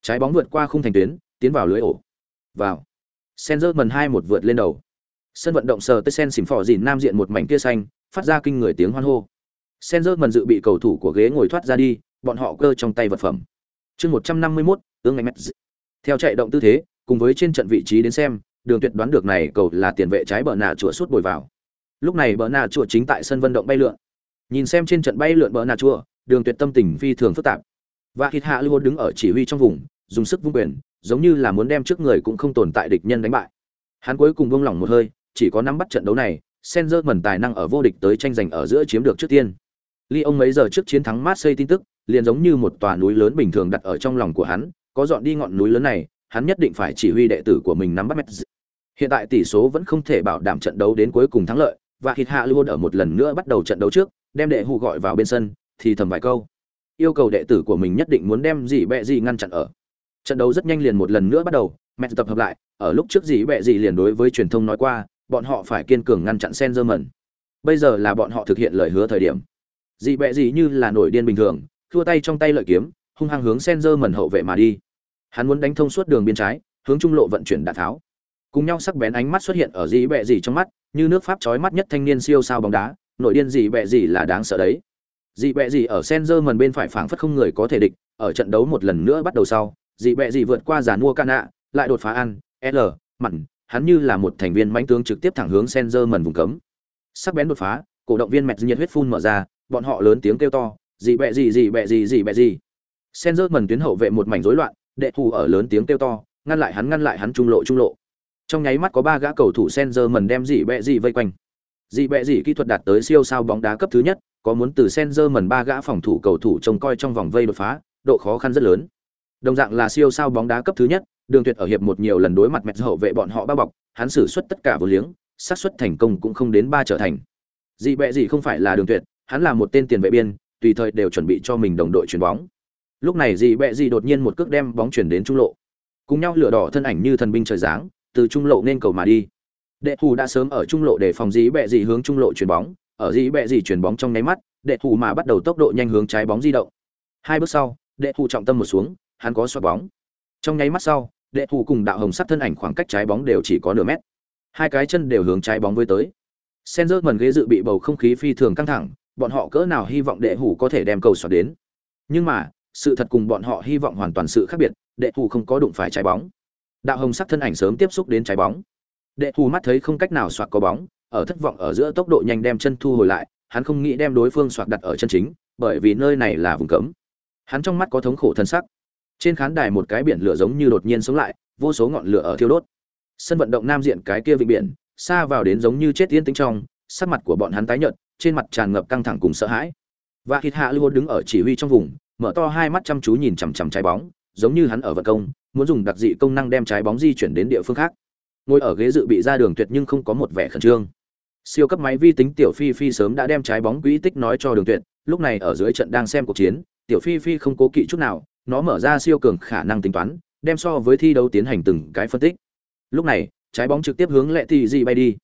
Trái bóng vượt qua khung thành tuyến tiến vào lưới ổ. Vào. Senzer mần hai một vượt lên đầu. Sân vận động sờ tới sen xỉm phỏ dìn nam diện một mảnh kia xanh phát ra kinh người tiếng hoan hô. Senzer dự bị cầu thủ của ghế ngồi thoát ra đi, bọn họ cơ trong tay vật phẩm. Chương 151, ương ngạch mét. Theo chạy động tư thế, cùng với trên trận vị trí đến xem, Đường Tuyệt đoán được này cầu là tiền vệ trái bờ nạ chùa suốt bồi vào. Lúc này bờ nạ chùa chính tại sân vận động bay lượn. Nhìn xem trên trận bay lượn bờ nạ chùa, Đường Tuyệt tâm tình phi thường phức tạp. Và Hít Hạ Lưu đứng ở chỉ huy trong vùng, dùng sức vung quyền, giống như là muốn đem trước người cũng không tồn tại địch nhân đánh bại. Hắn cuối cùng buông lỏng một hơi, chỉ có nắm bắt trận đấu này, Senzer mẩn tài năng ở vô địch tới tranh giành ở giữa chiếm được trước tiên. Lyon mấy giờ trước chiến thắng Marseille tin tức, liền giống như một tòa núi lớn bình thường đặt ở trong lòng của hắn, có dọn đi ngọn núi lớn này, hắn nhất định phải chỉ huy đệ tử của mình nắm bắt Metz. Hiện tại tỷ số vẫn không thể bảo đảm trận đấu đến cuối cùng thắng lợi, và Hít Hạ Lưu ở một lần nữa bắt đầu trận đấu trước, đem đệ hù gọi vào bên sân, thì thầm vài câu. Yêu cầu đệ tử của mình nhất định muốn đem gì bẹ gì ngăn chặn ở. Trận đấu rất nhanh liền một lần nữa bắt đầu, mẹ tập hợp lại, ở lúc trước gì bẹ gì liền đối với truyền thông nói qua, bọn họ phải kiên cường ngăn chặn Senzerman. Bây giờ là bọn họ thực hiện lời hứa thời điểm. Dị bẹ gì như là nổi điên bình thường, thua tay trong tay lợi kiếm, hung hăng hướng Senzerman hậu vệ mà đi. Hắn muốn đánh thông suốt đường biên trái, hướng trung lộ vận chuyển đạn tháo. Cùng nhau sắc bén ánh mắt xuất hiện ở dị bẹ dì trong mắt, như nước pháp chói mắt nhất thanh niên siêu sao bóng đá, Nội điên dị bẹ dì là đáng sợ đấy. Dị bẹ dì ở Sengerman bên phải phảng phất không người có thể địch, ở trận đấu một lần nữa bắt đầu sau, dị bẹ dì vượt qua giàn mua Cana, lại đột phá ăn, L, mặn, hắn như là một thành viên mãnh tướng trực tiếp thẳng hướng Senzer mần vùng cấm. Sắc bén đột phá, cổ động viên mệt nhiệt huyết phun mở ra, bọn họ lớn tiếng kêu to, dị bẹ dì dị bẹ dì dị bẹ dì sen dơ mần tuyến hậu vệ một mảnh rối loạn, đệ thủ ở lớn tiếng kêu to, ngăn lại hắn ngăn lại hắn trung lộ trung lộ. Trong nháy mắt có ba gã cầu thủ Senzer mần đem gì bẹ gì vây quanh. Gì bẹ gì kỹ thuật đạt tới siêu sao bóng đá cấp thứ nhất, có muốn từ Senzer mần ba gã phòng thủ cầu thủ trông coi trong vòng vây đột phá, độ khó khăn rất lớn. Đồng dạng là siêu sao bóng đá cấp thứ nhất, Đường Tuyệt ở hiệp một nhiều lần đối mặt mệt hậu vệ bọn họ bao bọc, hắn sử xuất tất cả vô liếng, xác suất thành công cũng không đến ba trở thành. Dị bẹ gì không phải là Đường Tuyệt, hắn là một tên tiền vệ biên, tùy thời đều chuẩn bị cho mình đồng đội chuyển bóng. Lúc này dị bẹ gì đột nhiên một cước đem bóng chuyển đến trung lộ. Cùng nhau lửa đỏ thân ảnh như thần binh trời giáng, từ trung lộ nên cầu mà đi. Đệ thủ đã sớm ở trung lộ để phòng dị bẹ gì hướng trung lộ chuyển bóng, ở dị bẹ gì chuyển bóng trong nháy mắt, đệ thủ mà bắt đầu tốc độ nhanh hướng trái bóng di động. Hai bước sau, đệ thủ trọng tâm một xuống, hắn có xoạc bóng. Trong nháy mắt sau, đệ thủ cùng đạo hồng sắc thân ảnh khoảng cách trái bóng đều chỉ có nửa mét hai cái chân đều hướng trái bóng với tới Senzer mần ghế dự bị bầu không khí phi thường căng thẳng bọn họ cỡ nào hy vọng đệ hủ có thể đem cầu xoạc đến nhưng mà sự thật cùng bọn họ hy vọng hoàn toàn sự khác biệt đệ hủ không có đụng phải trái bóng đạo hồng sắc thân ảnh sớm tiếp xúc đến trái bóng. Đệ thù mắt thấy không cách nào soạt có bóng, ở thất vọng ở giữa tốc độ nhanh đem chân thu hồi lại, hắn không nghĩ đem đối phương soạt đặt ở chân chính, bởi vì nơi này là vùng cấm. Hắn trong mắt có thống khổ thân sắc. Trên khán đài một cái biển lửa giống như đột nhiên sống lại, vô số ngọn lửa ở thiêu đốt. Sân vận động nam diện cái kia vịnh biển, xa vào đến giống như chết yên tĩnh trong, sắc mặt của bọn hắn tái nhợt, trên mặt tràn ngập căng thẳng cùng sợ hãi. Và hít hạ lưu đứng ở chỉ huy trong vùng, mở to hai mắt chăm chú nhìn chằm chằm trái bóng, giống như hắn ở vận công muốn dùng đặc dị công năng đem trái bóng di chuyển đến địa phương khác ngồi ở ghế dự bị ra đường tuyệt nhưng không có một vẻ khẩn trương siêu cấp máy vi tính tiểu phi phi sớm đã đem trái bóng quỹ tích nói cho đường tuyệt lúc này ở dưới trận đang xem cuộc chiến tiểu phi phi không cố kỵ chút nào nó mở ra siêu cường khả năng tính toán, đem so với thi đấu tiến hành từng cái phân tích. Lúc này, trái bóng trực tiếp hướng Lệ Tỷ Dị bay đi.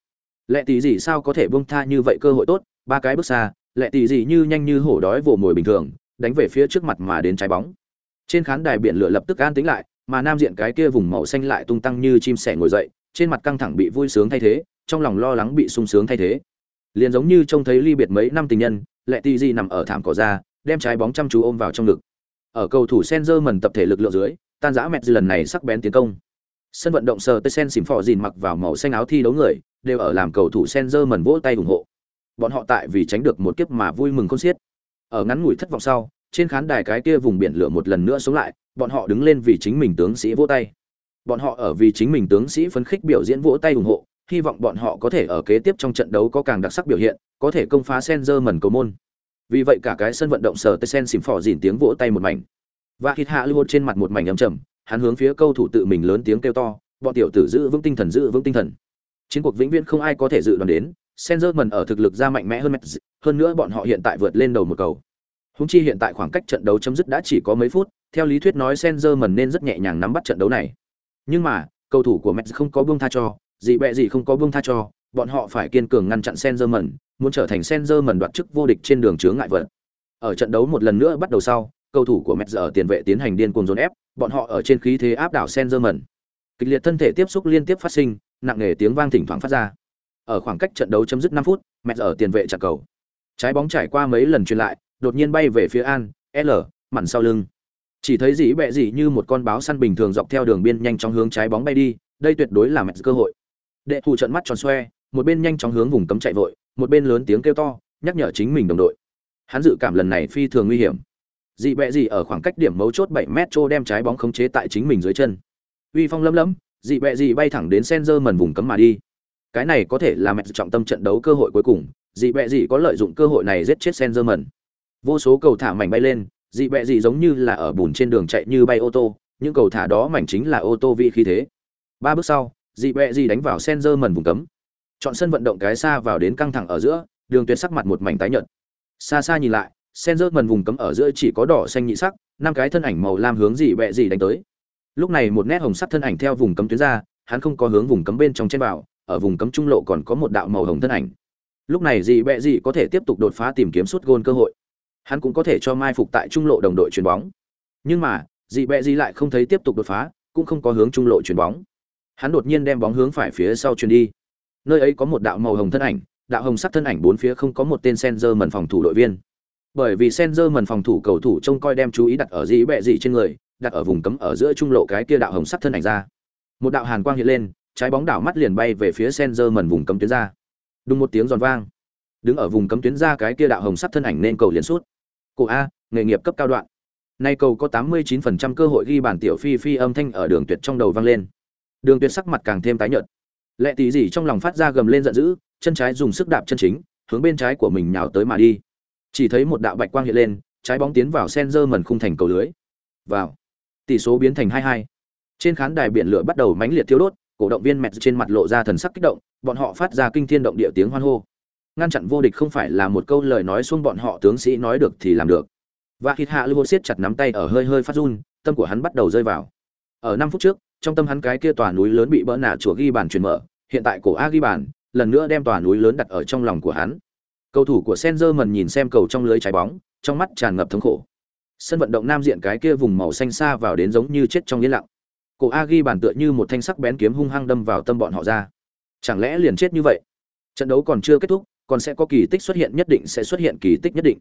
Lệ Tỷ Dị sao có thể buông tha như vậy cơ hội tốt, ba cái bước xa, Lệ Tỷ Dị như nhanh như hổ đói vồ mồi bình thường, đánh về phía trước mặt mà đến trái bóng. Trên khán đài biển lửa lập tức an tĩnh lại, mà nam diện cái kia vùng màu xanh lại tung tăng như chim sẻ ngồi dậy, trên mặt căng thẳng bị vui sướng thay thế, trong lòng lo lắng bị sung sướng thay thế. Liền giống như trông thấy ly biệt mấy năm tình nhân, Lệ ti di nằm ở thảm cỏ ra, đem trái bóng chăm chú ôm vào trong ngực. Ở cầu thủ Senzer mần tập thể lực lượng dưới, tan rã mệt lần này sắc bén tiến công. Sân vận động sờ Sen xỉm phò dìn mặc vào màu xanh áo thi đấu người, đều ở làm cầu thủ Senzer mần vỗ tay ủng hộ. Bọn họ tại vì tránh được một kiếp mà vui mừng khôn xiết. Ở ngắn ngủi thất vọng sau, trên khán đài cái kia vùng biển lửa một lần nữa sống lại, bọn họ đứng lên vì chính mình tướng sĩ vỗ tay. Bọn họ ở vì chính mình tướng sĩ phấn khích biểu diễn vỗ tay ủng hộ, hy vọng bọn họ có thể ở kế tiếp trong trận đấu có càng đặc sắc biểu hiện, có thể công phá Senzer mần cầu môn vì vậy cả cái sân vận động sở tê sen xìm phò dìn tiếng vỗ tay một mảnh và hít hạ lưu trên mặt một mảnh ấm trầm hắn hướng phía câu thủ tự mình lớn tiếng kêu to bọn tiểu tử giữ vững tinh thần giữ vững tinh thần chiến cuộc vĩnh viễn không ai có thể dự đoán đến Senzer ở thực lực ra mạnh mẽ hơn Mets, hơn nữa bọn họ hiện tại vượt lên đầu một cầu. Húng chi hiện tại khoảng cách trận đấu chấm dứt đã chỉ có mấy phút, theo lý thuyết nói Senzer mần nên rất nhẹ nhàng nắm bắt trận đấu này. Nhưng mà, cầu thủ của Mets không có buông tha cho, gì bẹ gì không có buông tha cho, bọn họ phải kiên cường ngăn chặn Sengerman, muốn trở thành Sengerman đoạt chức vô địch trên đường chướng ngại vật. Ở trận đấu một lần nữa bắt đầu sau, cầu thủ của Mets ở tiền vệ tiến hành điên cuồng dồn ép, bọn họ ở trên khí thế áp đảo Sengerman. Kịch liệt thân thể tiếp xúc liên tiếp phát sinh, nặng nề tiếng vang thỉnh thoảng phát ra. Ở khoảng cách trận đấu chấm dứt 5 phút, Mets ở tiền vệ chặt cầu. Trái bóng trải qua mấy lần truyền lại, đột nhiên bay về phía An, L, mặn sau lưng. Chỉ thấy dĩ bẹ dĩ như một con báo săn bình thường dọc theo đường biên nhanh chóng hướng trái bóng bay đi, đây tuyệt đối là mẹ cơ hội. Đệ thủ trận mắt tròn xoe, một bên nhanh chóng hướng vùng cấm chạy vội, một bên lớn tiếng kêu to, nhắc nhở chính mình đồng đội. Hắn dự cảm lần này phi thường nguy hiểm. Dị bẹ dị ở khoảng cách điểm mấu chốt bảy mét trô đem trái bóng khống chế tại chính mình dưới chân. Uy phong lấm lấm, dị bẹ dị bay thẳng đến Senzer mần vùng cấm mà đi. Cái này có thể là mẹ trọng tâm trận đấu cơ hội cuối cùng, dị bẹ dị có lợi dụng cơ hội này giết chết Senzer mần. Vô số cầu thả mảnh bay lên, dị bẹ dị giống như là ở bùn trên đường chạy như bay ô tô, những cầu thả đó mảnh chính là ô tô vị khí thế. Ba bước sau, dị bẹ dị đánh vào Senzer mần vùng cấm. Chọn sân vận động cái xa vào đến căng thẳng ở giữa, đường tuyệt sắc mặt một mảnh tái nhợt. Xa xa nhìn lại, Senzer mần vùng cấm ở giữa chỉ có đỏ xanh nhị sắc, năm cái thân ảnh màu lam hướng dị bẹ dị đánh tới lúc này một nét hồng sắc thân ảnh theo vùng cấm tuyến ra hắn không có hướng vùng cấm bên trong trên vào ở vùng cấm trung lộ còn có một đạo màu hồng thân ảnh lúc này dị bẹ dị có thể tiếp tục đột phá tìm kiếm suốt gôn cơ hội hắn cũng có thể cho mai phục tại trung lộ đồng đội chuyền bóng. Nhưng mà, dị bẹ dị lại không thấy tiếp tục đột phá, cũng không có hướng trung lộ chuyền bóng. Hắn đột nhiên đem bóng hướng phải phía sau chuyền đi. Nơi ấy có một đạo màu hồng thân ảnh, đạo hồng sắc thân ảnh bốn phía không có một tên sen dơ mần phòng thủ đội viên. Bởi vì sen dơ mần phòng thủ cầu thủ trông coi đem chú ý đặt ở dị bẹ dị trên người, đặt ở vùng cấm ở giữa trung lộ cái kia đạo hồng sắc thân ảnh ra. Một đạo hàn quang hiện lên, trái bóng đảo mắt liền bay về phía Senzer mần vùng cấm tuyến ra. Đúng một tiếng giòn vang. Đứng ở vùng cấm tuyến ra cái kia đạo hồng sắc thân ảnh nên cầu liền suốt cổ a nghề nghiệp cấp cao đoạn. Nay cầu có 89% cơ hội ghi bàn tiểu phi phi âm thanh ở đường tuyệt trong đầu vang lên. Đường tuyệt sắc mặt càng thêm tái nhợt. Lệ tỷ gì trong lòng phát ra gầm lên giận dữ chân trái dùng sức đạp chân chính hướng bên trái của mình nhào tới mà đi. Chỉ thấy một đạo bạch quang hiện lên trái bóng tiến vào Senzer mần khung thành cầu lưới. Vào. Tỷ số biến thành 2-2. Trên khán đài biển lửa bắt đầu mãnh liệt thiêu đốt, cổ động viên mẹt trên mặt lộ ra thần sắc kích động, bọn họ phát ra kinh thiên động địa tiếng hoan hô. Ngăn chặn vô địch không phải là một câu lời nói xuông bọn họ tướng sĩ nói được thì làm được. Và Hít Hạ Lưu siết chặt nắm tay ở hơi hơi phát run, tâm của hắn bắt đầu rơi vào. Ở 5 phút trước, trong tâm hắn cái kia tòa núi lớn bị bỡ nạ chùa ghi bàn chuyển mở, hiện tại cổ A ghi bàn, lần nữa đem tòa núi lớn đặt ở trong lòng của hắn. Cầu thủ của Sengerman nhìn xem cầu trong lưới trái bóng, trong mắt tràn ngập thống khổ sân vận động nam diện cái kia vùng màu xanh xa vào đến giống như chết trong yên lặng cổ a ghi bàn tựa như một thanh sắc bén kiếm hung hăng đâm vào tâm bọn họ ra chẳng lẽ liền chết như vậy trận đấu còn chưa kết thúc còn sẽ có kỳ tích xuất hiện nhất định sẽ xuất hiện kỳ tích nhất định.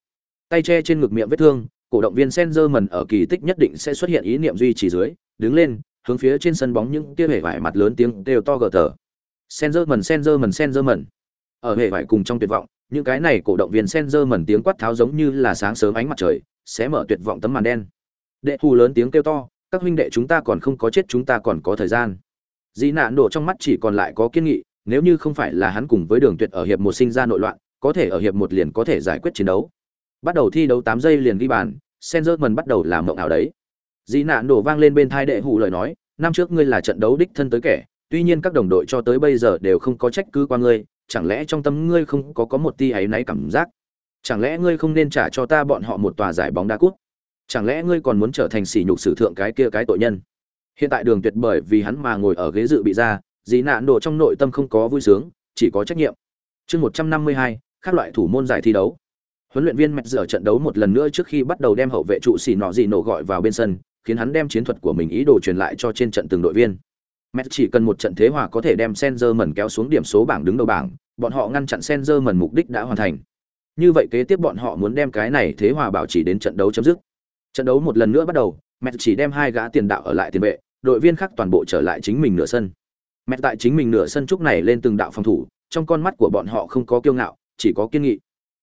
Tay che trên ngực miệng vết thương, cổ động viên Senzerman ở kỳ tích nhất định sẽ xuất hiện ý niệm duy trì dưới, đứng lên, hướng phía trên sân bóng những kia hề vải mặt lớn tiếng đều to gờ tờ. Senzerman Senzerman Senzerman ở hề vải cùng trong tuyệt vọng, những cái này cổ động viên Senzerman tiếng quát tháo giống như là sáng sớm ánh mặt trời, sẽ mở tuyệt vọng tấm màn đen. Đệ thù lớn tiếng kêu to, các huynh đệ chúng ta còn không có chết, chúng ta còn có thời gian. Dĩ nạn đổ trong mắt chỉ còn lại có kiên nghị nếu như không phải là hắn cùng với đường tuyệt ở hiệp một sinh ra nội loạn, có thể ở hiệp một liền có thể giải quyết chiến đấu. Bắt đầu thi đấu tám giây liền ghi bàn Senzerman bắt đầu làm mộng ảo đấy. Dĩ nạn đổ vang lên bên thai đệ Hủ lời nói, năm trước ngươi là trận đấu đích thân tới kẻ, tuy nhiên các đồng đội cho tới bây giờ đều không có trách cứ qua ngươi, chẳng lẽ trong tâm ngươi không có có một tia ấy náy cảm giác? Chẳng lẽ ngươi không nên trả cho ta bọn họ một tòa giải bóng đá cút? Chẳng lẽ ngươi còn muốn trở thành sỉ nhục sử thượng cái kia cái tội nhân? Hiện tại đường tuyệt bởi vì hắn mà ngồi ở ghế dự bị ra dị nạn đồ trong nội tâm không có vui sướng chỉ có trách nhiệm chương một trăm năm mươi hai các loại thủ môn giải thi đấu huấn luyện viên mẹt dở trận đấu một lần nữa trước khi bắt đầu đem hậu vệ trụ xỉ nọ dị nổ gọi vào bên sân khiến hắn đem chiến thuật của mình ý đồ truyền lại cho trên trận từng đội viên mẹt chỉ cần một trận thế hòa có thể đem senzer mần kéo xuống điểm số bảng đứng đầu bảng bọn họ ngăn chặn senzer mần mục đích đã hoàn thành như vậy kế tiếp bọn họ muốn đem cái này thế hòa bảo chỉ đến trận đấu chấm dứt. Trận đấu một lần nữa bắt đầu, mẹt chỉ đem hai gã tiền đạo ở lại tiền vệ, đội viên khác toàn bộ trở lại chính mình nửa sân. Mẹ tại chính mình nửa sân trúc này lên từng đạo phòng thủ, trong con mắt của bọn họ không có kiêu ngạo, chỉ có kiên nghị.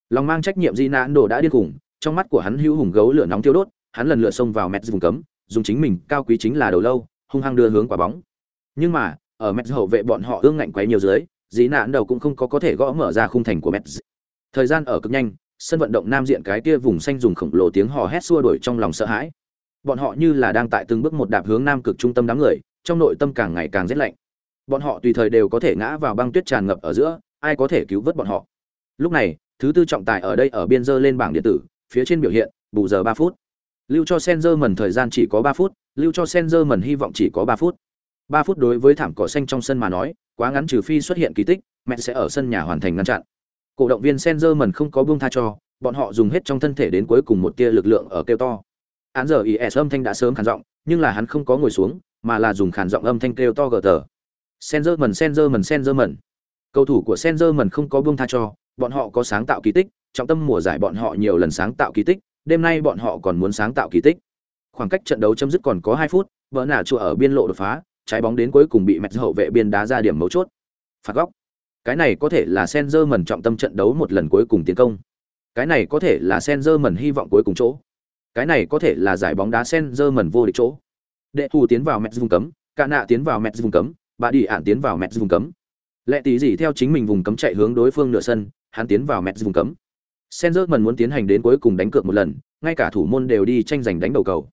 Lòng mang trách nhiệm Di Nãn Đồ đã điên cuồng, trong mắt của hắn hữu hùng gấu lửa nóng thiêu đốt, hắn lần lượt xông vào mẹ vùng cấm, dùng chính mình cao quý chính là đầu lâu, hung hăng đưa hướng quả bóng. Nhưng mà, ở mẹ hậu vệ bọn họ ương ngạnh quấy nhiều dưới, Dĩ Nãn đầu cũng không có có thể gõ mở ra khung thành của mẹ thời gian ở cực nhanh sân vận động nam diện cái kia vùng xanh dùng khổng lồ tiếng hò hét xua đuổi trong lòng sợ hãi bọn họ như là đang tại từng bước một đạp hướng nam cực trung tâm đám người trong nội tâm càng ngày càng rét lạnh bọn họ tùy thời đều có thể ngã vào băng tuyết tràn ngập ở giữa ai có thể cứu vớt bọn họ lúc này thứ tư trọng tài ở đây ở biên dơ lên bảng điện tử phía trên biểu hiện bù giờ ba phút lưu cho senzer mần thời gian chỉ có ba phút lưu cho senzer mần hy vọng chỉ có ba phút ba phút đối với thảm cỏ xanh trong sân mà nói quá ngắn trừ phi xuất hiện kỳ tích mẹ sẽ ở sân nhà hoàn thành ngăn chặn cổ động viên Sengerman không có buông tha cho, bọn họ dùng hết trong thân thể đến cuối cùng một tia lực lượng ở kêu to. Án giờ IS e âm thanh đã sớm khàn giọng, nhưng là hắn không có ngồi xuống, mà là dùng khàn giọng âm thanh kêu to gờ tờ. Senzerman Senzerman Senzerman. Cầu thủ của Senzerman không có buông tha cho, bọn họ có sáng tạo kỳ tích, trọng tâm mùa giải bọn họ nhiều lần sáng tạo kỳ tích, đêm nay bọn họ còn muốn sáng tạo kỳ tích. Khoảng cách trận đấu chấm dứt còn có 2 phút, vỡ nả chùa ở biên lộ đột phá, trái bóng đến cuối cùng bị mẹt hậu vệ biên đá ra điểm mấu chốt. Phạt góc. Cái này có thể là Senzerman trọng tâm trận đấu một lần cuối cùng tiến công. Cái này có thể là Senzerman hy vọng cuối cùng chỗ. Cái này có thể là giải bóng đá Senzerman vô địch chỗ. Đệ thủ tiến vào mẹt vùng cấm, cả nạ tiến vào mẹt vùng cấm, bà đi ạn tiến vào mẹt vùng cấm. Lệ tỷ gì theo chính mình vùng cấm chạy hướng đối phương nửa sân, hắn tiến vào mẹt vùng cấm. Senzer muốn tiến hành đến cuối cùng đánh cược một lần, ngay cả thủ môn đều đi tranh giành đánh đầu cầu.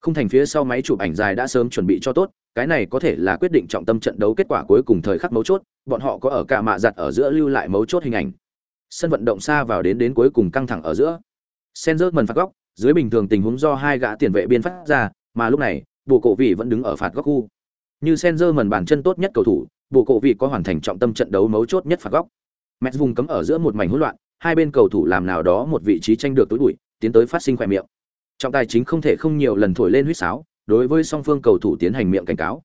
Không thành phía sau máy chụp ảnh dài đã sớm chuẩn bị cho tốt, cái này có thể là quyết định trọng tâm trận đấu kết quả cuối cùng thời khắc mấu chốt, bọn họ có ở cả mạ giặt ở giữa lưu lại mấu chốt hình ảnh. Sân vận động xa vào đến đến cuối cùng căng thẳng ở giữa. Senzer mần phạt góc, dưới bình thường tình huống do hai gã tiền vệ biên phát ra, mà lúc này, bộ cổ vị vẫn đứng ở phạt góc khu. Như Senzer mần bàn chân tốt nhất cầu thủ, bộ cổ vị có hoàn thành trọng tâm trận đấu mấu chốt nhất phạt góc. Mets vùng cấm ở giữa một mảnh hỗn loạn, hai bên cầu thủ làm nào đó một vị trí tranh được tối bụi, tiến tới phát sinh khỏe miệng. Trọng tài chính không thể không nhiều lần thổi lên huýt sáo, đối với song phương cầu thủ tiến hành miệng cảnh cáo.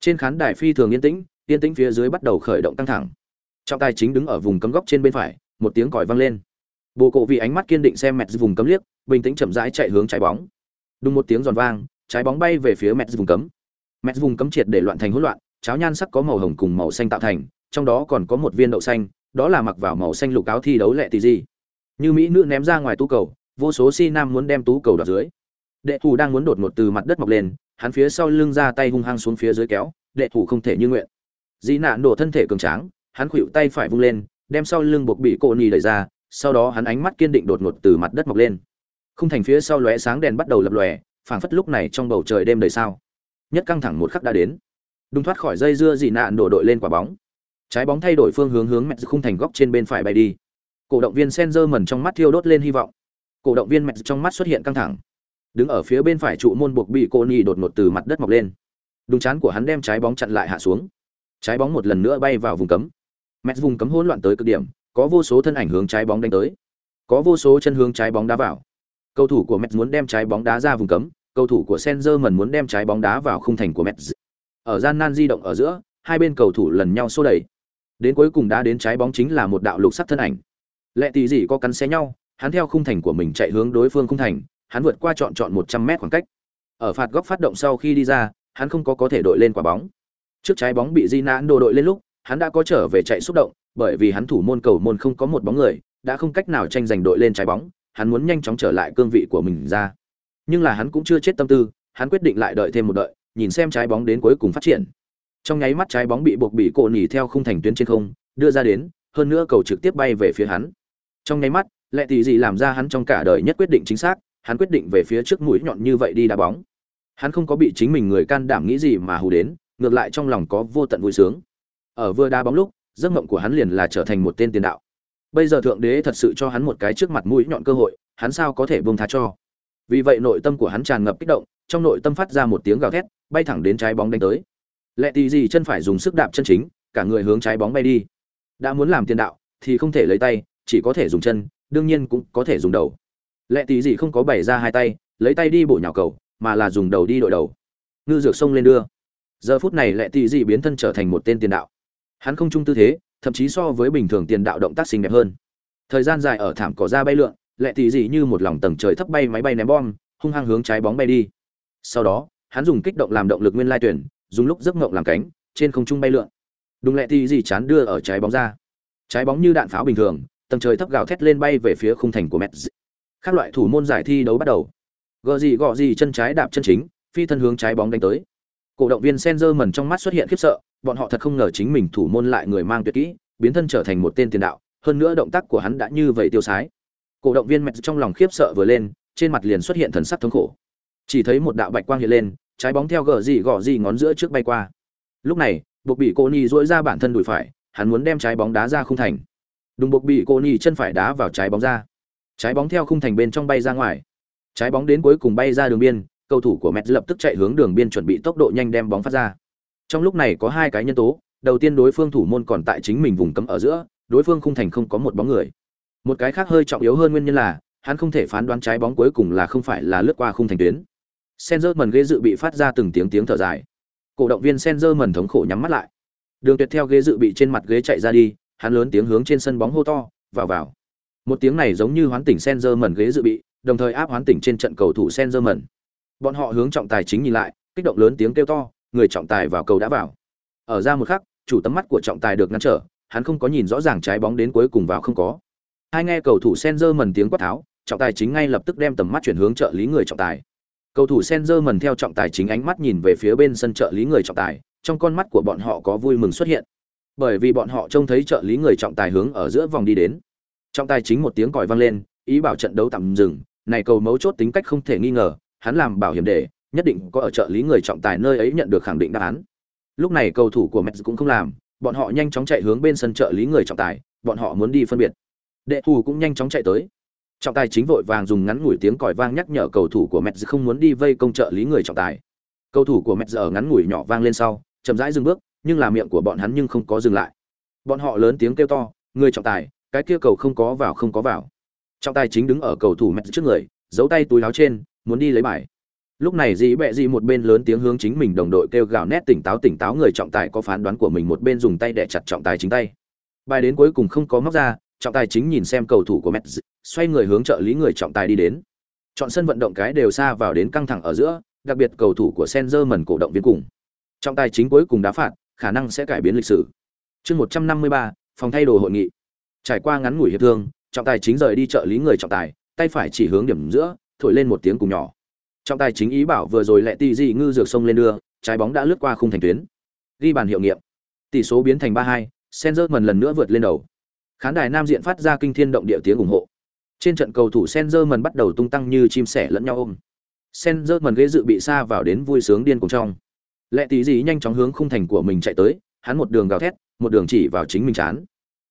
Trên khán đài phi thường yên tĩnh, yên tĩnh phía dưới bắt đầu khởi động căng thẳng. Trọng tài chính đứng ở vùng cấm góc trên bên phải, một tiếng còi vang lên. Bộ cổ vị ánh mắt kiên định xem mẹt vùng cấm liếc, bình tĩnh chậm rãi chạy hướng trái bóng. Đúng một tiếng giòn vang, trái bóng bay về phía mẹt vùng cấm mẹ vùng cấm triệt để loạn thành hỗn loạn, cháo nhan sắc có màu hồng cùng màu xanh tạo thành, trong đó còn có một viên đậu xanh, đó là mặc vào màu xanh lục áo thi đấu lệ tỷ gì. Như mỹ nữ ném ra ngoài tú cầu, vô số si nam muốn đem tú cầu đoạt dưới. Đệ thủ đang muốn đột ngột từ mặt đất mọc lên, hắn phía sau lưng ra tay hung hăng xuống phía dưới kéo, đệ thủ không thể như nguyện. Dĩ nạn đổ thân thể cường tráng, hắn khuỵu tay phải vung lên, đem sau lưng buộc bị cổ nhì đẩy ra, sau đó hắn ánh mắt kiên định đột ngột từ mặt đất mọc lên. Khung thành phía sau lóe sáng đèn bắt đầu lập lòe, phảng phất lúc này trong bầu trời đêm đầy sao. Nhất căng thẳng một khắc đã đến. Đung thoát khỏi dây dưa dị nạn đổ đội lên quả bóng. Trái bóng thay đổi phương hướng hướng mẹ khung thành góc trên bên phải bay đi. Cổ động viên Senzer mẩn trong mắt thiêu đốt lên hy vọng. Cổ động viên mẹ trong mắt xuất hiện căng thẳng. Đứng ở phía bên phải trụ môn buộc bị cô nhi đột ngột từ mặt đất mọc lên. Đúng chán của hắn đem trái bóng chặn lại hạ xuống. Trái bóng một lần nữa bay vào vùng cấm. Mẹ vùng cấm hỗn loạn tới cực điểm, có vô số thân ảnh hướng trái bóng đánh tới. Có vô số chân hướng trái bóng đá vào. Cầu thủ của mẹ muốn đem trái bóng đá ra vùng cấm, cầu thủ của Senzer muốn đem trái bóng đá vào khung thành của Metz. Ở gian nan di động ở giữa, hai bên cầu thủ lần nhau xô đẩy. Đến cuối cùng đá đến trái bóng chính là một đạo lục sắc thân ảnh. Lệ tỷ gì có cắn xé nhau, hắn theo khung thành của mình chạy hướng đối phương khung thành, hắn vượt qua chọn chọn 100 mét khoảng cách. Ở phạt góc phát động sau khi đi ra, hắn không có có thể đội lên quả bóng. Trước trái bóng bị Di Nãn đồ đội lên lúc, hắn đã có trở về chạy xúc động, bởi vì hắn thủ môn cầu môn không có một bóng người, đã không cách nào tranh giành đội lên trái bóng, hắn muốn nhanh chóng trở lại cương vị của mình ra. Nhưng là hắn cũng chưa chết tâm tư, hắn quyết định lại đợi thêm một đợi, nhìn xem trái bóng đến cuối cùng phát triển. Trong nháy mắt trái bóng bị buộc bị cổ nỉ theo khung thành tuyến trên không, đưa ra đến, hơn nữa cầu trực tiếp bay về phía hắn. Trong nháy mắt, lệ tỷ gì làm ra hắn trong cả đời nhất quyết định chính xác, hắn quyết định về phía trước mũi nhọn như vậy đi đá bóng. Hắn không có bị chính mình người can đảm nghĩ gì mà hù đến, ngược lại trong lòng có vô tận vui sướng. Ở vừa đá bóng lúc, giấc mộng của hắn liền là trở thành một tên tiền đạo. Bây giờ thượng đế thật sự cho hắn một cái trước mặt mũi nhọn cơ hội, hắn sao có thể buông tha cho. Vì vậy nội tâm của hắn tràn ngập kích động, trong nội tâm phát ra một tiếng gào thét, bay thẳng đến trái bóng đánh tới. Lệ tỷ gì chân phải dùng sức đạp chân chính, cả người hướng trái bóng bay đi. Đã muốn làm tiền đạo thì không thể lấy tay, chỉ có thể dùng chân, đương nhiên cũng có thể dùng đầu. Lệ tỷ gì không có bày ra hai tay, lấy tay đi bộ nhào cầu, mà là dùng đầu đi đội đầu. Ngư dược sông lên đưa. Giờ phút này Lệ tỷ gì biến thân trở thành một tên tiền đạo. Hắn không chung tư thế, thậm chí so với bình thường tiền đạo động tác xinh đẹp hơn. Thời gian dài ở thảm cỏ ra bay lượn, Lệ tỷ gì như một lòng tầng trời thấp bay máy bay ném bom, hung hăng hướng trái bóng bay đi. Sau đó, hắn dùng kích động làm động lực nguyên lai tuyển, dùng lúc giấc ngộng làm cánh, trên không trung bay lượn. Đúng lệ tỷ gì chán đưa ở trái bóng ra. Trái bóng như đạn pháo bình thường, tầng trời thấp gào thét lên bay về phía khung thành của Mets. Các loại thủ môn giải thi đấu bắt đầu. Gờ gì gọ gì chân trái đạp chân chính, phi thân hướng trái bóng đánh tới. Cổ động viên Senzer mẩn trong mắt xuất hiện khiếp sợ, bọn họ thật không ngờ chính mình thủ môn lại người mang tuyệt kỹ, biến thân trở thành một tên tiền đạo, hơn nữa động tác của hắn đã như vậy tiêu sái. Cổ động viên mẹ trong lòng khiếp sợ vừa lên, trên mặt liền xuất hiện thần sắc thống khổ. Chỉ thấy một đạo bạch quang hiện lên, trái bóng theo gờ gì gọ gì ngón giữa trước bay qua. Lúc này, buộc bị cô ni dỗi ra bản thân đùi phải, hắn muốn đem trái bóng đá ra khung thành. Đùng buộc bị cô ni chân phải đá vào trái bóng ra. Trái bóng theo khung thành bên trong bay ra ngoài. Trái bóng đến cuối cùng bay ra đường biên, cầu thủ của Mets lập tức chạy hướng đường biên chuẩn bị tốc độ nhanh đem bóng phát ra. Trong lúc này có hai cái nhân tố, đầu tiên đối phương thủ môn còn tại chính mình vùng cấm ở giữa, đối phương khung thành không có một bóng người. Một cái khác hơi trọng yếu hơn nguyên nhân là, hắn không thể phán đoán trái bóng cuối cùng là không phải là lướt qua khung thành tuyến. Senzer mần ghế dự bị phát ra từng tiếng tiếng thở dài. Cổ động viên Senzer mần thống khổ nhắm mắt lại. Đường Tuyệt theo ghế dự bị trên mặt ghế chạy ra đi, hắn lớn tiếng hướng trên sân bóng hô to, "Vào vào." Một tiếng này giống như hoán tỉnh Sengerman ghế dự bị, đồng thời áp hoán tỉnh trên trận cầu thủ Sengerman. Bọn họ hướng trọng tài chính nhìn lại, kích động lớn tiếng kêu to, người trọng tài vào cầu đã vào. Ở ra một khắc, chủ tấm mắt của trọng tài được ngăn trở, hắn không có nhìn rõ ràng trái bóng đến cuối cùng vào không có. Hai nghe cầu thủ Sengerman tiếng quát tháo, trọng tài chính ngay lập tức đem tầm mắt chuyển hướng trợ lý người trọng tài. Cầu thủ Sengerman theo trọng tài chính ánh mắt nhìn về phía bên sân trợ lý người trọng tài, trong con mắt của bọn họ có vui mừng xuất hiện. Bởi vì bọn họ trông thấy trợ lý người trọng tài hướng ở giữa vòng đi đến trọng tài chính một tiếng còi vang lên ý bảo trận đấu tạm dừng này cầu mấu chốt tính cách không thể nghi ngờ hắn làm bảo hiểm để nhất định có ở trợ lý người trọng tài nơi ấy nhận được khẳng định đáp án lúc này cầu thủ của Mets cũng không làm bọn họ nhanh chóng chạy hướng bên sân trợ lý người trọng tài bọn họ muốn đi phân biệt đệ thù cũng nhanh chóng chạy tới. Trọng tài chính vội vàng dùng ngắn ngủi tiếng còi vang nhắc nhở cầu thủ của Mets không muốn đi vây công trợ lý người trọng tài. Cầu thủ của Mets ở ngắn ngủi nhỏ vang lên sau, chậm rãi dừng bước, nhưng là miệng của bọn hắn nhưng không có dừng lại. Bọn họ lớn tiếng kêu to, người trọng tài, cái kia cầu không có vào, không có vào. Trọng tài chính đứng ở cầu thủ mẹ trước người, giấu tay túi áo trên, muốn đi lấy bài. Lúc này dĩ bẹ dị một bên lớn tiếng hướng chính mình đồng đội kêu gào nét tỉnh táo tỉnh táo người trọng tài có phán đoán của mình một bên dùng tay đẻ chặt trọng tài chính tay. Bài đến cuối cùng không có móc ra trọng tài chính nhìn xem cầu thủ của Mets, xoay người hướng trợ lý người trọng tài đi đến. Chọn sân vận động cái đều xa vào đến căng thẳng ở giữa đặc biệt cầu thủ của Senzerman cổ động viên cùng. Trọng tài chính cuối cùng đá phạt khả năng sẽ cải biến lịch sử. Chương một trăm năm mươi ba phòng thay đồ hội nghị. Trải qua ngắn ngủi hiệp thương trọng tài chính rời đi trợ lý người trọng tài tay phải chỉ hướng điểm giữa thổi lên một tiếng cùng nhỏ. Trọng tài chính ý bảo vừa rồi lẹ tì dị ngư dược sông lên đưa trái bóng đã lướt qua khung thành tuyến. Ghi bàn hiệu nghiệm. Tỷ số biến thành 3-2, Senzerman lần nữa vượt lên đầu khán đài nam diện phát ra kinh thiên động địa tiếng ủng hộ. Trên trận cầu thủ senzer mần bắt đầu tung tăng như chim sẻ lẫn nhau ôm. Senzer mần ghế dự bị xa vào đến vui sướng điên cùng trong. Lẹ tí gì nhanh chóng hướng khung thành của mình chạy tới, hắn một đường gào thét, một đường chỉ vào chính mình chán.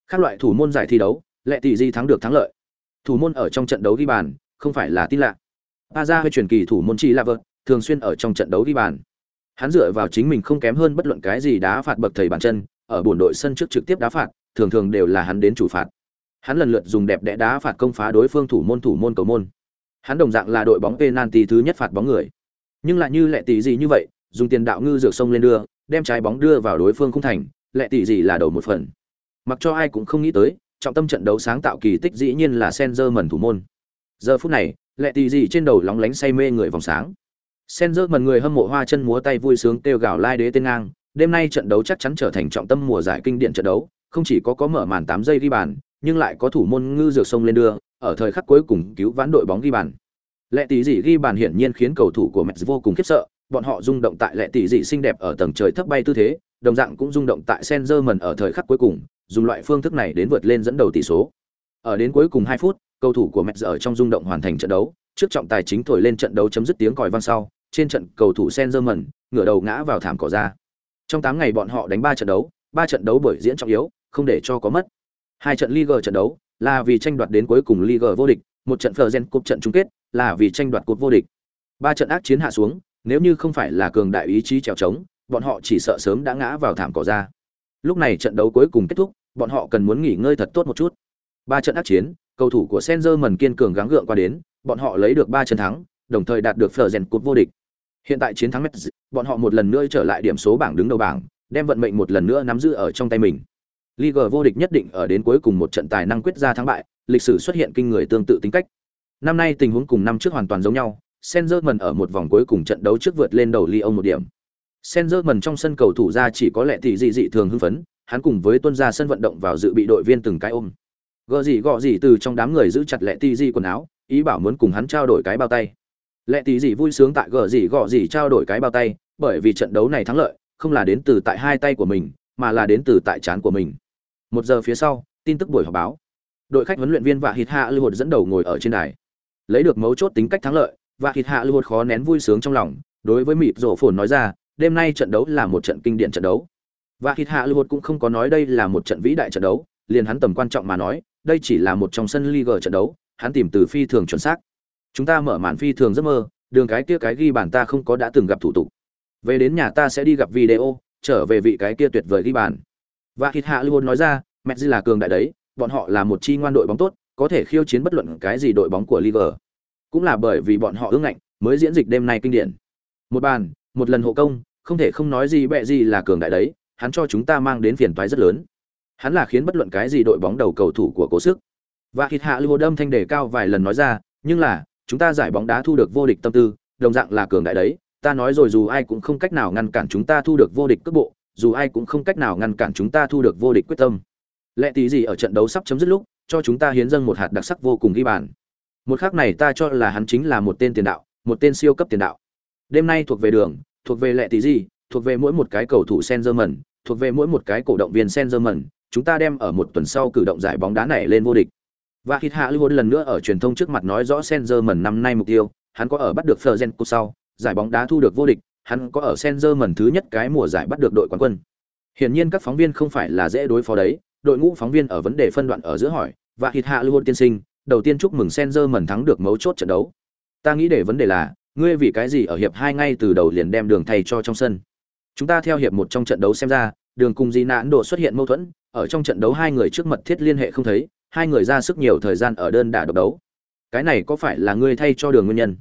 Các loại thủ môn giải thi đấu, lệ tỷ di thắng được thắng lợi. Thủ môn ở trong trận đấu ghi bàn, không phải là tin lạ. Pa ra hơi truyền kỳ thủ môn chi là vợt thường xuyên ở trong trận đấu ghi bàn. Hắn dựa vào chính mình không kém hơn bất luận cái gì đá phạt bậc thầy bàn chân, ở bổn đội sân trước trực tiếp đá phạt thường thường đều là hắn đến chủ phạt. Hắn lần lượt dùng đẹp đẽ đá phạt công phá đối phương thủ môn thủ môn cầu môn. Hắn đồng dạng là đội bóng penalty thứ nhất phạt bóng người. Nhưng lại như lệ tỷ gì như vậy dùng tiền đạo ngư dược sông lên đưa đem trái bóng đưa vào đối phương không thành lệ tỷ gì là đầu một phần. Mặc cho ai cũng không nghĩ tới, trọng tâm trận đấu sáng tạo kỳ tích dĩ nhiên là Senzer mần thủ môn. Giờ phút này, lệ tỷ gì trên đầu lóng lánh say mê người vòng sáng. Senzer mần người hâm mộ hoa chân múa tay vui sướng kêu gào lai đế tên ngang, đêm nay trận đấu chắc chắn trở thành trọng tâm mùa giải kinh điển trận đấu, không chỉ có có mở màn 8 giây ghi bàn, nhưng lại có thủ môn ngư dược sông lên đưa, ở thời khắc cuối cùng cứu vãn đội bóng ghi bàn. Lệ tỷ dị ghi bàn hiển nhiên khiến cầu thủ của Mets vô cùng khiếp sợ, bọn họ rung động tại lệ tỷ dị xinh đẹp ở tầng trời thấp bay tư thế, đồng dạng cũng rung động tại Senzerman ở thời khắc cuối cùng, dùng loại phương thức này đến vượt lên dẫn đầu tỷ số. Ở đến cuối cùng 2 phút, cầu thủ của Mets ở trong rung động hoàn thành trận đấu, trước trọng tài chính thổi lên trận đấu chấm dứt tiếng còi vang sau, trên trận cầu thủ Senzerman ngửa đầu ngã vào thảm cỏ ra. Trong 8 ngày bọn họ đánh 3 trận đấu, 3 trận đấu buổi diễn trọng yếu, không để cho có mất. Hai trận Liga trận đấu là vì tranh đoạt đến cuối cùng Liga vô địch, một trận Fergen Cup trận chung kết là vì tranh đoạt cúp vô địch. Ba trận ác chiến hạ xuống, nếu như không phải là cường đại ý chí trèo trống, bọn họ chỉ sợ sớm đã ngã vào thảm cỏ ra. Lúc này trận đấu cuối cùng kết thúc, bọn họ cần muốn nghỉ ngơi thật tốt một chút. Ba trận ác chiến, cầu thủ của Senzerman kiên cường gắng gượng qua đến, bọn họ lấy được ba trận thắng, đồng thời đạt được Fergen Cup vô địch. Hiện tại chiến thắng Mets, bọn họ một lần nữa trở lại điểm số bảng đứng đầu bảng, đem vận mệnh một lần nữa nắm giữ ở trong tay mình. Liga vô địch nhất định ở đến cuối cùng một trận tài năng quyết ra thắng bại, lịch sử xuất hiện kinh người tương tự tính cách. Năm nay tình huống cùng năm trước hoàn toàn giống nhau, Senzerman ở một vòng cuối cùng trận đấu trước vượt lên đầu Lyon một điểm. Senzerman trong sân cầu thủ ra chỉ có lẽ thì dị dị thường hưng phấn, hắn cùng với tuân ra sân vận động vào dự bị đội viên từng cái ôm gợ gì gọ gì từ trong đám người giữ chặt lẽ tì dị quần áo ý bảo muốn cùng hắn trao đổi cái bao tay Lệ tì dị vui sướng tại gợ gì gọ gì trao đổi cái bao tay bởi vì trận đấu này thắng lợi không là đến từ tại hai tay của mình mà là đến từ tại trán của mình một giờ phía sau, tin tức buổi họp báo. Đội khách huấn luyện viên và hít hạ lưu hột dẫn đầu ngồi ở trên đài. Lấy được mấu chốt tính cách thắng lợi và hít hạ lưu hột khó nén vui sướng trong lòng, đối với mịp rổ phồn nói ra, đêm nay trận đấu là một trận kinh điển trận đấu. Và hít hạ lưu cũng không có nói đây là một trận vĩ đại trận đấu, liền hắn tầm quan trọng mà nói, đây chỉ là một trong sân league trận đấu, hắn tìm từ phi thường chuẩn xác. Chúng ta mở màn phi thường giấc mơ, đường cái kia cái ghi bàn ta không có đã từng gặp thủ tục. Về đến nhà ta sẽ đi gặp video, trở về vị cái kia tuyệt vời ghi bàn và hít hạ lưu nói ra messi là cường đại đấy, bọn họ là một chi ngoan đội bóng tốt, có thể khiêu chiến bất luận cái gì đội bóng của Liverpool. cũng là bởi vì bọn họ ương ngạnh, mới diễn dịch đêm nay kinh điển một bàn, một lần hộ công, không thể không nói gì bẹ gì là cường đại đấy, hắn cho chúng ta mang đến phiền toái rất lớn. Hắn là khiến bất luận cái gì đội bóng đầu cầu thủ của cố sức. và hít hạ lưu đâm thanh đề cao vài lần nói ra, nhưng là, chúng ta giải bóng đá thu được vô địch tâm tư, đồng dạng là cường đại đấy, ta nói rồi dù ai cũng không cách nào ngăn cản chúng ta thu được vô địch cước bộ dù ai cũng không cách nào ngăn cản chúng ta thu được vô địch quyết tâm. Lẽ tí gì ở trận đấu sắp chấm dứt lúc cho chúng ta hiến dâng một hạt đặc sắc vô cùng ghi bàn. Một khác này ta cho là hắn chính là một tên tiền đạo một tên siêu cấp tiền đạo. Đêm nay thuộc về đường thuộc về lệ tí gì thuộc về mỗi một cái cầu thủ Sengerman, thuộc về mỗi một cái cổ động viên Sengerman, chúng ta đem ở một tuần sau cử động giải bóng đá này lên vô địch. Và khi Hạ Lưu lần nữa ở truyền thông trước mặt nói rõ Sengerman năm nay mục tiêu, hắn có ở bắt được Fergen sau, giải bóng đá thu được vô địch, hắn có ở Sengerman thứ nhất cái mùa giải bắt được đội quán quân. Hiển nhiên các phóng viên không phải là dễ đối phó đấy, đội ngũ phóng viên ở vấn đề phân đoạn ở giữa hỏi, và Hít Hạ luôn tiên sinh, đầu tiên chúc mừng Sengerman thắng được mấu chốt trận đấu. Ta nghĩ để vấn đề là, ngươi vì cái gì ở hiệp hai ngay từ đầu liền đem đường thay cho trong sân? Chúng ta theo hiệp một trong trận đấu xem ra, đường cùng Di Nãn độ xuất hiện mâu thuẫn, ở trong trận đấu hai người trước mật thiết liên hệ không thấy, hai người ra sức nhiều thời gian ở đơn đả độc đấu. Cái này có phải là ngươi thay cho đường nguyên nhân?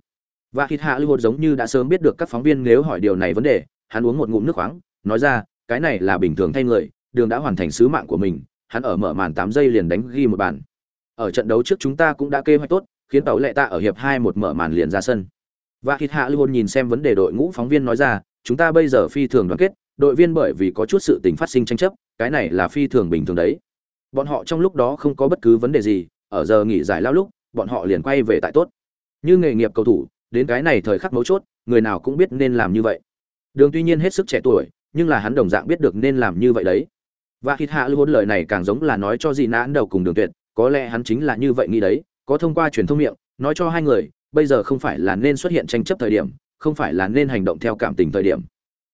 Và Hít Hạ Lưu giống như đã sớm biết được các phóng viên nếu hỏi điều này vấn đề, hắn uống một ngụm nước khoáng, nói ra, cái này là bình thường thay người, đường đã hoàn thành sứ mạng của mình, hắn ở mở màn 8 giây liền đánh ghi một bàn. Ở trận đấu trước chúng ta cũng đã kế hoạch tốt, khiến tàu lệ ta ở hiệp 2 một mở màn liền ra sân. Và Hít Hạ Lưu nhìn xem vấn đề đội ngũ phóng viên nói ra, chúng ta bây giờ phi thường đoàn kết, đội viên bởi vì có chút sự tình phát sinh tranh chấp, cái này là phi thường bình thường đấy. Bọn họ trong lúc đó không có bất cứ vấn đề gì, ở giờ nghỉ giải lao lúc, bọn họ liền quay về tại tốt. Như nghề nghiệp cầu thủ, đến cái này thời khắc mấu chốt, người nào cũng biết nên làm như vậy. Đường tuy nhiên hết sức trẻ tuổi, nhưng là hắn đồng dạng biết được nên làm như vậy đấy. Và khi hạ lưu hôn lời này càng giống là nói cho dị nãn đầu cùng đường tuyệt, có lẽ hắn chính là như vậy nghĩ đấy, có thông qua truyền thông miệng, nói cho hai người, bây giờ không phải là nên xuất hiện tranh chấp thời điểm, không phải là nên hành động theo cảm tình thời điểm.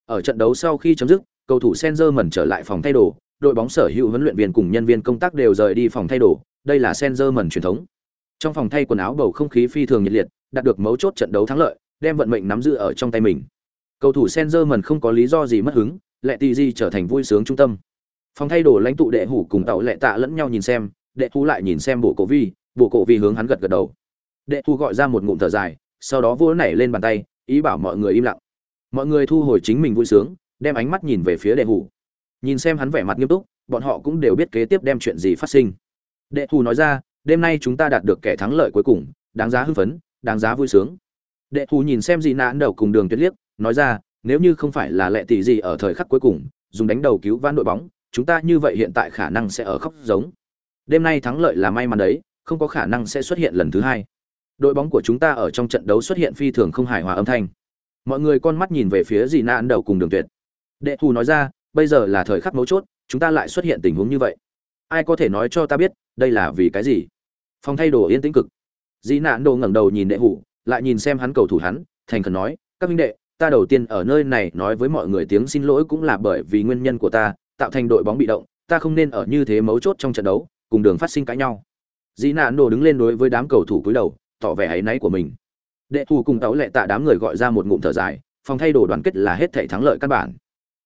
Ở trận đấu sau khi chấm dứt, cầu thủ Senzer mẩn trở lại phòng thay đồ, đội bóng sở hữu huấn luyện viên cùng nhân viên công tác đều rời đi phòng thay đồ, đây là Senzer mẩn truyền thống. Trong phòng thay quần áo bầu không khí phi thường nhiệt liệt, đạt được mấu chốt trận đấu thắng lợi, đem vận mệnh nắm giữ ở trong tay mình. Cầu thủ Senzerman không có lý do gì mất hứng, lệ tỷ Di trở thành vui sướng trung tâm. Phòng thay đồ lãnh tụ đệ hủ cùng tàu lệ tạ lẫn nhau nhìn xem, đệ hủ lại nhìn xem bộ cổ vi, bộ cổ vi hướng hắn gật gật đầu. Đệ hủ gọi ra một ngụm thở dài, sau đó vỗ nảy lên bàn tay, ý bảo mọi người im lặng mọi người thu hồi chính mình vui sướng đem ánh mắt nhìn về phía đệ hủ nhìn xem hắn vẻ mặt nghiêm túc bọn họ cũng đều biết kế tiếp đem chuyện gì phát sinh đệ hủ nói ra đêm nay chúng ta đạt được kẻ thắng lợi cuối cùng đáng giá hưng phấn đáng giá vui sướng. Đệ thù nhìn xem gì nạn đầu cùng đường tuyệt liếc, nói ra, nếu như không phải là lệ tỷ gì ở thời khắc cuối cùng, dùng đánh đầu cứu vãn đội bóng, chúng ta như vậy hiện tại khả năng sẽ ở khóc giống. Đêm nay thắng lợi là may mắn đấy, không có khả năng sẽ xuất hiện lần thứ hai. Đội bóng của chúng ta ở trong trận đấu xuất hiện phi thường không hài hòa âm thanh. Mọi người con mắt nhìn về phía dì nạn đầu cùng đường tuyệt đệ thù nói ra, bây giờ là thời khắc mấu chốt, chúng ta lại xuất hiện tình huống như vậy. Ai có thể nói cho ta biết, đây là vì cái gì? Phòng thay đồ yên tĩnh cực. Dĩ nạn đồ ngẩng đầu nhìn đệ hủ, lại nhìn xem hắn cầu thủ hắn, thành khẩn nói, các minh đệ, ta đầu tiên ở nơi này nói với mọi người tiếng xin lỗi cũng là bởi vì nguyên nhân của ta, tạo thành đội bóng bị động, ta không nên ở như thế mấu chốt trong trận đấu, cùng đường phát sinh cãi nhau. Dĩ nạn đồ đứng lên đối với đám cầu thủ cúi đầu, tỏ vẻ áy náy của mình. Đệ thủ cùng tấu lệ tạ đám người gọi ra một ngụm thở dài, phòng thay đồ đoàn kết là hết thể thắng lợi căn bản.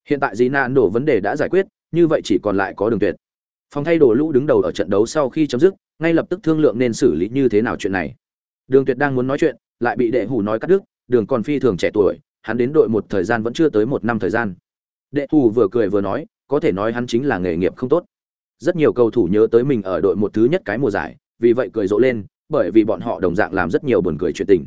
Hiện tại dĩ nạn đồ vấn đề đã giải quyết, như vậy chỉ còn lại có đường tuyệt phòng thay đồ lũ đứng đầu ở trận đấu sau khi chấm dứt, ngay lập tức thương lượng nên xử lý như thế nào chuyện này. Đường tuyệt đang muốn nói chuyện, lại bị đệ hủ nói cắt đứt, đường còn phi thường trẻ tuổi, hắn đến đội một thời gian vẫn chưa tới một năm thời gian. Đệ Hủ vừa cười vừa nói, có thể nói hắn chính là nghề nghiệp không tốt. Rất nhiều cầu thủ nhớ tới mình ở đội một thứ nhất cái mùa giải, vì vậy cười rộ lên, bởi vì bọn họ đồng dạng làm rất nhiều buồn cười chuyện tình.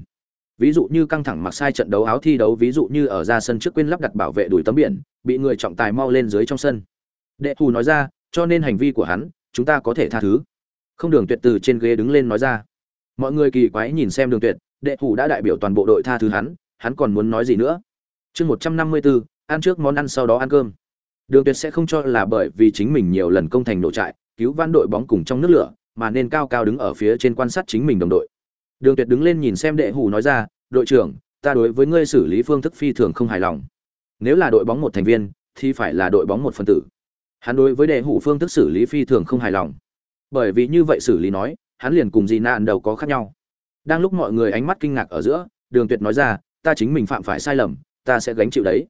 Ví dụ như căng thẳng mặc sai trận đấu áo thi đấu, ví dụ như ở ra sân trước quên lắp đặt bảo vệ đuổi tấm biển, bị người trọng tài mau lên dưới trong sân. Đệ thù nói ra cho nên hành vi của hắn, chúng ta có thể tha thứ. Không đường tuyệt từ trên ghế đứng lên nói ra. Mọi người kỳ quái nhìn xem đường tuyệt, đệ thủ đã đại biểu toàn bộ đội tha thứ hắn hắn còn muốn nói gì nữa? Chương một trăm năm mươi bốn ăn trước món ăn sau đó ăn cơm. Đường tuyệt sẽ không cho là bởi vì chính mình nhiều lần công thành nổ trại, cứu van đội bóng cùng trong nước lửa, mà nên cao cao đứng ở phía trên quan sát chính mình đồng đội. Đường tuyệt đứng lên nhìn xem đệ hủ nói ra, đội trưởng, ta đối với ngươi xử lý phương thức phi thường không hài lòng. Nếu là đội bóng một thành viên, thì phải là đội bóng một phần tử hắn đối với đệ hủ phương thức xử lý phi thường không hài lòng bởi vì như vậy xử lý nói hắn liền cùng gì nạn đầu có khác nhau đang lúc mọi người ánh mắt kinh ngạc ở giữa đường tuyệt nói ra ta chính mình phạm phải sai lầm ta sẽ gánh chịu đấy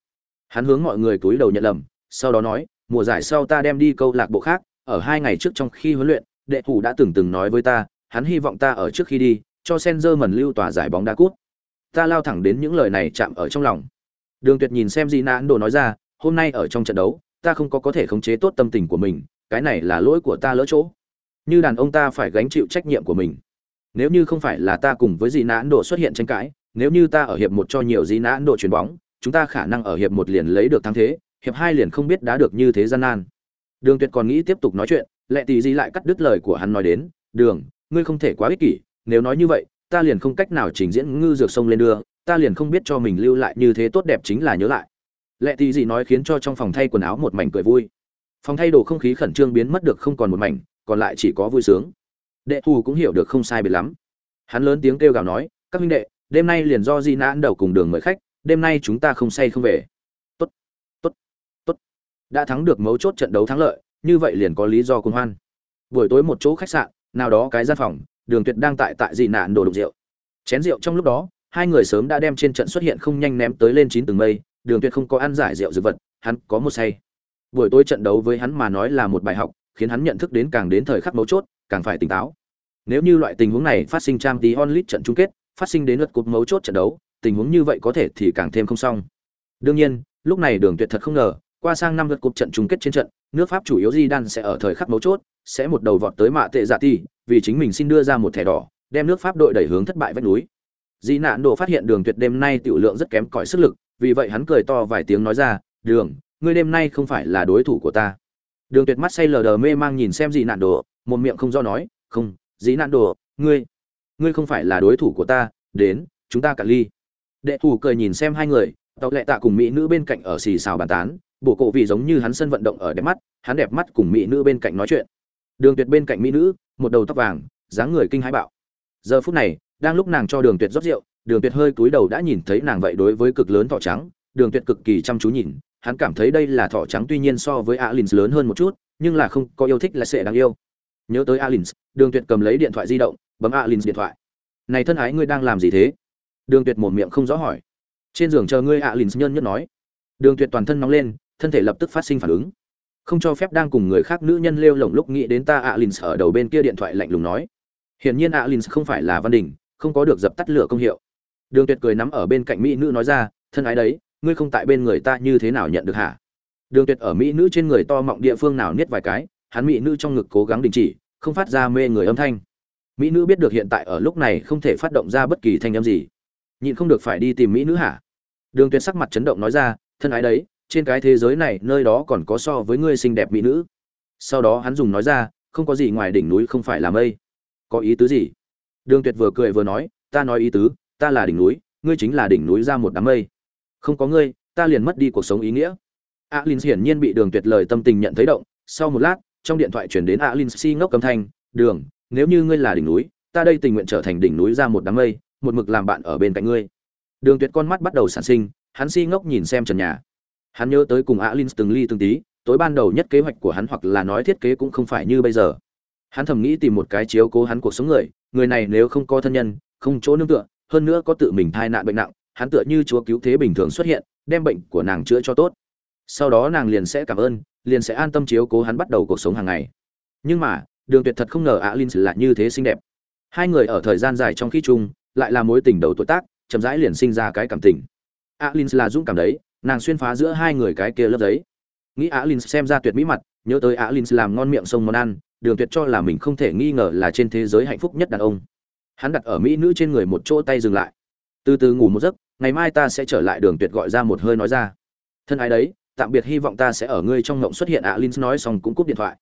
hắn hướng mọi người cúi đầu nhận lầm sau đó nói mùa giải sau ta đem đi câu lạc bộ khác ở hai ngày trước trong khi huấn luyện đệ thủ đã từng từng nói với ta hắn hy vọng ta ở trước khi đi cho Senzer mần lưu tỏa giải bóng đá cút. Ta lao thẳng đến những lời này chạm ở trong lòng. Đường Tuyệt nhìn xem Di nạn Đồ nói ra, hôm nay ở trong trận đấu, ta không có có thể khống chế tốt tâm tình của mình, cái này là lỗi của ta lỡ chỗ. như đàn ông ta phải gánh chịu trách nhiệm của mình. Nếu như không phải là ta cùng với dị nã độ xuất hiện tranh cãi nếu như ta ở hiệp một cho nhiều dị nã độ chuyền bóng chúng ta khả năng ở hiệp một liền lấy được thắng thế hiệp hai liền không biết đã được như thế gian nan. Đường tuyệt còn nghĩ tiếp tục nói chuyện lệ tỷ di lại cắt đứt lời của hắn nói đến đường ngươi không thể quá ích kỷ nếu nói như vậy ta liền không cách nào trình diễn ngư dược sông lên đưa ta liền không biết cho mình lưu lại như thế tốt đẹp chính là nhớ lại lệ tì gì nói khiến cho trong phòng thay quần áo một mảnh cười vui. Phòng thay đồ không khí khẩn trương biến mất được không còn một mảnh, còn lại chỉ có vui sướng. Đệ thù cũng hiểu được không sai biệt lắm. Hắn lớn tiếng kêu gào nói, các huynh đệ, đêm nay liền do di nãn đầu cùng đường mời khách, đêm nay chúng ta không say không về. Tốt tốt tốt. Đã thắng được mấu chốt trận đấu thắng lợi, như vậy liền có lý do cùng hoan. Buổi tối một chỗ khách sạn, nào đó cái gian phòng, đường tuyệt đang tại tại dị nạn đồ đục rượu. Chén rượu trong lúc đó, hai người sớm đã đem trên trận xuất hiện không nhanh ném tới lên chín tầng mây đường tuyệt không có ăn giải rượu dược vật, hắn có một say. Buổi tối trận đấu với hắn mà nói là một bài học, khiến hắn nhận thức đến càng đến thời khắc mấu chốt, càng phải tỉnh táo. Nếu như loại tình huống này phát sinh trang tí onlit trận chung kết, phát sinh đến lượt cột mấu chốt trận đấu, tình huống như vậy có thể thì càng thêm không xong. Đương nhiên, lúc này đường tuyệt thật không ngờ, qua sang năm lượt cột trận chung kết trên trận, nước pháp chủ yếu di đan sẽ ở thời khắc mấu chốt, sẽ một đầu vọt tới mạ tệ dạ ti, vì chính mình xin đưa ra một thẻ đỏ, đem nước pháp đội đẩy hướng thất bại vách núi. Dĩ nạn đồ phát hiện đường tuyệt đêm nay tiểu lượng rất kém cỏi sức lực, vì vậy hắn cười to vài tiếng nói ra, đường, ngươi đêm nay không phải là đối thủ của ta. Đường tuyệt mắt say lờ đờ mê mang nhìn xem dị nạn đồ, một miệng không do nói, không, dĩ nạn đồ, ngươi ngươi không phải là đối thủ của ta, đến, chúng ta cả ly. Đệ thủ cười nhìn xem hai người tàu lệ tạ cùng mỹ nữ bên cạnh ở xì xào bàn tán bộ cổ vì giống như hắn sân vận động ở đẹp mắt, hắn đẹp mắt cùng mỹ nữ bên cạnh nói chuyện. Đường tuyệt bên cạnh mỹ nữ, một đầu tóc vàng, dáng người kinh hãi bạo. Giờ phút này đang lúc nàng cho đường tuyệt rót rượu, đường tuyệt hơi cúi đầu đã nhìn thấy nàng vậy đối với cực lớn thỏ trắng, đường tuyệt cực kỳ chăm chú nhìn, hắn cảm thấy đây là thỏ trắng tuy nhiên so với alins lớn hơn một chút, nhưng là không có yêu thích là sẽ đáng yêu. Nhớ tới alins, đường tuyệt cầm lấy điện thoại di động, bấm alins điện thoại. Này thân ái ngươi đang làm gì thế? Đường tuyệt một miệng không rõ hỏi. Trên giường chờ ngươi, alins nhân nhất nói. Đường tuyệt toàn thân nóng lên, thân thể lập tức phát sinh phản ứng. Không cho phép đang cùng người khác nữ nhân lêu lổng lúc nghĩ đến ta, alins ở đầu bên kia điện thoại lạnh lùng nói. Hiển nhiên Alins không phải là văn đình không có được dập tắt lửa công hiệu. Đường tuyệt cười nắm ở bên cạnh mỹ nữ nói ra, thân ái đấy, ngươi không tại bên người ta như thế nào nhận được hả? Đường tuyệt ở mỹ nữ trên người to mọng địa phương nào niết vài cái, hắn mỹ nữ trong ngực cố gắng đình chỉ, không phát ra mê người âm thanh. Mỹ nữ biết được hiện tại ở lúc này không thể phát động ra bất kỳ thanh âm gì. Nhịn không được phải đi tìm mỹ nữ hả? Đường tuyệt sắc mặt chấn động nói ra, thân ái đấy, trên cái thế giới này nơi đó còn có so với ngươi xinh đẹp mỹ nữ. Sau đó hắn dùng nói ra, không có gì ngoài đỉnh núi không phải là mây. Có ý tứ gì? Đường tuyệt vừa cười vừa nói, ta nói ý tứ, ta là đỉnh núi, ngươi chính là đỉnh núi ra một đám mây. Không có ngươi, ta liền mất đi cuộc sống ý nghĩa. Alin hiển nhiên bị đường tuyệt lời tâm tình nhận thấy động, sau một lát, trong điện thoại chuyển đến alin si ngốc cầm thanh, đường, nếu như ngươi là đỉnh núi, ta đây tình nguyện trở thành đỉnh núi ra một đám mây, một mực làm bạn ở bên cạnh ngươi. Đường tuyệt con mắt bắt đầu sản sinh, hắn si ngốc nhìn xem trần nhà. Hắn nhớ tới cùng alin từng ly từng tí, tối ban đầu nhất kế hoạch của hắn hoặc là nói thiết kế cũng không phải như bây giờ. Hắn thầm nghĩ tìm một cái chiếu cố hắn cuộc sống người người này nếu không có thân nhân, không chỗ nương tựa, hơn nữa có tự mình thai nạn bệnh nặng, hắn tựa như chúa cứu thế bình thường xuất hiện, đem bệnh của nàng chữa cho tốt. Sau đó nàng liền sẽ cảm ơn, liền sẽ an tâm chiếu cố hắn bắt đầu cuộc sống hàng ngày. Nhưng mà, đường tuyệt thật không ngờ alin lại như thế xinh đẹp. Hai người ở thời gian dài trong khi chung, lại là mối tình đầu tuổi tác, chậm rãi liền sinh ra cái cảm tình. Alin là dũng cảm đấy, nàng xuyên phá giữa hai người cái kia lớp giấy. Nghĩ alin xem ra tuyệt mỹ mặt, nhớ tới alin làm ngon miệng sông món ăn đường tuyệt cho là mình không thể nghi ngờ là trên thế giới hạnh phúc nhất đàn ông. Hắn đặt ở mỹ nữ trên người một chỗ tay dừng lại. Từ từ ngủ một giấc ngày mai ta sẽ trở lại đường tuyệt gọi ra một hơi nói ra. Thân ái đấy tạm biệt hy vọng ta sẽ ở ngươi trong ngộng xuất hiện ạ à, linh nói xong cũng cúp điện thoại.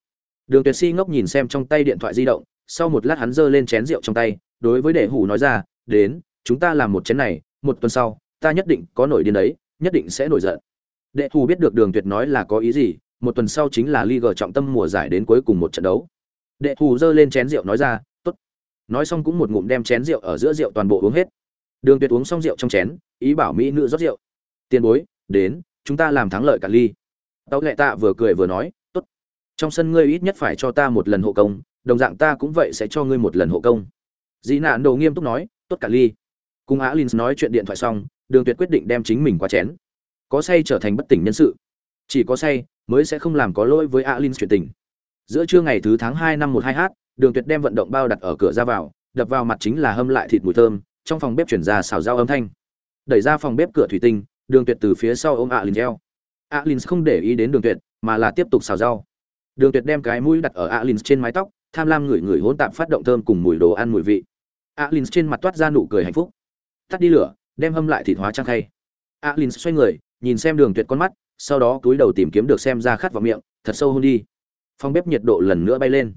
Đường tuyệt si ngốc nhìn xem trong tay điện thoại di động sau một lát hắn giơ lên chén rượu trong tay đối với đệ hủ nói ra đến chúng ta làm một chén này một tuần sau ta nhất định có nổi điên đấy nhất định sẽ nổi giận. Đệ hủ biết được đường tuyệt nói là có ý gì một tuần sau chính là Liga trọng tâm mùa giải đến cuối cùng một trận đấu. Đệ thủ giơ lên chén rượu nói ra, "Tốt." Nói xong cũng một ngụm đem chén rượu ở giữa rượu toàn bộ uống hết. Đường Tuyệt uống xong rượu trong chén, ý bảo mỹ nữ rót rượu. "Tiền bối, đến, chúng ta làm thắng lợi cả ly." Tấu Lệ Tạ vừa cười vừa nói, "Tốt. Trong sân ngươi ít nhất phải cho ta một lần hộ công, đồng dạng ta cũng vậy sẽ cho ngươi một lần hộ công." Dĩ Nạn Đồ nghiêm túc nói, "Tốt cả ly." Cùng Á Linh nói chuyện điện thoại xong, Đường Tuyệt quyết định đem chính mình qua chén. Có say trở thành bất tỉnh nhân sự. Chỉ có say mới sẽ không làm có lỗi với Alin chuyện tình. Giữa trưa ngày thứ tháng 2 năm 12h, Đường Tuyệt đem vận động bao đặt ở cửa ra vào, đập vào mặt chính là hâm lại thịt mùi thơm, trong phòng bếp chuyển ra xào rau âm thanh. Đẩy ra phòng bếp cửa thủy tinh, Đường Tuyệt từ phía sau ôm Alin eo. Alin không để ý đến Đường Tuyệt, mà là tiếp tục xào rau. Đường Tuyệt đem cái mũi đặt ở Alin trên mái tóc, tham lam ngửi ngửi hỗn tạp phát động thơm cùng mùi đồ ăn mùi vị alin trên mặt toát ra nụ cười hạnh phúc tắt đi lửa đem hâm lại thịt hóa trang khay alin xoay người nhìn xem đường tuyệt con mắt sau đó túi đầu tìm kiếm được xem ra khát vào miệng, thật sâu hôn đi. Phong bếp nhiệt độ lần nữa bay lên.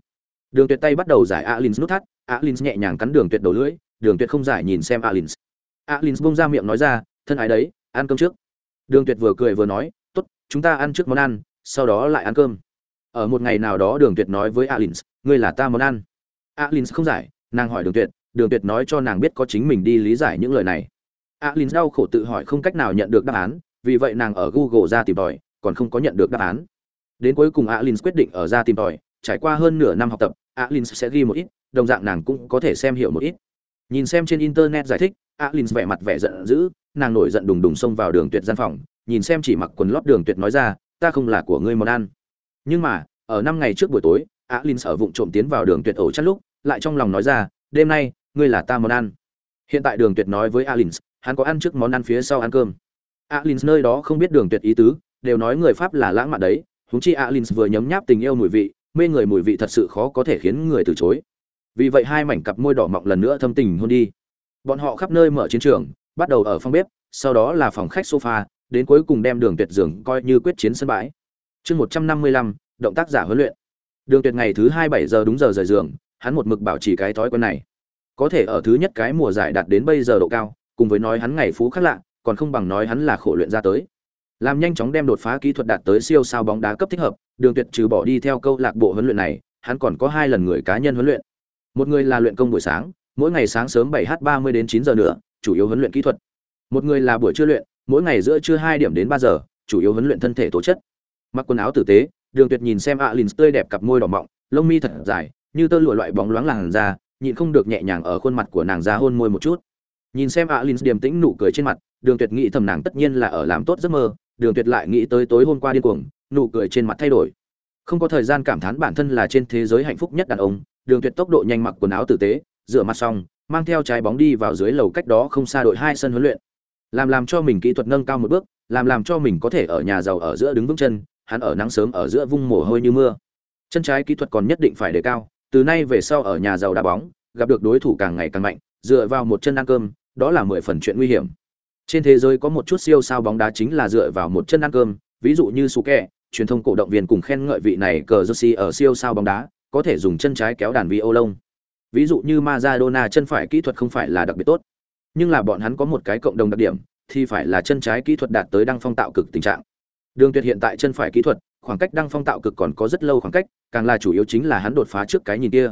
Đường tuyệt tay bắt đầu giải alin nút thắt alin nhẹ nhàng cắn đường tuyệt đầu lưỡi, đường tuyệt không giải nhìn xem alin alin bông ra miệng nói ra, thân ái đấy, ăn cơm trước. Đường tuyệt vừa cười vừa nói, tốt, chúng ta ăn trước món ăn, sau đó lại ăn cơm. Ở một ngày nào đó đường tuyệt nói với alin ngươi là ta món ăn. Alin không giải, nàng hỏi đường tuyệt đường tuyệt nói cho nàng biết có chính mình đi lý giải những lời này. Alin đau khổ tự hỏi không cách nào nhận được đáp án vì vậy nàng ở google ra tìm tòi, còn không có nhận được đáp án. Đến cuối cùng alin quyết định ở ra tìm tòi, trải qua hơn nửa năm học tập alin sẽ ghi một ít, đồng dạng nàng cũng có thể xem hiểu một ít. Nhìn xem trên internet giải thích alin vẻ mặt vẻ giận dữ, nàng nổi giận đùng đùng xông vào đường tuyệt gian phòng, nhìn xem chỉ mặc quần lót đường tuyệt nói ra, ta không là của ngươi món ăn. Nhưng mà, ở năm ngày trước buổi tối alin ở vụng trộm tiến vào đường tuyệt ổ chắt lúc, lại trong lòng nói ra, đêm nay, ngươi là ta món ăn. Hiện tại đường tuyệt nói với alin hắn có ăn trước món ăn phía sau ăn cơm alin nơi đó không biết đường tuyệt ý tứ, đều nói người pháp là lãng mạn đấy húng chi alin vừa nhấm nháp tình yêu mùi vị, mê người mùi vị thật sự khó có thể khiến người từ chối. Vì vậy hai mảnh cặp môi đỏ mọng lần nữa thâm tình hôn đi. Bọn họ khắp nơi mở chiến trường, bắt đầu ở phòng bếp, sau đó là phòng khách sofa, đến cuối cùng đem đường tuyệt giường coi như quyết chiến sân bãi. Chương một trăm năm mươi lăm, động tác giả huấn luyện. Đường tuyệt ngày thứ hai bảy giờ đúng giờ rời giường, hắn một mực bảo trì cái thói quen này. Có thể ở thứ nhất cái mùa giải đạt đến bây giờ độ cao, cùng với nói hắn ngày phú khác lạ còn không bằng nói hắn là khổ luyện ra tới. Làm nhanh chóng đem đột phá kỹ thuật đạt tới siêu sao bóng đá cấp thích hợp, đường tuyệt trừ bỏ đi theo câu lạc bộ huấn luyện này, hắn còn có hai lần người cá nhân huấn luyện. Một người là luyện công buổi sáng, mỗi ngày sáng sớm 7 h 30 đến 9 giờ nữa chủ yếu huấn luyện kỹ thuật. Một người là buổi trưa luyện, mỗi ngày giữa trưa 2 điểm đến 3 giờ, chủ yếu huấn luyện thân thể tố chất. Mặc quần áo tử tế, đường tuyệt nhìn xem alin tươi đẹp cặp môi đỏ mọng, lông mi thật dài, như tơ lụa loại bóng loáng làn da, nhịn không được nhẹ nhàng ở khuôn mặt của nàng ra hôn môi một chút. Nhìn xem alin điềm tĩnh nụ cười trên mặt đường tuyệt nghĩ thầm nàng tất nhiên là ở làm tốt giấc mơ, đường tuyệt lại nghĩ tới tối hôm qua điên cuồng, nụ cười trên mặt thay đổi. Không có thời gian cảm thán bản thân là trên thế giới hạnh phúc nhất đàn ông, đường tuyệt tốc độ nhanh mặc quần áo tử tế, rửa mặt xong, mang theo trái bóng đi vào dưới lầu cách đó không xa đội hai sân huấn luyện. Làm làm cho mình kỹ thuật nâng cao một bước, làm làm cho mình có thể ở nhà giàu ở giữa đứng vững chân, hắn ở nắng sớm ở giữa vung mồ hôi như mưa. Chân trái kỹ thuật còn nhất định phải đề cao, từ nay về sau ở nhà giàu đá bóng, gặp được đối thủ càng ngày càng mạnh, dựa vào một chân ăn cơm, đó là mười phần chuyện nguy hiểm trên thế giới có một chút siêu sao bóng đá chính là dựa vào một chân ăn cơm, ví dụ như su truyền thông cổ động viên cùng khen ngợi vị này cờ jersey ở siêu sao bóng đá, có thể dùng chân trái kéo đàn vi ô lông ví dụ như Maradona chân phải kỹ thuật không phải là đặc biệt tốt, nhưng là bọn hắn có một cái cộng đồng đặc điểm, thì phải là chân trái kỹ thuật đạt tới đăng phong tạo cực tình trạng. Đường tuyệt hiện tại chân phải kỹ thuật, khoảng cách đăng phong tạo cực còn có rất lâu khoảng cách, càng là chủ yếu chính là hắn đột phá trước cái nhìn kia.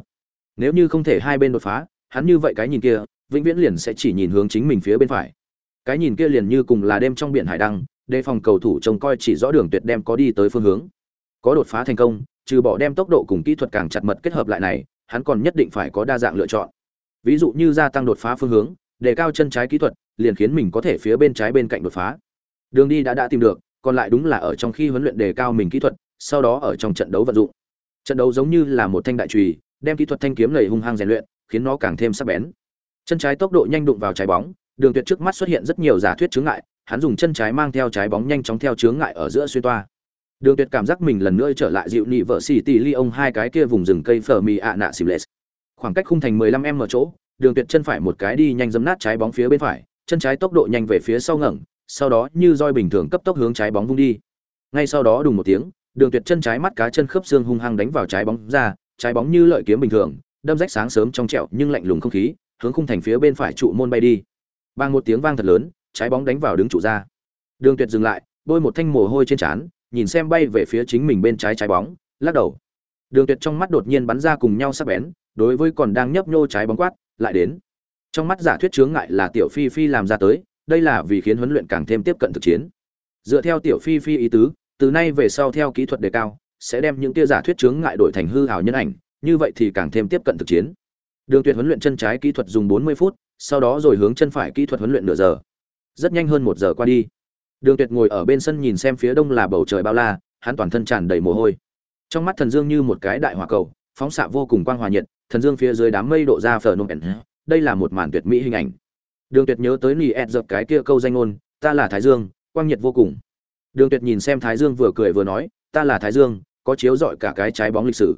Nếu như không thể hai bên đột phá, hắn như vậy cái nhìn kia, vĩnh viễn liền sẽ chỉ nhìn hướng chính mình phía bên phải cái nhìn kia liền như cùng là đêm trong biển hải đăng, đề phòng cầu thủ trông coi chỉ rõ đường tuyệt đem có đi tới phương hướng. Có đột phá thành công, trừ bỏ đem tốc độ cùng kỹ thuật càng chặt mật kết hợp lại này, hắn còn nhất định phải có đa dạng lựa chọn. Ví dụ như gia tăng đột phá phương hướng, đề cao chân trái kỹ thuật, liền khiến mình có thể phía bên trái bên cạnh đột phá. Đường đi đã đã tìm được, còn lại đúng là ở trong khi huấn luyện đề cao mình kỹ thuật, sau đó ở trong trận đấu vận dụng. Trận đấu giống như là một thanh đại trùy đem kỹ thuật thanh kiếm lầy hung hăng rèn luyện, khiến nó càng thêm sắc bén. Chân trái tốc độ nhanh đụng vào trái bóng đường tuyệt trước mắt xuất hiện rất nhiều giả thuyết chướng ngại, hắn dùng chân trái mang theo trái bóng nhanh chóng theo chướng ngại ở giữa xuyên toa. Đường tuyệt cảm giác mình lần nữa trở lại dịu nị vợ xì tỷ ly ông hai cái kia vùng rừng cây phở mì ạ nạ xìm lệ khoảng cách khung thành 15 m chỗ, đường tuyệt chân phải một cái đi nhanh dấm nát trái bóng phía bên phải, chân trái tốc độ nhanh về phía sau ngẩng, sau đó như roi bình thường cấp tốc hướng trái bóng vung đi. Ngay sau đó đùng một tiếng, đường tuyệt chân trái mắt cá chân khớp xương hung hăng đánh vào trái bóng ra, trái bóng như lợi kiếm bình thường, đâm rách sáng sớm trong trẹo nhưng lạnh lùng không khí, hướng khung thành phía bên phải trụ môn bay đi. Bang một tiếng vang thật lớn, trái bóng đánh vào đứng trụ ra. Đường tuyệt dừng lại, bôi một thanh mồ hôi trên trán, nhìn xem bay về phía chính mình bên trái trái bóng, lắc đầu. Đường tuyệt trong mắt đột nhiên bắn ra cùng nhau sắc bén, đối với còn đang nhấp nhô trái bóng quát, lại đến. Trong mắt giả thuyết chướng ngại là tiểu phi phi làm ra tới, đây là vì khiến huấn luyện càng thêm tiếp cận thực chiến. Dựa theo tiểu phi phi ý tứ, từ nay về sau theo kỹ thuật đề cao, sẽ đem những tia giả thuyết chướng ngại đổi thành hư ảo nhân ảnh, như vậy thì càng thêm tiếp cận thực chiến. Đường tuyệt huấn luyện chân trái kỹ thuật dùng 40 phút sau đó rồi hướng chân phải kỹ thuật huấn luyện nửa giờ. Rất nhanh hơn một giờ qua đi. Đường tuyệt ngồi ở bên sân nhìn xem phía đông là bầu trời bao la, hắn toàn thân tràn đầy mồ hôi. Trong mắt thần dương như một cái đại hỏa cầu, phóng xạ vô cùng quang hòa nhiệt, thần dương phía dưới đám mây độ ra phở nôm đây là một màn tuyệt mỹ hình ảnh. Đường tuyệt nhớ tới nỉ ẹt dập cái kia câu danh ngôn, ta là thái dương, quang nhiệt vô cùng. Đường tuyệt nhìn xem thái dương vừa cười vừa nói, ta là thái dương, có chiếu rọi cả cái trái bóng lịch sử.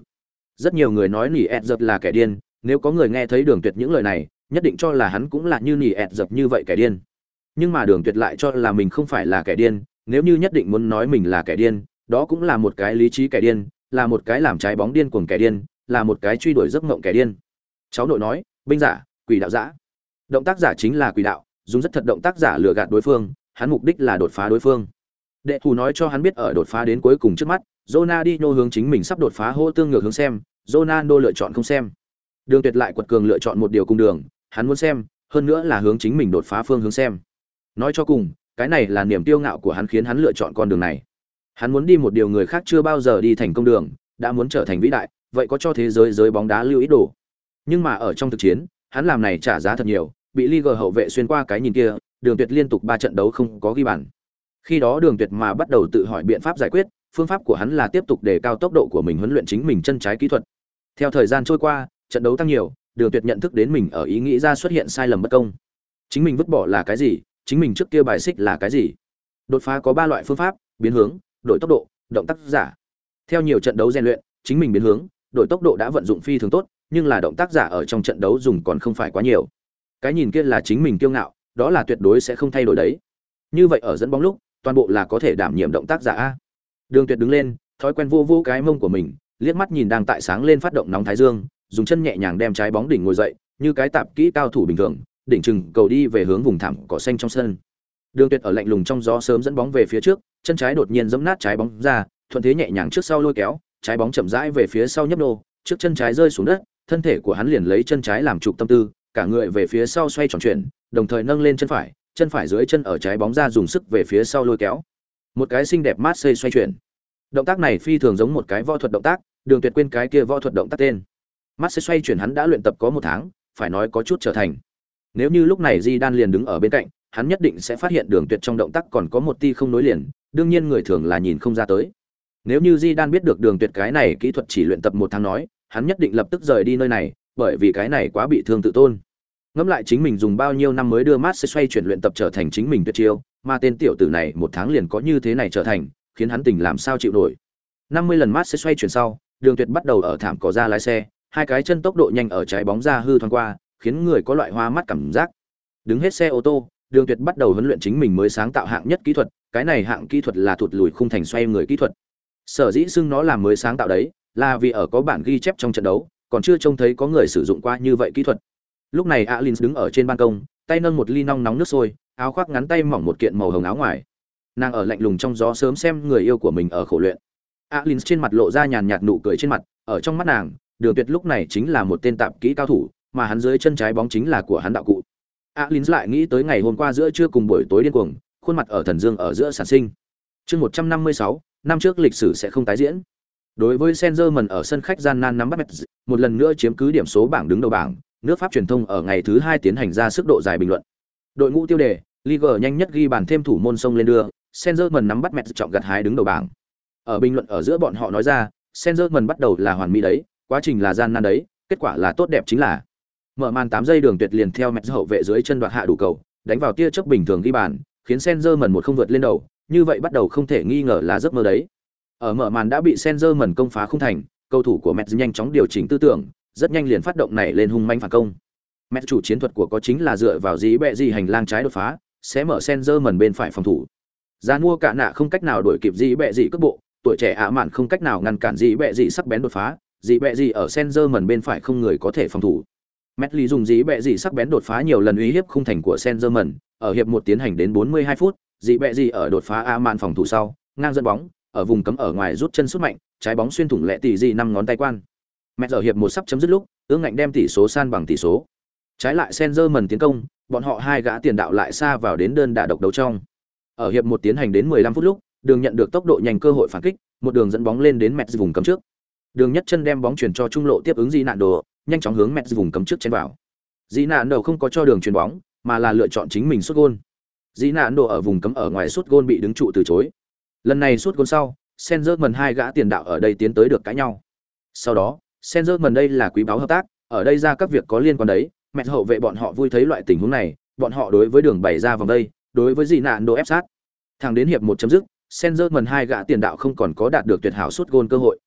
Rất nhiều người nói nỉ ẹt dập là kẻ điên, nếu có người nghe thấy đường tuyệt những lời này nhất định cho là hắn cũng là như nỉ ẹt dập như vậy kẻ điên. Nhưng mà đường tuyệt lại cho là mình không phải là kẻ điên, nếu như nhất định muốn nói mình là kẻ điên, đó cũng là một cái lý trí kẻ điên, là một cái làm trái bóng điên cuồng kẻ điên, là một cái truy đuổi giấc mộng kẻ điên. Cháu nội nói, binh giả, quỷ đạo giả. Động tác giả chính là quỷ đạo, dùng rất thật động tác giả lừa gạt đối phương, hắn mục đích là đột phá đối phương. Đệ thù nói cho hắn biết ở đột phá đến cuối cùng trước mắt, Ronaldinho hướng chính mình sắp đột phá hô tương ngược hướng xem, Ronaldo lựa chọn không xem. Đường tuyệt lại quật cường lựa chọn một điều cùng đường hắn muốn xem, hơn nữa là hướng chính mình đột phá phương hướng xem. Nói cho cùng, cái này là niềm tiêu ngạo của hắn khiến hắn lựa chọn con đường này. Hắn muốn đi một điều người khác chưa bao giờ đi thành công đường, đã muốn trở thành vĩ đại, vậy có cho thế giới giới bóng đá lưu ý đồ. Nhưng mà ở trong thực chiến, hắn làm này trả giá thật nhiều, bị Liga hậu vệ xuyên qua cái nhìn kia, đường tuyệt liên tục ba trận đấu không có ghi bàn. Khi đó đường tuyệt mà bắt đầu tự hỏi biện pháp giải quyết, phương pháp của hắn là tiếp tục đề cao tốc độ của mình huấn luyện chính mình chân trái kỹ thuật. Theo thời gian trôi qua, trận đấu tăng nhiều đường tuyệt nhận thức đến mình ở ý nghĩ ra xuất hiện sai lầm bất công. Chính mình vứt bỏ là cái gì? Chính mình trước kia bài xích là cái gì? Đột phá có ba loại phương pháp, biến hướng, đổi tốc độ, động tác giả. Theo nhiều trận đấu rèn luyện, chính mình biến hướng, đổi tốc độ đã vận dụng phi thường tốt, nhưng là động tác giả ở trong trận đấu dùng còn không phải quá nhiều. Cái nhìn kia là chính mình kiêu ngạo, đó là tuyệt đối sẽ không thay đổi đấy. Như vậy ở dẫn bóng lúc, toàn bộ là có thể đảm nhiệm động tác giả a. Đường tuyệt đứng lên, thói quen vô vô cái mông của mình, liếc mắt nhìn đang tại sáng lên phát động nóng thái dương dùng chân nhẹ nhàng đem trái bóng đỉnh ngồi dậy, như cái tạp kỹ cao thủ bình thường, đỉnh chừng cầu đi về hướng vùng thảm cỏ xanh trong sân. Đường tuyệt ở lạnh lùng trong gió sớm dẫn bóng về phía trước, chân trái đột nhiên giẫm nát trái bóng ra, thuận thế nhẹ nhàng trước sau lôi kéo, trái bóng chậm rãi về phía sau nhấp nô, trước chân trái rơi xuống đất, thân thể của hắn liền lấy chân trái làm trục tâm tư, cả người về phía sau xoay tròn chuyển, đồng thời nâng lên chân phải chân phải dưới chân ở trái bóng ra dùng sức về phía sau lôi kéo. Một cái xinh đẹp mát xây xoay chuyển. Động tác này phi thường giống một cái võ thuật động tác, đường tuyệt quên cái kia võ thuật động tác tên mắt sẽ xoay chuyển hắn đã luyện tập có một tháng, phải nói có chút trở thành. Nếu như lúc này di đan liền đứng ở bên cạnh, hắn nhất định sẽ phát hiện đường tuyệt trong động tác còn có một ti không nối liền, đương nhiên người thường là nhìn không ra tới. Nếu như di đan biết được đường tuyệt cái này kỹ thuật chỉ luyện tập một tháng nói, hắn nhất định lập tức rời đi nơi này, bởi vì cái này quá bị thương tự tôn. Ngẫm lại chính mình dùng bao nhiêu năm mới đưa mắt sẽ xoay chuyển luyện tập trở thành chính mình tuyệt chiêu, mà tên tiểu tử này một tháng liền có như thế này trở thành, khiến hắn tình làm sao chịu nổi. Năm mươi lần mắt sẽ xoay chuyển sau, đường tuyệt bắt đầu ở thảm cỏ ra lái xe hai cái chân tốc độ nhanh ở trái bóng ra hư thoáng qua, khiến người có loại hoa mắt cảm giác. Đứng hết xe ô tô, đường tuyệt bắt đầu huấn luyện chính mình mới sáng tạo hạng nhất kỹ thuật, cái này hạng kỹ thuật là thụt lùi khung thành xoay người kỹ thuật. Sở dĩ xưng nó là mới sáng tạo đấy, là vì ở có bản ghi chép trong trận đấu, còn chưa trông thấy có người sử dụng qua như vậy kỹ thuật. Lúc này Alins đứng ở trên ban công, tay nâng một ly nong nóng nước sôi, áo khoác ngắn tay mỏng một kiện màu hồng áo ngoài. Nàng ở lạnh lùng trong gió sớm xem người yêu của mình ở khổ luyện. Alins trên mặt lộ ra nhàn nhạt nụ cười trên mặt, ở trong mắt nàng đường tuyệt lúc này chính là một tên tạp kỹ cao thủ mà hắn dưới chân trái bóng chính là của hắn đạo cụ. Alin lại nghĩ tới ngày hôm qua giữa trưa cùng buổi tối điên cuồng khuôn mặt ở thần dương ở giữa sản sinh. Chương một trăm năm trước lịch sử sẽ không tái diễn. Đối với Senzerman ở sân khách gian nan nắm bắt Metz, một lần nữa chiếm cứ điểm số bảng đứng đầu bảng nước pháp truyền thông ở ngày thứ hai tiến hành ra sức độ dài bình luận. Đội ngũ tiêu đề Liga nhanh nhất ghi bàn thêm thủ môn sông lên đưa Senzerman nắm bắt mẹ trọng gặt hái đứng đầu bảng. Ở bình luận ở giữa bọn họ nói ra Senzerman bắt đầu là hoàn mỹ đấy quá trình là gian nan đấy, kết quả là tốt đẹp chính là, mở màn tám giây đường tuyệt liền theo mẹ hậu vệ dưới chân đoạt hạ đủ cầu, đánh vào tia chớp bình thường ghi bàn, khiến Senzer mẩn một không vượt lên đầu, như vậy bắt đầu không thể nghi ngờ là giấc mơ đấy. Ở mở màn đã bị Senzer mẩn công phá không thành, cầu thủ của mẹ nhanh chóng điều chỉnh tư tưởng, rất nhanh liền phát động này lên hung manh phản công. Mẹ chủ chiến thuật của có chính là dựa vào dí bẹ gì hành lang trái đột phá, sẽ mở Senzer mẩn bên phải phòng thủ. Giá mua cả nạ không cách nào đuổi kịp dí bẹ gì cước bộ, tuổi trẻ ạ mạn không cách nào ngăn cản dí bẹ gì sắc bén đột phá dị bẹ gì ở Sengerman bên phải không người có thể phòng thủ. Metli dùng dị bẹ gì sắc bén đột phá nhiều lần uy hiếp khung thành của Sengerman, ở hiệp một tiến hành đến 42 phút, dị bẹ gì ở đột phá A man phòng thủ sau, ngang dẫn bóng, ở vùng cấm ở ngoài rút chân sút mạnh, trái bóng xuyên thủng lẹ tỷ gì năm ngón tay quan. Mẹ ở hiệp một sắp chấm dứt lúc, ương ngạnh đem tỷ số san bằng tỷ số. Trái lại Sengerman tiến công, bọn họ hai gã tiền đạo lại xa vào đến đơn đả độc đấu trong. Ở hiệp một tiến hành đến 15 phút lúc, đường nhận được tốc độ nhanh cơ hội phản kích, một đường dẫn bóng lên đến mẹt vùng cấm trước. Đường Nhất Chân đem bóng chuyển cho trung lộ tiếp ứng Di Nạn Đồ, nhanh chóng hướng mẹ vùng cấm trước chen vào. Di Nạn Đồ không có cho đường chuyền bóng, mà là lựa chọn chính mình sút gôn. Di Nạn Đồ ở vùng cấm ở ngoài sút gôn bị đứng trụ từ chối. Lần này sút gôn sau, Senzerman hai gã tiền đạo ở đây tiến tới được cãi nhau. Sau đó, Senzerman đây là quý báo hợp tác, ở đây ra các việc có liên quan đấy, mẹ hậu vệ bọn họ vui thấy loại tình huống này, bọn họ đối với đường bày ra vòng đây, đối với Di Nạn Đồ ép sát. Thẳng đến hiệp một chấm dứt, Senzerman hai gã tiền đạo không còn có đạt được tuyệt hảo sút gôn cơ hội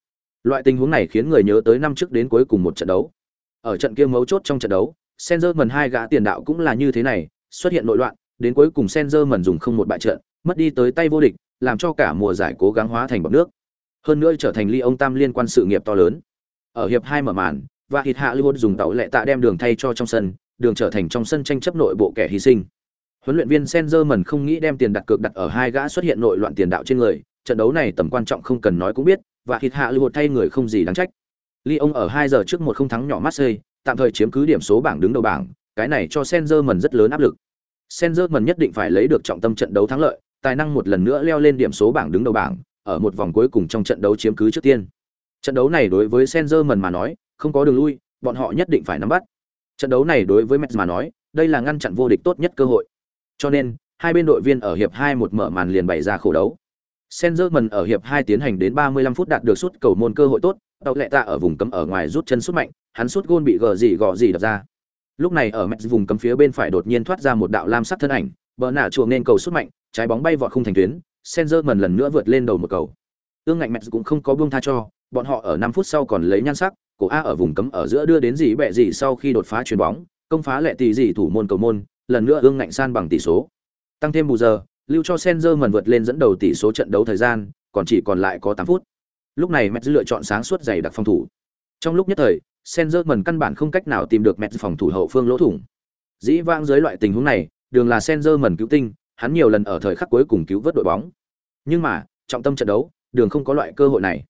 Loại tình huống này khiến người nhớ tới năm trước đến cuối cùng một trận đấu. Ở trận kia mấu chốt trong trận đấu, Senzerman hai gã tiền đạo cũng là như thế này, xuất hiện nội loạn, đến cuối cùng Senzerman dùng không một bại trận, mất đi tới tay vô địch, làm cho cả mùa giải cố gắng hóa thành bọt nước. Hơn nữa trở thành ly ông tam liên quan sự nghiệp to lớn. Ở hiệp hai mở màn, và hít hạLiwood dùng tàu lệ tạ đem đường thay cho trong sân, đường trở thành trong sân tranh chấp nội bộ kẻ hy sinh. Huấn luyện viên Senzerman không nghĩ đem tiền đặt cược đặt ở hai gã xuất hiện nội loạn tiền đạo trên người, trận đấu này tầm quan trọng không cần nói cũng biết, và hít hạLiwood thay người không gì đáng trách. Lyon ở 2 giờ trước một không thắng nhỏ Marseille, tạm thời chiếm cứ điểm số bảng đứng đầu bảng, cái này cho Senzerman rất lớn áp lực. Senzerman nhất định phải lấy được trọng tâm trận đấu thắng lợi, tài năng một lần nữa leo lên điểm số bảng đứng đầu bảng, ở một vòng cuối cùng trong trận đấu chiếm cứ trước tiên. Trận đấu này đối với Senzerman mà nói, không có đường lui, bọn họ nhất định phải nắm bắt. Trận đấu này đối với Metz mà nói, đây là ngăn chặn vô địch tốt nhất cơ hội. Cho nên, hai bên đội viên ở hiệp 2 một mở màn liền bày ra khổ đấu. Senzerman ở hiệp 2 tiến hành đến 35 phút đạt được sút cầu môn cơ hội tốt, tàu lệ tạ ở vùng cấm ở ngoài rút chân sút mạnh, hắn sút gôn bị gờ gì gò gì đập ra. Lúc này ở mẹ vùng cấm phía bên phải đột nhiên thoát ra một đạo lam sắc thân ảnh, bờ nạ chuồng nên cầu sút mạnh, trái bóng bay vọt khung thành tuyến, Senzerman lần nữa vượt lên đầu một cầu. Tương ngạnh mẹ cũng không có buông tha cho, bọn họ ở 5 phút sau còn lấy nhan sắc, cổ A ở vùng cấm ở giữa đưa đến gì bẹ gì sau khi đột phá chuyền bóng, công phá lệ tỷ gì thủ môn cầu môn, lần nữa ương ngạnh san bằng tỷ số. Tăng thêm bù giờ, lưu cho Sengerman vượt lên dẫn đầu tỷ số trận đấu thời gian, còn chỉ còn lại có 8 phút. Lúc này Mets lựa chọn sáng suốt dày đặc phòng thủ. Trong lúc nhất thời, Sengerman căn bản không cách nào tìm được Mets phòng thủ hậu phương lỗ thủng. Dĩ vãng dưới loại tình huống này, đường là Sengerman cứu tinh, hắn nhiều lần ở thời khắc cuối cùng cứu vớt đội bóng. Nhưng mà, trọng tâm trận đấu, đường không có loại cơ hội này.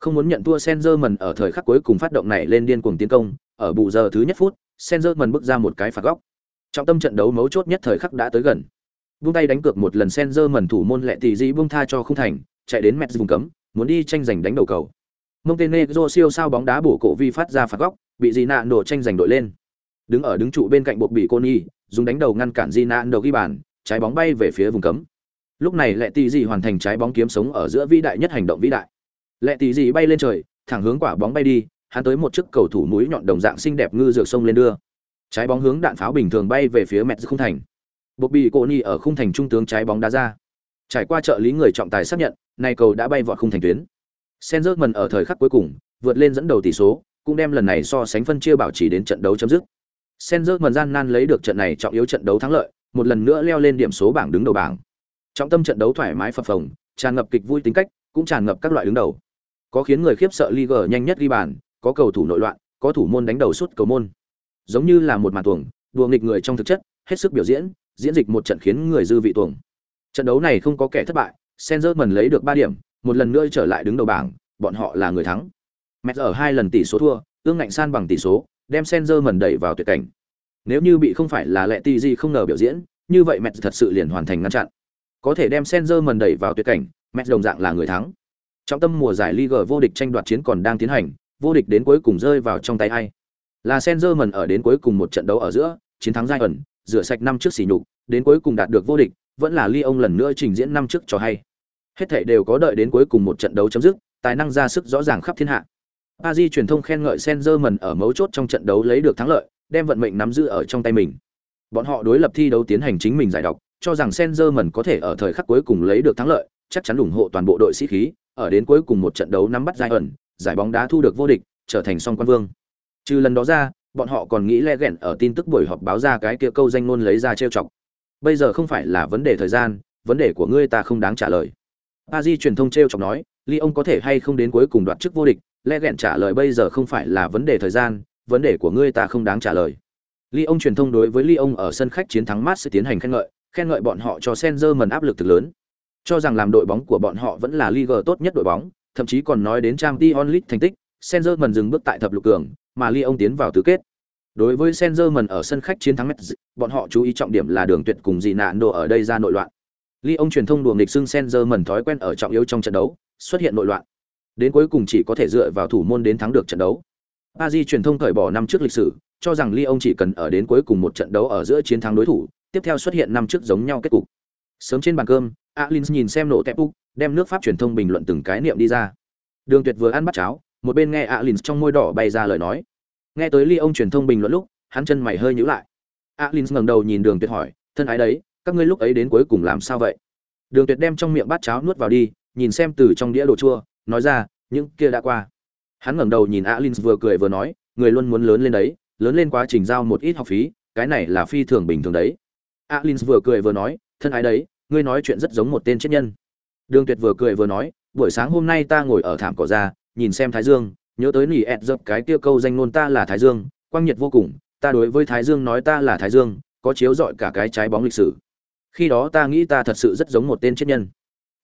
Không muốn nhận thua Sengerman ở thời khắc cuối cùng phát động này lên điên cuồng tiến công, ở bù giờ thứ nhất phút, Sengerman bước ra một cái phạt góc. Trọng tâm trận đấu mấu chốt nhất thời khắc đã tới gần. Buông tay đánh cược một lần Sengerman thủ môn lệ tỷ dị buông tha cho không thành, chạy đến mẹt vùng cấm, muốn đi tranh giành đánh đầu cầu. Montenegro siêu sao bóng đá bổ cổ vi phát ra phạt góc, bị Gina nổ tranh giành đội lên. Đứng ở đứng trụ bên cạnh buộc bị Coni, dùng đánh đầu ngăn cản Gina đầu ghi bàn, trái bóng bay về phía vùng cấm. Lúc này Lệ Tỷ Dị hoàn thành trái bóng kiếm sống ở giữa vĩ đại nhất hành động vĩ đại. Lệ Tỷ Dị bay lên trời, thẳng hướng quả bóng bay đi, hắn tới một chiếc cầu thủ mũi nhọn đồng dạng xinh đẹp ngư dược sông lên đưa. Trái bóng hướng đạn pháo bình thường bay về phía mẹt không thành bộ bị Coni ở khung thành trung tướng trái bóng đá ra. Trải qua trợ lý người trọng tài xác nhận, nay cầu đã bay vọt khung thành tuyến. Senzerman ở thời khắc cuối cùng vượt lên dẫn đầu tỷ số, cũng đem lần này so sánh phân chia bảo trì đến trận đấu chấm dứt. Senzerman gian nan lấy được trận này trọng yếu trận đấu thắng lợi, một lần nữa leo lên điểm số bảng đứng đầu bảng. Trọng tâm trận đấu thoải mái phập phồng, tràn ngập kịch vui tính cách, cũng tràn ngập các loại đứng đầu. Có khiến người khiếp sợ Liga nhanh nhất ghi bàn, có cầu thủ nội loạn, có thủ môn đánh đầu suốt cầu môn. Giống như là một màn tuồng, đùa nghịch người trong thực chất, hết sức biểu diễn, diễn dịch một trận khiến người dư vị tuồng. Trận đấu này không có kẻ thất bại, Senzerman lấy được 3 điểm, một lần nữa trở lại đứng đầu bảng, bọn họ là người thắng. Mets ở hai lần tỷ số thua, ương ngạnh san bằng tỷ số, đem Senzerman đẩy vào tuyệt cảnh. Nếu như bị không phải là lệ tỷ gì không ngờ biểu diễn, như vậy Mets thật sự liền hoàn thành ngăn chặn. Có thể đem Senzerman đẩy vào tuyệt cảnh, Mets đồng dạng là người thắng. Trong tâm mùa giải Liga vô địch tranh đoạt chiến còn đang tiến hành, vô địch đến cuối cùng rơi vào trong tay ai? Là Senzerman ở đến cuối cùng một trận đấu ở giữa, chiến thắng giai ẩn, rửa sạch năm trước xỉ nhục, đến cuối cùng đạt được vô địch, vẫn là Lyon lần nữa trình diễn năm trước cho hay. Hết thảy đều có đợi đến cuối cùng một trận đấu chấm dứt, tài năng ra sức rõ ràng khắp thiên hạ. Paris truyền thông khen ngợi Senzerman ở mấu chốt trong trận đấu lấy được thắng lợi, đem vận mệnh nắm giữ ở trong tay mình. Bọn họ đối lập thi đấu tiến hành chính mình giải độc, cho rằng Senzerman có thể ở thời khắc cuối cùng lấy được thắng lợi, chắc chắn ủng hộ toàn bộ đội sĩ khí, ở đến cuối cùng một trận đấu nắm bắt giải ẩn, giải bóng đá thu được vô địch, trở thành song quan vương. Trừ lần đó ra, bọn họ còn nghĩ le ghẹn ở tin tức buổi họp báo ra cái kia câu danh ngôn lấy ra trêu chọc. Bây giờ không phải là vấn đề thời gian, vấn đề của ngươi ta không đáng trả lời. Paris truyền thông trêu chọc nói, Lyon có thể hay không đến cuối cùng đoạt chức vô địch, le ghẹn trả lời bây giờ không phải là vấn đề thời gian, vấn đề của ngươi ta không đáng trả lời. Lyon truyền thông đối với Lyon ở sân khách chiến thắng mát sẽ tiến hành khen ngợi, khen ngợi bọn họ cho Sengerman áp lực thực lớn. Cho rằng làm đội bóng của bọn họ vẫn là Liga tốt nhất đội bóng, thậm chí còn nói đến trang t onlit thành tích, Sengerman dừng bước tại thập lục cường, mà Lyon tiến vào tứ kết. Đối với Senzerman ở sân khách chiến thắng Metz, bọn họ chú ý trọng điểm là đường tuyệt cùng gì nạn đồ ở đây ra nội loạn. Lyon truyền thông đùa nghịch xưng Senzerman thói quen ở trọng yếu trong trận đấu, xuất hiện nội loạn. Đến cuối cùng chỉ có thể dựa vào thủ môn đến thắng được trận đấu. Paris truyền thông cởi bỏ năm trước lịch sử, cho rằng Lyon chỉ cần ở đến cuối cùng một trận đấu ở giữa chiến thắng đối thủ, tiếp theo xuất hiện năm trước giống nhau kết cục. Sớm trên bàn cơm, Alins nhìn xem nổ tẹp úc, đem nước Pháp truyền thông bình luận từng cái niệm đi ra. Đường Tuyệt vừa ăn bát cháo, một bên nghe alin trong môi đỏ bay ra lời nói. Nghe tới Lyon truyền thông bình luận lúc, hắn chân mày hơi nhíu lại. alin ngẩng đầu nhìn Đường Tuyệt hỏi, thân ái đấy, các ngươi lúc ấy đến cuối cùng làm sao vậy? Đường Tuyệt đem trong miệng bát cháo nuốt vào đi, nhìn xem từ trong đĩa đồ chua, nói ra, những kia đã qua. hắn ngẩng đầu nhìn alin vừa cười vừa nói người luôn muốn lớn lên đấy lớn lên quá trình giao một ít học phí cái này là phi thường bình thường đấy alin vừa cười vừa nói thân ái đấy ngươi nói chuyện rất giống một tên chết nhân đường tuyệt vừa cười vừa nói buổi sáng hôm nay ta ngồi ở thảm cỏ ra nhìn xem thái dương, nhớ tới nỉ ẹt dập cái kia câu danh ngôn ta là thái dương, quang nhiệt vô cùng, ta đối với thái dương nói ta là thái dương, có chiếu rọi cả cái trái bóng lịch sử. Khi đó ta nghĩ ta thật sự rất giống một tên chết nhân.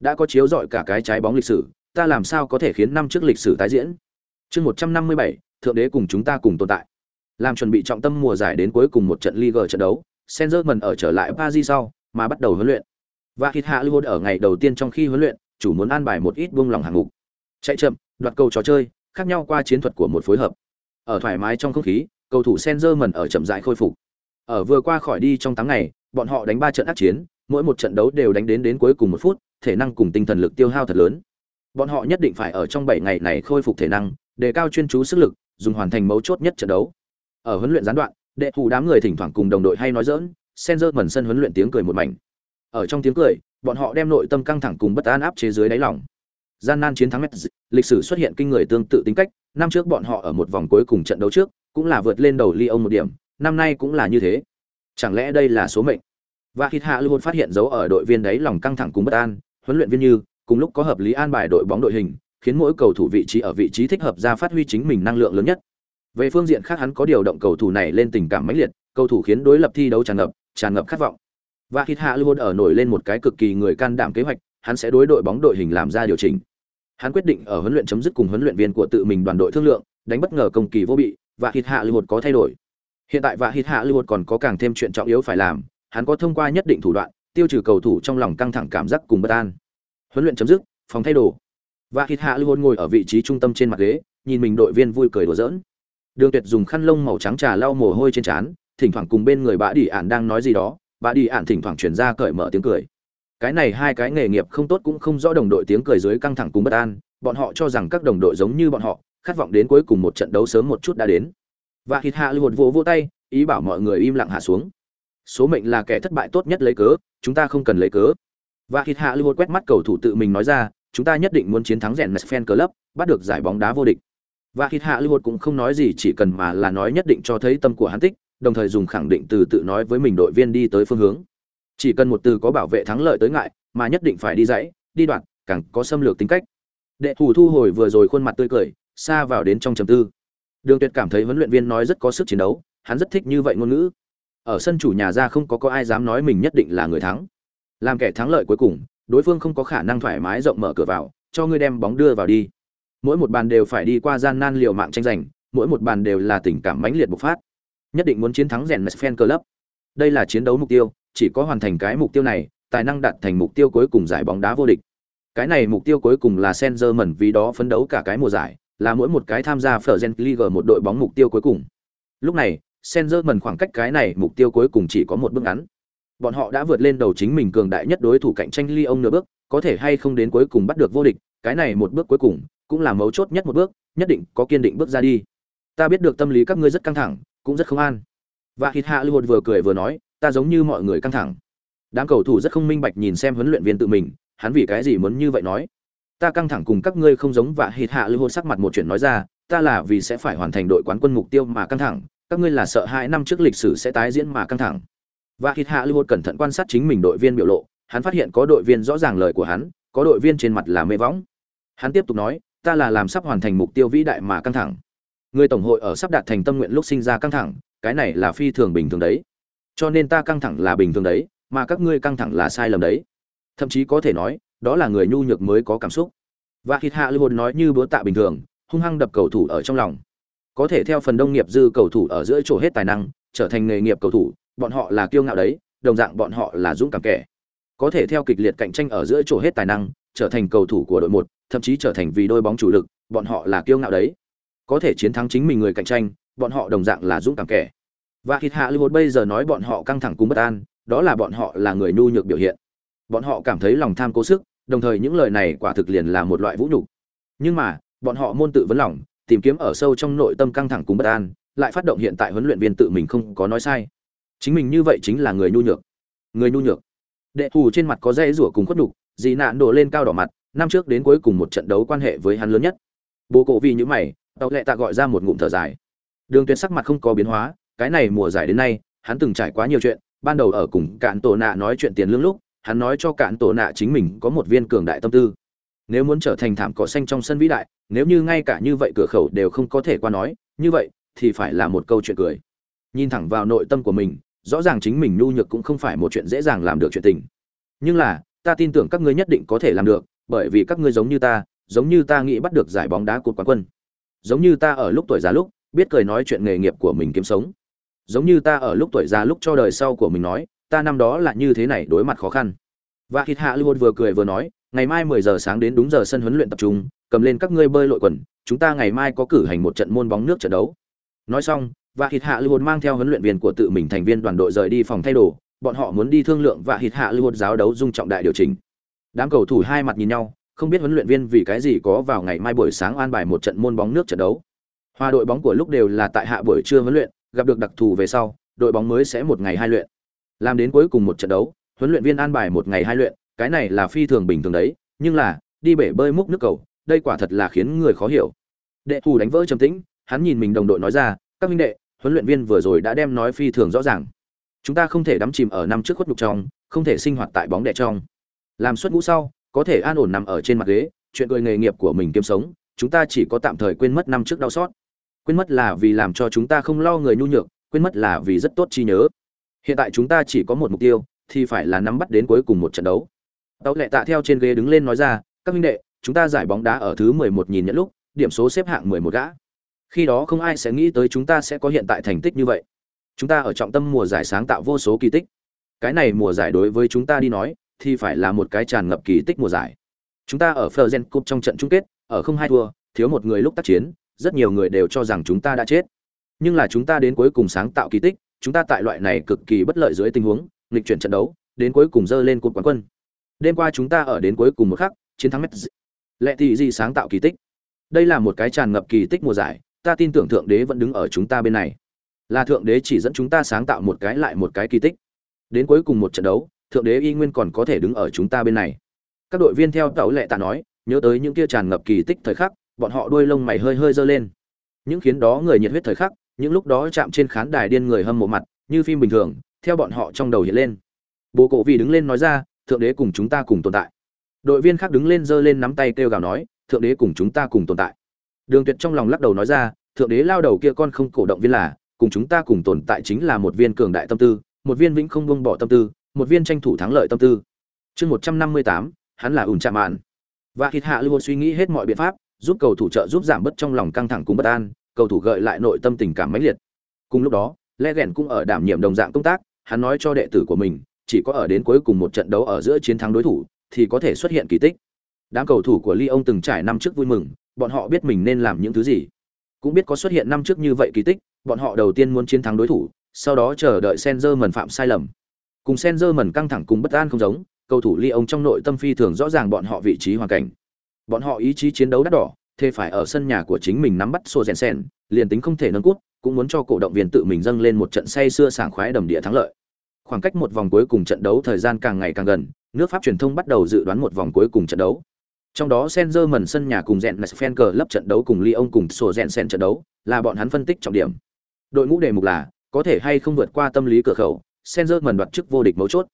Đã có chiếu rọi cả cái trái bóng lịch sử, ta làm sao có thể khiến năm trước lịch sử tái diễn? Chương một trăm năm mươi bảy, thượng đế cùng chúng ta cùng tồn tại. Làm chuẩn bị trọng tâm mùa giải đến cuối cùng một trận Liga trận đấu Senzerman ở trở lại Paris sau, mà bắt đầu huấn luyện. Và Kit hạ lưu ở ngày đầu tiên trong khi huấn luyện, chủ muốn an bài một ít buông lòng hạng mục chạy chậm, đoạt cầu trò chơi, khác nhau qua chiến thuật của một phối hợp. Ở thoải mái trong không khí, cầu thủ Sengerman ở chậm rãi khôi phục. Ở vừa qua khỏi đi trong tháng ngày, bọn họ đánh ba trận ác chiến, mỗi một trận đấu đều đánh đến đến cuối cùng một phút, thể năng cùng tinh thần lực tiêu hao thật lớn. Bọn họ nhất định phải ở trong bảy ngày này khôi phục thể năng, đề cao chuyên chú sức lực, dùng hoàn thành mấu chốt nhất trận đấu. Ở huấn luyện gián đoạn, đệ thủ đám người thỉnh thoảng cùng đồng đội hay nói dỡn Senzer mẩn sân huấn luyện tiếng cười một mảnh. Ở trong tiếng cười, bọn họ đem nội tâm căng thẳng cùng bất an áp chế dưới đáy lòng gian nan chiến thắng Metz, lịch sử xuất hiện kinh người tương tự tính cách năm trước bọn họ ở một vòng cuối cùng trận đấu trước cũng là vượt lên đầu Lyon một điểm năm nay cũng là như thế. Chẳng lẽ đây là số mệnh? Và khi hạ luôn phát hiện dấu ở đội viên đấy lòng căng thẳng cùng bất an huấn luyện viên như cùng lúc có hợp lý an bài đội bóng đội hình khiến mỗi cầu thủ vị trí ở vị trí thích hợp ra phát huy chính mình năng lượng lớn nhất. Về phương diện khác hắn có điều động cầu thủ này lên tình cảm mãnh liệt cầu thủ khiến đối lập thi đấu tràn ngập tràn ngập khát vọng. Và khi hạ luôn ở nổi lên một cái cực kỳ người can đảm kế hoạch hắn sẽ đối đội bóng đội hình làm ra điều chỉnh hắn quyết định ở huấn luyện chấm dứt cùng huấn luyện viên của tự mình đoàn đội thương lượng, đánh bất ngờ công kỳ vô bị, và hít hạ lưu có thay đổi. Hiện tại và hít hạ lưu còn có càng thêm chuyện trọng yếu phải làm, hắn có thông qua nhất định thủ đoạn, tiêu trừ cầu thủ trong lòng căng thẳng cảm giác cùng bất an. Huấn luyện chấm dứt, phòng thay đồ. Và hít hạ lưu ngồi ở vị trí trung tâm trên mặt ghế, nhìn mình đội viên vui cười đùa giỡn. Đường tuyệt dùng khăn lông màu trắng trà lau mồ hôi trên trán, thỉnh thoảng cùng bên người bã đi ản đang nói gì đó bã đi ản thỉnh thoảng chuyển ra cởi mở tiếng cười cái này hai cái nghề nghiệp không tốt cũng không rõ đồng đội tiếng cười dưới căng thẳng cùng bất an, bọn họ cho rằng các đồng đội giống như bọn họ, khát vọng đến cuối cùng một trận đấu sớm một chút đã đến. Và hít hạ lưu vỗ vỗ tay, ý bảo mọi người im lặng hạ xuống. Số mệnh là kẻ thất bại tốt nhất lấy cớ, chúng ta không cần lấy cớ. Và hít hạ lưu quét mắt cầu thủ tự mình nói ra, chúng ta nhất định muốn chiến thắng rèn fan club, bắt được giải bóng đá vô địch. Và hít hạ lưu cũng không nói gì chỉ cần mà là nói nhất định cho thấy tâm của hắn tích, đồng thời dùng khẳng định từ tự nói với mình đội viên đi tới phương hướng chỉ cần một từ có bảo vệ thắng lợi tới ngại, mà nhất định phải đi dãy, đi đoạn, càng có xâm lược tính cách. Đệ thủ thu hồi vừa rồi khuôn mặt tươi cười, xa vào đến trong trầm tư. Đường tuyệt cảm thấy huấn luyện viên nói rất có sức chiến đấu, hắn rất thích như vậy ngôn ngữ. Ở sân chủ nhà ra không có có ai dám nói mình nhất định là người thắng. Làm kẻ thắng lợi cuối cùng, đối phương không có khả năng thoải mái rộng mở cửa vào, cho ngươi đem bóng đưa vào đi. Mỗi một bàn đều phải đi qua gian nan liều mạng tranh giành, mỗi một bàn đều là tình cảm mãnh liệt bộc phát. Nhất định muốn chiến thắng rèn fan club. Đây là chiến đấu mục tiêu chỉ có hoàn thành cái mục tiêu này, tài năng đạt thành mục tiêu cuối cùng giải bóng đá vô địch. Cái này mục tiêu cuối cùng là Senzerman vì đó phấn đấu cả cái mùa giải, là mỗi một cái tham gia Fergen League một đội bóng mục tiêu cuối cùng. Lúc này Senzerman khoảng cách cái này mục tiêu cuối cùng chỉ có một bước ngắn. Bọn họ đã vượt lên đầu chính mình cường đại nhất đối thủ cạnh tranh Lyon nửa bước, có thể hay không đến cuối cùng bắt được vô địch, cái này một bước cuối cùng cũng là mấu chốt nhất một bước, nhất định có kiên định bước ra đi. Ta biết được tâm lý các ngươi rất căng thẳng, cũng rất không an. Và hít hạ lưu vừa cười vừa nói ta giống như mọi người căng thẳng. Đám cầu thủ rất không minh bạch nhìn xem huấn luyện viên tự mình, hắn vì cái gì muốn như vậy nói? Ta căng thẳng cùng các ngươi không giống và hít hạ lưu sắc mặt một chuyện nói ra, ta là vì sẽ phải hoàn thành đội quán quân mục tiêu mà căng thẳng, các ngươi là sợ hai năm trước lịch sử sẽ tái diễn mà căng thẳng. Và hít hạ lưu cẩn thận quan sát chính mình đội viên biểu lộ, hắn phát hiện có đội viên rõ ràng lời của hắn, có đội viên trên mặt là mê võng. Hắn tiếp tục nói, ta là làm sắp hoàn thành mục tiêu vĩ đại mà căng thẳng. Người tổng hội ở sắp đạt thành tâm nguyện lúc sinh ra căng thẳng, cái này là phi thường bình thường đấy cho nên ta căng thẳng là bình thường đấy, mà các ngươi căng thẳng là sai lầm đấy. Thậm chí có thể nói, đó là người nhu nhược mới có cảm xúc. Và hít hạ lưu nói như búa tạ bình thường, hung hăng đập cầu thủ ở trong lòng. Có thể theo phần đông nghiệp dư cầu thủ ở giữa chỗ hết tài năng, trở thành nghề nghiệp cầu thủ, bọn họ là kiêu ngạo đấy, đồng dạng bọn họ là dũng cảm kẻ. Có thể theo kịch liệt cạnh tranh ở giữa chỗ hết tài năng, trở thành cầu thủ của đội một, thậm chí trở thành vì đôi bóng chủ lực, bọn họ là kiêu ngạo đấy. Có thể chiến thắng chính mình người cạnh tranh, bọn họ đồng dạng là dũng cảm kẻ và thịt hạ lưu bây giờ nói bọn họ căng thẳng cùng bất an, đó là bọn họ là người nhu nhược biểu hiện. Bọn họ cảm thấy lòng tham cố sức, đồng thời những lời này quả thực liền là một loại vũ nhục. Nhưng mà, bọn họ môn tự vấn lòng, tìm kiếm ở sâu trong nội tâm căng thẳng cùng bất an, lại phát động hiện tại huấn luyện viên tự mình không có nói sai. Chính mình như vậy chính là người nhu nhược. Người nhu nhược. Đệ thù trên mặt có dây rủa cùng khuất đục dì nạn đổ lên cao đỏ mặt, năm trước đến cuối cùng một trận đấu quan hệ với hắn lớn nhất. Bố cổ vì những mày tàu lệ tạ gọi ra một ngụm thở dài. Đường tuyệt sắc mặt không có biến hóa cái này mùa giải đến nay, hắn từng trải quá nhiều chuyện, ban đầu ở cùng cạn tổ nạ nói chuyện tiền lương lúc, hắn nói cho cạn tổ nạ chính mình có một viên cường đại tâm tư. Nếu muốn trở thành thảm cỏ xanh trong sân vĩ đại, nếu như ngay cả như vậy cửa khẩu đều không có thể qua nói, như vậy, thì phải là một câu chuyện cười. Nhìn thẳng vào nội tâm của mình, rõ ràng chính mình nhu nhược cũng không phải một chuyện dễ dàng làm được chuyện tình. Nhưng là, ta tin tưởng các ngươi nhất định có thể làm được, bởi vì các ngươi giống như ta, giống như ta nghĩ bắt được giải bóng đá của quán quân. Giống như ta ở lúc tuổi già lúc, biết cười nói chuyện nghề nghiệp của mình kiếm sống giống như ta ở lúc tuổi già lúc cho đời sau của mình nói ta năm đó là như thế này đối mặt khó khăn. Và hít hạ luôn vừa cười vừa nói ngày mai mười giờ sáng đến đúng giờ sân huấn luyện tập trung cầm lên các ngươi bơi lội quần chúng ta ngày mai có cử hành một trận môn bóng nước trận đấu. Nói xong và hít hạ luôn mang theo huấn luyện viên của tự mình thành viên đoàn đội rời đi phòng thay đồ bọn họ muốn đi thương lượng và hít hạ luôn giáo đấu dung trọng đại điều chỉnh. Đám cầu thủ hai mặt nhìn nhau không biết huấn luyện viên vì cái gì có vào ngày mai buổi sáng an bài một trận môn bóng nước trận đấu. Hoa đội bóng của lúc đều là tại hạ buổi trưa huấn luyện, gặp được đặc thù về sau, đội bóng mới sẽ một ngày hai luyện. Làm đến cuối cùng một trận đấu, huấn luyện viên an bài một ngày hai luyện, cái này là phi thường bình thường đấy, nhưng là, đi bể bơi múc nước cầu, đây quả thật là khiến người khó hiểu. Đệ thủ đánh vỡ trầm tĩnh, hắn nhìn mình đồng đội nói ra, các minh đệ, huấn luyện viên vừa rồi đã đem nói phi thường rõ ràng. Chúng ta không thể đắm chìm ở năm trước khuất nhục trong, không thể sinh hoạt tại bóng đè trong. Làm suất ngũ sau, có thể an ổn nằm ở trên mặt ghế, chuyện cười nghề nghiệp của mình kiếm sống, chúng ta chỉ có tạm thời quên mất năm trước đau xót quên mất là vì làm cho chúng ta không lo người nhu nhược, quên mất là vì rất tốt chi nhớ. Hiện tại chúng ta chỉ có một mục tiêu, thì phải là nắm bắt đến cuối cùng một trận đấu. Tàu lệ tạ theo trên ghế đứng lên nói ra, các minh đệ, chúng ta giải bóng đá ở thứ mười một nhìn nhận lúc, điểm số xếp hạng mười một gã. Khi đó không ai sẽ nghĩ tới chúng ta sẽ có hiện tại thành tích như vậy. Chúng ta ở trọng tâm mùa giải sáng tạo vô số kỳ tích. Cái này mùa giải đối với chúng ta đi nói, thì phải là một cái tràn ngập kỳ tích mùa giải. Chúng ta ở Fergen Cup trong trận chung kết, ở không hai thua, thiếu một người lúc tác chiến rất nhiều người đều cho rằng chúng ta đã chết. Nhưng là chúng ta đến cuối cùng sáng tạo kỳ tích, chúng ta tại loại này cực kỳ bất lợi dưới tình huống, nghịch chuyển trận đấu, đến cuối cùng dơ lên cột quán quân. Đêm qua chúng ta ở đến cuối cùng một khắc, chiến thắng mất lệ thị gì sáng tạo kỳ tích. Đây là một cái tràn ngập kỳ tích mùa giải, ta tin tưởng thượng đế vẫn đứng ở chúng ta bên này. Là thượng đế chỉ dẫn chúng ta sáng tạo một cái lại một cái kỳ tích. Đến cuối cùng một trận đấu, thượng đế y nguyên còn có thể đứng ở chúng ta bên này. Các đội viên theo tàu lệ tạ nói, nhớ tới những kia tràn ngập kỳ tích thời khắc bọn họ đuôi lông mày hơi hơi giơ lên. Những khiến đó người nhiệt huyết thời khắc, những lúc đó chạm trên khán đài điên người hâm mộ mặt, như phim bình thường, theo bọn họ trong đầu hiện lên. Bố cổ vì đứng lên nói ra, thượng đế cùng chúng ta cùng tồn tại. Đội viên khác đứng lên giơ lên nắm tay kêu gào nói, thượng đế cùng chúng ta cùng tồn tại. Đường tuyệt trong lòng lắc đầu nói ra, thượng đế lao đầu kia con không cổ động viên là, cùng chúng ta cùng tồn tại chính là một viên cường đại tâm tư, một viên vĩnh không buông bỏ tâm tư, một viên tranh thủ thắng lợi tâm tư. Chương một trăm năm mươi tám, hắn là ủn chạm mạn. Và hít hạ lưu suy nghĩ hết mọi biện pháp giúp cầu thủ trợ giúp giảm bớt trong lòng căng thẳng cùng bất an, cầu thủ gợi lại nội tâm tình cảm mãnh liệt. Cùng lúc đó, Legend cũng ở đảm nhiệm đồng dạng công tác, hắn nói cho đệ tử của mình, chỉ có ở đến cuối cùng một trận đấu ở giữa chiến thắng đối thủ thì có thể xuất hiện kỳ tích. Đám cầu thủ của Lyon từng trải năm trước vui mừng, bọn họ biết mình nên làm những thứ gì. Cũng biết có xuất hiện năm trước như vậy kỳ tích, bọn họ đầu tiên muốn chiến thắng đối thủ, sau đó chờ đợi Senzer phạm sai lầm. Cùng Senzer căng thẳng cùng bất an không giống, cầu thủ Lyon trong nội tâm phi thường rõ ràng bọn họ vị trí hoàn cảnh. Bọn họ ý chí chiến đấu đắt đỏ, thế phải ở sân nhà của chính mình nắm bắt Sô Rèn Sen, liền tính không thể nâng cút, cũng muốn cho cổ động viên tự mình dâng lên một trận say xưa sảng khoái đầm địa thắng lợi. Khoảng cách một vòng cuối cùng trận đấu thời gian càng ngày càng gần, nước Pháp truyền thông bắt đầu dự đoán một vòng cuối cùng trận đấu. Trong đó Senzer sân nhà cùng Rèn Fenker lấp trận đấu cùng Lyon cùng Sô Rèn Sen trận đấu, là bọn hắn phân tích trọng điểm. Đội ngũ đề mục là có thể hay không vượt qua tâm lý cửa khẩu, Senzer đoạt chức vô địch mấu chốt.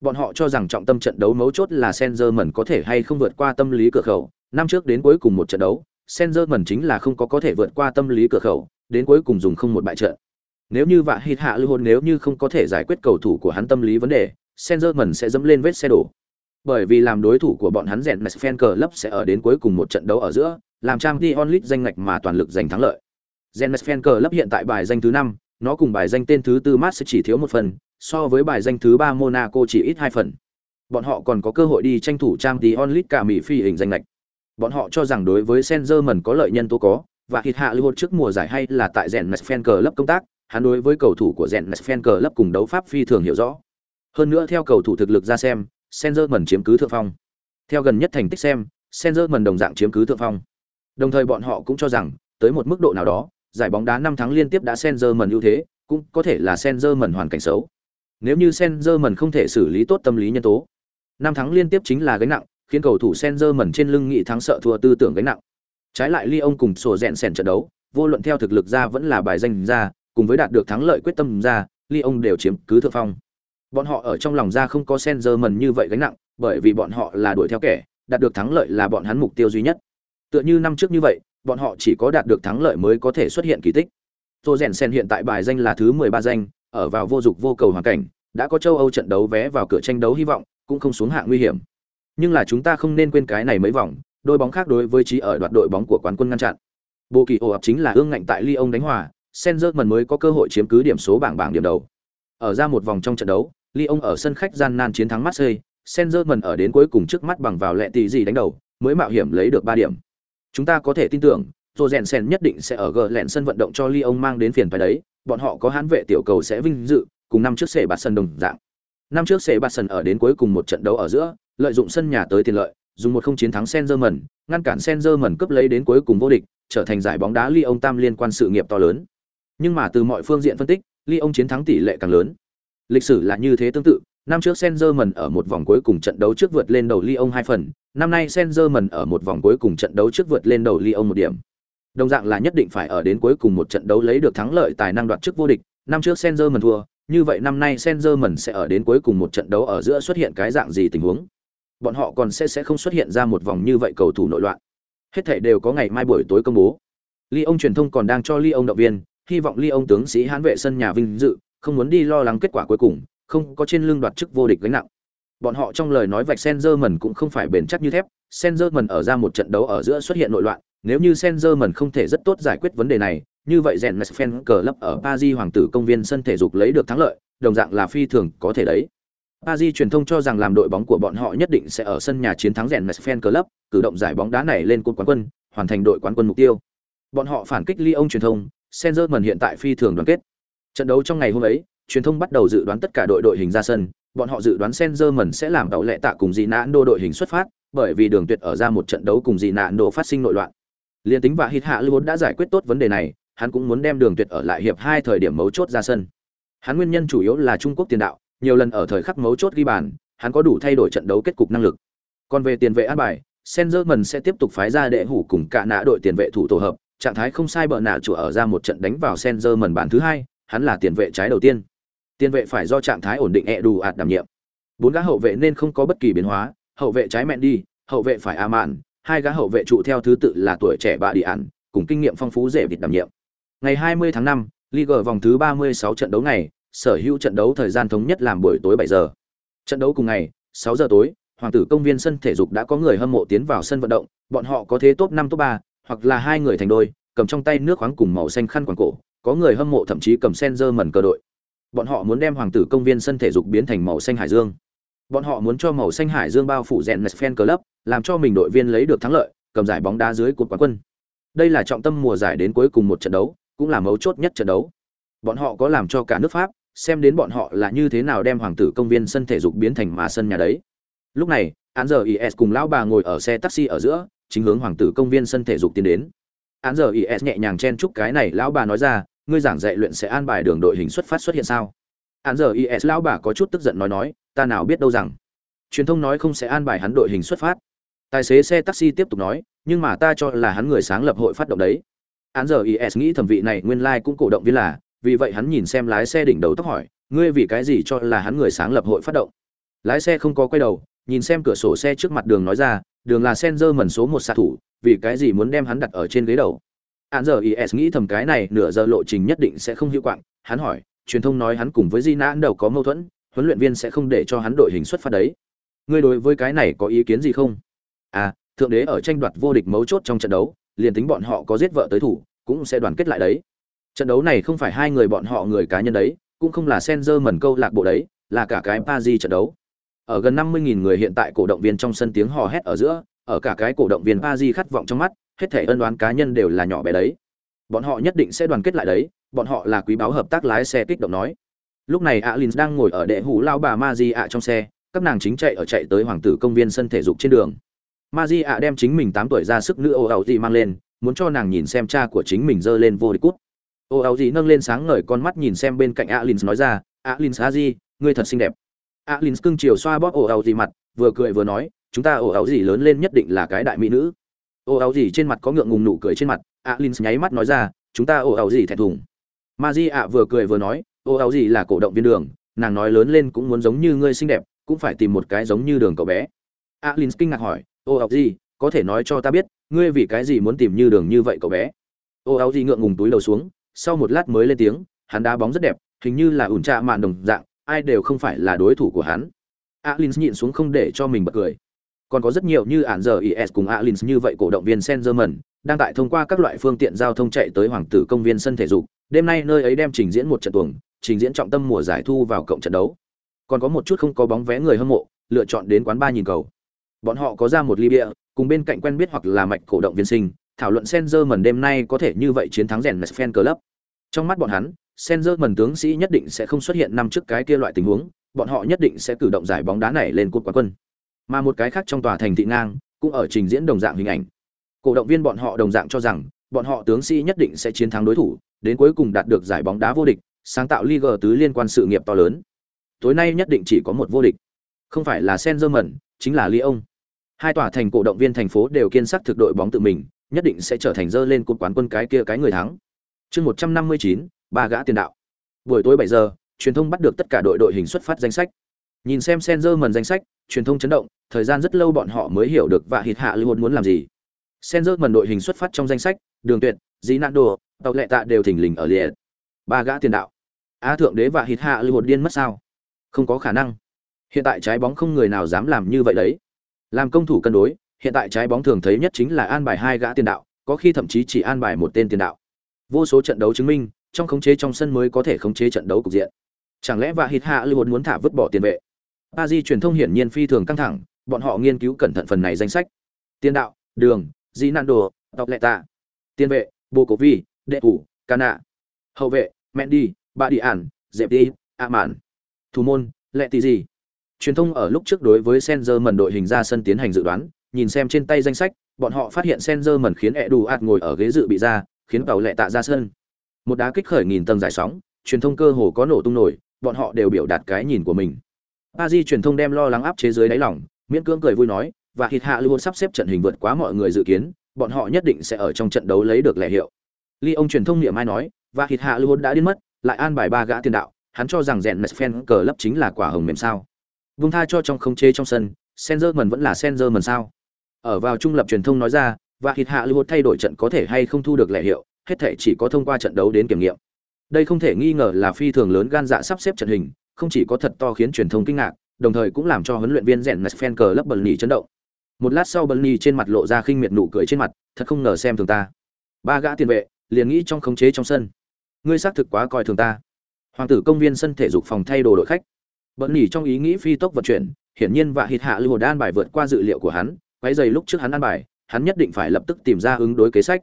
Bọn họ cho rằng trọng tâm trận đấu mấu chốt là Senzer có thể hay không vượt qua tâm lý cửa khẩu, năm trước đến cuối cùng một trận đấu, Senzer chính là không có có thể vượt qua tâm lý cửa khẩu, đến cuối cùng dùng không một bại trận. Nếu như vạ hít hạ lưu hồn nếu như không có thể giải quyết cầu thủ của hắn tâm lý vấn đề, Senzer sẽ dẫm lên vết xe đổ. Bởi vì làm đối thủ của bọn hắn rèn fan cờ lấp sẽ ở đến cuối cùng một trận đấu ở giữa, làm trang Dion Lit danh ngạch mà toàn lực giành thắng lợi. Gen fan cờ lấp hiện tại bài danh thứ 5, nó cùng bài danh tên thứ tư Mars sẽ chỉ thiếu một phần, so với bài danh thứ 3 Monaco chỉ ít hai phần. Bọn họ còn có cơ hội đi tranh thủ trang Dion Lit cả Mỹ phi hình danh ngạch. Bọn họ cho rằng đối với Senzerman có lợi nhân tố có, và hít hạ lưu trước mùa giải hay là tại rèn Fan Club công tác, hắn đối với cầu thủ của rèn Fan Club cùng đấu pháp phi thường hiểu rõ. Hơn nữa theo cầu thủ thực lực ra xem, Senzerman chiếm cứ thượng phong. Theo gần nhất thành tích xem, Senzerman đồng dạng chiếm cứ thượng phong. Đồng thời bọn họ cũng cho rằng, tới một mức độ nào đó, giải bóng đá năm tháng liên tiếp đã Senzerman ưu thế, cũng có thể là Senzerman hoàn cảnh xấu. Nếu như Senzerman không thể xử lý tốt tâm lý nhân tố, năm tháng liên tiếp chính là gánh nặng, khiến cầu thủ Senzer mẩn trên lưng nghị thắng sợ thua tư tưởng gánh nặng. Trái lại Lyon cùng sổ rèn sèn trận đấu, vô luận theo thực lực ra vẫn là bài danh ra, cùng với đạt được thắng lợi quyết tâm ra, Lyon đều chiếm cứ thượng phong. Bọn họ ở trong lòng ra không có Sengerman như vậy gánh nặng, bởi vì bọn họ là đuổi theo kẻ, đạt được thắng lợi là bọn hắn mục tiêu duy nhất. Tựa như năm trước như vậy, bọn họ chỉ có đạt được thắng lợi mới có thể xuất hiện kỳ tích. Tô Rèn Sen hiện tại bài danh là thứ 13 danh, ở vào vô dục vô cầu hoàn cảnh, đã có châu Âu trận đấu vé vào cửa tranh đấu hy vọng, cũng không xuống hạng nguy hiểm. Nhưng là chúng ta không nên quên cái này mấy vòng, đôi bóng khác đối với trí ở đoạt đội bóng của quán quân ngăn chặn. Bộ kỳ ổ ập chính là ương ngạnh tại ly ông đánh hòa, Sengerman mới có cơ hội chiếm cứ điểm số bảng bảng điểm đầu. Ở ra một vòng trong trận đấu, ly ông ở sân khách gian nan chiến thắng Marseille, Sengerman ở đến cuối cùng trước mắt bằng vào lệ tỷ gì đánh đầu, mới mạo hiểm lấy được ba điểm. Chúng ta có thể tin tưởng, Rosensen nhất định sẽ ở gờ lẹn sân vận động cho ly ông mang đến phiền phải đấy, bọn họ có hãn vệ tiểu cầu sẽ vinh dự, cùng năm trước sẽ bạt sân đồng dạng. Năm trước sẽ bạt sân ở đến cuối cùng một trận đấu ở giữa, lợi dụng sân nhà tới tiền lợi, dùng một không chiến thắng Senzerman, ngăn cản Senzerman cướp lấy đến cuối cùng vô địch, trở thành giải bóng đá Lyon tam liên quan sự nghiệp to lớn. Nhưng mà từ mọi phương diện phân tích, Lyon chiến thắng tỷ lệ càng lớn. Lịch sử là như thế tương tự, năm trước Senzerman ở một vòng cuối cùng trận đấu trước vượt lên đầu Lyon hai phần, năm nay Senzerman ở một vòng cuối cùng trận đấu trước vượt lên đầu Lyon một điểm. Đồng dạng là nhất định phải ở đến cuối cùng một trận đấu lấy được thắng lợi tài năng đoạt chức vô địch, năm trước Senzerman thua, như vậy năm nay Senzerman sẽ ở đến cuối cùng một trận đấu ở giữa xuất hiện cái dạng gì tình huống. Bọn họ còn sẽ sẽ không xuất hiện ra một vòng như vậy cầu thủ nội loạn. Hết thảy đều có ngày mai buổi tối công bố. ly ông truyền thông còn đang cho ly ông động viên, hy vọng ly ông tướng sĩ hãn vệ sân nhà vinh dự, không muốn đi lo lắng kết quả cuối cùng, không có trên lưng đoạt chức vô địch gánh nặng. Bọn họ trong lời nói vạch Senzerman cũng không phải bền chắc như thép, Senzerman ở ra một trận đấu ở giữa xuất hiện nội loạn, nếu như Senzerman không thể rất tốt giải quyết vấn đề này, như vậy rèn Fan Club ở Paris Hoàng tử công viên sân thể dục lấy được thắng lợi, đồng dạng là phi thường có thể đấy. Paris truyền thông cho rằng làm đội bóng của bọn họ nhất định sẽ ở sân nhà chiến thắng rèn Fan Club, cử động giải bóng đá này lên cột quán quân, hoàn thành đội quán quân mục tiêu. Bọn họ phản kích Lyon truyền thông, Senzerman hiện tại phi thường đoàn kết. Trận đấu trong ngày hôm ấy, truyền thông bắt đầu dự đoán tất cả đội đội hình ra sân, bọn họ dự đoán Senzerman sẽ làm đầu lệ tạ cùng dị đội hình xuất phát, bởi vì đường tuyệt ở ra một trận đấu cùng dị phát sinh nội loạn. Liên tính và hít hạ lưu đã giải quyết tốt vấn đề này, hắn cũng muốn đem đường tuyệt ở lại hiệp hai thời điểm mấu chốt ra sân. Hắn nguyên nhân chủ yếu là Trung Quốc tiền đạo, nhiều lần ở thời khắc mấu chốt ghi bàn, hắn có đủ thay đổi trận đấu kết cục năng lực. Còn về tiền vệ an bài, Senzerman sẽ tiếp tục phái ra đệ hủ cùng cả nã đội tiền vệ thủ tổ hợp, trạng thái không sai bợ nạ chủ ở ra một trận đánh vào Senzerman bản thứ hai, hắn là tiền vệ trái đầu tiên. Tiền vệ phải do trạng thái ổn định e đủ ạt đảm nhiệm. Bốn gã hậu vệ nên không có bất kỳ biến hóa, hậu vệ trái mẹn đi, hậu vệ phải a mạn, hai gã hậu vệ trụ theo thứ tự là tuổi trẻ bạ đi ăn, cùng kinh nghiệm phong phú dễ vịt đảm nhiệm. Ngày 20 tháng 5, Liga vòng thứ 36 trận đấu này sở hữu trận đấu thời gian thống nhất làm buổi tối 7 giờ. Trận đấu cùng ngày, 6 giờ tối, Hoàng tử công viên sân thể dục đã có người hâm mộ tiến vào sân vận động, bọn họ có thế top 5 top 3, hoặc là hai người thành đôi, cầm trong tay nước khoáng cùng màu xanh khăn quàng cổ, có người hâm mộ thậm chí cầm Senzer mẩn cơ đội. Bọn họ muốn đem Hoàng tử công viên sân thể dục biến thành màu xanh hải dương. Bọn họ muốn cho màu xanh hải dương bao phủ rèn Fan Club, làm cho mình đội viên lấy được thắng lợi, cầm giải bóng đá dưới cột quán quân. Đây là trọng tâm mùa giải đến cuối cùng một trận đấu, cũng là mấu chốt nhất trận đấu. Bọn họ có làm cho cả nước Pháp xem đến bọn họ là như thế nào đem hoàng tử công viên sân thể dục biến thành mà sân nhà đấy. Lúc này, án giờ IS cùng lão bà ngồi ở xe taxi ở giữa, chính hướng hoàng tử công viên sân thể dục tiến đến. Án giờ IS nhẹ nhàng chen chúc cái này lão bà nói ra, ngươi giảng dạy luyện sẽ an bài đường đội hình xuất phát xuất hiện sao? Án giờ IS lão bà có chút tức giận nói nói, ta nào biết đâu rằng. Truyền thông nói không sẽ an bài hắn đội hình xuất phát. Tài xế xe taxi tiếp tục nói, nhưng mà ta cho là hắn người sáng lập hội phát động đấy. Án giờ IS nghĩ thẩm vị này nguyên lai like cũng cổ động viên là, vì vậy hắn nhìn xem lái xe đỉnh đầu tóc hỏi, ngươi vì cái gì cho là hắn người sáng lập hội phát động? Lái xe không có quay đầu, nhìn xem cửa sổ xe trước mặt đường nói ra, đường là Senzer mần số một xạ thủ, vì cái gì muốn đem hắn đặt ở trên ghế đầu? Án giờ IS nghĩ thầm cái này nửa giờ lộ trình nhất định sẽ không hiệu quạng, hắn hỏi, truyền thông nói hắn cùng với Di nã đầu có mâu thuẫn, huấn luyện viên sẽ không để cho hắn đội hình xuất phát đấy. Ngươi đối với cái này có ý kiến gì không? À, thượng đế ở tranh đoạt vô địch mấu chốt trong trận đấu, liền tính bọn họ có giết vợ tới thủ, cũng sẽ đoàn kết lại đấy. Trận đấu này không phải hai người bọn họ người cá nhân đấy, cũng không là Senzer mẩn câu lạc bộ đấy, là cả cái Paris trận đấu. Ở gần 50.000 người hiện tại cổ động viên trong sân tiếng hò hét ở giữa, ở cả cái cổ động viên Paris khát vọng trong mắt, hết thảy ân oán cá nhân đều là nhỏ bé đấy. Bọn họ nhất định sẽ đoàn kết lại đấy, bọn họ là quý báo hợp tác lái xe kích động nói. Lúc này Alins đang ngồi ở đệ hủ lao bà Maji ạ trong xe, các nàng chính chạy ở chạy tới hoàng tử công viên sân thể dục trên đường. Maji ạ đem chính mình 8 tuổi ra sức nữ ô ảo gì mang lên, muốn cho nàng nhìn xem cha của chính mình dơ lên vô địch cút. Ô áo gì nâng lên sáng ngời con mắt nhìn xem bên cạnh alin nói ra, Alins di ngươi thật xinh đẹp. alin cưng chiều xoa bóp ô áo gì mặt, vừa cười vừa nói, chúng ta ô áo gì lớn lên nhất định là cái đại mỹ nữ. ô áo gì trên mặt có ngượng ngùng nụ cười trên mặt alin nháy mắt nói ra chúng ta ô áo gì thẹn thùng ma di ạ vừa cười vừa nói ô áo gì là cổ động viên đường nàng nói lớn lên cũng muốn giống như ngươi xinh đẹp cũng phải tìm một cái giống như đường cậu bé alin kinh ngạc hỏi ô áo gì có thể nói cho ta biết ngươi vì cái gì muốn tìm như đường như vậy cậu bé ô áo gì ngượng ngùng túi đầu xuống sau một lát mới lên tiếng hắn đá bóng rất đẹp hình như là ủn trạ mạn đồng dạng ai đều không phải là đối thủ của hắn. Alins nhịn xuống không để cho mình bật cười. Còn có rất nhiều như ản giờ is cùng Alins như vậy cổ động viên Senzerman, đang tại thông qua các loại phương tiện giao thông chạy tới hoàng tử công viên sân thể dục đêm nay nơi ấy đem trình diễn một trận tuồng trình diễn trọng tâm mùa giải thu vào cộng trận đấu. Còn có một chút không có bóng vé người hâm mộ lựa chọn đến quán ba nhìn cầu. Bọn họ có ra một ly bia cùng bên cạnh quen biết hoặc là mạch cổ động viên sinh thảo luận Senzerman đêm nay có thể như vậy chiến thắng rèn fan club. Trong mắt bọn hắn, Senzerman tướng sĩ nhất định sẽ không xuất hiện năm trước cái kia loại tình huống, bọn họ nhất định sẽ cử động giải bóng đá này lên cột quán quân. Mà một cái khác trong tòa thành thị ngang, cũng ở trình diễn đồng dạng hình ảnh. Cổ động viên bọn họ đồng dạng cho rằng, bọn họ tướng sĩ nhất định sẽ chiến thắng đối thủ, đến cuối cùng đạt được giải bóng đá vô địch, sáng tạo Liga tứ liên quan sự nghiệp to lớn. Tối nay nhất định chỉ có một vô địch, không phải là Senzerman, chính là Lyon. Hai tòa thành cổ động viên thành phố đều kiên sắc thực đội bóng tự mình, nhất định sẽ trở thành dơ lên cột quán quân cái kia cái người thắng. Chương 159, ba gã tiền đạo. Buổi tối 7 giờ, truyền thông bắt được tất cả đội đội hình xuất phát danh sách. Nhìn xem Senzer danh sách, truyền thông chấn động, thời gian rất lâu bọn họ mới hiểu được và hít hạ Lưu muốn làm gì. Senzer đội hình xuất phát trong danh sách, Đường Tuyệt, Ronaldo, Tàu Lệ Tạ đều thỉnh lình ở liệt. Ba gã tiền đạo. Á thượng đế và hít hạ Lưu điên mất sao? Không có khả năng. Hiện tại trái bóng không người nào dám làm như vậy đấy. Làm công thủ cân đối, hiện tại trái bóng thường thấy nhất chính là an bài hai gã tiền đạo, có khi thậm chí chỉ an bài một tên tiền đạo. Vô số trận đấu chứng minh, trong khống chế trong sân mới có thể khống chế trận đấu cục diện. Chẳng lẽ và hít hạ Lưu muốn thả vứt bỏ tiền vệ? Paris truyền thông hiển nhiên phi thường căng thẳng, bọn họ nghiên cứu cẩn thận phần này danh sách. Tiền đạo, Đường, Ronaldo, Tộc Lệ Tạ. Tiền vệ, Bokovi, Đệ thủ, Cana. Hậu vệ, Mendy, Badian, Zepti, Aman. Thủ môn, Lệ Tỷ gì? Truyền thông ở lúc trước đối với Senzer mần đội hình ra sân tiến hành dự đoán, nhìn xem trên tay danh sách, bọn họ phát hiện Senzer mẩn khiến ẹ đủ ạt ngồi ở ghế dự bị ra, khiến cầu lệ tạ ra sân. Một đá kích khởi nghìn tầng giải sóng, truyền thông cơ hồ có nổ tung nổi, bọn họ đều biểu đạt cái nhìn của mình. Paris truyền thông đem lo lắng áp chế dưới đáy lòng, miễn cưỡng cười vui nói, và hít hạ luôn sắp xếp trận hình vượt quá mọi người dự kiến, bọn họ nhất định sẽ ở trong trận đấu lấy được lẻ hiệu. Ly ông truyền thông niệm mai nói, và hít hạ luôn đã điên mất, lại an bài ba gã tiền đạo, hắn cho rằng rèn fan cờ lấp chính là quả hồng mềm sao. Vung tha cho trong không chế trong sân, Senzer vẫn là Senzer sao? Ở vào trung lập truyền thông nói ra, và hít hạ lưu thay đổi trận có thể hay không thu được lẻ hiệu, hết thể chỉ có thông qua trận đấu đến kiểm nghiệm. Đây không thể nghi ngờ là phi thường lớn gan dạ sắp xếp trận hình, không chỉ có thật to khiến truyền thông kinh ngạc, đồng thời cũng làm cho huấn luyện viên rèn fan cờ lấp bẩn nhì chấn động. Một lát sau bẩn nhì trên mặt lộ ra khinh miệt nụ cười trên mặt, thật không ngờ xem thường ta. Ba gã tiền vệ, liền nghĩ trong khống chế trong sân. Ngươi xác thực quá coi thường ta. Hoàng tử công viên sân thể dục phòng thay đồ đội khách. Bẩn nhì trong ý nghĩ phi tốc vận chuyển, hiển nhiên và hít hạ lưu đan bài vượt qua dự liệu của hắn quấy giày lúc trước hắn ăn bài, hắn nhất định phải lập tức tìm ra ứng đối kế sách.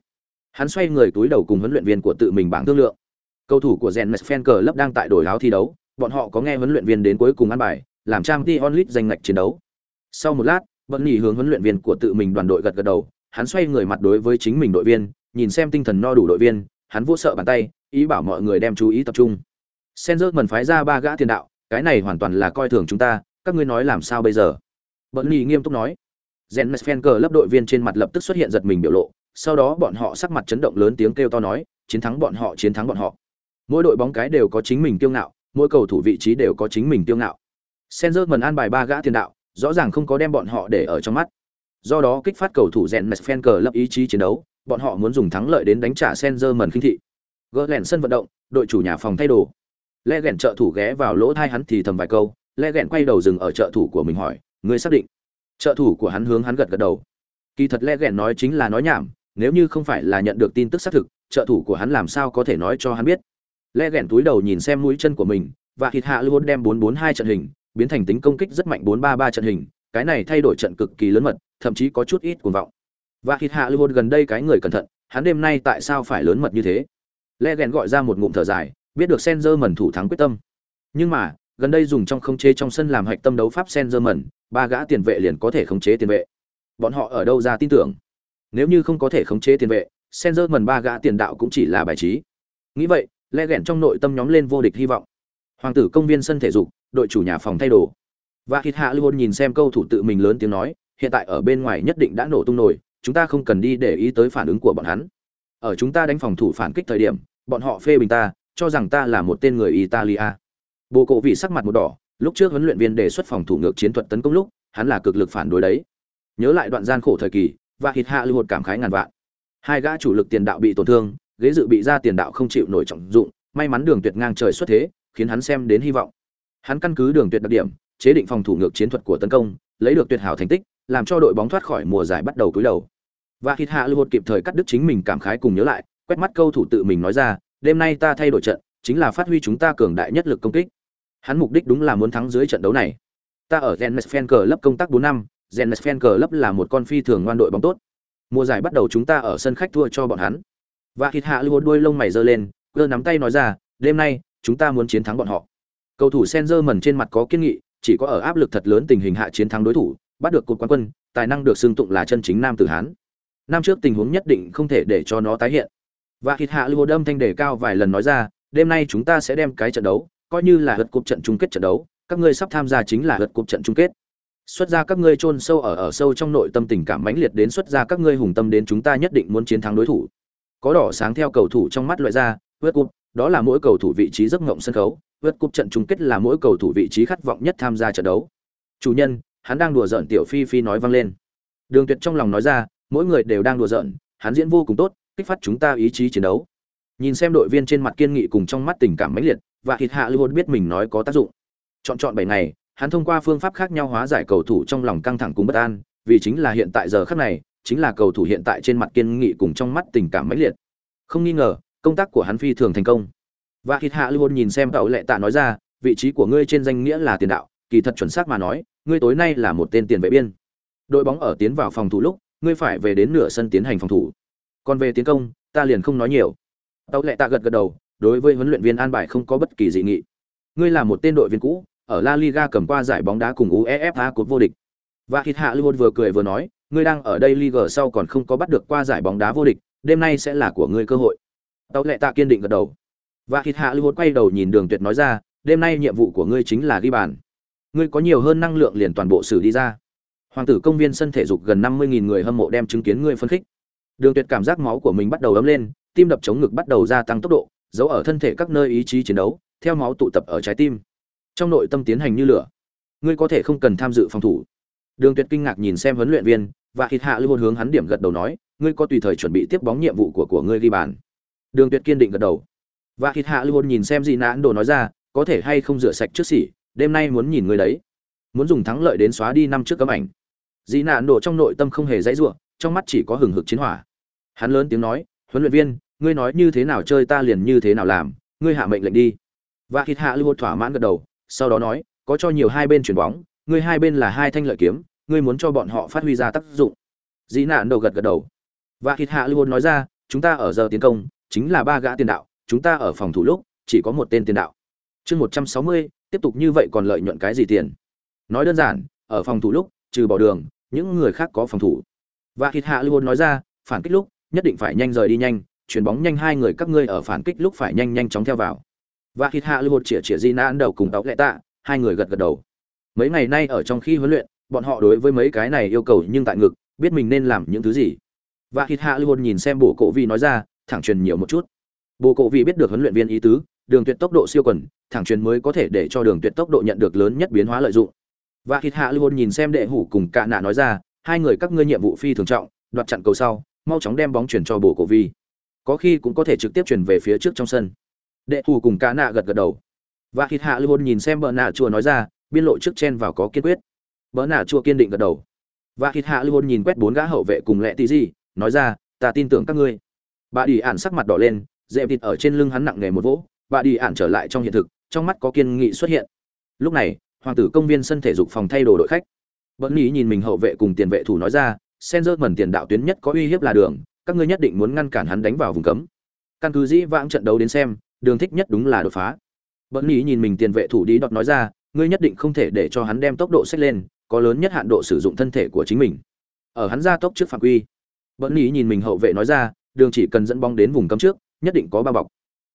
Hắn xoay người túi đầu cùng huấn luyện viên của tự mình bảng thương lượng. Cầu thủ của Zen Fenker cờ đang tại đổi áo thi đấu, bọn họ có nghe huấn luyện viên đến cuối cùng ăn bài, làm trang Tion Lit giành ngạch chiến đấu. Sau một lát, Bận Nhỉ hướng huấn luyện viên của tự mình đoàn đội gật gật đầu, hắn xoay người mặt đối với chính mình đội viên, nhìn xem tinh thần no đủ đội viên, hắn vỗ sợ bàn tay, ý bảo mọi người đem chú ý tập trung. Senzer mần phái ra ba gã tiền đạo, cái này hoàn toàn là coi thường chúng ta, các ngươi nói làm sao bây giờ? Bận Nghị nghiêm túc nói. Gen Mesfenker lớp đội viên trên mặt lập tức xuất hiện giật mình biểu lộ, sau đó bọn họ sắc mặt chấn động lớn tiếng kêu to nói, chiến thắng bọn họ, chiến thắng bọn họ. Mỗi đội bóng cái đều có chính mình kiêu ngạo, mỗi cầu thủ vị trí đều có chính mình kiêu ngạo. Senzerman an bài ba gã tiền đạo, rõ ràng không có đem bọn họ để ở trong mắt. Do đó kích phát cầu thủ Gen Mesfenker lớp ý chí chiến đấu, bọn họ muốn dùng thắng lợi đến đánh trả Senzerman khinh thị. Gỡ sân vận động, đội chủ nhà phòng thay đồ. Lẽ Gẹn trợ thủ ghé vào lỗ tai hắn thì thầm vài câu, lẽ Gẹn quay đầu dừng ở trợ thủ của mình hỏi, Ngươi xác định? Trợ thủ của hắn hướng hắn gật gật đầu. Kỳ thật lẽ ghẹn nói chính là nói nhảm, nếu như không phải là nhận được tin tức xác thực, trợ thủ của hắn làm sao có thể nói cho hắn biết? Lẽ ghẹn túi đầu nhìn xem mũi chân của mình, và thịt hạ luôn đem bốn bốn hai trận hình, biến thành tính công kích rất mạnh bốn ba ba trận hình, cái này thay đổi trận cực kỳ lớn mật, thậm chí có chút ít cuồng vọng. Và thịt hạ luôn gần đây cái người cẩn thận, hắn đêm nay tại sao phải lớn mật như thế? Lẽ ghẹn gọi ra một ngụm thở dài, biết được Senzer mẩn thủ thắng quyết tâm. Nhưng mà, gần đây dùng trong không chế trong sân làm hạch tâm đấu pháp Senzer mẩn ba gã tiền vệ liền có thể khống chế tiền vệ. Bọn họ ở đâu ra tin tưởng? Nếu như không có thể khống chế tiền vệ Senzer mần ba gã tiền đạo cũng chỉ là bài trí. Nghĩ vậy, Le ghẹn trong nội tâm nhóm lên vô địch hy vọng. Hoàng tử công viên sân thể dục, đội chủ nhà phòng thay đồ. Và hít hạ luôn nhìn xem câu thủ tự mình lớn tiếng nói, hiện tại ở bên ngoài nhất định đã nổ tung nổi, chúng ta không cần đi để ý tới phản ứng của bọn hắn. Ở chúng ta đánh phòng thủ phản kích thời điểm, bọn họ phê bình ta, cho rằng ta là một tên người italia. Bộ cổ vị sắc mặt một đỏ lúc trước huấn luyện viên đề xuất phòng thủ ngược chiến thuật tấn công lúc, hắn là cực lực phản đối đấy. Nhớ lại đoạn gian khổ thời kỳ, và hít hạ lưu một cảm khái ngàn vạn. Hai gã chủ lực tiền đạo bị tổn thương, ghế dự bị ra tiền đạo không chịu nổi trọng dụng, may mắn đường tuyệt ngang trời xuất thế, khiến hắn xem đến hy vọng. Hắn căn cứ đường tuyệt đặc điểm, chế định phòng thủ ngược chiến thuật của tấn công, lấy được tuyệt hảo thành tích, làm cho đội bóng thoát khỏi mùa giải bắt đầu cúi đầu. Và hít hạ lưu một kịp thời cắt đứt chính mình cảm khái cùng nhớ lại, quét mắt câu thủ tự mình nói ra, đêm nay ta thay đổi trận, chính là phát huy chúng ta cường đại nhất lực công kích hắn mục đích đúng là muốn thắng dưới trận đấu này ta ở Gen Fan Club công tác 4 năm, Gen Fan Club là một con phi thường ngoan đội bóng tốt. Mùa giải bắt đầu chúng ta ở sân khách thua cho bọn hắn. Và thịt Hạ Lưu đuôi lông mày giơ lên, cơ nắm tay nói ra, đêm nay chúng ta muốn chiến thắng bọn họ. Cầu thủ Senzer trên mặt có kiên nghị, chỉ có ở áp lực thật lớn tình hình hạ chiến thắng đối thủ, bắt được cột quán quân, tài năng được xưng tụng là chân chính nam tử hán. Năm trước tình huống nhất định không thể để cho nó tái hiện. Và thịt Hạ Lưu đâm thanh đề cao vài lần nói ra, đêm nay chúng ta sẽ đem cái trận đấu coi như là hớt cúp trận chung kết trận đấu, các ngươi sắp tham gia chính là hớt cúp trận chung kết. Xuất ra các ngươi chôn sâu ở ở sâu trong nội tâm tình cảm mãnh liệt đến xuất ra các ngươi hùng tâm đến chúng ta nhất định muốn chiến thắng đối thủ. Có đỏ sáng theo cầu thủ trong mắt loại ra, vượt cúp, đó là mỗi cầu thủ vị trí giấc ngộng sân khấu, vượt cúp trận chung kết là mỗi cầu thủ vị trí khát vọng nhất tham gia trận đấu. Chủ nhân, hắn đang đùa giỡn tiểu Phi Phi nói vang lên. Đường Tuyệt trong lòng nói ra, mỗi người đều đang đùa giỡn, hắn diễn vô cùng tốt, kích phát chúng ta ý chí chiến đấu. Nhìn xem đội viên trên mặt kiên nghị cùng trong mắt tình cảm mãnh liệt, và thịt hạ lưu biết mình nói có tác dụng. Chọn chọn bảy ngày, hắn thông qua phương pháp khác nhau hóa giải cầu thủ trong lòng căng thẳng cùng bất an, vì chính là hiện tại giờ khắc này, chính là cầu thủ hiện tại trên mặt kiên nghị cùng trong mắt tình cảm mãnh liệt. Không nghi ngờ, công tác của hắn phi thường thành công. Và thịt hạ lưu nhìn xem cậu lệ tạ nói ra, vị trí của ngươi trên danh nghĩa là tiền đạo, kỳ thật chuẩn xác mà nói, ngươi tối nay là một tên tiền vệ biên. Đội bóng ở tiến vào phòng thủ lúc, ngươi phải về đến nửa sân tiến hành phòng thủ. Còn về tiến công, ta liền không nói nhiều. Tàu lệ tạ gật gật đầu đối với huấn luyện viên an bài không có bất kỳ dị nghị. Ngươi là một tên đội viên cũ, ở La Liga cầm qua giải bóng đá cùng UEFA cúp vô địch. Và Kịt Hạ Lưu vừa cười vừa nói, ngươi đang ở đây Liga sau còn không có bắt được qua giải bóng đá vô địch, đêm nay sẽ là của ngươi cơ hội. Tâu lệ tạ kiên định gật đầu. Và Kịt Hạ Lưu quay đầu nhìn Đường Tuyệt nói ra, đêm nay nhiệm vụ của ngươi chính là ghi bàn. Ngươi có nhiều hơn năng lượng liền toàn bộ xử đi ra. Hoàng tử công viên sân thể dục gần 50.000 người hâm mộ đem chứng kiến ngươi phân khích. Đường Tuyệt cảm giác máu của mình bắt đầu ấm lên, tim đập chống ngực bắt đầu gia tăng tốc độ, giấu ở thân thể các nơi ý chí chiến đấu, theo máu tụ tập ở trái tim. Trong nội tâm tiến hành như lửa. Ngươi có thể không cần tham dự phòng thủ. Đường tuyệt kinh ngạc nhìn xem huấn luyện viên, và hít hạ lưu hướng hắn điểm gật đầu nói, ngươi có tùy thời chuẩn bị tiếp bóng nhiệm vụ của của ngươi ghi bàn. Đường tuyệt kiên định gật đầu. Và hít hạ lưu nhìn xem gì nãn đồ nói ra, có thể hay không rửa sạch trước xỉ, đêm nay muốn nhìn ngươi đấy. Muốn dùng thắng lợi đến xóa đi năm trước cấm ảnh. Dĩ nạn đồ trong nội tâm không hề dãy ruộng trong mắt chỉ có hừng hực chiến hỏa. Hắn lớn tiếng nói, huấn luyện viên ngươi nói như thế nào chơi ta liền như thế nào làm, ngươi hạ mệnh lệnh đi. Và hít hạ lưu thỏa mãn gật đầu, sau đó nói, có cho nhiều hai bên chuyển bóng, ngươi hai bên là hai thanh lợi kiếm, ngươi muốn cho bọn họ phát huy ra tác dụng. Dĩ nạn đầu gật gật đầu. Và hít hạ lưu nói ra, chúng ta ở giờ tiến công, chính là ba gã tiền đạo, chúng ta ở phòng thủ lúc, chỉ có một tên tiền đạo. Chương một trăm sáu mươi, tiếp tục như vậy còn lợi nhuận cái gì tiền? Nói đơn giản, ở phòng thủ lúc, trừ bỏ đường, những người khác có phòng thủ. Và hít hạ lưu nói ra, phản kích lúc, nhất định phải nhanh rời đi nhanh chuyển bóng nhanh hai người các ngươi ở phản kích lúc phải nhanh nhanh chóng theo vào. Và hít hạ lưu một chĩa chĩa jina ăn đầu cùng tóc lệ tạ, hai người gật gật đầu. Mấy ngày nay ở trong khi huấn luyện, bọn họ đối với mấy cái này yêu cầu nhưng tại ngực, biết mình nên làm những thứ gì. Và hít hạ lưu nhìn xem bộ cổ vi nói ra, thẳng truyền nhiều một chút. Bộ cổ vi biết được huấn luyện viên ý tứ, đường tuyệt tốc độ siêu quần, thẳng truyền mới có thể để cho đường tuyệt tốc độ nhận được lớn nhất biến hóa lợi dụng. Và hít hạ lưu nhìn xem đệ hủ cùng cạ nạ nói ra, hai người các ngươi nhiệm vụ phi thường trọng, đoạt chặn cầu sau, mau chóng đem bóng chuyển cho bộ cổ vi có khi cũng có thể trực tiếp chuyển về phía trước trong sân. Đệ thù cùng cá nạ gật gật đầu. Và hít hạ lưu nhìn xem bờ nạ chùa nói ra, biên lộ trước chen vào có kiên quyết. Bờ nạ chùa kiên định gật đầu. Và hít hạ lưu nhìn quét bốn gã hậu vệ cùng lẹ tí gì, nói ra, ta tin tưởng các ngươi. Bà đi ản sắc mặt đỏ lên, dễ thịt ở trên lưng hắn nặng nề một vỗ, bà đi ản trở lại trong hiện thực, trong mắt có kiên nghị xuất hiện. Lúc này, hoàng tử công viên sân thể dục phòng thay đồ đội khách. Bận nghĩ nhìn mình hậu vệ cùng tiền vệ thủ nói ra, sen dơ mẩn tiền đạo tuyến nhất có uy hiếp là đường các ngươi nhất định muốn ngăn cản hắn đánh vào vùng cấm. Căn cứ dĩ vãng trận đấu đến xem, đường thích nhất đúng là đột phá. Bận nghĩ nhìn mình tiền vệ thủ đi đọt nói ra, ngươi nhất định không thể để cho hắn đem tốc độ xếp lên, có lớn nhất hạn độ sử dụng thân thể của chính mình. Ở hắn ra tốc trước phạm quy. Bận nghĩ nhìn mình hậu vệ nói ra, đường chỉ cần dẫn bóng đến vùng cấm trước, nhất định có ba bọc.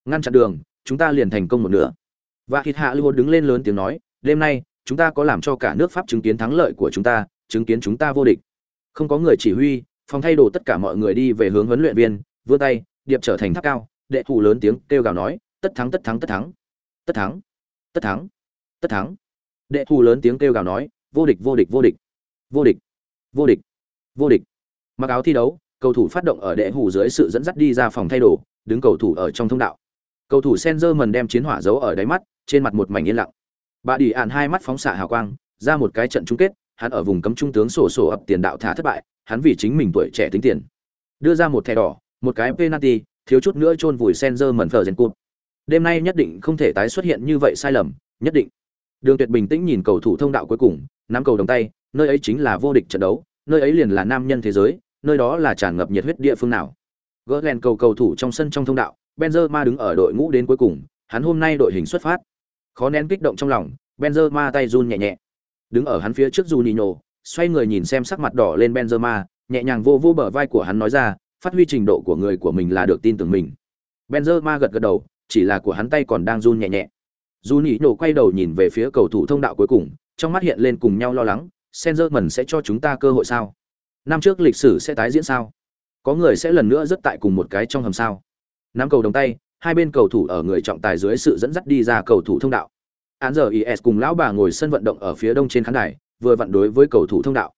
Ngăn chặn đường, chúng ta liền thành công một nửa. Và hít hạ lưu đứng lên lớn tiếng nói, đêm nay, chúng ta có làm cho cả nước pháp chứng kiến thắng lợi của chúng ta, chứng kiến chúng ta vô địch. Không có người chỉ huy phòng thay đồ tất cả mọi người đi về hướng huấn luyện viên, vươn tay, điệp trở thành tháp cao, đệ thủ lớn tiếng kêu gào nói, tất thắng tất thắng tất thắng tất thắng tất thắng tất thắng. Đệ thủ lớn tiếng kêu gào nói, vô địch vô địch vô địch vô địch vô địch vô địch. Mặc áo thi đấu, cầu thủ phát động ở đệ hủ dưới sự dẫn dắt đi ra phòng thay đồ, đứng cầu thủ ở trong thông đạo. Cầu thủ Senzer đem chiến hỏa giấu ở đáy mắt, trên mặt một mảnh yên lặng. Bà đi ạn hai mắt phóng xạ hào quang, ra một cái trận chung kết hắn ở vùng cấm trung tướng sổ sổ ập tiền đạo thả thất bại, hắn vì chính mình tuổi trẻ tính tiền. Đưa ra một thẻ đỏ, một cái penalty, thiếu chút nữa chôn vùi Senzer mẩn phở gen cụt đêm nay nhất định không thể tái xuất hiện như vậy sai lầm, nhất định. Đường tuyệt bình tĩnh nhìn cầu thủ thông đạo cuối cùng, nắm cầu đồng tay, nơi ấy chính là vô địch trận đấu, nơi ấy liền là nam nhân thế giới, nơi đó là tràn ngập nhiệt huyết địa phương nào. Gỡ cầu cầu thủ trong sân trong thông đạo, benzema đứng ở đội ngũ đến cuối cùng, hắn hôm nay đội hình xuất phát. Khó nén kích động trong lòng, benzema tay run nhẹ nhẹ đứng ở hắn phía trước Juninho, xoay người nhìn xem sắc mặt đỏ lên benzema nhẹ nhàng vô vô bờ vai của hắn nói ra phát huy trình độ của người của mình là được tin tưởng mình. Benzema gật gật đầu chỉ là của hắn tay còn đang run nhẹ nhẹ. Juninho quay đầu nhìn về phía cầu thủ thông đạo cuối cùng trong mắt hiện lên cùng nhau lo lắng Sengerman sẽ cho chúng ta cơ hội sao? Năm trước lịch sử sẽ tái diễn sao? Có người sẽ lần nữa rất tại cùng một cái trong hầm sao? Năm cầu đồng tay hai bên cầu thủ ở người trọng tài dưới sự dẫn dắt đi ra cầu thủ thông đạo án giờ is cùng lão bà ngồi sân vận động ở phía đông trên khán đài, vừa vặn đối với cầu thủ thông đạo.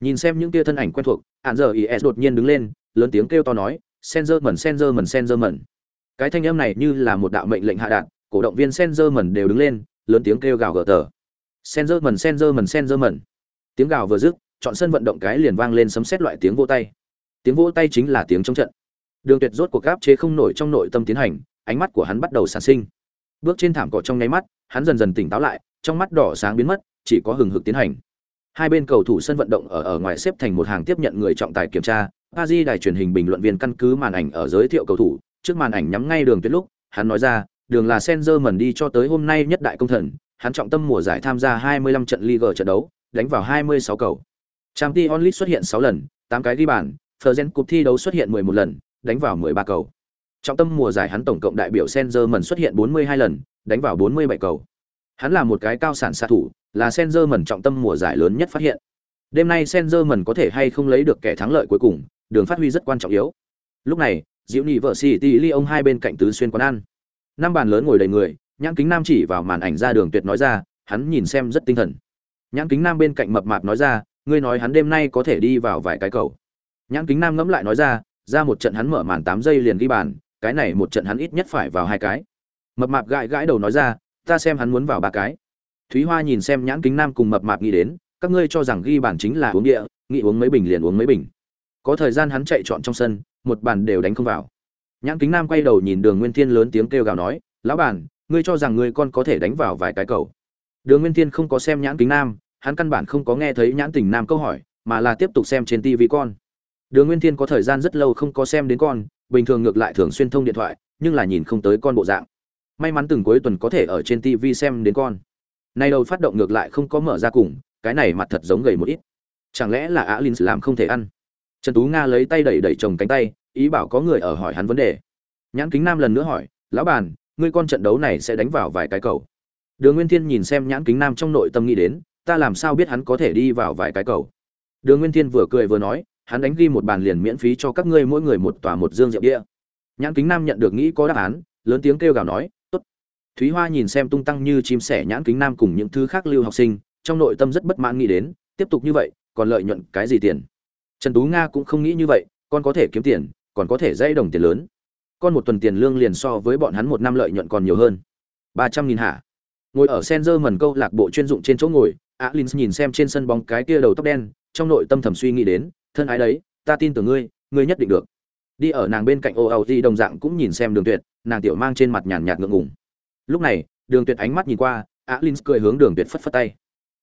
Nhìn xem những tia thân ảnh quen thuộc án giờ is đột nhiên đứng lên, lớn tiếng kêu to nói Sengerman senzer Sengerman cái thanh âm này như là một đạo mệnh lệnh hạ đạn cổ động viên Sengerman đều đứng lên, lớn tiếng kêu gào gỡ tờ Sengerman senzer Sengerman tiếng gào vừa dứt, chọn sân vận động cái liền vang lên sấm sét loại tiếng vỗ tay. Tiếng vỗ tay chính là tiếng trong trận. Đường tuyệt rốt cuộc gáp chế không nổi trong nội tâm tiến hành, ánh mắt của hắn bắt đầu sản sinh. Bước trên thảm cỏ trong nháy mắt hắn dần dần tỉnh táo lại trong mắt đỏ sáng biến mất chỉ có hừng hực tiến hành hai bên cầu thủ sân vận động ở ở ngoài xếp thành một hàng tiếp nhận người trọng tài kiểm tra Paris đài truyền hình bình luận viên căn cứ màn ảnh ở giới thiệu cầu thủ trước màn ảnh nhắm ngay đường tuyệt lúc hắn nói ra đường là Senzerman đi cho tới hôm nay nhất đại công thần hắn trọng tâm mùa giải tham gia 25 trận Liga trận đấu đánh vào 26 cầu Champions League xuất hiện 6 lần, 8 cái ghi bàn, Fergen Cup thi đấu xuất hiện 11 lần, đánh vào 13 cầu. Trọng tâm mùa giải hắn tổng cộng đại biểu Senzerman xuất hiện 42 lần, đánh vào 47 cầu. Hắn là một cái cao sản xạ thủ, là Senzerman trọng tâm mùa giải lớn nhất phát hiện. Đêm nay Senzerman có thể hay không lấy được kẻ thắng lợi cuối cùng, đường phát huy rất quan trọng yếu. Lúc này, Diệu Nhi vợ City Lyon hai bên cạnh tứ xuyên quán ăn. Năm bàn lớn ngồi đầy người, nhãn kính nam chỉ vào màn ảnh ra đường tuyệt nói ra, hắn nhìn xem rất tinh thần. Nhãn kính nam bên cạnh mập mạp nói ra, ngươi nói hắn đêm nay có thể đi vào vài cái cầu nhãn kính nam ngẫm lại nói ra ra một trận hắn mở màn tám giây liền ghi bàn cái này một trận hắn ít nhất phải vào hai cái. Mập mạp gãi gãi đầu nói ra, ta xem hắn muốn vào ba cái. Thúy hoa nhìn xem nhãn kính nam cùng mập mạp nghĩ đến, các ngươi cho rằng ghi bản chính là uống địa, nghĩ uống mấy bình liền uống mấy bình. Có thời gian hắn chạy trọn trong sân, một bàn đều đánh không vào. Nhãn kính nam quay đầu nhìn đường nguyên thiên lớn tiếng kêu gào nói, lão bản, ngươi cho rằng ngươi con có thể đánh vào vài cái cầu? Đường nguyên thiên không có xem nhãn kính nam, hắn căn bản không có nghe thấy nhãn tình nam câu hỏi, mà là tiếp tục xem trên tv con đường nguyên thiên có thời gian rất lâu không có xem đến con, bình thường ngược lại thường xuyên thông điện thoại, nhưng là nhìn không tới con bộ dạng. May mắn từng cuối tuần có thể ở trên tv xem đến con. Nay đầu phát động ngược lại không có mở ra cùng, cái này mặt thật giống gầy một ít. Chẳng lẽ là alin làm không thể ăn? Trần tú nga lấy tay đẩy đẩy chồng cánh tay, ý bảo có người ở hỏi hắn vấn đề. Nhãn kính nam lần nữa hỏi, lão bàn, ngươi con trận đấu này sẽ đánh vào vài cái cầu? Đường nguyên thiên nhìn xem nhãn kính nam trong nội tâm nghĩ đến, ta làm sao biết hắn có thể đi vào vài cái cầu? Đường nguyên thiên vừa cười vừa nói hắn đánh ghi một bàn liền miễn phí cho các ngươi mỗi người một tòa một dương rượu bia. nhãn kính nam nhận được nghĩ có đáp án, lớn tiếng kêu gào nói, tốt. Thúy hoa nhìn xem tung tăng như chim sẻ nhãn kính nam cùng những thứ khác lưu học sinh, trong nội tâm rất bất mãn nghĩ đến, tiếp tục như vậy, còn lợi nhuận cái gì tiền? Trần tú nga cũng không nghĩ như vậy, con có thể kiếm tiền, còn có thể dây đồng tiền lớn. Con một tuần tiền lương liền so với bọn hắn một năm lợi nhuận còn nhiều hơn. Ba trăm nghìn hả? Ngồi ở sen dơ mần câu lạc bộ chuyên dụng trên chỗ ngồi alin nhìn xem trên sân bóng cái kia đầu tóc đen trong nội tâm thầm suy nghĩ đến, thân ái đấy, ta tin tưởng ngươi ngươi nhất định được. Đi ở nàng bên cạnh ô âu di đồng dạng cũng nhìn xem đường tuyệt, nàng tiểu mang trên mặt nhàn nhạt ngượng ngùng. Lúc này, đường tuyệt ánh mắt nhìn qua á Linh cười hướng đường tuyệt phất phất tay.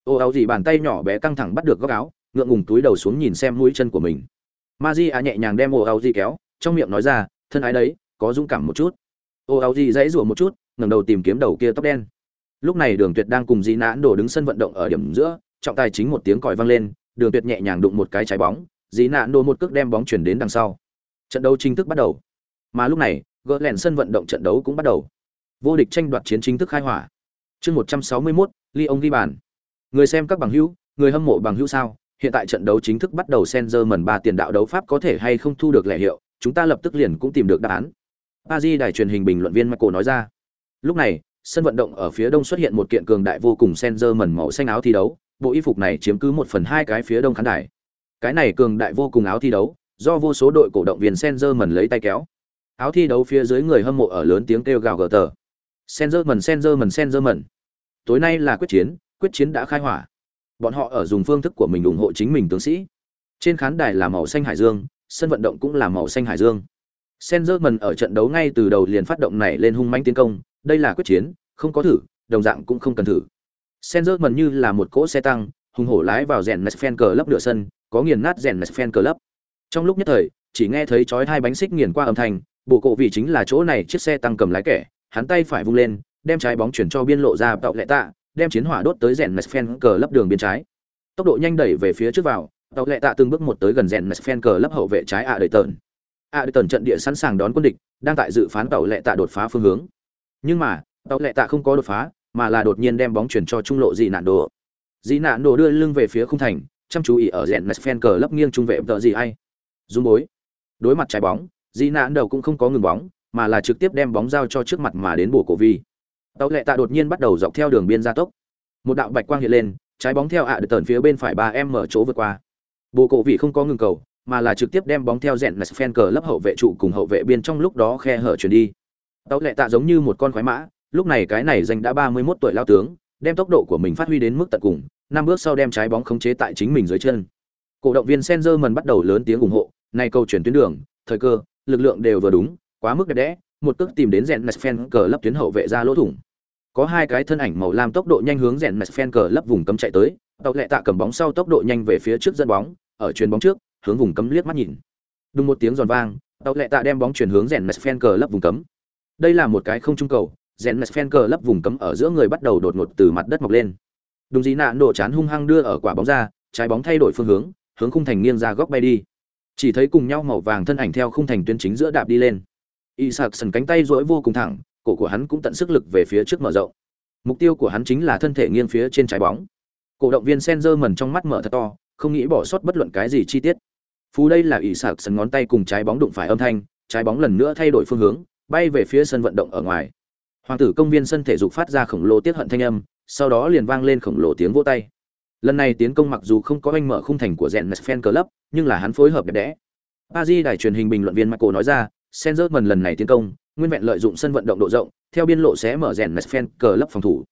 Ô âu di bàn tay nhỏ bé căng thẳng bắt được góc áo, ngượng ngùng túi đầu xuống nhìn xem mũi chân của mình. Ma di á nhẹ nhàng đem ô âu di kéo, trong miệng nói ra, thân ái đấy, có dũng cảm một chút. Ô âu di dãy rủa một chút, ngẩng đầu tìm kiếm đầu kia tóc đen. Lúc này đường tuyệt đang cùng Di nãn đổ đứng sân vận động ở điểm giữa, trọng tài chính một tiếng còi vang lên đường tuyệt nhẹ nhàng đụng một cái trái bóng dí nãn nổ một cước đem bóng chuyển đến đằng sau. Trận đấu chính thức bắt đầu. Mà lúc này gỡ lẻn sân vận động trận đấu cũng bắt đầu. Vô địch tranh đoạt chiến chính thức khai hỏa. Chương một trăm sáu mươi mốt, ly ông ghi bàn. Người xem các bằng hữu người hâm mộ bằng hữu sao? Hiện tại trận đấu chính thức bắt đầu Senzer ba tiền đạo đấu pháp có thể hay không thu được lẻ hiệu, chúng ta lập tức liền cũng tìm được đáp án. Paris đài truyền hình bình luận viên Michael nói ra. Lúc này, sân vận động ở phía đông xuất hiện một kiện cường đại vô cùng Senzer màu xanh áo thi đấu, bộ y phục này chiếm cứ một phần hai cái phía đông khán đài. Cái này cường đại vô cùng áo thi đấu, do vô số đội cổ động viên Senzer lấy tay kéo. Áo thi đấu phía dưới người hâm mộ ở lớn tiếng kêu gào gờ tờ. Senzer mần Tối nay là quyết chiến, quyết chiến đã khai hỏa bọn họ ở dùng phương thức của mình ủng hộ chính mình tướng sĩ trên khán đài là màu xanh hải dương sân vận động cũng là màu xanh hải dương Sengerman ở trận đấu ngay từ đầu liền phát động này lên hung mãnh tiến công, đây là quyết chiến, không có thử, đồng dạng cũng không cần thử. Sengerman như là một cỗ xe tăng, hung hổ lái vào rèn Fan cờ lấp nửa sân, có nghiền nát rèn Fan cờ lấp. Trong lúc nhất thời, chỉ nghe thấy chói hai bánh xích nghiền qua âm thanh, bộ cộ vị chính là chỗ này chiếc xe tăng cầm lái kẻ, hắn tay phải vung lên, đem trái bóng chuyển cho biên lộ ra tạo lệ tạ, đem chiến hỏa đốt tới rèn Mesfen cờ lấp đường biên trái. Tốc độ nhanh đẩy về phía trước vào, tạo lệ tạ từng bước một tới gần rèn Mesfen cờ lấp hậu vệ trái ạ đời tợn. ạ đời tợn trận địa sẵn sàng đón quân địch, đang tại dự phán tạo lệ tạ đột phá phương hướng. Nhưng mà, tạo lệ tạ không có đột phá, mà là đột nhiên đem bóng chuyển cho trung lộ dị nạn đồ. Dị nạn đồ đưa lưng về phía khung thành, chăm chú ý ở rèn Mesfen cờ lấp nghiêng trung vệ tợ gì ai. Dung bối. Đối mặt trái bóng, dị nạn đầu cũng không có ngừng bóng, mà là trực tiếp đem bóng giao cho trước mặt mà đến bổ cổ vi tàu lệ tạ đột nhiên bắt đầu dọc theo đường biên gia tốc một đạo bạch quang hiện lên trái bóng theo ạ được tần phía bên phải ba em mở chỗ vượt qua bộ cổ vị không có ngừng cầu mà là trực tiếp đem bóng theo rèn mẹt phen cờ lấp hậu vệ trụ cùng hậu vệ biên trong lúc đó khe hở chuyển đi tàu lệ tạ giống như một con khoái mã lúc này cái này danh đã ba mươi 31 tuổi lao tướng, đem tốc độ của mình phát huy đến mức tận cùng, năm bước sau đem trái bóng khống chế tại chính mình dưới chân. Cổ động viên Senzerman bắt đầu lớn tiếng ủng hộ nay câu chuyển tuyến đường, thời cơ, lực lượng đều vừa đúng, quá mức đẹp đẽ, một cước tìm đến rèn Nesfen cờ lấp tuyến hậu vệ ra lỗ thủng. Có hai cái thân ảnh màu lam tốc độ nhanh hướng rèn Nesfen cờ lấp vùng cấm chạy tới, tàu lệ tạ cầm bóng sau tốc độ nhanh về phía trước dẫn bóng, ở chuyền bóng trước, hướng vùng cấm liếc mắt nhìn. Đúng một tiếng giòn vang, tàu lệ tạ đem bóng chuyển hướng rèn Nesfen cờ lấp vùng cấm. Đây là một cái không trung cầu rèn mẹt phen cờ lấp vùng cấm ở giữa người bắt đầu đột ngột từ mặt đất mọc lên. Đúng dí nạn độ chán hung hăng đưa ở quả bóng ra, trái bóng thay đổi phương hướng hướng khung thành nghiêng ra góc bay đi. Chỉ thấy cùng nhau màu vàng thân ảnh theo khung thành tuyến chính giữa đạp đi lên. Y sạc sần cánh tay rỗi vô cùng thẳng, cổ của hắn cũng tận sức lực về phía trước mở rộng. Mục tiêu của hắn chính là thân thể nghiêng phía trên trái bóng. Cổ động viên Senzer mần trong mắt mở thật to, không nghĩ bỏ sót bất luận cái gì chi tiết. Phú đây là ỷ sạc sần ngón tay cùng trái bóng đụng phải âm thanh, trái bóng lần nữa thay đổi phương hướng, bay về phía sân vận động ở ngoài hoàng tử công viên sân thể dục phát ra khổng lồ tiết hận thanh âm sau đó liền vang lên khổng lồ tiếng vỗ tay lần này tiến công mặc dù không có anh mở khung thành của rèn fan club nhưng là hắn phối hợp đẹp đẽ Paris đài truyền hình bình luận viên Michael nói ra Senzer lần này tiến công nguyên vẹn lợi dụng sân vận động độ rộng, theo biên lộ sẽ mở rèn Mesfen cờ lấp phòng thủ.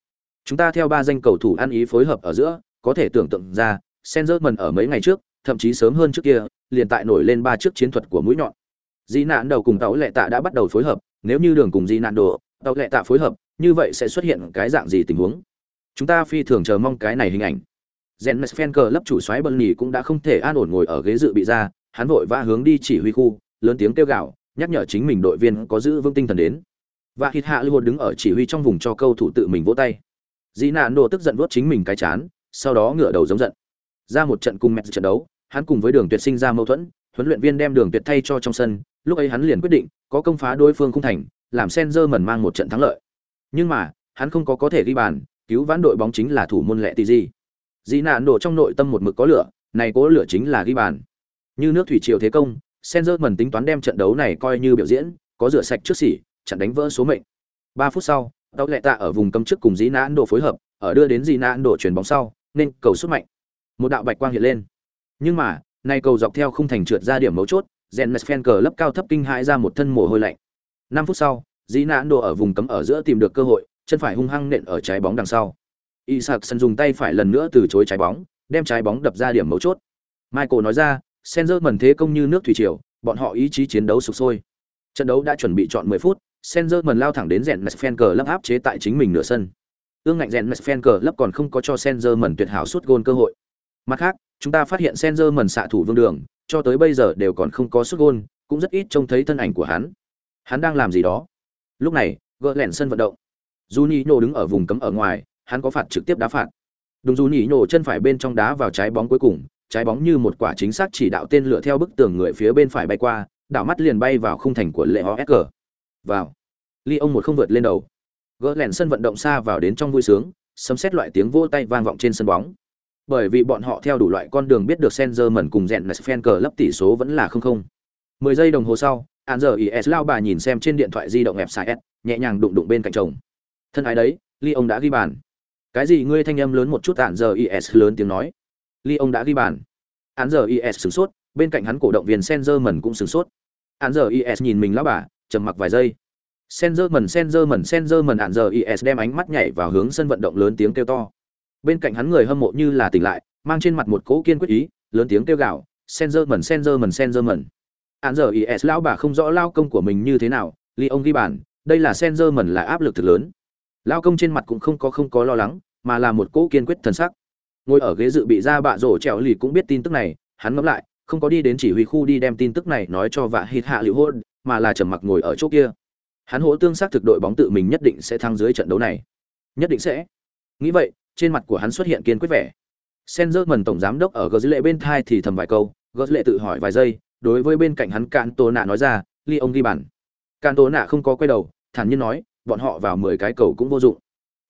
Chúng ta theo ba danh cầu thủ ăn ý phối hợp ở giữa, có thể tưởng tượng ra, Sengerman ở mấy ngày trước, thậm chí sớm hơn trước kia, liền tại nổi lên ba chiếc chiến thuật của mũi nhọn. Di nạn đầu cùng tàu lệ tạ đã bắt đầu phối hợp, nếu như đường cùng Di nạn đồ, tàu lệ tạ phối hợp, như vậy sẽ xuất hiện cái dạng gì tình huống? Chúng ta phi thường chờ mong cái này hình ảnh. Zen Mesfen lấp chủ xoáy Burnley cũng đã không thể an ổn ngồi ở ghế dự bị ra, hắn vội vã hướng đi chỉ huy khu, lớn tiếng kêu gào, nhắc nhở chính mình đội viên có giữ vững tinh thần đến và hít hạ lưu đứng ở chỉ huy trong vùng cho câu thủ tự mình vỗ tay dĩ nạn đồ tức giận vuốt chính mình cái chán sau đó ngửa đầu giống giận ra một trận cùng mẹ trận đấu hắn cùng với đường tuyệt sinh ra mâu thuẫn huấn luyện viên đem đường tuyệt thay cho trong sân lúc ấy hắn liền quyết định có công phá đối phương không thành làm sen dơ mẩn mang một trận thắng lợi nhưng mà hắn không có có thể ghi bàn cứu vãn đội bóng chính là thủ môn lệ tỷ gì dĩ nạn đổ trong nội tâm một mực có lửa này cố lửa chính là ghi bàn như nước thủy triều thế công Sengerman tính toán đem trận đấu này coi như biểu diễn, có rửa sạch trước xỉ, chặn đánh vỡ số mệnh. 3 phút sau, Tàu Lệ Tạ ở vùng cấm trước cùng Dĩ Nạn Độ phối hợp, ở đưa đến Dĩ Nạn Độ chuyển bóng sau, nên cầu xuất mạnh. Một đạo bạch quang hiện lên. Nhưng mà, nay cầu dọc theo khung thành trượt ra điểm mấu chốt, Zennes cờ lấp cao thấp kinh hãi ra một thân mồ hôi lạnh. 5 phút sau, Dĩ Nạn Đồ ở vùng cấm ở giữa tìm được cơ hội, chân phải hung hăng nện ở trái bóng đằng sau. Isaac sân dùng tay phải lần nữa từ chối trái bóng, đem trái bóng đập ra điểm mấu chốt. Michael nói ra, Senzer mẩn thế công như nước thủy triều, bọn họ ý chí chiến đấu sục sôi. Trận đấu đã chuẩn bị chọn 10 phút, Senzer mẩn lao thẳng đến rèn Mesfenker lấp áp chế tại chính mình nửa sân. Ương ngạnh rèn Mesfenker lấp còn không có cho Senzer mẩn tuyệt hảo suốt gôn cơ hội. Mặt khác, chúng ta phát hiện Senzer mẩn xạ thủ vương đường, cho tới bây giờ đều còn không có suốt gôn, cũng rất ít trông thấy thân ảnh của hắn. Hắn đang làm gì đó? Lúc này, gỡ lẻn sân vận động. Juninho đứng ở vùng cấm ở ngoài, hắn có phạt trực tiếp đá phạt. Đúng Juninho chân phải bên trong đá vào trái bóng cuối cùng, trái bóng như một quả chính xác chỉ đạo tên lửa theo bức tường người phía bên phải bay qua, đảo mắt liền bay vào khung thành của lệ ho SG. Vào. Ly ông một không vượt lên đầu. Gỡ lẻn sân vận động xa vào đến trong vui sướng, sấm xét loại tiếng vỗ tay vang vọng trên sân bóng. Bởi vì bọn họ theo đủ loại con đường biết được Sengerman cùng Rèn fan cờ lấp tỷ số vẫn là không không. 10 giây đồng hồ sau, An giờ IS lao bà nhìn xem trên điện thoại di động website S, nhẹ nhàng đụng đụng bên cạnh chồng. Thân ái đấy, Ly ông đã ghi bàn. Cái gì ngươi thanh âm lớn một chút an giờ IS lớn tiếng nói. Ly ông đã ghi bàn. An giờ IS sửng sốt, bên cạnh hắn cổ động viên Sengerman cũng sửng sốt. An giờ IS nhìn mình lão bà, trầm mặc vài giây. Sengerman Sengerman mần an giờ IS đem ánh mắt nhảy vào hướng sân vận động lớn tiếng kêu to. Bên cạnh hắn người hâm mộ như là tỉnh lại, mang trên mặt một cỗ kiên quyết ý, lớn tiếng kêu gào, Sengerman Sengerman mần Án giờ IS lão bà không rõ lao công của mình như thế nào, Ly ông ghi bàn, đây là Sengerman là áp lực thực lớn. Lao công trên mặt cũng không có không có lo lắng, mà là một cỗ kiên quyết thần sắc. Ngồi ở ghế dự bị ra bạ rổ trèo lì cũng biết tin tức này, hắn ngẫm lại, không có đi đến chỉ huy khu đi đem tin tức này nói cho vạ hít hạ liệu hôn, mà là trầm mặc ngồi ở chỗ kia. Hắn hỗ tương xác thực đội bóng tự mình nhất định sẽ thăng dưới trận đấu này. Nhất định sẽ. Nghĩ vậy, trên mặt của hắn xuất hiện kiên quyết vẻ. Sengerman tổng giám đốc ở gờ lệ bên thai thì thầm vài câu, gờ lệ tự hỏi vài giây, đối với bên cạnh hắn cạn tổ nạ nói ra, ly ông ghi bàn. Cạn tổ nạ không có quay đầu, thản nhiên nói, bọn họ vào 10 cái cầu cũng vô dụng.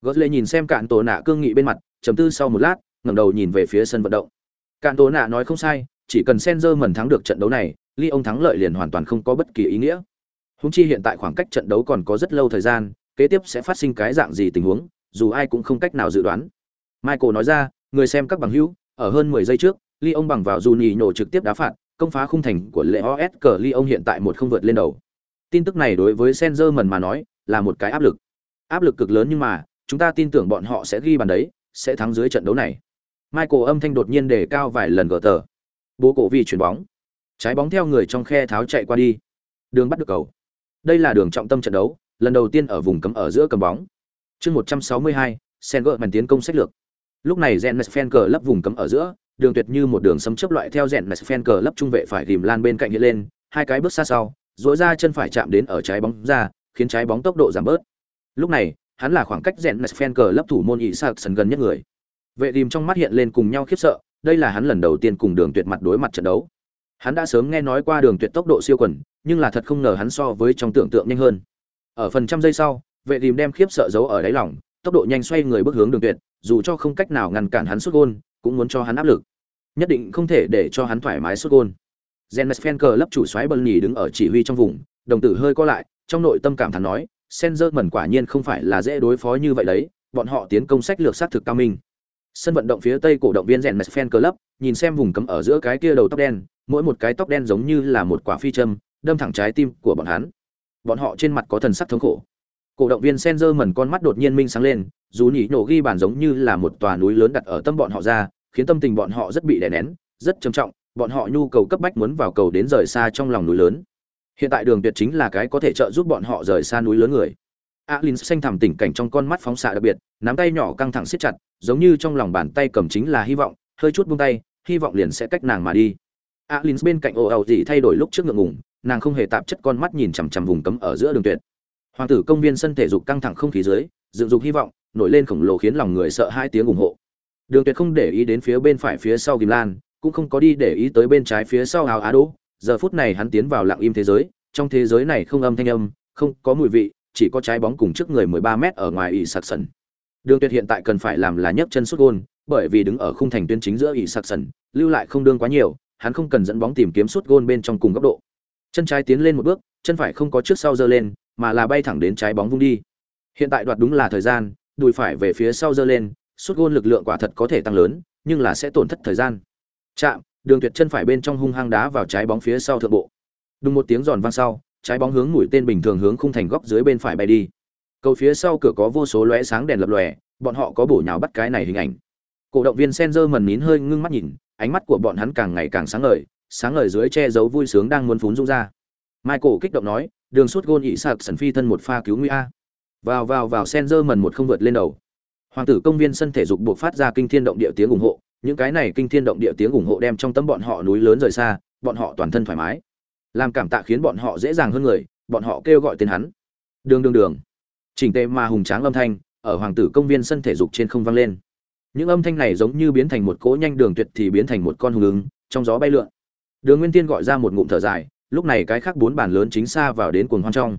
gót lệ nhìn xem cạn tổ nạ cương nghị bên mặt, trầm tư sau một lát, ngẩng đầu nhìn về phía sân vận động. Cạn tổ nạ nói không sai, chỉ cần Sengerman thắng được trận đấu này, ly ông thắng lợi liền hoàn toàn không có bất kỳ ý nghĩa. Húng chi hiện tại khoảng cách trận đấu còn có rất lâu thời gian, kế tiếp sẽ phát sinh cái dạng gì tình huống, dù ai cũng không cách nào dự đoán. Michael nói ra, người xem các bằng hữu, ở hơn 10 giây trước, ly ông bằng vào Juni nhổ trực tiếp đá phạt, công phá khung thành của Leos cờ ông hiện tại một không vượt lên đầu. Tin tức này đối với Sengerman mà nói, là một cái áp lực. Áp lực cực lớn nhưng mà, chúng ta tin tưởng bọn họ sẽ ghi bàn đấy, sẽ thắng dưới trận đấu này. Michael âm thanh đột nhiên đề cao vài lần gờ tờ. Bố cổ vì chuyển bóng. Trái bóng theo người trong khe tháo chạy qua đi. Đường bắt được cầu. Đây là đường trọng tâm trận đấu, lần đầu tiên ở vùng cấm ở giữa cầm bóng. Chương 162, Sengerman tiến công sách lược. Lúc này Rennes fan cờ lấp vùng cấm ở giữa, đường tuyệt như một đường sấm chớp loại theo Rennes fan cờ lấp trung vệ phải rìm lan bên cạnh hiện lên, hai cái bước xa sau, duỗi ra chân phải chạm đến ở trái bóng ra, khiến trái bóng tốc độ giảm bớt. Lúc này, hắn là khoảng cách Rennes fan cờ lấp thủ môn Isakson gần nhất người. Vệ rìm trong mắt hiện lên cùng nhau khiếp sợ, đây là hắn lần đầu tiên cùng đường tuyệt mặt đối mặt trận đấu. Hắn đã sớm nghe nói qua đường tuyệt tốc độ siêu quần, nhưng là thật không ngờ hắn so với trong tưởng tượng nhanh hơn. Ở phần trăm giây sau, vệ rìm đem khiếp sợ giấu ở đáy lòng, tốc độ nhanh xoay người bước hướng đường tuyệt, dù cho không cách nào ngăn cản hắn sút gôn, cũng muốn cho hắn áp lực. Nhất định không thể để cho hắn thoải mái sút gôn. Jens Fenker lấp chủ xoáy Burnley đứng ở chỉ huy trong vùng, đồng tử hơi co lại, trong nội tâm cảm thán nói, Sengerman quả nhiên không phải là dễ đối phó như vậy đấy, bọn họ tiến công sách lược sát thực cao minh. Sân vận động phía tây cổ động viên Jens Fenker lấp, nhìn xem vùng cấm ở giữa cái kia đầu tóc đen, mỗi một cái tóc đen giống như là một quả phi châm, đâm thẳng trái tim của bọn hắn. Bọn họ trên mặt có thần sắc thống khổ. Cổ động viên Sengerman con mắt đột nhiên minh sáng lên, dù nhỉ nổ ghi bàn giống như là một tòa núi lớn đặt ở tâm bọn họ ra khiến tâm tình bọn họ rất bị đè nén, rất trầm trọng, bọn họ nhu cầu cấp bách muốn vào cầu đến rời xa trong lòng núi lớn. Hiện tại đường tuyệt chính là cái có thể trợ giúp bọn họ rời xa núi lớn người. Alin xanh thẳm tình cảnh trong con mắt phóng xạ đặc biệt, nắm tay nhỏ căng thẳng siết chặt, giống như trong lòng bàn tay cầm chính là hy vọng, hơi chút buông tay, hy vọng liền sẽ cách nàng mà đi. Alin bên cạnh ồ ào gì thay đổi lúc trước ngượng ngùng, nàng không hề tạp chất con mắt nhìn chằm chằm vùng cấm ở giữa đường tuyệt. Hoàng tử công viên sân thể dục căng thẳng không khí dưới, dựng dục hy vọng, nổi lên khổng lồ khiến lòng người sợ hai tiếng ủng hộ đường tuyệt không để ý đến phía bên phải phía sau kim lan cũng không có đi để ý tới bên trái phía sau Hào á đỗ. Giờ phút này hắn tiến vào lặng im thế giới trong thế giới này không âm thanh âm không có mùi vị chỉ có trái bóng cùng trước người 13 mét ở ngoài ỷ sạc sần đường tuyệt hiện tại cần phải làm là nhấc chân sút gôn bởi vì đứng ở khung thành tuyến chính giữa ỷ sạc sần lưu lại không đương quá nhiều hắn không cần dẫn bóng tìm kiếm sút gôn bên trong cùng góc độ. Chân trái tiến lên một bước chân phải không có trước sau giơ lên mà là bay thẳng đến trái bóng vung đi. Hiện tại đoạt đúng là thời gian đùi phải về phía sau giơ lên, suốt gôn lực lượng quả thật có thể tăng lớn, nhưng là sẽ tổn thất thời gian. Chạm, Đường Tuyệt chân phải bên trong hung hăng đá vào trái bóng phía sau thượng bộ. Đùng một tiếng giòn vang sau, trái bóng hướng mũi tên bình thường hướng khung thành góc dưới bên phải bay đi. Cầu phía sau cửa có vô số lóe sáng đèn lập lòe, bọn họ có bổ nhào bắt cái này hình ảnh. Cổ động viên Senzer mần nín hơi ngưng mắt nhìn, ánh mắt của bọn hắn càng ngày càng sáng ngời, sáng ngời dưới che giấu vui sướng đang muốn phún rung ra. Michael kích động nói, đường suốt gôn ị sạc sần phi thân một pha cứu nguy a vào vào vào Senzer mần một không vượt lên đầu hoàng tử công viên sân thể dục buộc phát ra kinh thiên động địa tiếng ủng hộ những cái này kinh thiên động địa tiếng ủng hộ đem trong tâm bọn họ núi lớn rời xa bọn họ toàn thân thoải mái. Làm cảm tạ khiến bọn họ dễ dàng hơn người bọn họ kêu gọi tên hắn. Đường đường đường. Chỉnh tề mà hùng tráng âm thanh ở hoàng tử công viên sân thể dục trên không vang lên. Những âm thanh này giống như biến thành một cỗ nhanh đường tuyệt thì biến thành một con hùng ứng trong gió bay lượn. Đường nguyên tiên gọi ra một ngụm thở dài lúc này cái khác bốn bàn lớn chính xa vào đến cuồng hoang trong.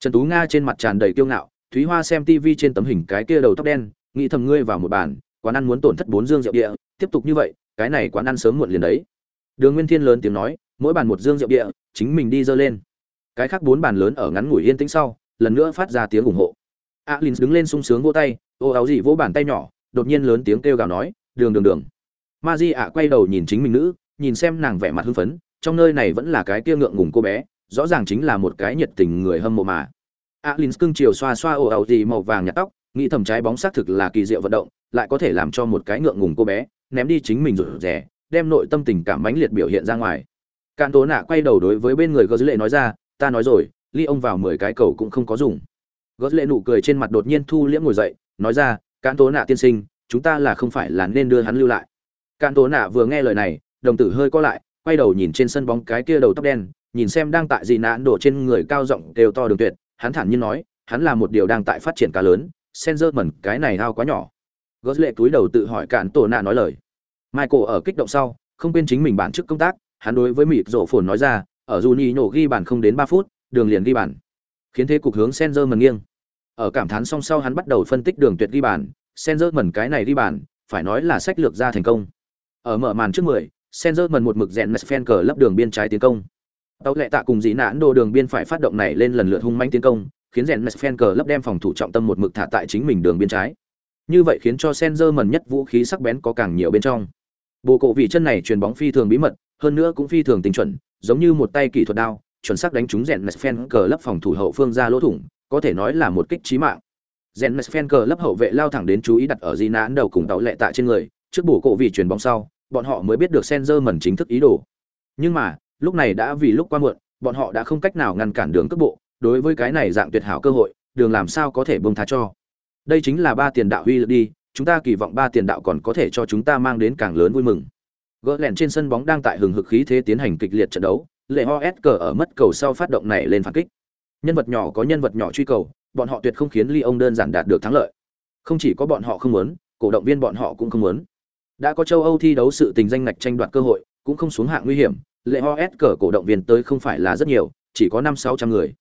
Trần tú nga trên mặt tràn đầy kiêu ngạo Thúy Hoa xem TV trên tấm hình cái kia đầu tóc đen, nghĩ thầm ngươi vào một bàn, quán ăn muốn tổn thất bốn dương rượu địa, tiếp tục như vậy cái này quán ăn sớm muộn liền đấy. Đường nguyên thiên lớn tiếng nói mỗi bàn một dương rượu địa chính mình đi dơ lên. Cái khác bốn bàn lớn ở ngắn ngủi yên tĩnh sau lần nữa phát ra tiếng ủng hộ. Alin đứng lên sung sướng vỗ tay ô áo gì vỗ bàn tay nhỏ đột nhiên lớn tiếng kêu gào nói đường đường đường. Ma di ạ quay đầu nhìn chính mình nữ nhìn xem nàng vẻ mặt hưng phấn trong nơi này vẫn là cái kia ngượng ngùng cô bé rõ ràng chính là một cái nhiệt tình người hâm mộ mà. Alin cưng chiều xoa xoa ô áo gì màu vàng nhạt tóc nghĩ thầm trái bóng xác thực là kỳ diệu vận động, lại có thể làm cho một cái ngượng ngùng cô bé, ném đi chính mình rụt rẻ đem nội tâm tình cảm mãnh liệt biểu hiện ra ngoài. Cạn tố nạ quay đầu đối với bên người gờ dữ lệ nói ra, ta nói rồi, ly ông vào mười cái cầu cũng không có dùng. Gờ dữ lệ nụ cười trên mặt đột nhiên thu liễm ngồi dậy, nói ra, cạn tố nạ tiên sinh, chúng ta là không phải là nên đưa hắn lưu lại. Cạn tố nạ vừa nghe lời này, đồng tử hơi co lại, quay đầu nhìn trên sân bóng cái kia đầu tóc đen, nhìn xem đang tại gì nạn đổ trên người cao rộng đều to đường tuyệt, hắn thản nhiên nói, hắn là một điều đang tại phát triển cá lớn sen mẩn cái này ao quá nhỏ. Gớt lệ túi đầu tự hỏi cạn tổ nạ nói lời. Michael ở kích động sau, không quên chính mình bản chức công tác, hắn đối với mịt rổ phồn nói ra, ở Juni nhì ghi bàn không đến ba phút, đường liền ghi bàn. Khiến thế cục hướng sen mẩn nghiêng. Ở cảm thán song sau hắn bắt đầu phân tích đường tuyệt ghi bàn sen mẩn cái này ghi bàn, phải nói là sách lược ra thành công. Ở mở màn trước mười sen mẩn một mực rèn mẹt cờ lấp đường biên trái tiến công. Tàu lệ tạ cùng dĩ nãn đồ đường biên phải phát động này lên lần lượt hung manh tiến công khiến rèn mẹt phen cờ lấp đem phòng thủ trọng tâm một mực thả tại chính mình đường biên trái. Như vậy khiến cho sen dơ mẩn nhất vũ khí sắc bén có càng nhiều bên trong. Bộ cổ vị chân này truyền bóng phi thường bí mật, hơn nữa cũng phi thường tinh chuẩn, giống như một tay kỹ thuật đao, chuẩn xác đánh trúng rèn mẹt phen cờ lấp phòng thủ hậu phương ra lỗ thủng, có thể nói là một kích trí mạng. Rèn mẹt phen cờ lấp hậu vệ lao thẳng đến chú ý đặt ở di nán đầu cùng tàu lệ tạ trên người, trước bộ cổ vị truyền bóng sau, bọn họ mới biết được sen dơ mẩn chính thức ý đồ. Nhưng mà, lúc này đã vì lúc qua muộn, bọn họ đã không cách nào ngăn cản đường cước bộ đối với cái này dạng tuyệt hảo cơ hội, đường làm sao có thể buông tha cho. Đây chính là ba tiền đạo huy lực đi, chúng ta kỳ vọng ba tiền đạo còn có thể cho chúng ta mang đến càng lớn vui mừng. Gỡ lẹn trên sân bóng đang tại hừng hực khí thế tiến hành kịch liệt trận đấu lệ ho s cờ ở mất cầu sau phát động này lên phản kích. Nhân vật nhỏ có nhân vật nhỏ truy cầu, bọn họ tuyệt không khiến ly ông đơn giản đạt được thắng lợi. Không chỉ có bọn họ không muốn, cổ động viên bọn họ cũng không muốn. Đã có châu âu thi đấu sự tình danh ngạch tranh đoạt cơ hội, cũng không xuống hạng nguy hiểm lệ ho s cờ cổ động viên tới không phải là rất nhiều, chỉ có năm sáu trăm người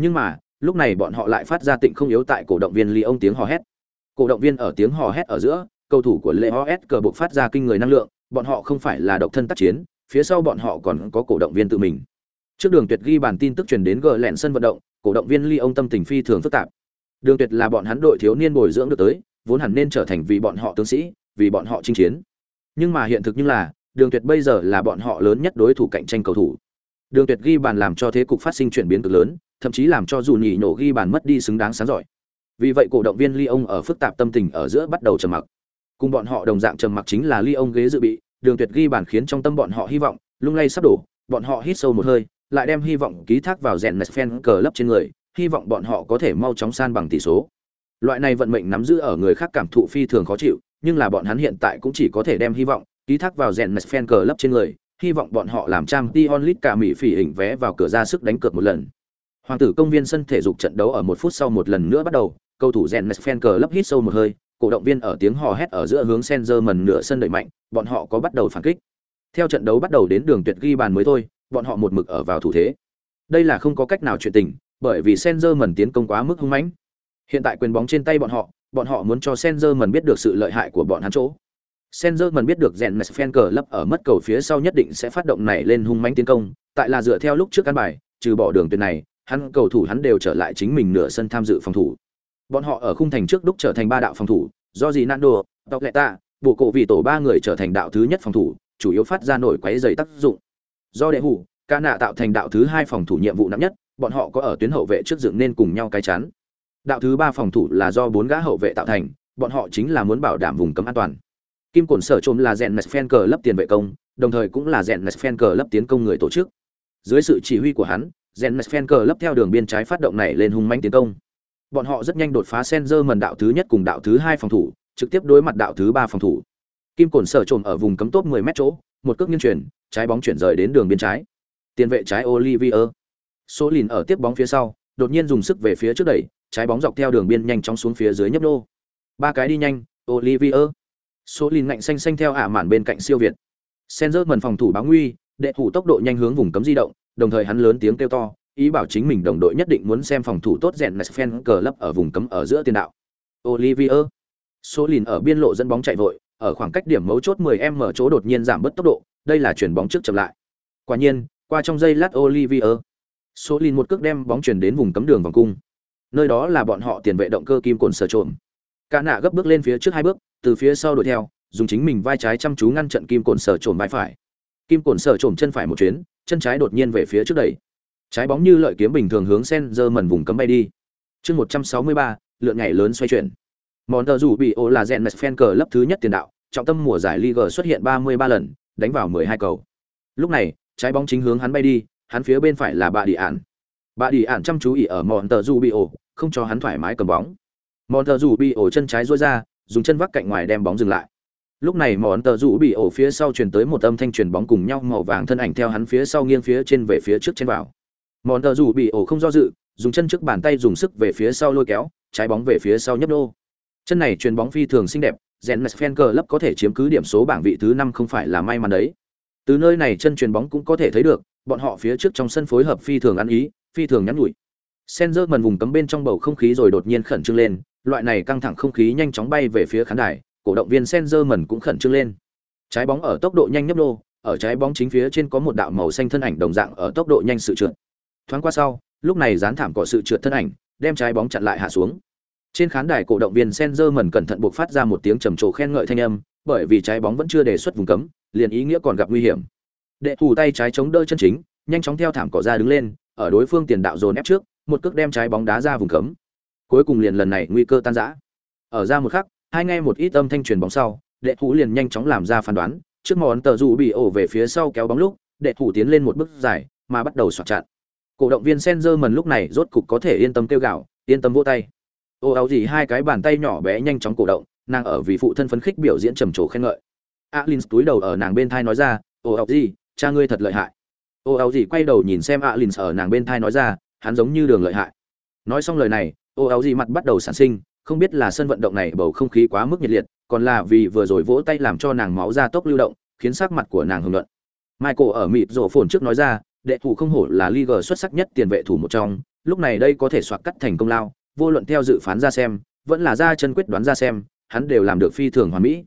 nhưng mà, lúc này bọn họ lại phát ra tịnh không yếu tại cổ động viên ly ông tiếng hò hét. Cổ động viên ở tiếng hò hét ở giữa, cầu thủ của lệ ho s cờ buộc phát ra kinh người năng lượng, bọn họ không phải là độc thân tác chiến, phía sau bọn họ còn có cổ động viên tự mình. Trước đường tuyệt ghi bản tin tức truyền đến gờ lẹn sân vận động, cổ động viên ly ông tâm tình phi thường phức tạp. Đường tuyệt là bọn hắn đội thiếu niên bồi dưỡng được tới, vốn hẳn nên trở thành vì bọn họ tướng sĩ, vì bọn họ chinh chiến. Nhưng mà hiện thực như là, đường tuyệt bây giờ là bọn họ lớn nhất đối thủ cạnh tranh cầu thủ. Đường tuyệt ghi bàn làm cho thế cục phát sinh chuyển biến cực lớn thậm chí làm cho dù nhỉ nổ ghi bàn mất đi xứng đáng sáng giỏi. Vì vậy cổ động viên Lyon ở phức tạp tâm tình ở giữa bắt đầu trầm mặc. Cùng bọn họ đồng dạng trầm mặc chính là Lyon ghế dự bị, đường tuyệt ghi bàn khiến trong tâm bọn họ hy vọng, lung lay sắp đổ, bọn họ hít sâu một hơi, lại đem hy vọng ký thác vào rèn fan cờ lấp trên người, hy vọng bọn họ có thể mau chóng san bằng tỷ số. Loại này vận mệnh nắm giữ ở người khác cảm thụ phi thường khó chịu, nhưng là bọn hắn hiện tại cũng chỉ có thể đem hy vọng ký thác vào rèn fan cờ lấp trên người, hy vọng bọn họ làm trang t onlit cả mỹ phỉ hình vé vào cửa ra sức đánh cược một lần hoàng tử công viên sân thể dục trận đấu ở một phút sau một lần nữa bắt đầu cầu thủ rèn Mesfenker lấp hít sâu một hơi cổ động viên ở tiếng hò hét ở giữa hướng Senzerman nửa sân đẩy mạnh, bọn họ có bắt đầu phản kích. Theo trận đấu bắt đầu đến đường tuyệt ghi bàn mới thôi, bọn họ một mực ở vào thủ thế. Đây là không có cách nào chuyện tình, bởi vì Senzerman tiến công quá mức hung mãnh. Hiện tại quyền bóng trên tay bọn họ, bọn họ muốn cho Senzerman biết được sự lợi hại của bọn hắn chỗ. Senzerman biết được rèn Mesfenker lấp ở mất cầu phía sau nhất định sẽ phát động này lên hung mãnh tiến công, tại là dựa theo lúc trước căn bài, trừ bỏ đường tuyệt này, hắn cầu thủ hắn đều trở lại chính mình nửa sân tham dự phòng thủ. Bọn họ ở khung thành trước đúc trở thành ba đạo phòng thủ, do gì Nando, Tộc Lệ Tạ, bộ cổ vì tổ ba người trở thành đạo thứ nhất phòng thủ, chủ yếu phát ra nổi quấy dày tác dụng. Do đệ hủ, ca nạ tạo thành đạo thứ hai phòng thủ nhiệm vụ nặng nhất, bọn họ có ở tuyến hậu vệ trước dựng nên cùng nhau cái chắn. Đạo thứ ba phòng thủ là do bốn gã hậu vệ tạo thành, bọn họ chính là muốn bảo đảm vùng cấm an toàn. Kim Cổn Sở Trộm là rèn fan cờ lấp tiền vệ công, đồng thời cũng là rèn fan cờ lấp tiến công người tổ chức. Dưới sự chỉ huy của hắn, rèn fan cờ lấp theo đường biên trái phát động này lên hung mãnh tiến công bọn họ rất nhanh đột phá Senzer mần đạo thứ nhất cùng đạo thứ hai phòng thủ, trực tiếp đối mặt đạo thứ ba phòng thủ. Kim Cổn sở trộm ở vùng cấm top 10 mét chỗ, một cước nghiêng chuyển, trái bóng chuyển rời đến đường biên trái. Tiền vệ trái Olivier. Số lìn ở tiếp bóng phía sau, đột nhiên dùng sức về phía trước đẩy, trái bóng dọc theo đường biên nhanh chóng xuống phía dưới nhấp nô. Ba cái đi nhanh, Olivier. Số lìn ngạnh xanh xanh theo ả màn bên cạnh siêu việt. Senzer mần phòng thủ báo nguy, đệ thủ tốc độ nhanh hướng vùng cấm di động, đồng thời hắn lớn tiếng kêu to, ý bảo chính mình đồng đội nhất định muốn xem phòng thủ tốt rèn fan cờ lấp ở vùng cấm ở giữa tiền đạo. Olivier. Số lìn ở biên lộ dẫn bóng chạy vội, ở khoảng cách điểm mấu chốt 10m chỗ đột nhiên giảm bớt tốc độ, đây là chuyển bóng trước chậm lại. Quả nhiên, qua trong giây lát Olivier, số lìn một cước đem bóng chuyển đến vùng cấm đường vòng cung. Nơi đó là bọn họ tiền vệ động cơ kim cồn sở trộm. Cả nạ gấp bước lên phía trước hai bước, từ phía sau đuổi theo, dùng chính mình vai trái chăm chú ngăn trận kim cồn sở trộm vai phải. Kim cồn sở trộm chân phải một chuyến, chân trái đột nhiên về phía trước đẩy. Trái bóng như lợi kiếm bình thường hướng Senzer mẩn vùng cấm bay đi. Chương 163, lượng nhảy lớn xoay chuyển. Monter dù bị ổ là rèn fan cờ lớp thứ nhất tiền đạo, trọng tâm mùa giải Liga xuất hiện 33 lần, đánh vào 12 cầu. Lúc này, trái bóng chính hướng hắn bay đi, hắn phía bên phải là Bạ Đi Ản. Bạ Đi Ản chăm chú ý ở Monter dù bị ổ, không cho hắn thoải mái cầm bóng. Monter dù bị ổ chân trái duỗi ra, dùng chân vác cạnh ngoài đem bóng dừng lại. Lúc này món tờ rũ bị ổ phía sau truyền tới một âm thanh truyền bóng cùng nhau màu vàng thân ảnh theo hắn phía sau nghiêng phía trên về phía trước trên vào. món tờ rũ bị ổ không do dự, dùng chân trước bàn tay dùng sức về phía sau lôi kéo, trái bóng về phía sau nhấp đô Chân này truyền bóng phi thường xinh đẹp, Zennes cờ lấp có thể chiếm cứ điểm số bảng vị thứ năm không phải là may mắn đấy. Từ nơi này chân truyền bóng cũng có thể thấy được, bọn họ phía trước trong sân phối hợp phi thường ăn ý, phi thường nhắn nhủi. Senzer mần vùng cấm bên trong bầu không khí rồi đột nhiên khẩn trương lên, loại này căng thẳng không khí nhanh chóng bay về phía khán đài, cổ động viên Senzerman cũng khẩn trương lên. Trái bóng ở tốc độ nhanh nhấp nô, ở trái bóng chính phía trên có một đạo màu xanh thân ảnh đồng dạng ở tốc độ nhanh sự trượt. Thoáng qua sau, lúc này dán thảm cỏ sự trượt thân ảnh, đem trái bóng chặn lại hạ xuống. Trên khán đài cổ động viên Senzerman cẩn thận buộc phát ra một tiếng trầm trồ khen ngợi thanh âm, bởi vì trái bóng vẫn chưa đề xuất vùng cấm, liền ý nghĩa còn gặp nguy hiểm. Đệ thủ tay trái chống đỡ chân chính, nhanh chóng theo thảm cỏ ra đứng lên, ở đối phương tiền đạo dồn ép trước, một cước đem trái bóng đá ra vùng cấm. Cuối cùng liền lần này nguy cơ tan rã. Ở ra một khắc, hai nghe một ít âm thanh truyền bóng sau, đệ thủ liền nhanh chóng làm ra phán đoán, trước món tờ dù bị ổ về phía sau kéo bóng lúc, đệ thủ tiến lên một bước dài, mà bắt đầu xoạc chặn. Cổ động viên Senzerman lúc này rốt cục có thể yên tâm kêu gào, yên tâm vỗ tay. Ô áo gì hai cái bàn tay nhỏ bé nhanh chóng cổ động nàng ở vì phụ thân phấn khích biểu diễn trầm trồ khen ngợi. Alin túi đầu ở nàng bên thai nói ra ô áo gì cha ngươi thật lợi hại. Ô áo gì quay đầu nhìn xem alin ở nàng bên thai nói ra hắn giống như đường lợi hại. Nói xong lời này ô áo gì mặt bắt đầu sản sinh không biết là sân vận động này bầu không khí quá mức nhiệt liệt còn là vì vừa rồi vỗ tay làm cho nàng máu ra tốc lưu động khiến sắc mặt của nàng hưng luận michael ở mịt rổ phồn trước nói ra đệ thủ không hổ là league xuất sắc nhất tiền vệ thủ một trong lúc này đây có thể soạt cắt thành công lao vô luận theo dự phán ra xem, vẫn là ra chân quyết đoán ra xem, hắn đều làm được phi thường hoàn mỹ.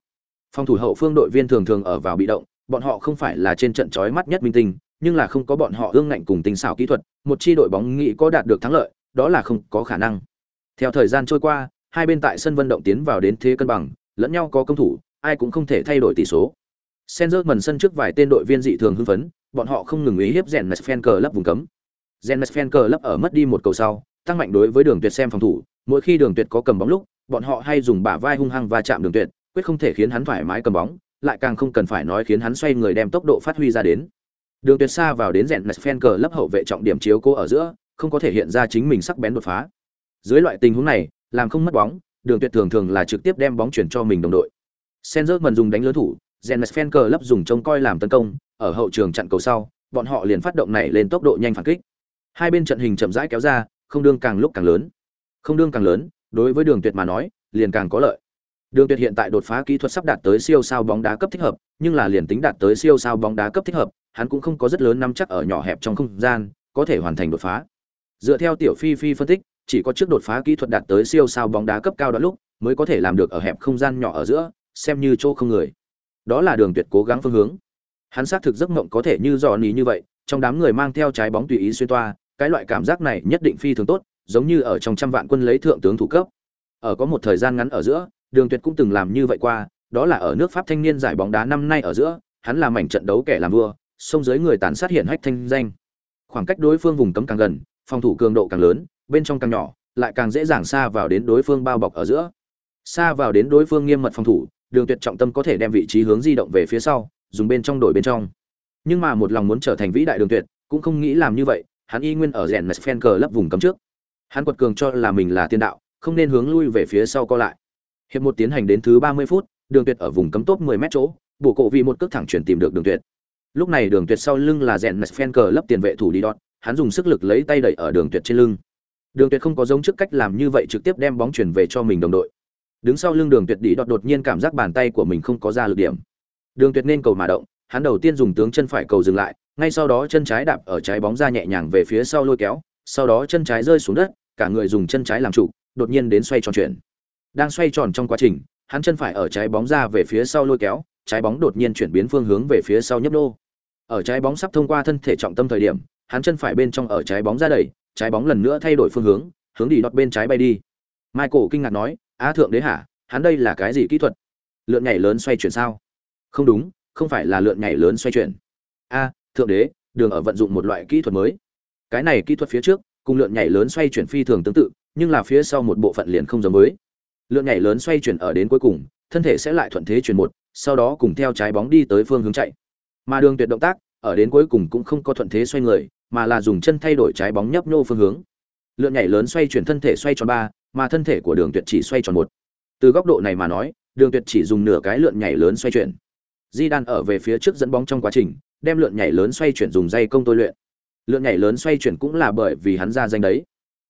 Phòng thủ hậu phương đội viên thường thường ở vào bị động, bọn họ không phải là trên trận chói mắt nhất minh tinh, nhưng là không có bọn họ ương ngạnh cùng tinh xảo kỹ thuật, một chi đội bóng nghĩ có đạt được thắng lợi, đó là không có khả năng. Theo thời gian trôi qua, hai bên tại sân vận động tiến vào đến thế cân bằng, lẫn nhau có công thủ, ai cũng không thể thay đổi tỷ số. Senzer mần sân trước vài tên đội viên dị thường hưng phấn, bọn họ không ngừng ý hiếp rèn fan cờ lấp vùng cấm. Rèn fan cờ lấp ở mất đi một cầu sau, tăng mạnh đối với đường tuyệt xem phòng thủ mỗi khi đường tuyệt có cầm bóng lúc bọn họ hay dùng bả vai hung hăng và chạm đường tuyệt quyết không thể khiến hắn thoải mái cầm bóng lại càng không cần phải nói khiến hắn xoay người đem tốc độ phát huy ra đến đường tuyệt xa vào đến rèn nạch phen cờ lấp hậu vệ trọng điểm chiếu cố ở giữa không có thể hiện ra chính mình sắc bén đột phá dưới loại tình huống này làm không mất bóng, đường tuyệt thường thường là trực tiếp đem bóng chuyển cho mình đồng đội. Senzer mần dùng đánh lớn thủ rèn cờ lấp dùng trông coi làm tấn công, ở hậu trường chặn cầu sau, bọn họ liền phát động này lên tốc độ nhanh phản kích. Hai bên trận hình chậm rãi kéo ra, không đương càng lúc càng lớn. Không đương càng lớn, đối với đường tuyệt mà nói, liền càng có lợi. Đường tuyệt hiện tại đột phá kỹ thuật sắp đạt tới siêu sao bóng đá cấp thích hợp, nhưng là liền tính đạt tới siêu sao bóng đá cấp thích hợp, hắn cũng không có rất lớn nắm chắc ở nhỏ hẹp trong không gian, có thể hoàn thành đột phá. Dựa theo tiểu phi phi phân tích chỉ có trước đột phá kỹ thuật đạt tới siêu sao bóng đá cấp cao đó lúc, mới có thể làm được ở hẹp không gian nhỏ ở giữa, xem như chỗ không người. Đó là đường tuyệt cố gắng phương hướng. Hắn xác thực giấc mộng có thể như dò ní như vậy, trong đám người mang theo trái bóng tùy ý xuyên toa, cái loại cảm giác này nhất định phi thường tốt, giống như ở trong trăm vạn quân lấy thượng tướng thủ cấp. Ở có một thời gian ngắn ở giữa, đường tuyệt cũng từng làm như vậy qua, đó là ở nước pháp thanh niên giải bóng đá năm nay ở giữa, hắn làm mảnh trận đấu kẻ làm vua, sông dưới người tàn sát hiện hách thanh danh. Khoảng cách đối phương vùng cấm càng gần, phòng thủ cường độ càng lớn bên trong càng nhỏ, lại càng dễ dàng xa vào đến đối phương bao bọc ở giữa. Xa vào đến đối phương nghiêm mật phòng thủ, đường tuyệt trọng tâm có thể đem vị trí hướng di động về phía sau, dùng bên trong đổi bên trong. Nhưng mà một lòng muốn trở thành vĩ đại đường tuyệt, cũng không nghĩ làm như vậy, hắn y nguyên ở rèn mật phen cờ lấp vùng cấm trước. Hắn quật cường cho là mình là tiên đạo, không nên hướng lui về phía sau co lại. Hiệp một tiến hành đến thứ ba mươi phút, đường tuyệt ở vùng cấm top 10 mét chỗ, bổ cộ vì một cước thẳng chuyển tìm được đường tuyệt. Lúc này đường tuyệt sau lưng là rèn mật phen cờ lấp tiền vệ thủ đi đọt hắn dùng sức lực lấy tay đẩy ở đường tuyệt trên lưng đường tuyệt không có giống trước cách làm như vậy trực tiếp đem bóng chuyển về cho mình đồng đội đứng sau lưng đường tuyệt đi đột đột nhiên cảm giác bàn tay của mình không có ra lực điểm đường tuyệt nên cầu mà động hắn đầu tiên dùng tướng chân phải cầu dừng lại ngay sau đó chân trái đạp ở trái bóng ra nhẹ nhàng về phía sau lôi kéo, sau đó chân trái rơi xuống đất, cả người dùng chân trái làm trụ, đột nhiên đến xoay tròn chuyển. Đang xoay tròn trong quá trình, hắn chân phải ở trái bóng ra về phía sau lôi kéo, trái bóng đột nhiên chuyển biến phương hướng về phía sau nhấp nô. Ở trái bóng sắp thông qua thân thể trọng tâm thời điểm, hắn chân phải bên trong ở trái bóng ra đẩy, trái bóng lần nữa thay đổi phương hướng, hướng đi đọt bên trái bay đi. Michael kinh ngạc nói, "Á thượng đế hả? Hắn đây là cái gì kỹ thuật? Lượn nhảy lớn xoay chuyển sao?" "Không đúng, không phải là lượn nhảy lớn xoay chuyển." "A, thượng đế, đường ở vận dụng một loại kỹ thuật mới." Cái này kỹ thuật phía trước, cùng lượn nhảy lớn xoay chuyển phi thường tương tự, nhưng là phía sau một bộ phận liền không giống với. Lượn nhảy lớn xoay chuyển ở đến cuối cùng, thân thể sẽ lại thuận thế chuyển một, sau đó cùng theo trái bóng đi tới phương hướng chạy. Mà đường tuyệt động tác, ở đến cuối cùng cũng không có thuận thế xoay người, mà là dùng chân thay đổi trái bóng nhấp nhô phương hướng. Lượn nhảy lớn xoay chuyển thân thể xoay tròn ba, mà thân thể của Đường Tuyệt chỉ xoay tròn một. Từ góc độ này mà nói, Đường Tuyệt chỉ dùng nửa cái lượn nhảy lớn xoay chuyển. Di Đan ở về phía trước dẫn bóng trong quá trình, đem lượn nhảy lớn xoay chuyển dùng dây công tôi luyện. Lượn nhảy lớn xoay chuyển cũng là bởi vì hắn ra danh đấy.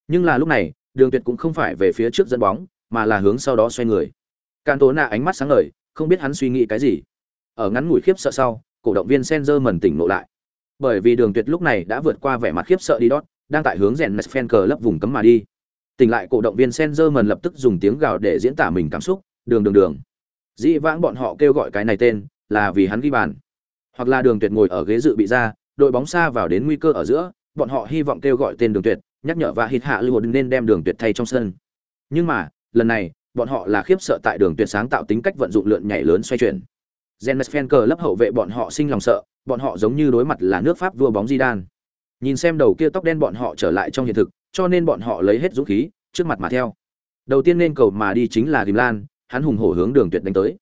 Nhưng là lúc này, Đường Tuyệt cũng không phải về phía trước dẫn bóng, mà là hướng sau đó xoay người. Càn Tố Na ánh mắt sáng ngời, không biết hắn suy nghĩ cái gì. Ở ngắn ngủi khiếp sợ sau, cổ động viên Senzer mẩn tỉnh nộ lại. Bởi vì Đường Tuyệt lúc này đã vượt qua vẻ mặt khiếp sợ đi đót, đang tại hướng rèn fan cờ lấp vùng cấm mà đi. Tỉnh lại cổ động viên Senzerman lập tức dùng tiếng gào để diễn tả mình cảm xúc, đường đường đường. Dĩ vãng bọn họ kêu gọi cái này tên là vì hắn ghi bàn. Hoặc là Đường Tuyệt ngồi ở ghế dự bị ra, đội bóng xa vào đến nguy cơ ở giữa, bọn họ hy vọng kêu gọi tên Đường Tuyệt, nhắc nhở và hít hạ lưu nên đem Đường Tuyệt thay trong sân. Nhưng mà, lần này, bọn họ là khiếp sợ tại Đường Tuyệt sáng tạo tính cách vận dụng lượn nhảy lớn xoay chuyển. Genes Fenker lấp hậu vệ bọn họ sinh lòng sợ, bọn họ giống như đối mặt là nước Pháp vua bóng Zidane. Nhìn xem đầu kia tóc đen bọn họ trở lại trong hiện thực, cho nên bọn họ lấy hết dũng khí, trước mặt mà theo. Đầu tiên nên cầu mà đi chính là Gìm Lan, hắn hùng hổ hướng Đường Tuyệt đánh tới.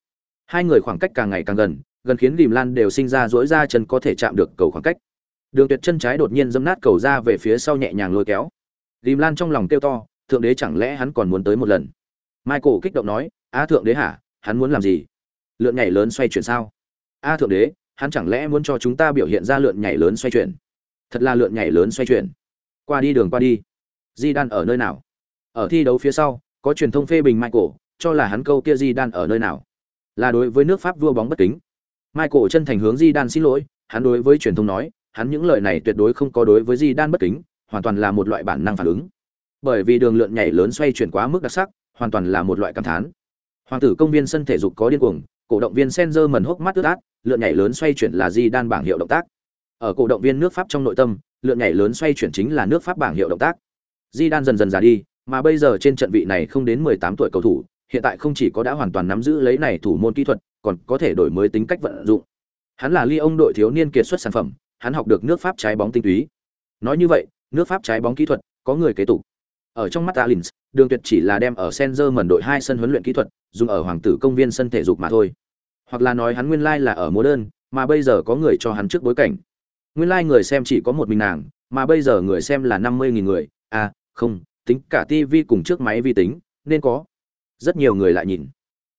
Hai người khoảng cách càng ngày càng gần, gần khiến Gìm Lan đều sinh ra rỗi ra chân có thể chạm được cầu khoảng cách. Đường Tuyệt chân trái đột nhiên dẫm nát cầu ra về phía sau nhẹ nhàng lôi kéo. Gìm Lan trong lòng kêu to, thượng đế chẳng lẽ hắn còn muốn tới một lần. Michael kích động nói, á thượng đế hả? Hắn muốn làm gì? Lượn nhảy lớn xoay chuyển sao?" "A thượng đế, hắn chẳng lẽ muốn cho chúng ta biểu hiện ra lượn nhảy lớn xoay chuyển?" Thật là lượn nhảy lớn xoay chuyển. Qua đi đường qua đi. Di Đan ở nơi nào? Ở thi đấu phía sau, có truyền thông phê bình Michael, cho là hắn câu kia Di Đan ở nơi nào? Là đối với nước Pháp vua bóng bất kính. Michael chân thành hướng Di Đan xin lỗi, hắn đối với truyền thông nói, hắn những lời này tuyệt đối không có đối với Di Đan bất kính, hoàn toàn là một loại bản năng phản ứng. Bởi vì đường lượn nhảy lớn xoay chuyển quá mức đặc sắc, hoàn toàn là một loại cảm thán hoàng tử công viên sân thể dục có điên cuồng cổ động viên Senzer mẩn hốc mắt ướt át lượn nhảy lớn xoay chuyển là di đan bảng hiệu động tác. Ở cổ động viên nước pháp trong nội tâm lượn nhảy lớn xoay chuyển chính là nước pháp bảng hiệu động tác. Di đan dần dần già đi mà bây giờ trên trận vị này không đến 18 tuổi cầu thủ hiện tại không chỉ có đã hoàn toàn nắm giữ lấy này thủ môn kỹ thuật còn có thể đổi mới tính cách vận dụng. Hắn là Lyon ông đội thiếu niên kiệt xuất sản phẩm hắn học được nước pháp trái bóng tinh túy. Nói như vậy nước pháp trái bóng kỹ thuật có người kế tục. Ở trong mắt Alins, Đường Tuyệt chỉ là đem ở Senzer mẩn đội hai sân huấn luyện kỹ thuật, dùng ở Hoàng tử công viên sân thể dục mà thôi. Hoặc là nói hắn nguyên lai là ở mùa đơn, mà bây giờ có người cho hắn trước bối cảnh. Nguyên lai người xem chỉ có một mình nàng, mà bây giờ người xem là 50.000 người, à, không, tính cả TV cùng trước máy vi tính, nên có. Rất nhiều người lại nhìn.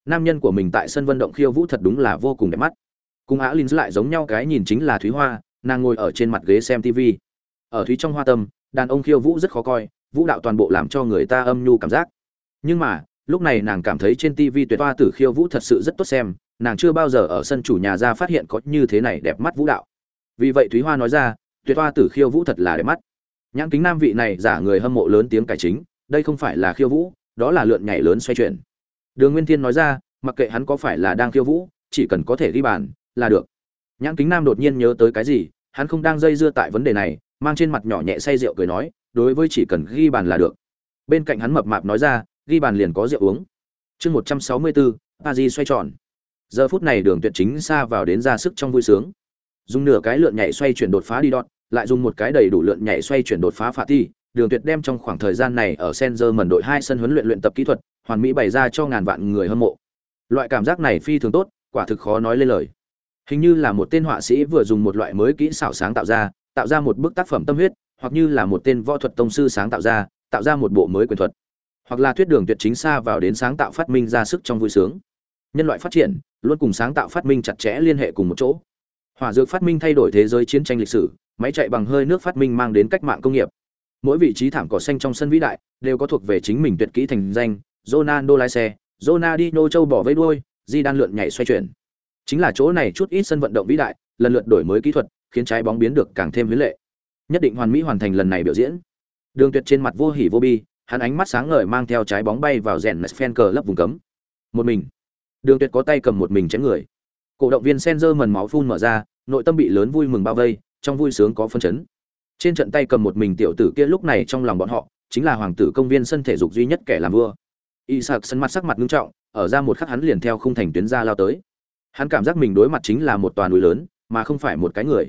Nam nhân của mình tại sân vận động khiêu vũ thật đúng là vô cùng đẹp mắt. Cùng Alins lại giống nhau cái nhìn chính là Thúy Hoa, nàng ngồi ở trên mặt ghế xem TV. Ở Thúy trong hoa tâm, đàn ông khiêu vũ rất khó coi, vũ đạo toàn bộ làm cho người ta âm nhu cảm giác nhưng mà lúc này nàng cảm thấy trên tv tuyệt toa tử khiêu vũ thật sự rất tốt xem, nàng chưa bao giờ ở sân chủ nhà ra phát hiện có như thế này đẹp mắt vũ đạo. Vì vậy thúy hoa nói ra, tuyệt toa tử khiêu vũ thật là đẹp mắt. Nhãn kính nam vị này giả người hâm mộ lớn tiếng cải chính, đây không phải là khiêu vũ, đó là lượn nhảy lớn xoay chuyển. Đường nguyên thiên nói ra, mặc kệ hắn có phải là đang khiêu vũ, chỉ cần có thể ghi bàn, là được. Nhãn kính nam đột nhiên nhớ tới cái gì, hắn không đang dây dưa tại vấn đề này, mang trên mặt nhỏ nhẹ say rượu cười nói, đối với chỉ cần ghi bàn là được. Bên cạnh hắn mập mạp nói ra ghi bàn liền có rượu uống. Chương một trăm sáu mươi bốn paris xoay tròn. Giờ phút này đường tuyệt chính xa vào đến ra sức trong vui sướng. Dùng nửa cái lượn nhảy xoay chuyển đột phá đi đọt, lại dùng một cái đầy đủ lượn nhảy xoay chuyển đột phá phạt thi. đường tuyệt đem trong khoảng thời gian này ở Senzer mần đội hai sân huấn luyện luyện tập kỹ thuật, hoàn mỹ bày ra cho ngàn vạn người hâm mộ. Loại cảm giác này phi thường tốt, quả thực khó nói lên lời. Hình như là một tên họa sĩ vừa dùng một loại mới kỹ xảo sáng tạo ra tạo ra một bức tác phẩm tâm huyết, hoặc như là một tên võ thuật tông sư sáng tạo ra tạo ra một bộ mới quyền thuật hoặc là thuyết đường tuyệt chính xa vào đến sáng tạo phát minh ra sức trong vui sướng. Nhân loại phát triển, luôn cùng sáng tạo phát minh chặt chẽ liên hệ cùng một chỗ. Hỏa dược phát minh thay đổi thế giới chiến tranh lịch sử, máy chạy bằng hơi nước phát minh mang đến cách mạng công nghiệp. Mỗi vị trí thảm cỏ xanh trong sân vĩ đại đều có thuộc về chính mình tuyệt kỹ thành danh, Ronaldo lái xe, Ronaldinho châu bỏ vây đuôi di đan lượn nhảy xoay chuyển. Chính là chỗ này chút ít sân vận động vĩ đại, lần lượt đổi mới kỹ thuật, khiến trái bóng biến được càng thêm huyến lệ. Nhất định hoàn mỹ hoàn thành lần này biểu diễn. Đường tuyệt trên mặt vô hỉ vô bi hắn ánh mắt sáng ngời mang theo trái bóng bay vào rèn fan cờ lấp vùng cấm. Một mình. Đường tuyệt có tay cầm một mình chém người. Cổ động viên Senzer mần máu phun mở ra, nội tâm bị lớn vui mừng bao vây, trong vui sướng có phân chấn. Trên trận tay cầm một mình tiểu tử kia lúc này trong lòng bọn họ, chính là hoàng tử công viên sân thể dục duy nhất kẻ làm vua. Isaac sân mặt sắc mặt nghiêm trọng, ở ra một khắc hắn liền theo khung thành tuyến ra lao tới. Hắn cảm giác mình đối mặt chính là một toàn núi lớn, mà không phải một cái người.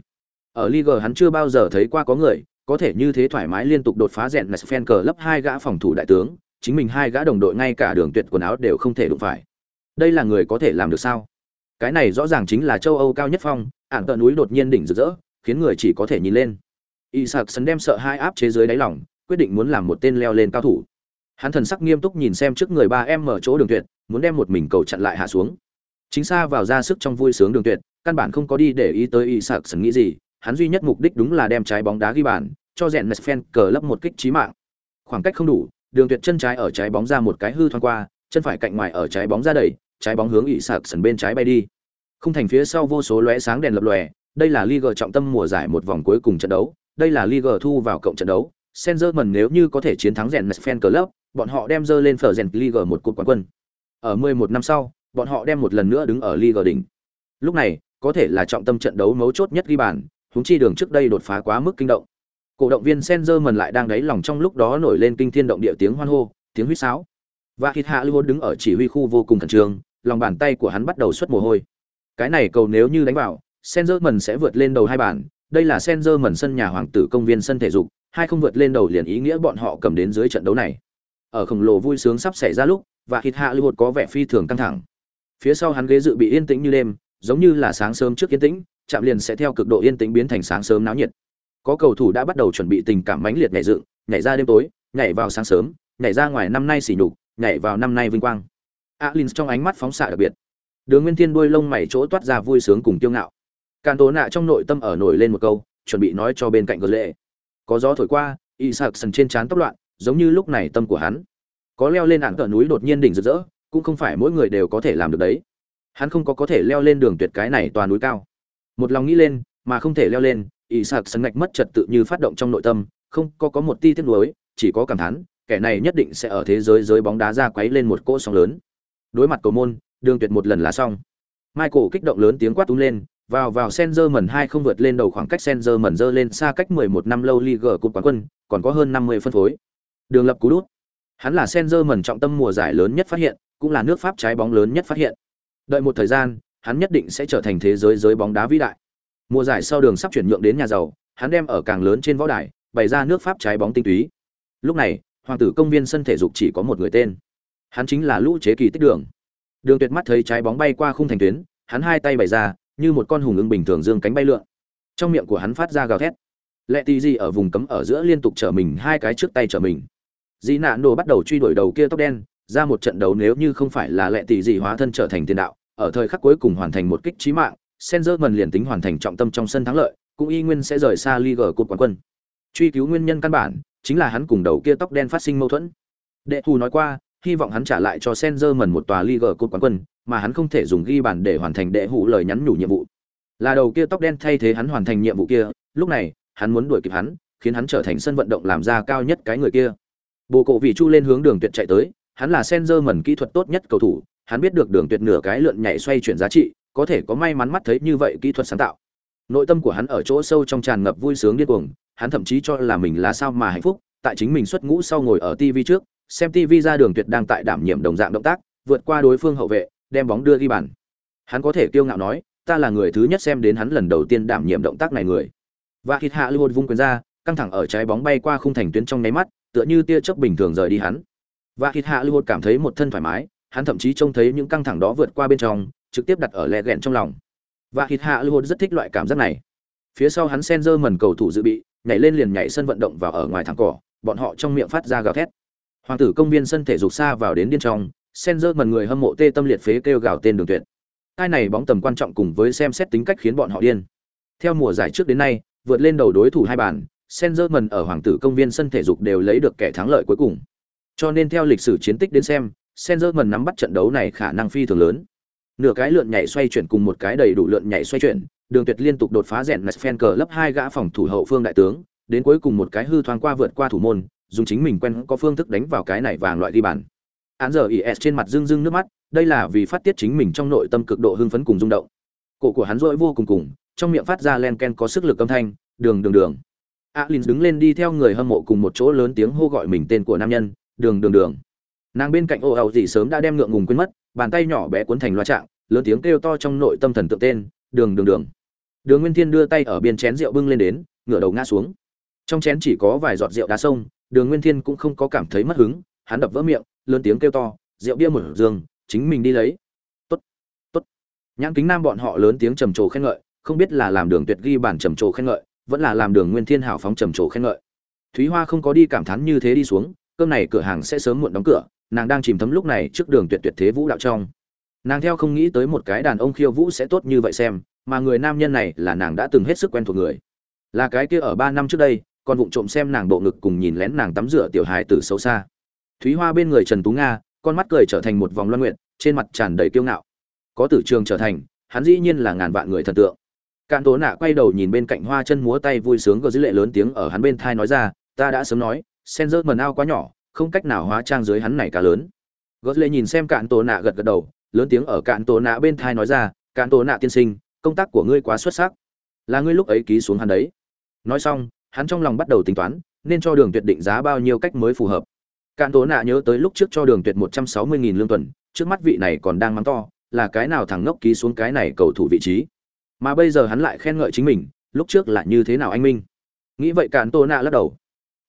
Ở Liga hắn chưa bao giờ thấy qua có người có thể như thế thoải mái liên tục đột phá rèn là fan cờ lấp hai gã phòng thủ đại tướng, chính mình hai gã đồng đội ngay cả đường tuyệt quần áo đều không thể đụng phải. Đây là người có thể làm được sao? Cái này rõ ràng chính là châu âu cao nhất phong, ản tợ núi đột nhiên đỉnh rực rỡ, khiến người chỉ có thể nhìn lên. Isaac sấn đem sợ hai áp chế dưới đáy lòng, quyết định muốn làm một tên leo lên cao thủ. Hắn thần sắc nghiêm túc nhìn xem trước người ba em mở chỗ đường tuyệt, muốn đem một mình cầu chặn lại hạ xuống. Chính xa vào ra sức trong vui sướng đường tuyệt, căn bản không có đi để ý tới Isaac sấn nghĩ gì hắn duy nhất mục đích đúng là đem trái bóng đá ghi bàn cho rèn Mesfen cờ lấp một kích chí mạng khoảng cách không đủ đường tuyệt chân trái ở trái bóng ra một cái hư thoáng qua chân phải cạnh ngoài ở trái bóng ra đẩy trái bóng hướng ỷ sạc sần bên trái bay đi không thành phía sau vô số lóe sáng đèn lập lòe đây là Liga trọng tâm mùa giải một vòng cuối cùng trận đấu đây là Liga thu vào cộng trận đấu Senzerman nếu như có thể chiến thắng rèn Mesfen Club, bọn họ đem dơ lên phở rèn Liga một cuộc quán quân. Ở 11 năm sau, bọn họ đem một lần nữa đứng ở Liga đỉnh. Lúc này, có thể là trọng tâm trận đấu mấu chốt nhất ghi bàn, huống chi đường trước đây đột phá quá mức kinh động. Cổ động viên Sengerman lại đang đáy lòng trong lúc đó nổi lên kinh thiên động địa tiếng hoan hô, tiếng huýt sáo. Và Kịt Hạ Lưu đứng ở chỉ huy khu vô cùng khẩn trương, lòng bàn tay của hắn bắt đầu xuất mồ hôi. Cái này cầu nếu như đánh vào, Sengerman sẽ vượt lên đầu hai bàn, đây là Sengerman sân nhà hoàng tử công viên sân thể dục, hai không vượt lên đầu liền ý nghĩa bọn họ cầm đến dưới trận đấu này. Ở khổng lồ vui sướng sắp xảy ra lúc, và Kịt Hạ Lưu có vẻ phi thường căng thẳng. Phía sau hắn ghế dự bị yên tĩnh như đêm, giống như là sáng sớm trước yên tĩnh, chạm liền sẽ theo cực độ yên tĩnh biến thành sáng sớm náo nhiệt. Có cầu thủ đã bắt đầu chuẩn bị tình cảm mãnh liệt nhảy dựng, nhảy ra đêm tối, nhảy vào sáng sớm, nhảy ra ngoài năm nay xỉ nhục, nhảy vào năm nay vinh quang. Alin trong ánh mắt phóng xạ đặc biệt. Đường Nguyên Thiên đuôi lông mày chỗ toát ra vui sướng cùng kiêu ngạo. Càn Tố nạ trong nội tâm ở nổi lên một câu, chuẩn bị nói cho bên cạnh gật lệ. Có gió thổi qua, y sạc sần trên trán tóc loạn, giống như lúc này tâm của hắn. Có leo lên ảng cỡ núi đột nhiên đỉnh rực rỡ, cũng không phải mỗi người đều có thể làm được đấy. Hắn không có có thể leo lên đường tuyệt cái này toàn núi cao. Một lòng nghĩ lên, mà không thể leo lên, ỷ sạc sân ngạch mất trật tự như phát động trong nội tâm, không có có một ti tiếc nuối, chỉ có cảm thán, kẻ này nhất định sẽ ở thế giới giới bóng đá ra quấy lên một cỗ sóng lớn. Đối mặt cầu môn, đường tuyệt một lần là xong. Michael kích động lớn tiếng quát túm lên, vào vào Sengerman hai không vượt lên đầu khoảng cách Sengerman dơ lên xa cách 11 năm lâu Liga cúp quán quân, còn có hơn 50 phân phối. Đường lập cú đút. Hắn là Sengerman trọng tâm mùa giải lớn nhất phát hiện, cũng là nước Pháp trái bóng lớn nhất phát hiện. Đợi một thời gian, hắn nhất định sẽ trở thành thế giới giới bóng đá vĩ đại. Mùa giải sau đường sắp chuyển nhượng đến nhà giàu, hắn đem ở càng lớn trên võ đài, bày ra nước Pháp trái bóng tinh túy. Lúc này, hoàng tử công viên sân thể dục chỉ có một người tên. Hắn chính là Lũ Chế Kỳ Tích Đường. Đường Tuyệt mắt thấy trái bóng bay qua khung thành tuyến, hắn hai tay bày ra, như một con hùng ưng bình thường dương cánh bay lượn. Trong miệng của hắn phát ra gào thét. Lệ Tỷ Di ở vùng cấm ở giữa liên tục trở mình hai cái trước tay trở mình. Di Nạn Đồ bắt đầu truy đuổi đầu kia tóc đen, ra một trận đấu nếu như không phải là Lệ Tỷ Di hóa thân trở thành tiền đạo, ở thời khắc cuối cùng hoàn thành một kích trí mạng, Senzerman liền tính hoàn thành trọng tâm trong sân thắng lợi, cũng y nguyên sẽ rời xa Liga cột quán quân. Truy cứu nguyên nhân căn bản, chính là hắn cùng đầu kia tóc đen phát sinh mâu thuẫn. Đệ thủ nói qua, hy vọng hắn trả lại cho Senzerman một tòa Liga cột quán quân, mà hắn không thể dùng ghi bàn để hoàn thành đệ hủ lời nhắn nhủ nhiệm vụ. Là đầu kia tóc đen thay thế hắn hoàn thành nhiệm vụ kia, lúc này, hắn muốn đuổi kịp hắn, khiến hắn trở thành sân vận động làm ra cao nhất cái người kia. Bồ cổ vị chu lên hướng đường tuyệt chạy tới, hắn là Senzerman kỹ thuật tốt nhất cầu thủ, hắn biết được đường tuyệt nửa cái lượn nhảy xoay chuyển giá trị, có thể có may mắn mắt thấy như vậy kỹ thuật sáng tạo. Nội tâm của hắn ở chỗ sâu trong tràn ngập vui sướng điên cuồng, hắn thậm chí cho là mình là sao mà hạnh phúc, tại chính mình xuất ngũ sau ngồi ở TV trước, xem TV ra đường tuyệt đang tại đảm nhiệm đồng dạng động tác, vượt qua đối phương hậu vệ, đem bóng đưa ghi bàn. Hắn có thể kiêu ngạo nói, ta là người thứ nhất xem đến hắn lần đầu tiên đảm nhiệm động tác này người. Và Kịt hạ lưu vung quyền ra, căng thẳng ở trái bóng bay qua khung thành tuyến trong nháy mắt, tựa như tia chớp bình thường rời đi hắn. Và Kịt hạ lưu cảm thấy một thân thoải mái, hắn thậm chí trông thấy những căng thẳng đó vượt qua bên trong, trực tiếp đặt ở lẹ ghẹn trong lòng. Và hít hạ lưu rất thích loại cảm giác này. Phía sau hắn Senzer mần cầu thủ dự bị, nhảy lên liền nhảy sân vận động vào ở ngoài thẳng cỏ, bọn họ trong miệng phát ra gào thét. Hoàng tử công viên sân thể dục xa vào đến điên trong, Senzer mần người hâm mộ tê tâm liệt phế kêu gào tên đường tuyệt. Hai này bóng tầm quan trọng cùng với xem xét tính cách khiến bọn họ điên. Theo mùa giải trước đến nay, vượt lên đầu đối thủ hai bàn, Senzer mần ở Hoàng tử công viên sân thể dục đều lấy được kẻ thắng lợi cuối cùng. Cho nên theo lịch sử chiến tích đến xem, Senzerman nắm bắt trận đấu này khả năng phi thường lớn. Nửa cái lượn nhảy xoay chuyển cùng một cái đầy đủ lượn nhảy xoay chuyển, Đường Tuyệt liên tục đột phá rèn Nesfen cờ lấp hai gã phòng thủ hậu phương đại tướng, đến cuối cùng một cái hư thoáng qua vượt qua thủ môn, dùng chính mình quen có phương thức đánh vào cái này vàng loại đi bàn. Án giờ is trên mặt rưng rưng nước mắt đây là vì phát tiết chính mình trong nội tâm cực độ hưng phấn cùng rung động cổ của hắn rỗi vô cùng cùng trong miệng phát ra len ken có sức lực âm thanh đường đường đường alin đứng lên đi theo người hâm mộ cùng một chỗ lớn tiếng hô gọi mình tên của nam nhân đường đường đường nàng bên cạnh ô ẩu gì sớm đã đem ngượng ngùng quên mất, bàn tay nhỏ bé cuốn thành loa trạng, lớn tiếng kêu to trong nội tâm thần tượng tên, đường đường đường. Đường nguyên thiên đưa tay ở biên chén rượu bưng lên đến, ngửa đầu ngã xuống. Trong chén chỉ có vài giọt rượu đá sông, đường nguyên thiên cũng không có cảm thấy mất hứng, hắn đập vỡ miệng, lớn tiếng kêu to, rượu bia một giường, chính mình đi lấy. Tốt tốt. Nhãn kính nam bọn họ lớn tiếng trầm trồ khen ngợi, không biết là làm đường tuyệt ghi bản trầm trồ khen ngợi, vẫn là làm đường nguyên thiên hảo phóng trầm trồ khen ngợi. Thúy hoa không có đi cảm thán như thế đi xuống, cơm này cửa hàng sẽ sớm muộn đóng cửa nàng đang chìm thấm lúc này trước đường tuyệt tuyệt thế vũ đạo trong. Nàng theo không nghĩ tới một cái đàn ông khiêu vũ sẽ tốt như vậy xem, mà người nam nhân này là nàng đã từng hết sức quen thuộc người. Là cái kia ở ba năm trước đây, còn vụng trộm xem nàng bộ ngực cùng nhìn lén nàng tắm rửa tiểu hài từ xấu xa. Thúy hoa bên người trần tú nga, con mắt cười trở thành một vòng loan nguyện trên mặt tràn đầy kiêu ngạo. Có tử trường trở thành, hắn dĩ nhiên là ngàn vạn người thần tượng. Cạn tố nạ quay đầu nhìn bên cạnh hoa chân múa tay vui sướng có dữ lệ lớn tiếng ở hắn bên thai nói ra, ta đã sớm nói sen rớt mần ao quá nhỏ không cách nào hóa trang dưới hắn này cả lớn. Gớt lệ nhìn xem cạn tố nạ gật gật đầu, lớn tiếng ở cạn tố nạ bên thai nói ra, cạn tố nạ tiên sinh, công tác của ngươi quá xuất sắc. Là ngươi lúc ấy ký xuống hắn đấy. Nói xong, hắn trong lòng bắt đầu tính toán, nên cho đường tuyệt định giá bao nhiêu cách mới phù hợp. Cạn tố nạ nhớ tới lúc trước cho đường tuyệt một trăm sáu mươi nghìn lương tuần, trước mắt vị này còn đang mắng to, là cái nào thằng ngốc ký xuống cái này cầu thủ vị trí. Mà bây giờ hắn lại khen ngợi chính mình, lúc trước là như thế nào anh minh? Nghĩ vậy cạn tố nạ lắc đầu.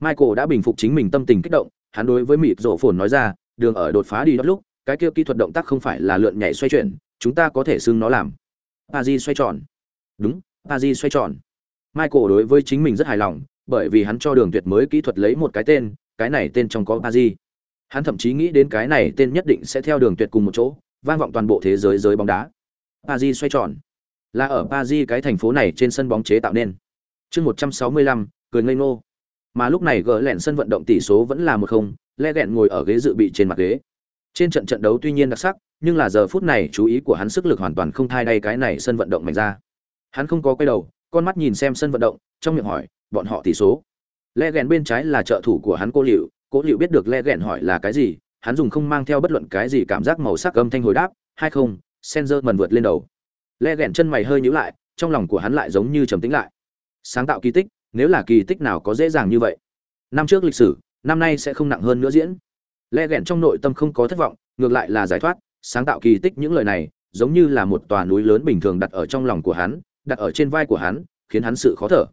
Michael đã bình phục chính mình tâm tình kích động hắn đối với mịt rổ phồn nói ra, đường ở đột phá đi lúc, cái kia kỹ thuật động tác không phải là lượn nhảy xoay chuyển, chúng ta có thể xưng nó làm pa di xoay tròn. Đúng pa di xoay tròn. Michael đối với chính mình rất hài lòng, bởi vì hắn cho đường tuyệt mới kỹ thuật lấy một cái tên, cái này tên trong có pa di hắn thậm chí nghĩ đến cái này tên nhất định sẽ theo đường tuyệt cùng một chỗ, vang vọng toàn bộ thế giới giới bóng đá. Pa di xoay tròn. Là ở pa di cái thành phố này trên sân bóng chế tạo nên. Chương một trăm sáu mươi lăm, cười ngây ngô mà lúc này gỡ lẹn sân vận động tỷ số vẫn là một không, le ghẹn ngồi ở ghế dự bị trên mặt ghế. Trên trận trận đấu tuy nhiên đặc sắc, nhưng là giờ phút này chú ý của hắn sức lực hoàn toàn không thay đay cái này sân vận động mạnh ra. Hắn không có quay đầu, con mắt nhìn xem sân vận động, trong miệng hỏi, bọn họ tỷ số? Le ghẹn bên trái là trợ thủ của hắn cô liệu cô liệu biết được le ghẹn hỏi là cái gì, hắn dùng không mang theo bất luận cái gì cảm giác màu sắc âm thanh hồi đáp hay không senzer mần vượt lên đầu. Le ghẹn chân mày hơi nhíu lại, trong lòng của hắn lại giống như trầm tĩnh lại. Sáng tạo kỳ tích nếu là kỳ tích nào có dễ dàng như vậy. Năm trước lịch sử, năm nay sẽ không nặng hơn nữa diễn. Lẽ ghẹn trong nội tâm không có thất vọng, ngược lại là giải thoát, sáng tạo kỳ tích những lời này, giống như là một tòa núi lớn bình thường đặt ở trong lòng của hắn, đặt ở trên vai của hắn, khiến hắn sự khó thở.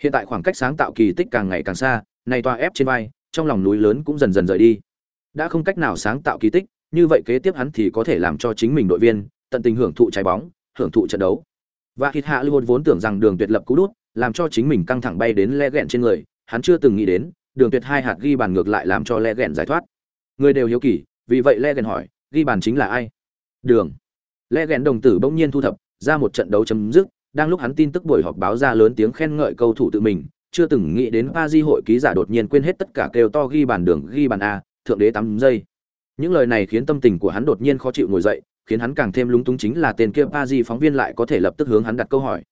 Hiện tại khoảng cách sáng tạo kỳ tích càng ngày càng xa, này tòa ép trên vai, trong lòng núi lớn cũng dần dần rời đi. Đã không cách nào sáng tạo kỳ tích, như vậy kế tiếp hắn thì có thể làm cho chính mình đội viên, tận tình hưởng thụ trái bóng, hưởng thụ trận đấu. Và hít hạ lưu vốn tưởng rằng đường tuyệt lập cú đút làm cho chính mình căng thẳng bay đến le ghẹn trên người, hắn chưa từng nghĩ đến, đường tuyệt hai hạt ghi bàn ngược lại làm cho le ghẹn giải thoát. Người đều hiếu kỳ, vì vậy le ghẹn hỏi, ghi bàn chính là ai? Đường. Le ghẹn đồng tử bỗng nhiên thu thập, ra một trận đấu chấm dứt, đang lúc hắn tin tức buổi họp báo ra lớn tiếng khen ngợi cầu thủ tự mình, chưa từng nghĩ đến pa di hội ký giả đột nhiên quên hết tất cả kêu to ghi bàn đường, ghi bàn a, thượng đế tám giây. Những lời này khiến tâm tình của hắn đột nhiên khó chịu ngồi dậy, khiến hắn càng thêm lúng túng chính là tên kia pa di phóng viên lại có thể lập tức hướng hắn đặt câu hỏi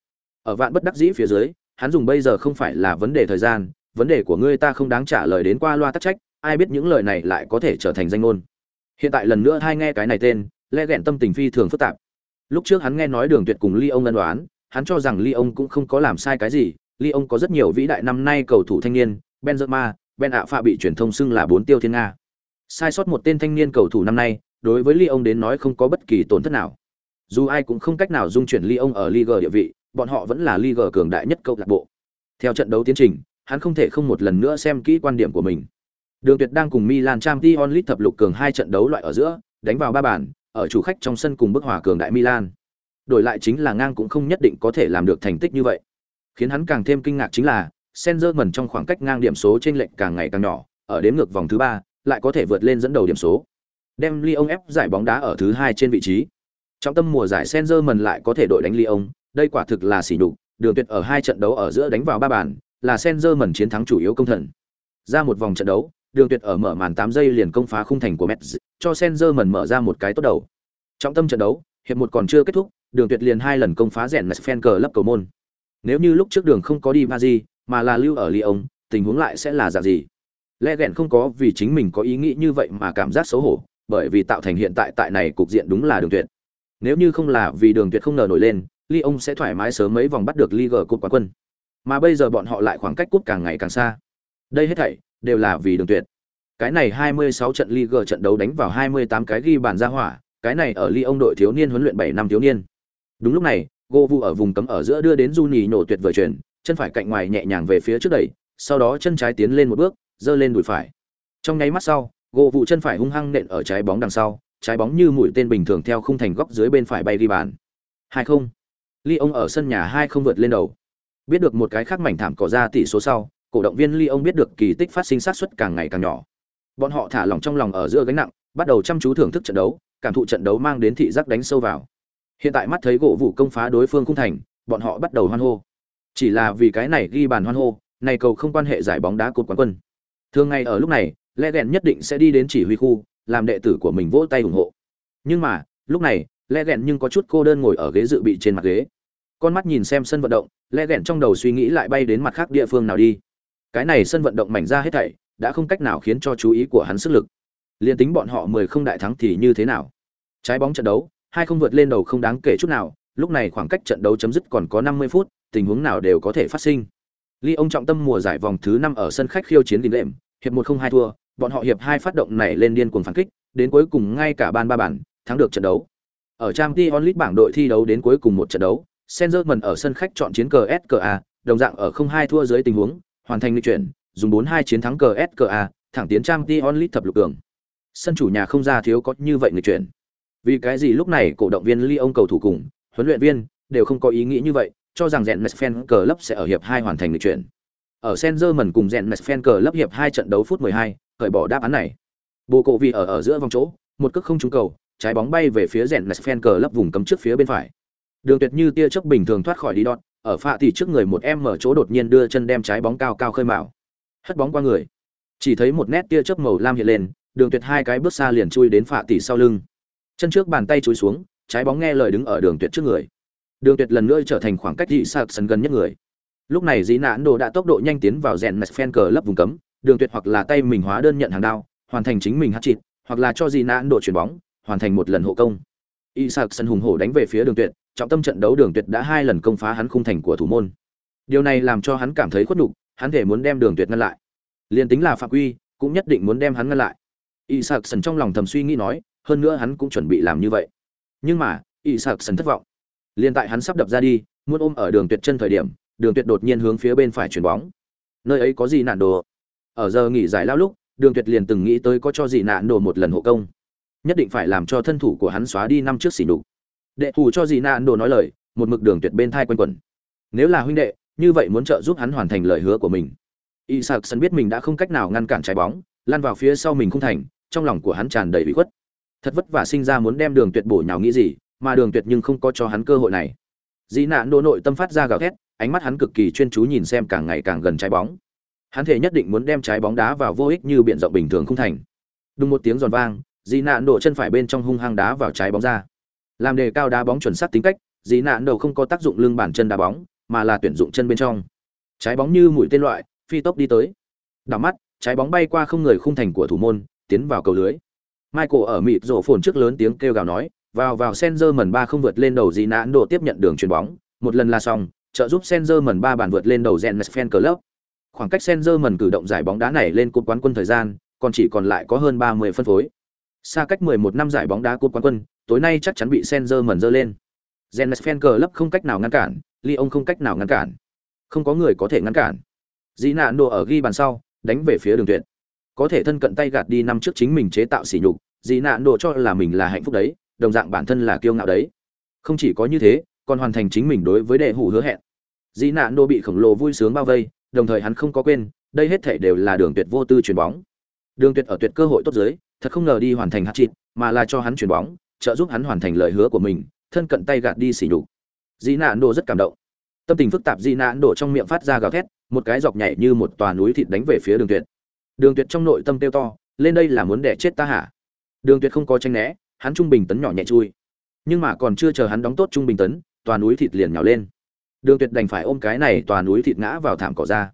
ở vạn bất đắc dĩ phía dưới, hắn dùng bây giờ không phải là vấn đề thời gian, vấn đề của ngươi ta không đáng trả lời đến qua loa tắc trách, ai biết những lời này lại có thể trở thành danh ngôn. Hiện tại lần nữa hai nghe cái này tên, lẽ ghẹn tâm tình phi thường phức tạp. Lúc trước hắn nghe nói đường tuyệt cùng ly ông ân đoán hắn cho rằng ly ông cũng không có làm sai cái gì, ly ông có rất nhiều vĩ đại năm nay cầu thủ thanh niên, benzema, ben ạ phạ bị truyền thông xưng là bốn tiêu thiên nga. Sai sót một tên thanh niên cầu thủ năm nay, đối với ly ông đến nói không có bất kỳ tổn thất nào. Dù ai cũng không cách nào dung chuyển ly ông ở liga địa vị bọn họ vẫn là liga cường đại nhất câu lạc bộ theo trận đấu tiến trình hắn không thể không một lần nữa xem kỹ quan điểm của mình đường tuyệt đang cùng milan champions league thập lục cường hai trận đấu loại ở giữa đánh vào ba bàn ở chủ khách trong sân cùng bức hòa cường đại milan đổi lại chính là ngang cũng không nhất định có thể làm được thành tích như vậy khiến hắn càng thêm kinh ngạc chính là Senzerman trong khoảng cách ngang điểm số trên lệnh càng ngày càng nhỏ, ở đếm ngược vòng thứ ba lại có thể vượt lên dẫn đầu điểm số. Đem Lyon ép giải bóng đá ở thứ hai trên vị trí. Trong tâm mùa giải Senzerman lại có thể đội đánh Lyon, đây quả thực là sỉ nhục, Đường Tuyệt ở hai trận đấu ở giữa đánh vào ba bàn, là Senzer chiến thắng chủ yếu công thần. Ra một vòng trận đấu, Đường Tuyệt ở mở màn 8 giây liền công phá khung thành của Metz, cho Senzer mở ra một cái tốt đầu. Trọng tâm trận đấu, hiệp một còn chưa kết thúc, Đường Tuyệt liền hai lần công phá rèn Metz cờ lấp cầu môn. Nếu như lúc trước Đường không có đi Paris, mà là lưu ở Lyon, tình huống lại sẽ là dạng gì? Lẽ gẹn không có vì chính mình có ý nghĩ như vậy mà cảm giác xấu hổ, bởi vì tạo thành hiện tại tại này cục diện đúng là đường tuyệt nếu như không là vì đường tuyệt không ngờ nổi lên Lyon sẽ thoải mái sớm mấy vòng bắt được Liga cúp quán quân. Mà bây giờ bọn họ lại khoảng cách cúp càng ngày càng xa. Đây hết thảy đều là vì đường tuyệt. Cái này 26 trận Liga trận đấu đánh vào 28 cái ghi bàn ra hỏa, cái này ở Lyon đội thiếu niên huấn luyện 7 năm thiếu niên. Đúng lúc này, Govu ở vùng cấm ở giữa đưa đến Juni nổ tuyệt vời chuyển, chân phải cạnh ngoài nhẹ nhàng về phía trước đẩy, sau đó chân trái tiến lên một bước, dơ lên đùi phải. Trong nháy mắt sau, Govu chân phải hung hăng nện ở trái bóng đằng sau, trái bóng như mũi tên bình thường theo khung thành góc dưới bên phải bay đi bàn. 20 Ly ông ở sân nhà hai không vượt lên đầu. Biết được một cái khác mảnh thảm cỏ ra tỷ số sau, cổ động viên Ly ông biết được kỳ tích phát sinh sát suất càng ngày càng nhỏ. Bọn họ thả lỏng trong lòng ở giữa gánh nặng, bắt đầu chăm chú thưởng thức trận đấu, cảm thụ trận đấu mang đến thị giác đánh sâu vào. Hiện tại mắt thấy gỗ vụ công phá đối phương khung thành, bọn họ bắt đầu hoan hô. Chỉ là vì cái này ghi bàn hoan hô, này cầu không quan hệ giải bóng đá cột quán quân. Thường ngày ở lúc này, lẽ đèn nhất định sẽ đi đến chỉ huy khu, làm đệ tử của mình vỗ tay ủng hộ. Nhưng mà, lúc này, lẽ đèn nhưng có chút cô đơn ngồi ở ghế dự bị trên mặt ghế con mắt nhìn xem sân vận động lẽ ghẹn trong đầu suy nghĩ lại bay đến mặt khác địa phương nào đi. Cái này sân vận động mảnh ra hết thảy đã không cách nào khiến cho chú ý của hắn sức lực. Liền tính bọn họ mười không đại thắng thì như thế nào? Trái bóng trận đấu hai không vượt lên đầu không đáng kể chút nào lúc này khoảng cách trận đấu chấm dứt còn có năm mươi phút tình huống nào đều có thể phát sinh. Ly ông trọng tâm mùa giải vòng thứ năm ở sân khách khiêu chiến đệm, hiệp một không hai thua, bọn họ hiệp hai phát động này lên điên cuồng phản kích, đến cuối cùng ngay cả ban ba bản, thắng được trận đấu. Ở trang t onlit bảng đội thi đấu đến cuối cùng một trận đấu, Senzerman ở sân khách chọn chiến cờ SKA, đồng dạng ở không hai thua dưới tình huống, hoàn thành lịch chuyển, dùng 4-2 chiến thắng cờ SKA, thẳng tiến trang Champions League thập lục cường. Sân chủ nhà không ra thiếu có như vậy lịch chuyển. Vì cái gì lúc này cổ động viên Lyon cầu thủ cùng, huấn luyện viên đều không có ý nghĩ như vậy, cho rằng rèn Mesfen cờ lấp sẽ ở hiệp hai hoàn thành lịch chuyển. Ở Senzerman cùng rèn Mesfen cờ lấp hiệp hai trận đấu phút 12, khởi bỏ đáp án này. Bồ cổ vì ở ở giữa vòng chỗ, một cước không trúng cầu, trái bóng bay về phía rèn Mesfen cờ lấp vùng cấm trước phía bên phải. Đường Tuyệt như tia chớp bình thường thoát khỏi đi đọt, ở phạ thì trước người một em mở chỗ đột nhiên đưa chân đem trái bóng cao cao khơi mạo. Hất bóng qua người. Chỉ thấy một nét tia chớp màu lam hiện lên, Đường Tuyệt hai cái bước xa liền chui đến phạ tỷ sau lưng. Chân trước bàn tay chúi xuống, trái bóng nghe lời đứng ở Đường Tuyệt trước người. Đường Tuyệt lần nữa trở thành khoảng cách dị sạc sân gần nhất người. Lúc này Dĩ Nạn Đồ đã tốc độ nhanh tiến vào rèn Mesfen cờ lấp vùng cấm, Đường Tuyệt hoặc là tay mình hóa đơn nhận hàng đao, hoàn thành chính mình hat-trick, hoặc là cho Dĩ Nạn Đồ chuyển bóng, hoàn thành một lần hộ công. Isaac sân hùng hổ đánh về phía Đường Tuyệt, trọng tâm trận đấu Đường Tuyệt đã hai lần công phá hắn khung thành của thủ môn. Điều này làm cho hắn cảm thấy khuất nhục, hắn thể muốn đem Đường Tuyệt ngăn lại. Liên tính là phạm quy, cũng nhất định muốn đem hắn ngăn lại. Isaac sần trong lòng thầm suy nghĩ nói, hơn nữa hắn cũng chuẩn bị làm như vậy. Nhưng mà, Isaac sần thất vọng. Liên tại hắn sắp đập ra đi, muốn ôm ở Đường Tuyệt chân thời điểm, Đường Tuyệt đột nhiên hướng phía bên phải chuyển bóng. Nơi ấy có gì nạn đồ? Ở giờ nghỉ giải lao lúc, Đường Tuyệt liền từng nghĩ tới có cho gì nạn đồ một lần hộ công nhất định phải làm cho thân thủ của hắn xóa đi năm trước xỉ nhục đệ thủ cho gì nạn đồ nói lời, một mực đường tuyệt bên thai quanh quẩn. Nếu là huynh đệ, như vậy muốn trợ giúp hắn hoàn thành lời hứa của mình. Y sạc sân biết mình đã không cách nào ngăn cản trái bóng lan vào phía sau mình không thành, trong lòng của hắn tràn đầy bị khuất. Thật vất vả sinh ra muốn đem đường tuyệt bổ nhào nghĩ gì, mà đường tuyệt nhưng không có cho hắn cơ hội này. Dĩ nạn đồ nội tâm phát ra gào thét, ánh mắt hắn cực kỳ chuyên chú nhìn xem càng ngày càng gần trái bóng. Hắn thể nhất định muốn đem trái bóng đá vào vô ích như biển rộng bình thường không thành. Đúng một tiếng giòn vang dì nạn đổ chân phải bên trong hung hăng đá vào trái bóng ra làm đề cao đá bóng chuẩn xác tính cách dì nạn đầu không có tác dụng lưng bản chân đá bóng mà là tuyển dụng chân bên trong. Trái bóng như mũi tên loại phi tốc đi tới. Đảo mắt trái bóng bay qua không người khung thành của thủ môn tiến vào cầu lưới. Michael ở mịt rổ phồn trước lớn tiếng kêu gào nói vào vào senzer mần ba không vượt lên đầu dì nạn đổ tiếp nhận đường chuyền bóng. Một lần là xong trợ giúp senzer mần ba bàn vượt lên đầu gen fan club. Khoảng cách senzer mần cử động giải bóng đá này lên cột quán quân thời gian còn chỉ còn lại có hơn ba mươi phân phối. Xa cách 11 năm giải bóng đá cúp quán quân, tối nay chắc chắn bị Senzer mẩn dơ lên. Zennes Fan lấp không cách nào ngăn cản, Lyon không cách nào ngăn cản. Không có người có thể ngăn cản. Dĩ nạn đồ ở ghi bàn sau, đánh về phía đường tuyệt. Có thể thân cận tay gạt đi năm trước chính mình chế tạo sỉ nhục, Dĩ nạn đồ cho là mình là hạnh phúc đấy, đồng dạng bản thân là kiêu ngạo đấy. Không chỉ có như thế, còn hoàn thành chính mình đối với đệ hủ hứa hẹn. Dĩ nạn đồ bị khổng lồ vui sướng bao vây, đồng thời hắn không có quên, đây hết thảy đều là đường tuyệt vô tư chuyển bóng. Đường tuyệt ở tuyệt cơ hội tốt dưới, thật không ngờ đi hoàn thành hat-trick, mà là cho hắn chuyển bóng, trợ giúp hắn hoàn thành lời hứa của mình, thân cận tay gạt đi xỉ nhục. dị Nạn Đồ rất cảm động. Tâm tình phức tạp dị Nạn Đồ trong miệng phát ra gào thét, một cái dọc nhảy như một tòa núi thịt đánh về phía Đường Tuyệt. Đường Tuyệt trong nội tâm tiêu to, lên đây là muốn đè chết ta hả? Đường Tuyệt không có tranh né, hắn trung bình tấn nhỏ nhẹ chui. Nhưng mà còn chưa chờ hắn đóng tốt trung bình tấn, tòa núi thịt liền nhào lên. Đường Tuyệt đành phải ôm cái này tòa núi thịt ngã vào thảm cỏ ra.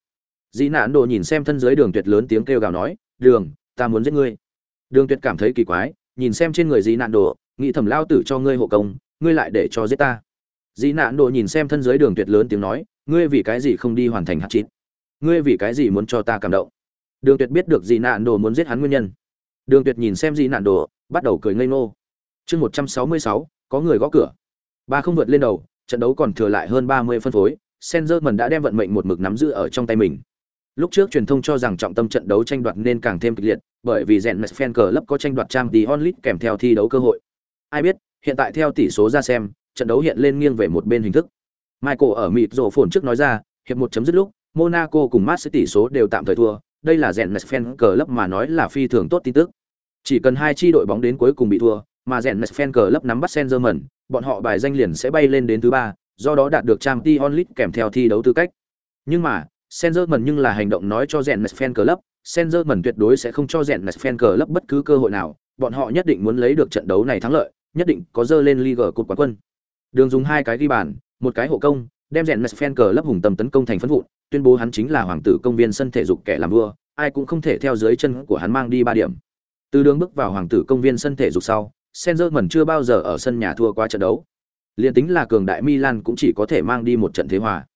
dị Nạn Đồ nhìn xem thân dưới Đường Tuyệt lớn tiếng kêu gào nói, "Đường, ta muốn giết ngươi." Đường Tuyệt cảm thấy kỳ quái, nhìn xem trên người dị nạn đồ nghĩ thầm lao tử cho ngươi hộ công, ngươi lại để cho giết ta. Dị nạn đồ nhìn xem thân giới đường tuyệt lớn tiếng nói, ngươi vì cái gì không đi hoàn thành hạt chít ngươi vì cái gì muốn cho ta cảm động? Đường tuyệt biết được dị nạn đồ muốn giết hắn nguyên nhân. Đường tuyệt nhìn xem dị nạn đồ bắt đầu cười ngây ngô. Chương một trăm sáu mươi sáu, có người gõ cửa. Ba không vượt lên đầu, trận đấu còn thừa lại hơn ba mươi phân phối Sengerman đã đem vận mệnh một mực nắm giữ ở trong tay mình. Lúc trước truyền thông cho rằng trọng tâm trận đấu tranh đoạt nên càng thêm kịch liệt, bởi vì rèn fan cờ lấp có tranh đoạt trang tí onlit kèm theo thi đấu cơ hội ai biết, hiện tại theo tỷ số ra xem, trận đấu hiện lên nghiêng về một bên hình thức. Michael ở mịt rổ phồn trước nói ra, hiệp một chấm dứt lúc, monaco cùng mars tỷ số đều tạm thời thua. Đây là rèn fan cờ lấp mà nói là phi thường tốt tin tức. Chỉ cần hai chi đội bóng đến cuối cùng bị thua, mà rèn fan cờ lấp nắm bắt Sengerman bọn họ bài danh liền sẽ bay lên đến thứ ba, do đó đạt được trang t onlit kèm theo thi đấu tư cách. Nhưng mà Sengerman nhưng là hành động nói cho rèn fan cờ lấp Sengerman tuyệt đối sẽ không cho rèn fan cờ lấp bất cứ cơ hội nào. Bọn họ nhất định muốn lấy được trận đấu này thắng lợi nhất định có dơ lên Liga cột quán quân đường dùng hai cái ghi bàn một cái hộ công đem rèn fan cờ lấp hùng tầm tấn công thành phấn vụn tuyên bố hắn chính là hoàng tử công viên sân thể dục kẻ làm vua ai cũng không thể theo dưới chân của hắn mang đi ba điểm từ đường bước vào hoàng tử công viên sân thể dục sau Senzerman chưa bao giờ ở sân nhà thua qua trận đấu. Liên tính là cường đại Milan cũng chỉ có thể mang đi một trận thế hòa.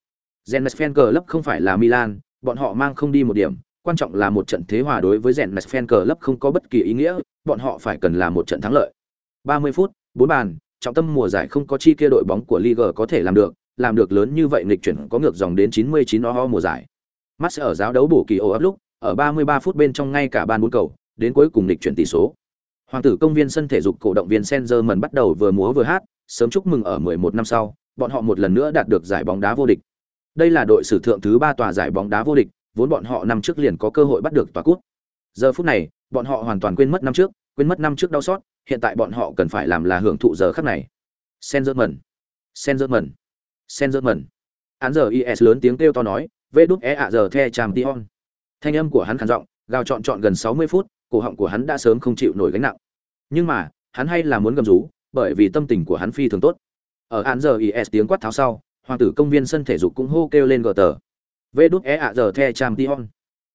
Zenit Fan Club không phải là Milan, bọn họ mang không đi một điểm, quan trọng là một trận thế hòa đối với Zenit Fan lấp không có bất kỳ ý nghĩa, bọn họ phải cần là một trận thắng lợi. 30 phút, 4 bàn, trọng tâm mùa giải không có chi kia đội bóng của Liga có thể làm được, làm được lớn như vậy nghịch chuyển có ngược dòng đến 99 ho mùa giải. Mắt sẽ ở giáo đấu bổ kỳ ổ áp lúc, ở 33 phút bên trong ngay cả bàn bốn cầu, đến cuối cùng nghịch chuyển tỷ số. Hoàng tử công viên sân thể dục cổ động viên Senzerman bắt đầu vừa múa vừa hát, sớm chúc mừng ở 11 năm sau, bọn họ một lần nữa đạt được giải bóng đá vô địch. Đây là đội sử thượng thứ 3 tòa giải bóng đá vô địch, vốn bọn họ năm trước liền có cơ hội bắt được tòa cúp. Giờ phút này, bọn họ hoàn toàn quên mất năm trước, quên mất năm trước đau xót, hiện tại bọn họ cần phải làm là hưởng thụ giờ khắc này. sen dơ mẩn sen dơ mẩn sen dơ mẩn Án giờ IS lớn tiếng kêu to nói, "Vê đút é ạ giờ the champion." Thanh âm của hắn khản giọng, gào trọn trọn gần 60 phút, cổ họng của hắn đã sớm không chịu nổi gánh nặng. Nhưng mà hắn hay là muốn gầm rú bởi vì tâm tình của hắn phi thường tốt. Ở án giờ is tiếng quát tháo sau hoàng tử công viên sân thể dục cũng hô kêu lên gờ tờ. Vê đút é ạ giờ the cham tion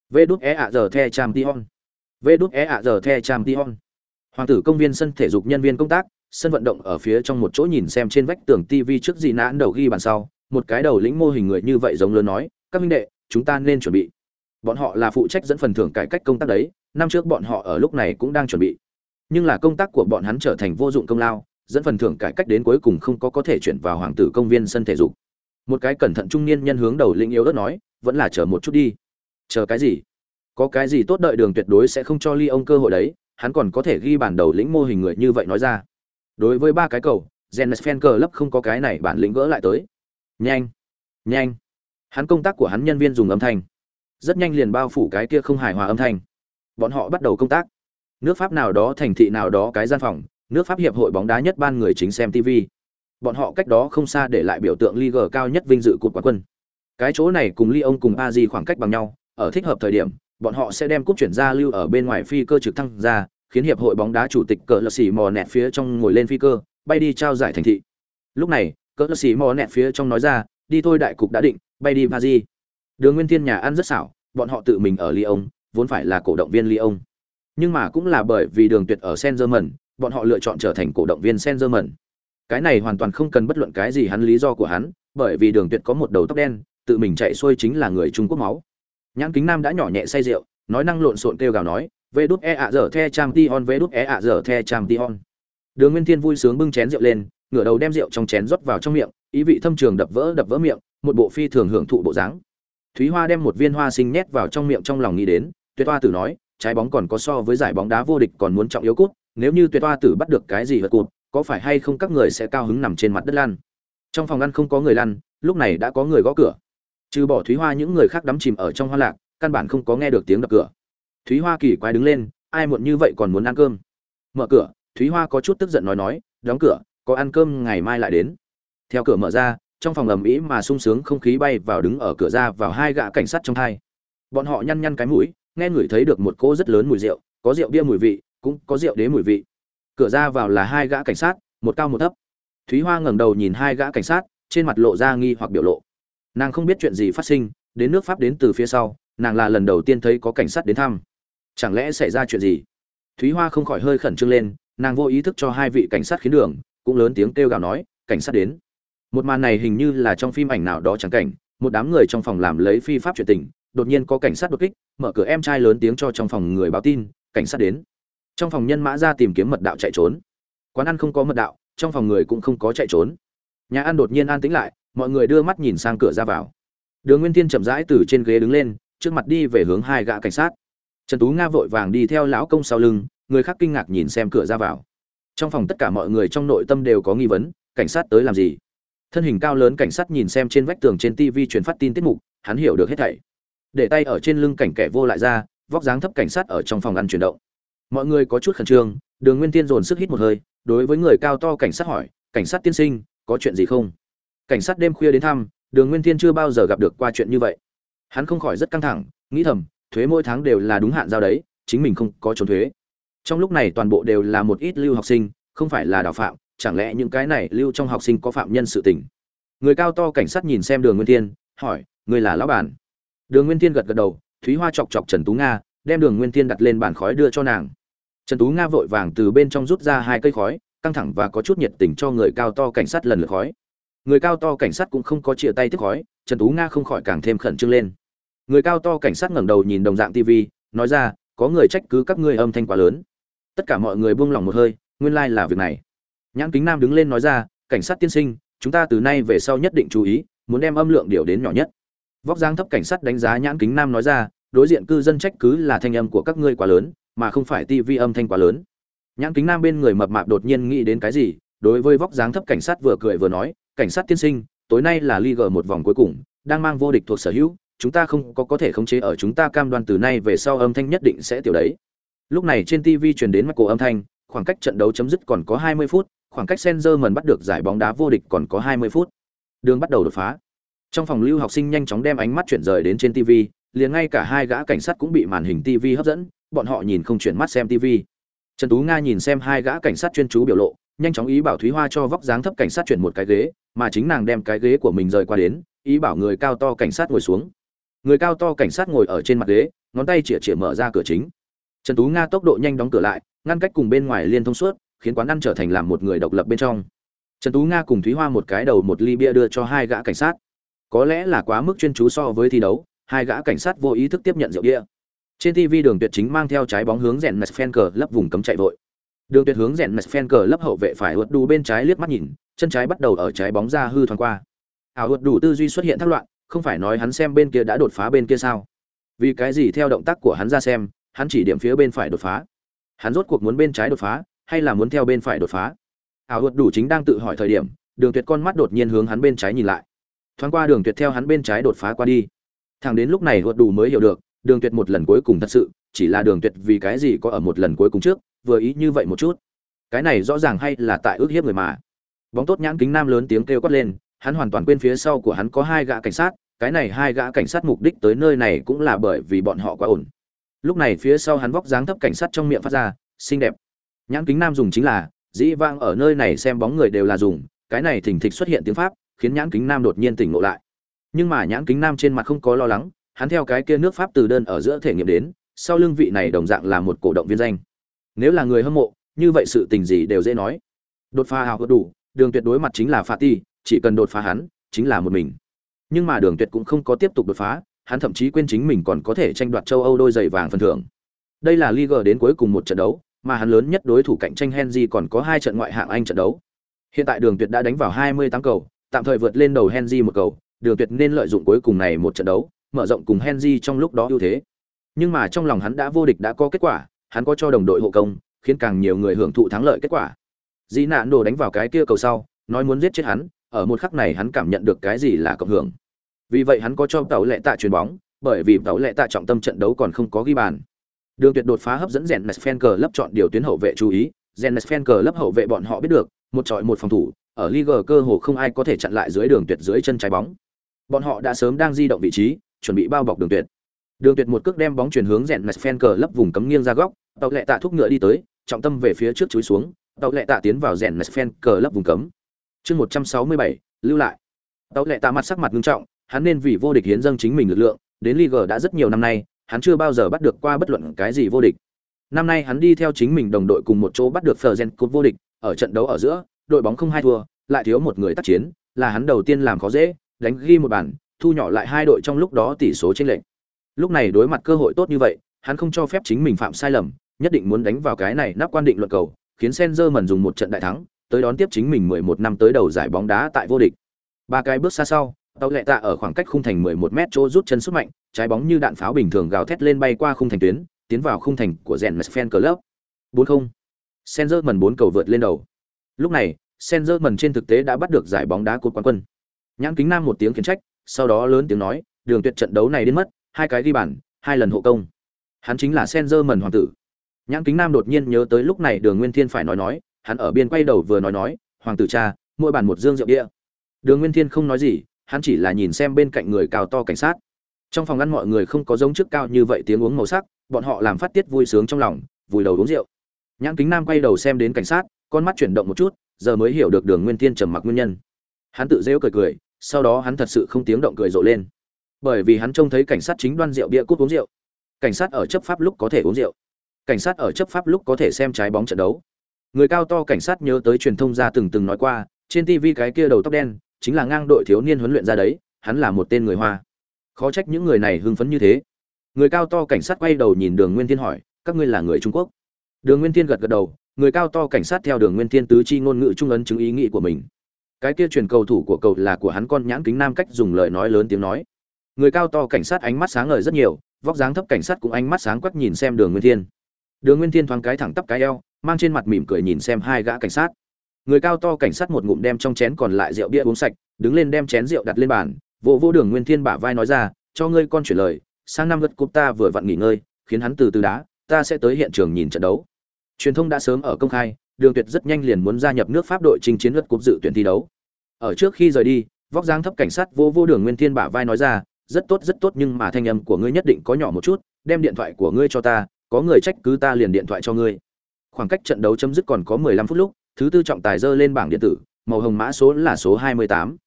vê đút é ạ giờ the cham tion vê đút é ạ giờ the cham tion hoàng tử công viên sân thể dục nhân viên công tác, sân vận động ở phía trong một chỗ nhìn xem trên vách tường tv trước gì nãn đầu ghi bàn sau, một cái đầu lĩnh mô hình người như vậy giống lớn nói, các minh đệ, chúng ta nên chuẩn bị. Bọn họ là phụ trách dẫn phần thưởng cải cách công tác đấy, năm trước bọn họ ở lúc này cũng đang chuẩn bị. Nhưng là công tác của bọn hắn trở thành vô dụng công lao, dẫn phần thưởng cải cách đến cuối cùng không có có thể chuyển vào hoàng tử công viên sân thể dục. Một cái cẩn thận trung niên nhân hướng đầu linh yếu đất nói, vẫn là chờ một chút đi. Chờ cái gì? Có cái gì tốt đợi đường tuyệt đối sẽ không cho ly ông cơ hội đấy hắn còn có thể ghi bản đầu lĩnh mô hình người như vậy nói ra. Đối với ba cái cầu, Jens fan lấp không có cái này bản lĩnh gỡ lại tới. Nhanh nhanh. Hắn công tác của hắn nhân viên dùng âm thanh. Rất nhanh liền bao phủ cái kia không hài hòa âm thanh. Bọn họ bắt đầu công tác. Nước pháp nào đó thành thị nào đó cái gian phòng, nước pháp hiệp hội bóng đá nhất ban người chính xem tv bọn họ cách đó không xa để lại biểu tượng liga cao nhất vinh dự cột quán quân. Cái chỗ này cùng Lyon cùng Paris khoảng cách bằng nhau, ở thích hợp thời điểm bọn họ sẽ đem cúp chuyển ra lưu ở bên ngoài phi cơ trực thăng ra khiến hiệp hội bóng đá chủ tịch cỡ lật xỉ mò nẹt phía trong ngồi lên phi cơ bay đi trao giải thành thị lúc này cỡ lật xỉ mò nẹt phía trong nói ra đi thôi đại cục đã định bay đi Paris đường nguyên thiên nhà ăn rất xảo bọn họ tự mình ở Lyon vốn phải là cổ động viên Lyon. Nhưng mà cũng là bởi vì Đường Tuyệt ở Saint-Germain, bọn họ lựa chọn trở thành cổ động viên Saint-Germain. Cái này hoàn toàn không cần bất luận cái gì hắn lý do của hắn, bởi vì Đường Tuyệt có một đầu tóc đen, tự mình chạy xuôi chính là người Trung Quốc máu. Nhãn Kính Nam đã nhỏ nhẹ say rượu, nói năng lộn xộn kêu gào nói, "Vê đút e ạ dở the trang ti on, vê đút e ạ dở the trang ti on. Đường Nguyên Thiên vui sướng bưng chén rượu lên, ngửa đầu đem rượu trong chén rót vào trong miệng, ý vị thâm trường đập vỡ đập vỡ miệng, một bộ phi thường hưởng thụ bộ dáng. Thúy Hoa đem một viên hoa sinh nhét vào trong miệng trong lòng nghĩ đến, tuyệt toa tử nói trái bóng còn có so với giải bóng đá vô địch còn muốn trọng yếu cút nếu như tuyệt toa tử bắt được cái gì vật cụt có phải hay không các người sẽ cao hứng nằm trên mặt đất lăn trong phòng ăn không có người lăn lúc này đã có người gõ cửa trừ bỏ thúy hoa những người khác đắm chìm ở trong hoa lạc, căn bản không có nghe được tiếng đập cửa. Thúy hoa kỳ quái đứng lên, ai muộn như vậy còn muốn ăn cơm? Mở cửa, thúy hoa có chút tức giận nói nói, đóng cửa, có ăn cơm ngày mai lại đến. Theo cửa mở ra, trong phòng ầm ĩ mà sung sướng không khí bay vào đứng ở cửa ra vào hai gã cảnh sát trong hai bọn họ nhăn nhăn cái mũi, nghe ngửi thấy được một cỗ rất lớn mùi rượu, có rượu bia mùi vị, cũng có rượu đế mùi vị. Cửa ra vào là hai gã cảnh sát, một cao một thấp. Thúy hoa ngẩng đầu nhìn hai gã cảnh sát, trên mặt lộ ra nghi hoặc biểu lộ nàng không biết chuyện gì phát sinh, đến nước pháp đến từ phía sau, nàng là lần đầu tiên thấy có cảnh sát đến thăm. Chẳng lẽ xảy ra chuyện gì? Thúy hoa không khỏi hơi khẩn trương lên, nàng vô ý thức cho hai vị cảnh sát khiến đường, cũng lớn tiếng kêu gào nói, cảnh sát đến. Một màn này hình như là trong phim ảnh nào đó chẳng cảnh, một đám người trong phòng làm lấy phi pháp chuyện tình, đột nhiên có cảnh sát đột kích, mở cửa em trai lớn tiếng cho trong phòng người báo tin, cảnh sát đến. Trong phòng nhân mã ra tìm kiếm mật đạo chạy trốn. Quán ăn không có mật đạo, trong phòng người cũng không có chạy trốn. Nhà ăn đột nhiên an tĩnh lại mọi người đưa mắt nhìn sang cửa ra vào. Đường nguyên tiên chậm rãi từ trên ghế đứng lên, trước mặt đi về hướng hai gã cảnh sát. Trần tú nga vội vàng đi theo lão công sau lưng, người khác kinh ngạc nhìn xem cửa ra vào. Trong phòng tất cả mọi người trong nội tâm đều có nghi vấn, cảnh sát tới làm gì? Thân hình cao lớn cảnh sát nhìn xem trên vách tường trên tv truyền phát tin tiết mục, hắn hiểu được hết thảy. Để tay ở trên lưng cảnh kẻ vô lại ra, vóc dáng thấp cảnh sát ở trong phòng ăn chuyển động. Mọi người có chút khẩn trương, đường nguyên tiên dồn sức hít một hơi, đối với người cao to cảnh sát hỏi, cảnh sát tiên sinh, có chuyện gì không? Cảnh sát đêm khuya đến thăm đường nguyên Thiên chưa bao giờ gặp được qua chuyện như vậy. Hắn không khỏi rất căng thẳng nghĩ thầm thuế mỗi tháng đều là đúng hạn giao đấy chính mình không có trốn thuế. Trong lúc này toàn bộ đều là một ít lưu học sinh không phải là đào phạm chẳng lẽ những cái này lưu trong học sinh có phạm nhân sự tình? Người cao to cảnh sát nhìn xem đường nguyên Thiên, hỏi người là lão bản? Đường nguyên Thiên gật gật đầu thúy hoa chọc chọc trần tú nga đem đường nguyên Thiên đặt lên bàn khói đưa cho nàng. Trần tú nga vội vàng từ bên trong rút ra hai cây khói căng thẳng và có chút nhiệt tình cho người cao to cảnh sát lần lượt khói người cao to cảnh sát cũng không có chia tay tiếp khói, trần tú nga không khỏi càng thêm khẩn trương lên. Người cao to cảnh sát ngẩng đầu nhìn đồng dạng tv nói ra, có người trách cứ các ngươi âm thanh quá lớn. Tất cả mọi người buông lỏng một hơi, nguyên lai là việc này. Nhãn kính nam đứng lên nói ra, cảnh sát tiên sinh, chúng ta từ nay về sau nhất định chú ý, muốn đem âm lượng điều đến nhỏ nhất. Vóc dáng thấp cảnh sát đánh giá nhãn kính nam nói ra, đối diện cư dân trách cứ là thanh âm của các ngươi quá lớn, mà không phải TV âm thanh quá lớn. Nhãn kính nam bên người mập mạp đột nhiên nghĩ đến cái gì, đối với vóc dáng thấp cảnh sát vừa cười vừa nói cảnh sát tiên sinh, tối nay là league một vòng cuối cùng, đang mang vô địch thuộc sở hữu, chúng ta không có có thể khống chế ở chúng ta cam đoan từ nay về sau âm thanh nhất định sẽ tiểu đấy. Lúc này trên tv truyền đến mặt cổ âm thanh, khoảng cách trận đấu chấm dứt còn có 20 phút, khoảng cách Senzer mần bắt được giải bóng đá vô địch còn có 20 phút. Đường bắt đầu đột phá. Trong phòng lưu học sinh nhanh chóng đem ánh mắt chuyển rời đến trên tv liền ngay cả hai gã cảnh sát cũng bị màn hình tv hấp dẫn, bọn họ nhìn không chuyển mắt xem tv trần tú nga nhìn xem hai gã cảnh sát chuyên chú biểu lộ nhanh chóng ý bảo thúy hoa cho vóc dáng thấp cảnh sát chuyển một cái ghế, mà chính nàng đem cái ghế của mình rời qua đến, ý bảo người cao to cảnh sát ngồi xuống. Người cao to cảnh sát ngồi ở trên mặt ghế, ngón tay chĩa chĩa mở ra cửa chính. Trần tú nga tốc độ nhanh đóng cửa lại, ngăn cách cùng bên ngoài liên thông suốt, khiến quán ăn trở thành làm một người độc lập bên trong. Trần tú nga cùng thúy hoa một cái đầu một ly bia đưa cho hai gã cảnh sát. Có lẽ là quá mức chuyên chú so với thi đấu, hai gã cảnh sát vô ý thức tiếp nhận rượu bia. Trên tv đường tuyệt chính mang theo trái bóng hướng rèn mẹt phen cờ lấp vùng cấm chạy vội đường tuyệt hướng rèn mẹt phen cờ lấp hậu vệ phải uột đủ bên trái liếc mắt nhìn, chân trái bắt đầu ở trái bóng ra hư thoáng qua. Ảo uột đủ tư duy xuất hiện thắc loạn, không phải nói hắn xem bên kia đã đột phá bên kia sao? Vì cái gì theo động tác của hắn ra xem, hắn chỉ điểm phía bên phải đột phá? Hắn rốt cuộc muốn bên trái đột phá, hay là muốn theo bên phải đột phá? Ảo uột đủ chính đang tự hỏi thời điểm, đường tuyệt con mắt đột nhiên hướng hắn bên trái nhìn lại. Thoáng qua đường tuyệt theo hắn bên trái đột phá qua đi. Thằng đến lúc này uột đủ mới hiểu được, đường tuyệt một lần cuối cùng thật sự chỉ là đường tuyệt vì cái gì có ở một lần cuối cùng trước, vừa ý như vậy một chút. Cái này rõ ràng hay là tại ước hiếp người mà. Bóng tốt nhãn kính nam lớn tiếng kêu quát lên, hắn hoàn toàn quên phía sau của hắn có hai gã cảnh sát, cái này hai gã cảnh sát mục đích tới nơi này cũng là bởi vì bọn họ quá ổn. Lúc này phía sau hắn vóc dáng thấp cảnh sát trong miệng phát ra, xinh đẹp. Nhãn kính nam dùng chính là, dĩ vang ở nơi này xem bóng người đều là dùng, cái này thỉnh thịch xuất hiện tiếng pháp, khiến nhãn kính nam đột nhiên tỉnh ngộ lại. Nhưng mà nhãn kính nam trên mặt không có lo lắng, hắn theo cái kia nước pháp từ đơn ở giữa thể nghiệm đến sau lưng vị này đồng dạng là một cổ động viên danh. Nếu là người hâm mộ, như vậy sự tình gì đều dễ nói. Đột phá hào hữu đủ, đường tuyệt đối mặt chính là phạt ti chỉ cần đột phá hắn, chính là một mình. Nhưng mà đường tuyệt cũng không có tiếp tục đột phá, hắn thậm chí quên chính mình còn có thể tranh đoạt châu âu đôi giày vàng phần thưởng. Đây là liga đến cuối cùng một trận đấu, mà hắn lớn nhất đối thủ cạnh tranh henry còn có hai trận ngoại hạng anh trận đấu. Hiện tại đường tuyệt đã đánh vào 28 cầu, tạm thời vượt lên đầu henry một cầu, đường tuyệt nên lợi dụng cuối cùng này một trận đấu, mở rộng cùng henry trong lúc đó ưu thế nhưng mà trong lòng hắn đã vô địch đã có kết quả, hắn có cho đồng đội hộ công, khiến càng nhiều người hưởng thụ thắng lợi kết quả. Dĩ nạn đồ đánh vào cái kia cầu sau, nói muốn giết chết hắn, ở một khắc này hắn cảm nhận được cái gì là cộng hưởng. Vì vậy hắn có cho tàu lệ tạ chuyền bóng, bởi vì tàu lệ tạ trọng tâm trận đấu còn không có ghi bàn. Đường tuyệt đột phá hấp dẫn rèn fan cờ lấp chọn điều tuyến hậu vệ chú ý, rèn fan cờ lấp hậu vệ bọn họ biết được, một trọi một phòng thủ, ở Liga cơ hồ không ai có thể chặn lại dưới đường tuyệt dưới chân trái bóng. Bọn họ đã sớm đang di động vị trí, chuẩn bị bao bọc đường tuyệt đường tuyệt một cước đem bóng chuyển hướng rèn fan cờ lấp vùng cấm nghiêng ra góc tàu lệ tạ thúc ngựa đi tới trọng tâm về phía trước chúi xuống tàu lệ tạ tiến vào rèn fan cờ lấp vùng cấm chương 167, lưu lại tàu lệ tạ mặt sắc mặt nghiêm trọng hắn nên vì vô địch hiến dâng chính mình lực lượng, đến Liga đã rất nhiều năm nay, hắn chưa bao giờ bắt được qua bất luận cái gì vô địch. Năm nay hắn đi theo chính mình đồng đội cùng một chỗ bắt được Fergen Cup vô địch, ở trận đấu ở giữa, đội bóng không hai thua, lại thiếu một người tác chiến, là hắn đầu tiên làm khó dễ, đánh ghi một bàn, thu nhỏ lại hai đội trong lúc đó tỷ số chênh lệch. Lúc này đối mặt cơ hội tốt như vậy, hắn không cho phép chính mình phạm sai lầm, nhất định muốn đánh vào cái này nắp quan định luận cầu, khiến Senzer dùng một trận đại thắng, tới đón tiếp chính mình 11 năm tới đầu giải bóng đá tại vô địch. Ba cái bước xa sau, tàu lệ tạ ở khoảng cách khung thành 11 mét chỗ rút chân xuất mạnh, trái bóng như đạn pháo bình thường gào thét lên bay qua khung thành tuyến, tiến vào khung thành của rèn fan club. 40 sen dơ mần bốn cầu vượt lên đầu. Lúc này, Senzer trên thực tế đã bắt được giải bóng đá cột quán quân. Nhãn kính nam một tiếng khiển trách, sau đó lớn tiếng nói, đường tuyệt trận đấu này đến mất, hai cái ghi bàn, hai lần hộ công. Hắn chính là Senzer hoàng tử. Nhãn kính nam đột nhiên nhớ tới lúc này Đường Nguyên Thiên phải nói nói, hắn ở biên quay đầu vừa nói nói, hoàng tử cha, mỗi bàn một dương rượu đĩa. Đường Nguyên Thiên không nói gì, hắn chỉ là nhìn xem bên cạnh người cao to cảnh sát. Trong phòng ăn mọi người không có giống trước cao như vậy tiếng uống màu sắc, bọn họ làm phát tiết vui sướng trong lòng, vùi đầu uống rượu. Nhãn Kính Nam quay đầu xem đến cảnh sát, con mắt chuyển động một chút, giờ mới hiểu được Đường Nguyên Thiên trầm mặc nguyên nhân. Hắn tự giễu cười cười, sau đó hắn thật sự không tiếng động cười rộ lên. Bởi vì hắn trông thấy cảnh sát chính đoan rượu bia cút uống rượu. Cảnh sát ở chấp pháp lúc có thể uống rượu. Cảnh sát ở chấp pháp lúc có thể xem trái bóng trận đấu. Người cao to cảnh sát nhớ tới truyền thông ra từng từng nói qua, trên TV cái kia đầu tóc đen, chính là ngang đội thiếu niên huấn luyện ra đấy, hắn là một tên người Hoa. Khó trách những người này hưng phấn như thế. Người cao to cảnh sát quay đầu nhìn Đường Nguyên Thiên hỏi, các ngươi là người Trung Quốc? Đường Nguyên Thiên gật gật đầu, người cao to cảnh sát theo Đường Nguyên Thiên tứ chi ngôn ngữ trung ấn chứng ý nghĩ của mình. Cái kia truyền cầu thủ của cầu là của hắn con nhãn kính nam cách dùng lời nói lớn tiếng nói. Người cao to cảnh sát ánh mắt sáng ngời rất nhiều, vóc dáng thấp cảnh sát cũng ánh mắt sáng quắc nhìn xem Đường Nguyên Thiên. Đường Nguyên Thiên thoáng cái thẳng tắp cái eo, mang trên mặt mỉm cười nhìn xem hai gã cảnh sát. Người cao to cảnh sát một ngụm đem trong chén còn lại rượu bia uống sạch, đứng lên đem chén rượu đặt lên bàn, vỗ vỗ Đường Nguyên Thiên bả vai nói ra, cho ngươi con chuyển lời, sang năm gật cúp ta vừa vặn nghỉ ngơi, khiến hắn từ từ đá, ta sẽ tới hiện trường nhìn trận đấu. Truyền thông đã sớm ở công khai, Đường Tuyệt rất nhanh liền muốn gia nhập nước Pháp đội trình chiến gật cúp dự tuyển thi đấu. Ở trước khi rời đi, vóc dáng thấp cảnh sát vô vô Đường Nguyên Thiên bả vai nói ra, rất tốt rất tốt nhưng mà thanh âm của ngươi nhất định có nhỏ một chút, đem điện thoại của ngươi cho ta, có người trách cứ ta liền điện thoại cho ngươi. Khoảng cách trận đấu chấm dứt còn có 15 phút lúc, thứ tư trọng tài dơ lên bảng điện tử, màu hồng mã số là số 28.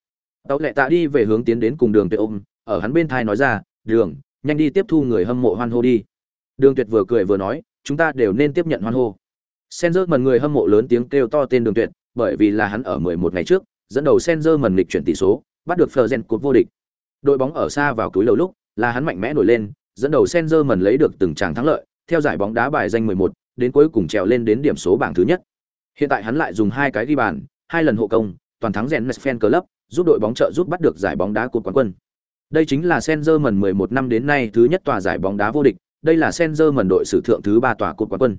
Tàu lệ tạ đi về hướng tiến đến cùng đường tuyệt ôm, ở hắn bên thai nói ra, đường, nhanh đi tiếp thu người hâm mộ hoan hô đi. Đường tuyệt vừa cười vừa nói, chúng ta đều nên tiếp nhận hoan hô. Senzer mần người hâm mộ lớn tiếng kêu to tên đường tuyệt, bởi vì là hắn ở 11 ngày trước, dẫn đầu Senzer mần lịch chuyển tỷ số, bắt được Fleuren cột vô địch. Đội bóng ở xa vào túi lầu lúc, là hắn mạnh mẽ nổi lên, dẫn đầu Senzer mần lấy được từng tràng thắng lợi, theo giải bóng đá bài danh 11, đến cuối cùng trèo lên đến điểm số bảng thứ nhất. Hiện tại hắn lại dùng hai cái ghi bàn, hai lần hộ công, toàn thắng rèn Fan Club, giúp đội bóng trợ giúp bắt được giải bóng đá cột quán quân. Đây chính là Sengerman 11 năm đến nay thứ nhất tòa giải bóng đá vô địch, đây là Sengerman đội sử thượng thứ ba tòa cột quán quân.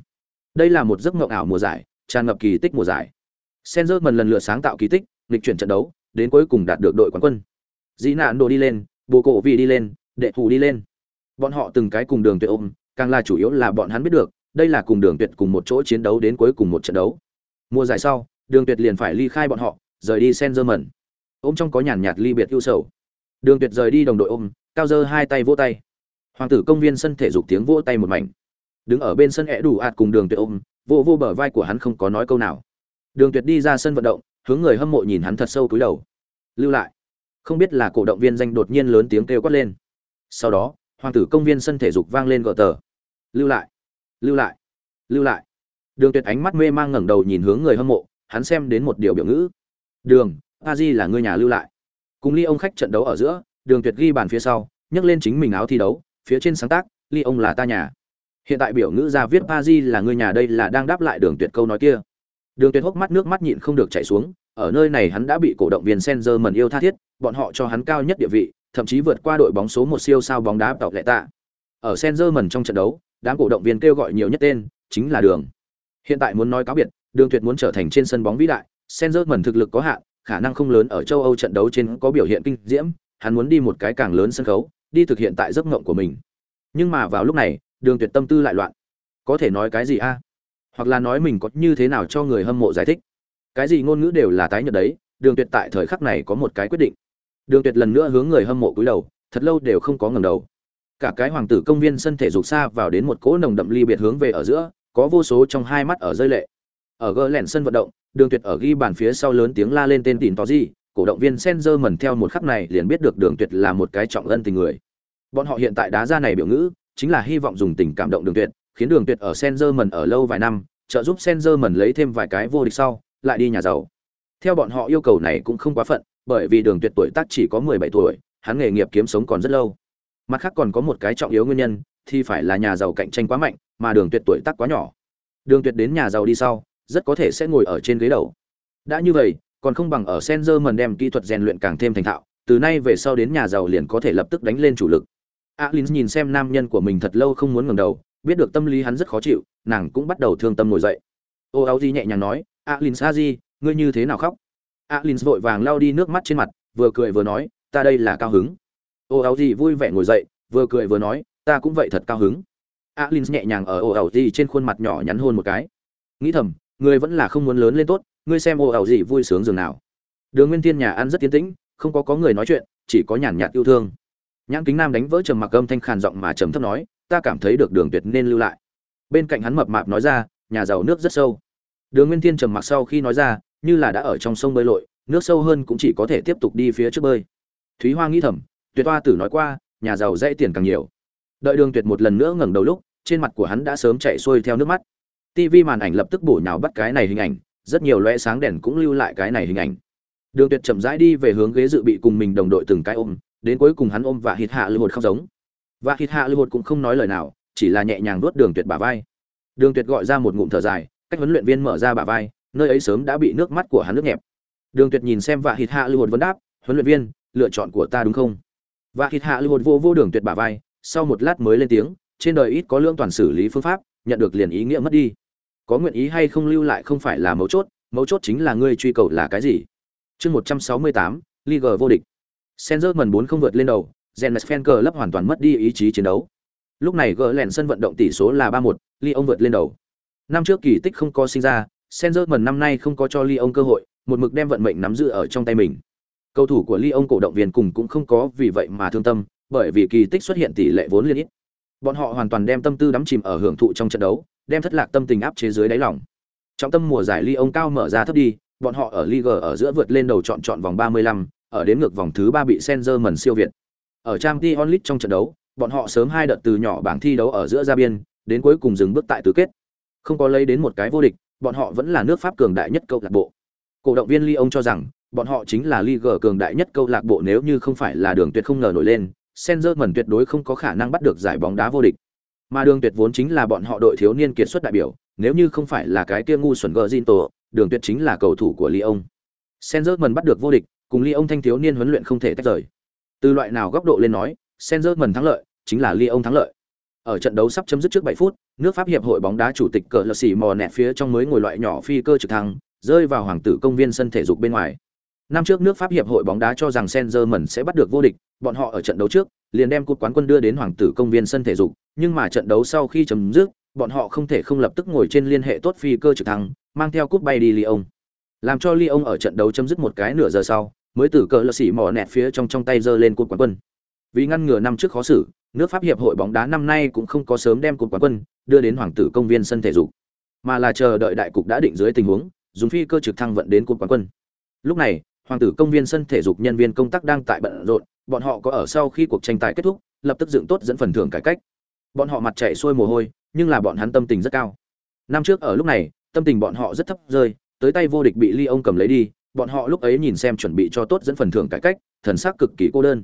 Đây là một giấc mộng ảo mùa giải, tràn ngập kỳ tích mùa giải. Sengerman lần lượt sáng tạo kỳ tích, lịch chuyển trận đấu, đến cuối cùng đạt được đội quán quân. Dĩ nạn đồ đi lên, bồ cổ vì đi lên, đệ thủ đi lên. Bọn họ từng cái cùng đường tuyệt ôm, càng là chủ yếu là bọn hắn biết được, đây là cùng đường tuyệt cùng một chỗ chiến đấu đến cuối cùng một trận đấu. Mùa giải sau, đường tuyệt liền phải ly khai bọn họ, rời đi sen giờ mẩn. Ôm trong có nhàn nhạt ly biệt ưu sầu. Đường Tuyệt rời đi đồng đội ôm, cao dơ hai tay vỗ tay. Hoàng tử công viên sân thể dục tiếng vỗ tay một mảnh. Đứng ở bên sân ẻ đủ ạt cùng Đường Tuyệt ôm, vô vô bờ vai của hắn không có nói câu nào. Đường Tuyệt đi ra sân vận động, hướng người hâm mộ nhìn hắn thật sâu cúi đầu. Lưu lại. Không biết là cổ động viên danh đột nhiên lớn tiếng kêu quát lên. Sau đó, hoàng tử công viên sân thể dục vang lên gọi tờ. Lưu lại. Lưu lại. Lưu lại. Đường Tuyệt ánh mắt mê mang ngẩng đầu nhìn hướng người hâm mộ, hắn xem đến một điều biểu ngữ. Đường, A Di là người nhà lưu lại. Cùng Ly ông khách trận đấu ở giữa, Đường Tuyệt ghi bàn phía sau, nhấc lên chính mình áo thi đấu, phía trên sáng tác, Ly ông là ta nhà. Hiện tại biểu ngữ ra viết A Di là người nhà đây là đang đáp lại Đường Tuyệt câu nói kia. Đường Tuyệt hốc mắt nước mắt nhịn không được chảy xuống, ở nơi này hắn đã bị cổ động viên Senzer mần yêu tha thiết, bọn họ cho hắn cao nhất địa vị, thậm chí vượt qua đội bóng số một siêu sao bóng đá tộc lệ tạ. Ở Senzer mần trong trận đấu, đám cổ động viên kêu gọi nhiều nhất tên, chính là Đường. Hiện tại muốn nói cáo biệt, Đường Tuyệt muốn trở thành trên sân bóng vĩ đại, Senzer mần thực lực có hạn, khả năng không lớn ở châu Âu trận đấu trên có biểu hiện kinh diễm, hắn muốn đi một cái càng lớn sân khấu, đi thực hiện tại giấc mộng của mình. Nhưng mà vào lúc này, Đường Tuyệt tâm tư lại loạn. Có thể nói cái gì a? Hoặc là nói mình có như thế nào cho người hâm mộ giải thích. Cái gì ngôn ngữ đều là tái nhật đấy, Đường Tuyệt tại thời khắc này có một cái quyết định. Đường Tuyệt lần nữa hướng người hâm mộ cúi đầu, thật lâu đều không có ngẩng đầu. Cả cái hoàng tử công viên sân thể dục xa vào đến một cỗ nồng đậm ly biệt hướng về ở giữa, có vô số trong hai mắt ở rơi lệ. Ở gỡ lẻn sân vận động, Đường Tuyệt ở ghi bàn phía sau lớn tiếng la lên tên tỉn to gì, cổ động viên Senzer mẩn theo một khắc này liền biết được Đường Tuyệt là một cái trọng ân tình người. Bọn họ hiện tại đá ra này biểu ngữ, chính là hy vọng dùng tình cảm động Đường Tuyệt, khiến Đường Tuyệt ở Senzerman ở lâu vài năm, trợ giúp Senzerman lấy thêm vài cái vô địch sau, lại đi nhà giàu. Theo bọn họ yêu cầu này cũng không quá phận, bởi vì Đường Tuyệt tuổi tác chỉ có 17 tuổi, hắn nghề nghiệp kiếm sống còn rất lâu. Mặt khác còn có một cái trọng yếu nguyên nhân, thì phải là nhà giàu cạnh tranh quá mạnh, mà Đường Tuyệt tuổi tác quá nhỏ. Đường Tuyệt đến nhà giàu đi sau, rất có thể sẽ ngồi ở trên ghế đầu. Đã như vậy, còn không bằng ở Senzerman đem kỹ thuật rèn luyện càng thêm thành thạo, từ nay về sau đến nhà giàu liền có thể lập tức đánh lên chủ lực. Alin nhìn xem nam nhân của mình thật lâu không muốn ngẩng đầu, biết được tâm lý hắn rất khó chịu, nàng cũng bắt đầu thương tâm ngồi dậy. Ô Áo Di nhẹ nhàng nói, "Alin Saji, ngươi như thế nào khóc?" A Alin vội vàng lau đi nước mắt trên mặt, vừa cười vừa nói, "Ta đây là cao hứng." Ô Áo Di vui vẻ ngồi dậy, vừa cười vừa nói, "Ta cũng vậy thật cao hứng." A Alin nhẹ nhàng ở Ô Áo Di trên khuôn mặt nhỏ nhắn hôn một cái. Nghĩ thầm, ngươi vẫn là không muốn lớn lên tốt, ngươi xem Ô Áo Di vui sướng dường nào. Đường Nguyên Thiên nhà ăn rất tiến tĩnh, không có có người nói chuyện, chỉ có nhàn nhạt yêu thương nhãn kính nam đánh vỡ trầm mặc âm thanh khàn giọng mà trầm thấp nói ta cảm thấy được đường tuyệt nên lưu lại. Bên cạnh hắn mập mạp nói ra, nhà giàu nước rất sâu. Đường nguyên thiên trầm mặc sau khi nói ra, như là đã ở trong sông bơi lội, nước sâu hơn cũng chỉ có thể tiếp tục đi phía trước bơi. Thúy hoa nghĩ thầm, tuyệt toa tử nói qua, nhà giàu dễ tiền càng nhiều. Đợi đường tuyệt một lần nữa ngẩng đầu lúc, trên mặt của hắn đã sớm chạy xuôi theo nước mắt. Tv màn ảnh lập tức bổ nhào bắt cái này hình ảnh, rất nhiều loe sáng đèn cũng lưu lại cái này hình ảnh. Đường tuyệt chậm rãi đi về hướng ghế dự bị cùng mình đồng đội từng cái ôm, đến cuối cùng hắn ôm và hít hạ lưu hột không giống và hít hạ lưu một cũng không nói lời nào chỉ là nhẹ nhàng nuốt đường tuyệt bả vai. Đường tuyệt gọi ra một ngụm thở dài cách huấn luyện viên mở ra bả vai nơi ấy sớm đã bị nước mắt của hắn nước nhẹp. Đường tuyệt nhìn xem và hít hạ lưu một vấn đáp huấn luyện viên lựa chọn của ta đúng không? Và hít hạ lưu một vô vô đường tuyệt bả vai sau một lát mới lên tiếng trên đời ít có lương toàn xử lý phương pháp nhận được liền ý nghĩa mất đi. Có nguyện ý hay không lưu lại không phải là mấu chốt mấu chốt chính là ngươi truy cầu là cái gì. Chương một trăm sáu mươi tám Liga vô địch. Senzer mần bốn không vượt lên đầu, Rennes Fenker lấp hoàn toàn mất đi ý chí chiến đấu. Lúc này gỡ lèn sân vận động tỷ số là 3-1, Lyon vượt lên đầu. Năm trước kỳ tích không có sinh ra, Senzerman năm nay không có cho Lyon cơ hội, một mực đem vận mệnh nắm giữ ở trong tay mình. Cầu thủ của Lyon cổ động viên cùng cũng không có vì vậy mà thương tâm, bởi vì kỳ tích xuất hiện tỷ lệ vốn liên ít. Bọn họ hoàn toàn đem tâm tư đắm chìm ở hưởng thụ trong trận đấu, đem thất lạc tâm tình áp chế dưới đáy lòng. Trong tâm mùa giải Lyon cao mở ra thấp đi, bọn họ ở Ligue ở giữa vượt lên đầu chọn chọn vòng 35, ở đến ngược vòng thứ ba bị Senzerman siêu việt. Ở Champions League trong trận đấu, bọn họ sớm hai đợt từ nhỏ bảng thi đấu ở giữa ra biên, đến cuối cùng dừng bước tại tứ kết. Không có lấy đến một cái vô địch, bọn họ vẫn là nước Pháp cường đại nhất câu lạc bộ. Cổ động viên Lyon cho rằng, bọn họ chính là Ligue cường đại nhất câu lạc bộ nếu như không phải là đường tuyệt không ngờ nổi lên, Sengerman tuyệt đối không có khả năng bắt được giải bóng đá vô địch. Mà đường tuyệt vốn chính là bọn họ đội thiếu niên kiệt xuất đại biểu, nếu như không phải là cái kia ngu xuẩn Gerzinto, đường tuyệt chính là cầu thủ của Lyon. Sengerman bắt được vô địch, cùng Lyon thanh thiếu niên huấn luyện không thể tách rời từ loại nào góc độ lên nói senzer mần thắng lợi, chính là ly ông thắng lợi. Ở trận đấu sắp chấm dứt trước 7 phút, nước pháp hiệp hội bóng đá chủ tịch cờ lật xỉ mò nẹt phía trong mới ngồi loại nhỏ phi cơ trực thăng, rơi vào hoàng tử công viên sân thể dục bên ngoài. Năm trước nước pháp hiệp hội bóng đá cho rằng senzer mần sẽ bắt được vô địch, bọn họ ở trận đấu trước, liền đem cúp quán quân đưa đến hoàng tử công viên sân thể dục, nhưng mà trận đấu sau khi chấm dứt, bọn họ không thể không lập tức ngồi trên liên hệ tốt phi cơ trực thăng, mang theo cúp bay đi Lyon. Làm cho Lyon ở trận đấu chấm dứt một cái nửa giờ sau mới từ cờ lơ xỉ mỏ nẹt phía trong trong tay giơ lên cột quán quân. Vì ngăn ngừa năm trước khó xử, nước pháp hiệp hội bóng đá năm nay cũng không có sớm đem cột quán quân đưa đến hoàng tử công viên sân thể dục, mà là chờ đợi đại cục đã định dưới tình huống, dùng phi cơ trực thăng vận đến cột quán quân. Lúc này, hoàng tử công viên sân thể dục nhân viên công tác đang tại bận rộn, bọn họ có ở sau khi cuộc tranh tài kết thúc, lập tức dựng tốt dẫn phần thưởng cải cách. Bọn họ mặt chạy xuôi mồ hôi, nhưng là bọn hắn tâm tình rất cao. Năm trước ở lúc này, tâm tình bọn họ rất thấp rơi, tới tay vô địch bị ly ông cầm lấy đi bọn họ lúc ấy nhìn xem chuẩn bị cho tốt dẫn phần thưởng cải cách, thần sắc cực kỳ cô đơn.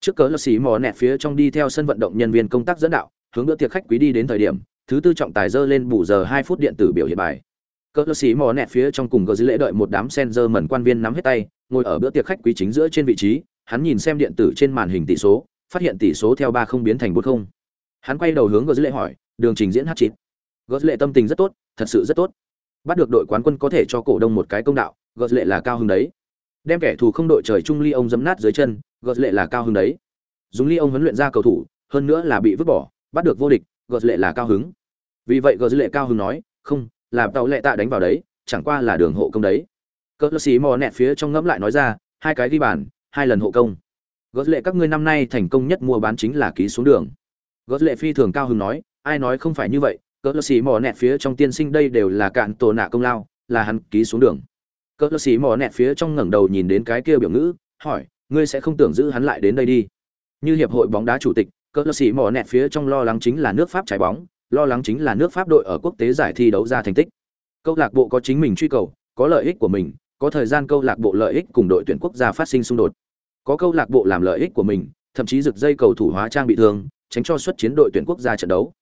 Trước cớ lập xí mò nẹt phía trong đi theo sân vận động nhân viên công tác dẫn đạo, hướng bữa tiệc khách quý đi đến thời điểm, thứ tư trọng tài dơ lên bù giờ hai phút điện tử biểu hiện bài. Cỡ lập xí mò nẹt phía trong cùng gờ dưới lễ đợi một đám sen dơ mẩn quan viên nắm hết tay, ngồi ở bữa tiệc khách quý chính giữa trên vị trí, hắn nhìn xem điện tử trên màn hình tỷ số, phát hiện tỷ số theo ba không biến thành bốn không. Hắn quay đầu hướng gờ dưới lễ hỏi, đường trình diễn h chín gờ dưới lễ tâm tình rất tốt, thật sự rất tốt. Bắt được đội quán quân có thể cho cổ đông một cái công đạo gợt lệ là cao hứng đấy. Đem kẻ thù không đội trời chung ly ông dấm nát dưới chân gợt lệ là cao hứng đấy. Dùng ly ông huấn luyện ra cầu thủ, hơn nữa là bị vứt bỏ, bắt được vô địch gợt lệ là cao hứng. Vì vậy gợt lệ cao hứng nói, không, là tàu lệ tạ đánh vào đấy, chẳng qua là đường hộ công đấy. Cỡ xí mò nẹt phía trong ngẫm lại nói ra, hai cái ghi bàn, hai lần hộ công. Gợt lệ các ngươi năm nay thành công nhất mua bán chính là ký xuống đường. Gợt lệ phi thường cao hứng nói, ai nói không phải như vậy cỡ xí mò nẹt phía trong tiên sinh đây đều là cạn tổ nạ công lao, là hắn ký xuống đường cỡ lơ xì mò nẹt phía trong ngẩng đầu nhìn đến cái kia biểu ngữ hỏi ngươi sẽ không tưởng giữ hắn lại đến đây đi như hiệp hội bóng đá chủ tịch cỡ lơ xì mò nẹt phía trong lo lắng chính là nước pháp trái bóng lo lắng chính là nước Pháp đội ở quốc tế giải thi đấu ra thành tích. Câu lạc bộ có chính mình truy cầu, có lợi ích của mình, có thời gian câu lạc bộ lợi ích cùng đội tuyển quốc gia phát sinh xung đột. Có câu lạc bộ làm lợi ích của mình, thậm chí rực dây cầu thủ hóa trang bị thương, tránh cho xuất chiến đội tuyển quốc gia trận đấu.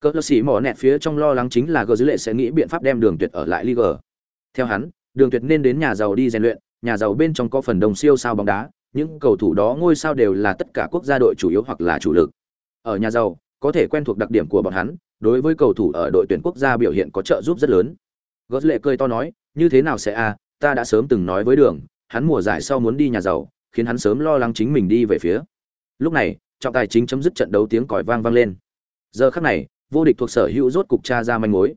Cỡ sĩ mò nẹt phía trong lo lắng chính là gờ dữ lệ sẽ nghĩ biện pháp đem đường tuyệt ở lại Liga. Theo hắn, đường tuyệt nên đến nhà giàu đi rèn luyện, nhà giàu bên trong có phần đồng siêu sao bóng đá, những cầu thủ đó ngôi sao đều là tất cả quốc gia đội chủ yếu hoặc là chủ lực. Ở nhà giàu, có thể quen thuộc đặc điểm của bọn hắn, đối với cầu thủ ở đội tuyển quốc gia biểu hiện có trợ giúp rất lớn. Gót lệ cười to nói, như thế nào sẽ a, à, ta đã sớm từng nói với Đường, hắn mùa giải sau muốn đi nhà giàu, khiến hắn sớm lo lắng chính mình đi về phía. Lúc này, trọng tài chính chấm dứt trận đấu tiếng còi vang vang lên. Giờ khắc này, vô địch thuộc sở hữu rốt cục tra ra manh mối.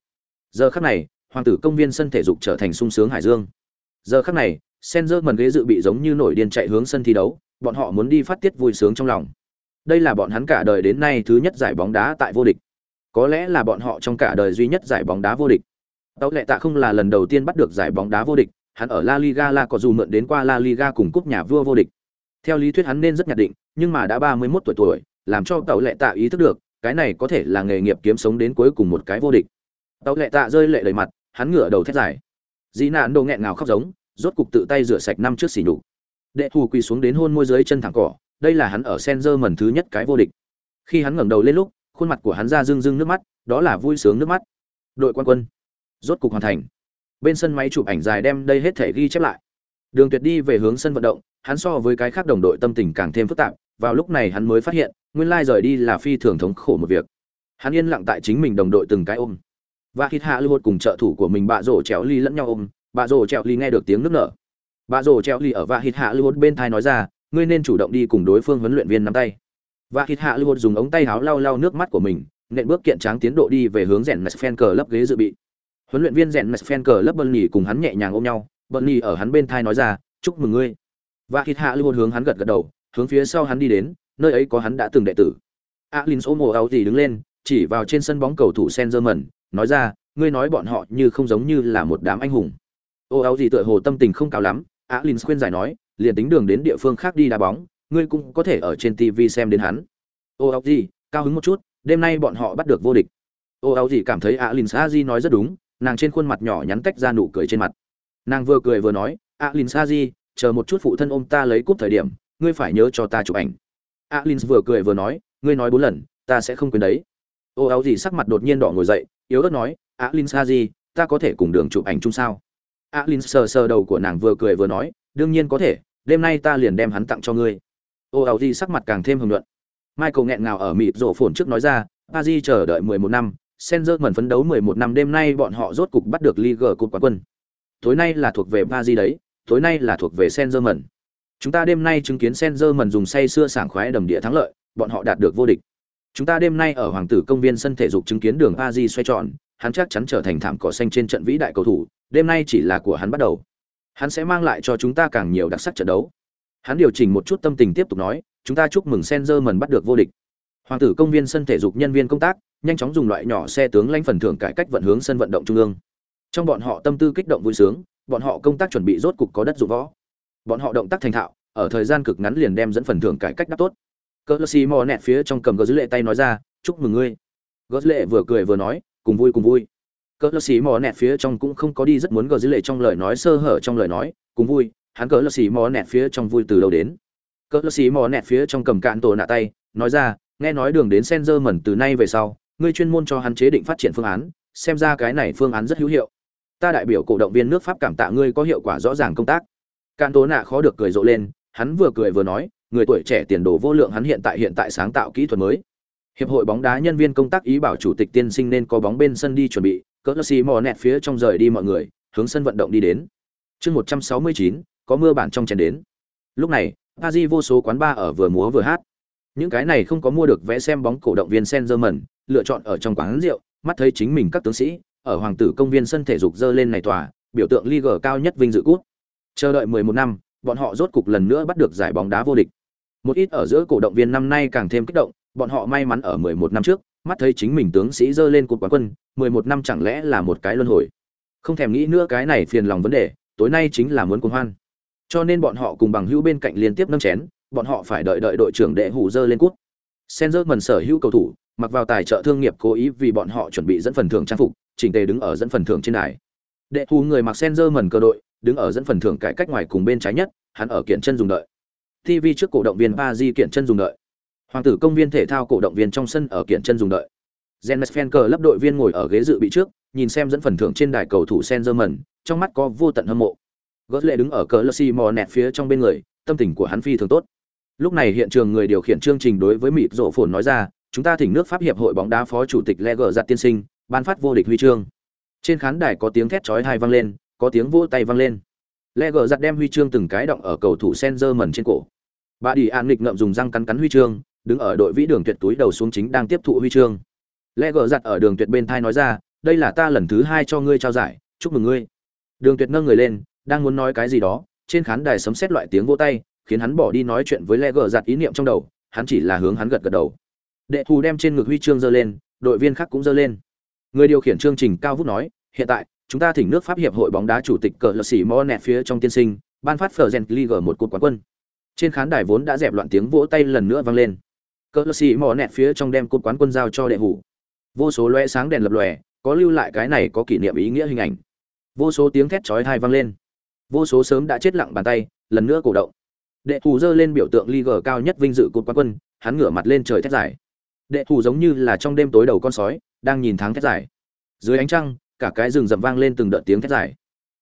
Giờ khắc này, hoàng tử công viên sân thể dục trở thành sung sướng hải dương. Giờ khắc này, Senzer mần ghế dự bị giống như nổi điên chạy hướng sân thi đấu, bọn họ muốn đi phát tiết vui sướng trong lòng. Đây là bọn hắn cả đời đến nay thứ nhất giải bóng đá tại vô địch. Có lẽ là bọn họ trong cả đời duy nhất giải bóng đá vô địch. tàu lệ tạ không là lần đầu tiên bắt được giải bóng đá vô địch, hắn ở La Liga La có dù mượn đến qua La Liga cùng cúp nhà vua vô địch. Theo lý thuyết hắn nên rất nhạt định, nhưng mà đã 31 tuổi tuổi, làm cho tàu lệ tạ ý thức được, cái này có thể là nghề nghiệp kiếm sống đến cuối cùng một cái vô địch tàu lệ tạ rơi lệ đầy mặt, hắn ngửa đầu thét dài. Dĩ nạn đồ nghẹn ngào khóc giống, rốt cục tự tay rửa sạch năm trước xỉ nhục. Đệ thù quỳ xuống đến hôn môi dưới chân thẳng cỏ, đây là hắn ở Senzer mần thứ nhất cái vô địch. Khi hắn ngẩng đầu lên lúc, khuôn mặt của hắn ra rưng rưng nước mắt, đó là vui sướng nước mắt. Đội quan quân, rốt cục hoàn thành. Bên sân máy chụp ảnh dài đem đây hết thể ghi chép lại. Đường Tuyệt đi về hướng sân vận động, hắn so với cái khác đồng đội tâm tình càng thêm phức tạp, vào lúc này hắn mới phát hiện, nguyên lai rời đi là phi thường thống khổ một việc. Hắn yên lặng tại chính mình đồng đội từng cái ôm. Và hít hạ lưu cùng trợ thủ của mình bạ rổ chéo ly lẫn nhau ôm, bạ rổ chéo ly nghe được tiếng nước nở. Bạ rổ chéo ly ở và hít hạ lưu bên thai nói ra, ngươi nên chủ động đi cùng đối phương huấn luyện viên nắm tay. Và hít hạ lưu dùng ống tay áo lau lau nước mắt của mình nện bước kiện tráng tiến độ đi về hướng rèn mẹt cờ lấp ghế dự bị. Huấn luyện viên rèn mẹt cờ lấp bơn nhì cùng hắn nhẹ nhàng ôm nhau. Bơn nhì ở hắn bên thai nói ra chúc mừng ngươi. Và hít hạ lưu hướng hắn gật gật đầu hướng phía sau hắn đi đến nơi ấy có hắn đã từng đệ tử. Alin ôm ồ áo gì đứng lên chỉ vào trên sân bóng cầu thủ sen mẩn nói ra, ngươi nói bọn họ như không giống như là một đám anh hùng. Ô, áo gì tựa hồ tâm tình không cao lắm alin khuyên giải nói, liền tính đường đến địa phương khác đi đá bóng, ngươi cũng có thể ở trên tv xem đến hắn. Ô, áo gì, cao hứng một chút, đêm nay bọn họ bắt được vô địch. Ô, áo gì cảm thấy alin sa di nói rất đúng, nàng trên khuôn mặt nhỏ nhắn tách ra nụ cười trên mặt. Nàng vừa cười vừa nói alin sa di, chờ một chút phụ thân ôm ta lấy cúp thời điểm, ngươi phải nhớ cho ta chụp ảnh. Alin vừa cười vừa nói, ngươi nói bốn lần, ta sẽ không quên đấy ô áo gì sắc mặt đột nhiên đỏ ngồi dậy yếu ớt nói alin sa di ta có thể cùng đường chụp ảnh chung sao alin sờ sờ đầu của nàng vừa cười vừa nói đương nhiên có thể đêm nay ta liền đem hắn tặng cho ngươi ô áo gì sắc mặt càng thêm hưởng luận michael nghẹn ngào ở mịt rổ phồn trước nói ra paris chờ đợi 11 năm Senzer mẩn phấn đấu 11 năm đêm nay bọn họ rốt cục bắt được Liga cục quán quân. Tối nay là thuộc về Paris đấy, tối nay là thuộc về Senzer mẩn. Chúng ta đêm nay chứng kiến Senzer mẩn dùng say xưa sảng khoái đầm địa thắng lợi, bọn họ đạt được vô địch. Chúng ta đêm nay ở Hoàng tử công viên sân thể dục chứng kiến đường Paris xoay tròn, hắn chắc chắn trở thành thảm cỏ xanh trên trận vĩ đại cầu thủ, đêm nay chỉ là của hắn bắt đầu. Hắn sẽ mang lại cho chúng ta càng nhiều đặc sắc trận đấu. Hắn điều chỉnh một chút tâm tình tiếp tục nói, chúng ta chúc mừng Sengerman bắt được vô địch. Hoàng tử công viên sân thể dục nhân viên công tác, nhanh chóng dùng loại nhỏ xe tướng lanh phần thưởng cải cách vận hướng sân vận động trung ương. Trong bọn họ tâm tư kích động vui sướng, bọn họ công tác chuẩn bị rốt cục có đất dụng võ. Bọn họ động tác thành thạo, ở thời gian cực ngắn liền đem dẫn phần thưởng cải cách đáp tốt. Cỡ mò nẹt phía trong cầm gỡ dữ lệ tay nói ra, chúc mừng ngươi. Gỡ lệ vừa cười vừa nói, cùng vui cùng vui. Cỡ lơ xì mò nẹt phía trong cũng không có đi rất muốn gờ dữ lệ trong lời nói sơ hở trong lời nói cùng vui. Hắn cỡ lơ xì mò nẹt phía trong vui từ đầu đến. Cỡ lơ xì mò nẹt phía trong cầm cạn tổ nạ tay nói ra nghe nói đường đến sen dơ mẩn từ nay về sau ngươi chuyên môn cho hắn chế định phát triển phương án xem ra cái này phương án rất hữu hiệu. Ta đại biểu cổ động viên nước pháp cảm tạ ngươi có hiệu quả rõ ràng công tác. Cạn tổ nạ khó được cười rộ lên hắn vừa cười vừa nói người tuổi trẻ tiền đồ vô lượng hắn hiện tại hiện tại sáng tạo kỹ thuật mới. Hiệp hội bóng đá nhân viên công tác ý bảo chủ tịch tiên sinh nên có bóng bên sân đi chuẩn bị, cỡ xì mò nẹt phía trong rời đi mọi người, hướng sân vận động đi đến. Chương một trăm sáu mươi chín, có mưa bản trong trận đến. Lúc này, Paris vô số quán bar ở vừa múa vừa hát. Những cái này không có mua được vé xem bóng cổ động viên sen lựa chọn ở trong quán rượu, mắt thấy chính mình các tướng sĩ, ở hoàng tử công viên sân thể dục dơ lên này tòa, biểu tượng Liga cao nhất vinh dự cút chờ đợi 11 năm bọn họ rốt cục lần nữa bắt được giải bóng đá vô địch. Một ít ở giữa cổ động viên năm nay càng thêm kích động, bọn họ may mắn ở 11 năm trước, mắt thấy chính mình tướng sĩ dơ lên cột quán quân, mười một năm chẳng lẽ là một cái luân hồi? Không thèm nghĩ nữa cái này phiền lòng vấn đề, tối nay chính là muốn cuồng hoan. Cho nên bọn họ cùng bằng hữu bên cạnh liên tiếp nâng chén, bọn họ phải đợi đợi đội trưởng đệ hủ dơ lên cút. Senzerman mần sở hữu cầu thủ, mặc vào tài trợ thương nghiệp cố ý vì bọn họ chuẩn bị dẫn phần thưởng trang phục, chỉnh tề đứng ở dẫn phần thưởng trên đài. Đệ hủ người mặc Senzerman mần cơ đội đứng ở dẫn phần thưởng cải cách ngoài cùng bên trái nhất hắn ở kiện chân dùng đợi tv trước cổ động viên ba di kiện chân dùng đợi hoàng tử công viên thể thao cổ động viên trong sân ở kiện chân dùng đợi James Fenker lấp đội viên ngồi ở ghế dự bị trước, nhìn xem dẫn phần thưởng trên đài cầu thủ Senzerman, trong mắt có vô tận hâm mộ. Gót lệ đứng ở cờ Lucy nẹt phía trong bên người, tâm tình của hắn phi thường tốt. Lúc này hiện trường người điều khiển chương trình đối với mịt rộ phồn nói ra, chúng ta thỉnh nước Pháp hiệp hội bóng đá phó chủ tịch Leger giặt tiên sinh, ban phát vô địch huy chương. Trên khán đài có tiếng thét chói tai vang lên, có tiếng vỗ tay vang lên. Leger giặt đem huy chương từng cái động ở cầu thủ Sengerman trên cổ. Bà đi an nghịch ngậm dùng răng cắn cắn huy chương, đứng ở đội vĩ đường tuyệt túi đầu xuống chính đang tiếp thụ huy chương lẽ gờ giặt ở đường tuyệt bên thai nói ra đây là ta lần thứ hai cho ngươi trao giải chúc mừng ngươi đường tuyệt nâng người lên đang muốn nói cái gì đó trên khán đài sấm xét loại tiếng vỗ tay khiến hắn bỏ đi nói chuyện với lẽ gờ giặt ý niệm trong đầu hắn chỉ là hướng hắn gật gật đầu đệ thù đem trên ngực huy chương giơ lên đội viên khác cũng giơ lên người điều khiển chương trình cao vút nói hiện tại chúng ta thỉnh nước pháp hiệp hội bóng đá chủ tịch cờ lật sĩ mo nẹt phía trong tiên sinh, ban phát phờ gen league một cuộc quán quân. Trên khán đài vốn đã dẹp loạn tiếng vỗ tay lần nữa vang lên. Cờ lật sĩ mo nẹt phía trong đem cột quán quân giao cho đệ hủ. Vô số loe sáng đèn lập lòe, có lưu lại cái này có kỷ niệm ý nghĩa hình ảnh. Vô số tiếng thét chói tai vang lên. Vô số sớm đã chết lặng bàn tay, lần nữa cổ động. Đệ thủ dơ lên biểu tượng league cao nhất vinh dự cột quán quân, hắn ngửa mặt lên trời thét dài. Đệ thủ giống như là trong đêm tối đầu con sói, đang nhìn tháng thét dài. Dưới ánh trăng cả cái rừng rậm vang lên từng đợt tiếng thét dài.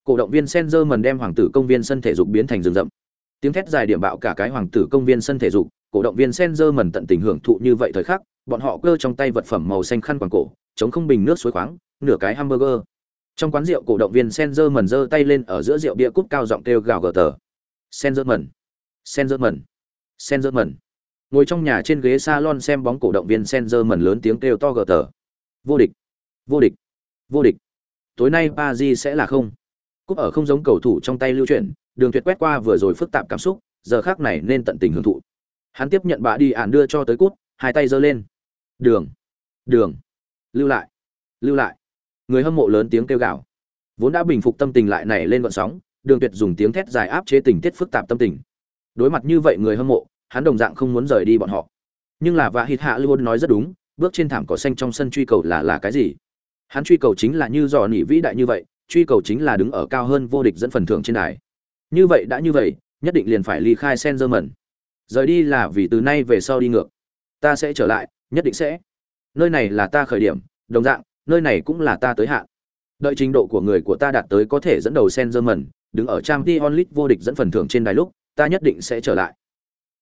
Cổ động viên sen dơ mần đem hoàng tử công viên sân thể dục biến thành rừng rậm. Tiếng thét dài điểm bạo cả cái hoàng tử công viên sân thể dục, cổ động viên sen dơ mần tận tình hưởng thụ như vậy thời khắc, bọn họ cơ trong tay vật phẩm màu xanh khăn quàng cổ, chống không bình nước suối khoáng, nửa cái hamburger. Trong quán rượu, cổ động viên senzer mần giơ tay lên ở giữa rượu bia cúp cao giọng kêu gào gờ tờ. Senzer mần senzer mần senzer mần ngồi trong nhà trên ghế salon xem bóng cổ động viên senzer mần lớn tiếng kêu to gờ tờ. Vô địch vô địch vô địch tối nay paris sẽ là không. Cúp ở không giống cầu thủ trong tay lưu chuyển, đường tuyệt quét qua vừa rồi phức tạp cảm xúc, giờ khác này nên tận tình hưởng thụ. Hắn tiếp nhận bạ đi ản đưa cho tới cút, hai tay giơ lên. Đường đường, lưu lại lưu lại. Người hâm mộ lớn tiếng kêu gào. Vốn đã bình phục tâm tình lại nảy lên gợn sóng, đường tuyệt dùng tiếng thét dài áp chế tình tiết phức tạp tâm tình. Đối mặt như vậy người hâm mộ, hắn đồng dạng không muốn rời đi bọn họ. Nhưng là vạ hít hạ luôn nói rất đúng, bước trên thảm cỏ xanh trong sân truy cầu là là cái gì? Hắn truy cầu chính là như dò nỉ vĩ đại như vậy, truy cầu chính là đứng ở cao hơn vô địch dẫn phần thưởng trên đài. Như vậy đã như vậy, nhất định liền phải ly khai sen dơ mẩn rời đi là vì từ nay về sau đi ngược. Ta sẽ trở lại, nhất định sẽ. Nơi này là ta khởi điểm, đồng dạng, nơi này cũng là ta tới hạn. Đợi trình độ của người của ta đạt tới có thể dẫn đầu sen dơ mẩn đứng ở trang t onlit vô địch dẫn phần thưởng trên đài lúc, ta nhất định sẽ trở lại.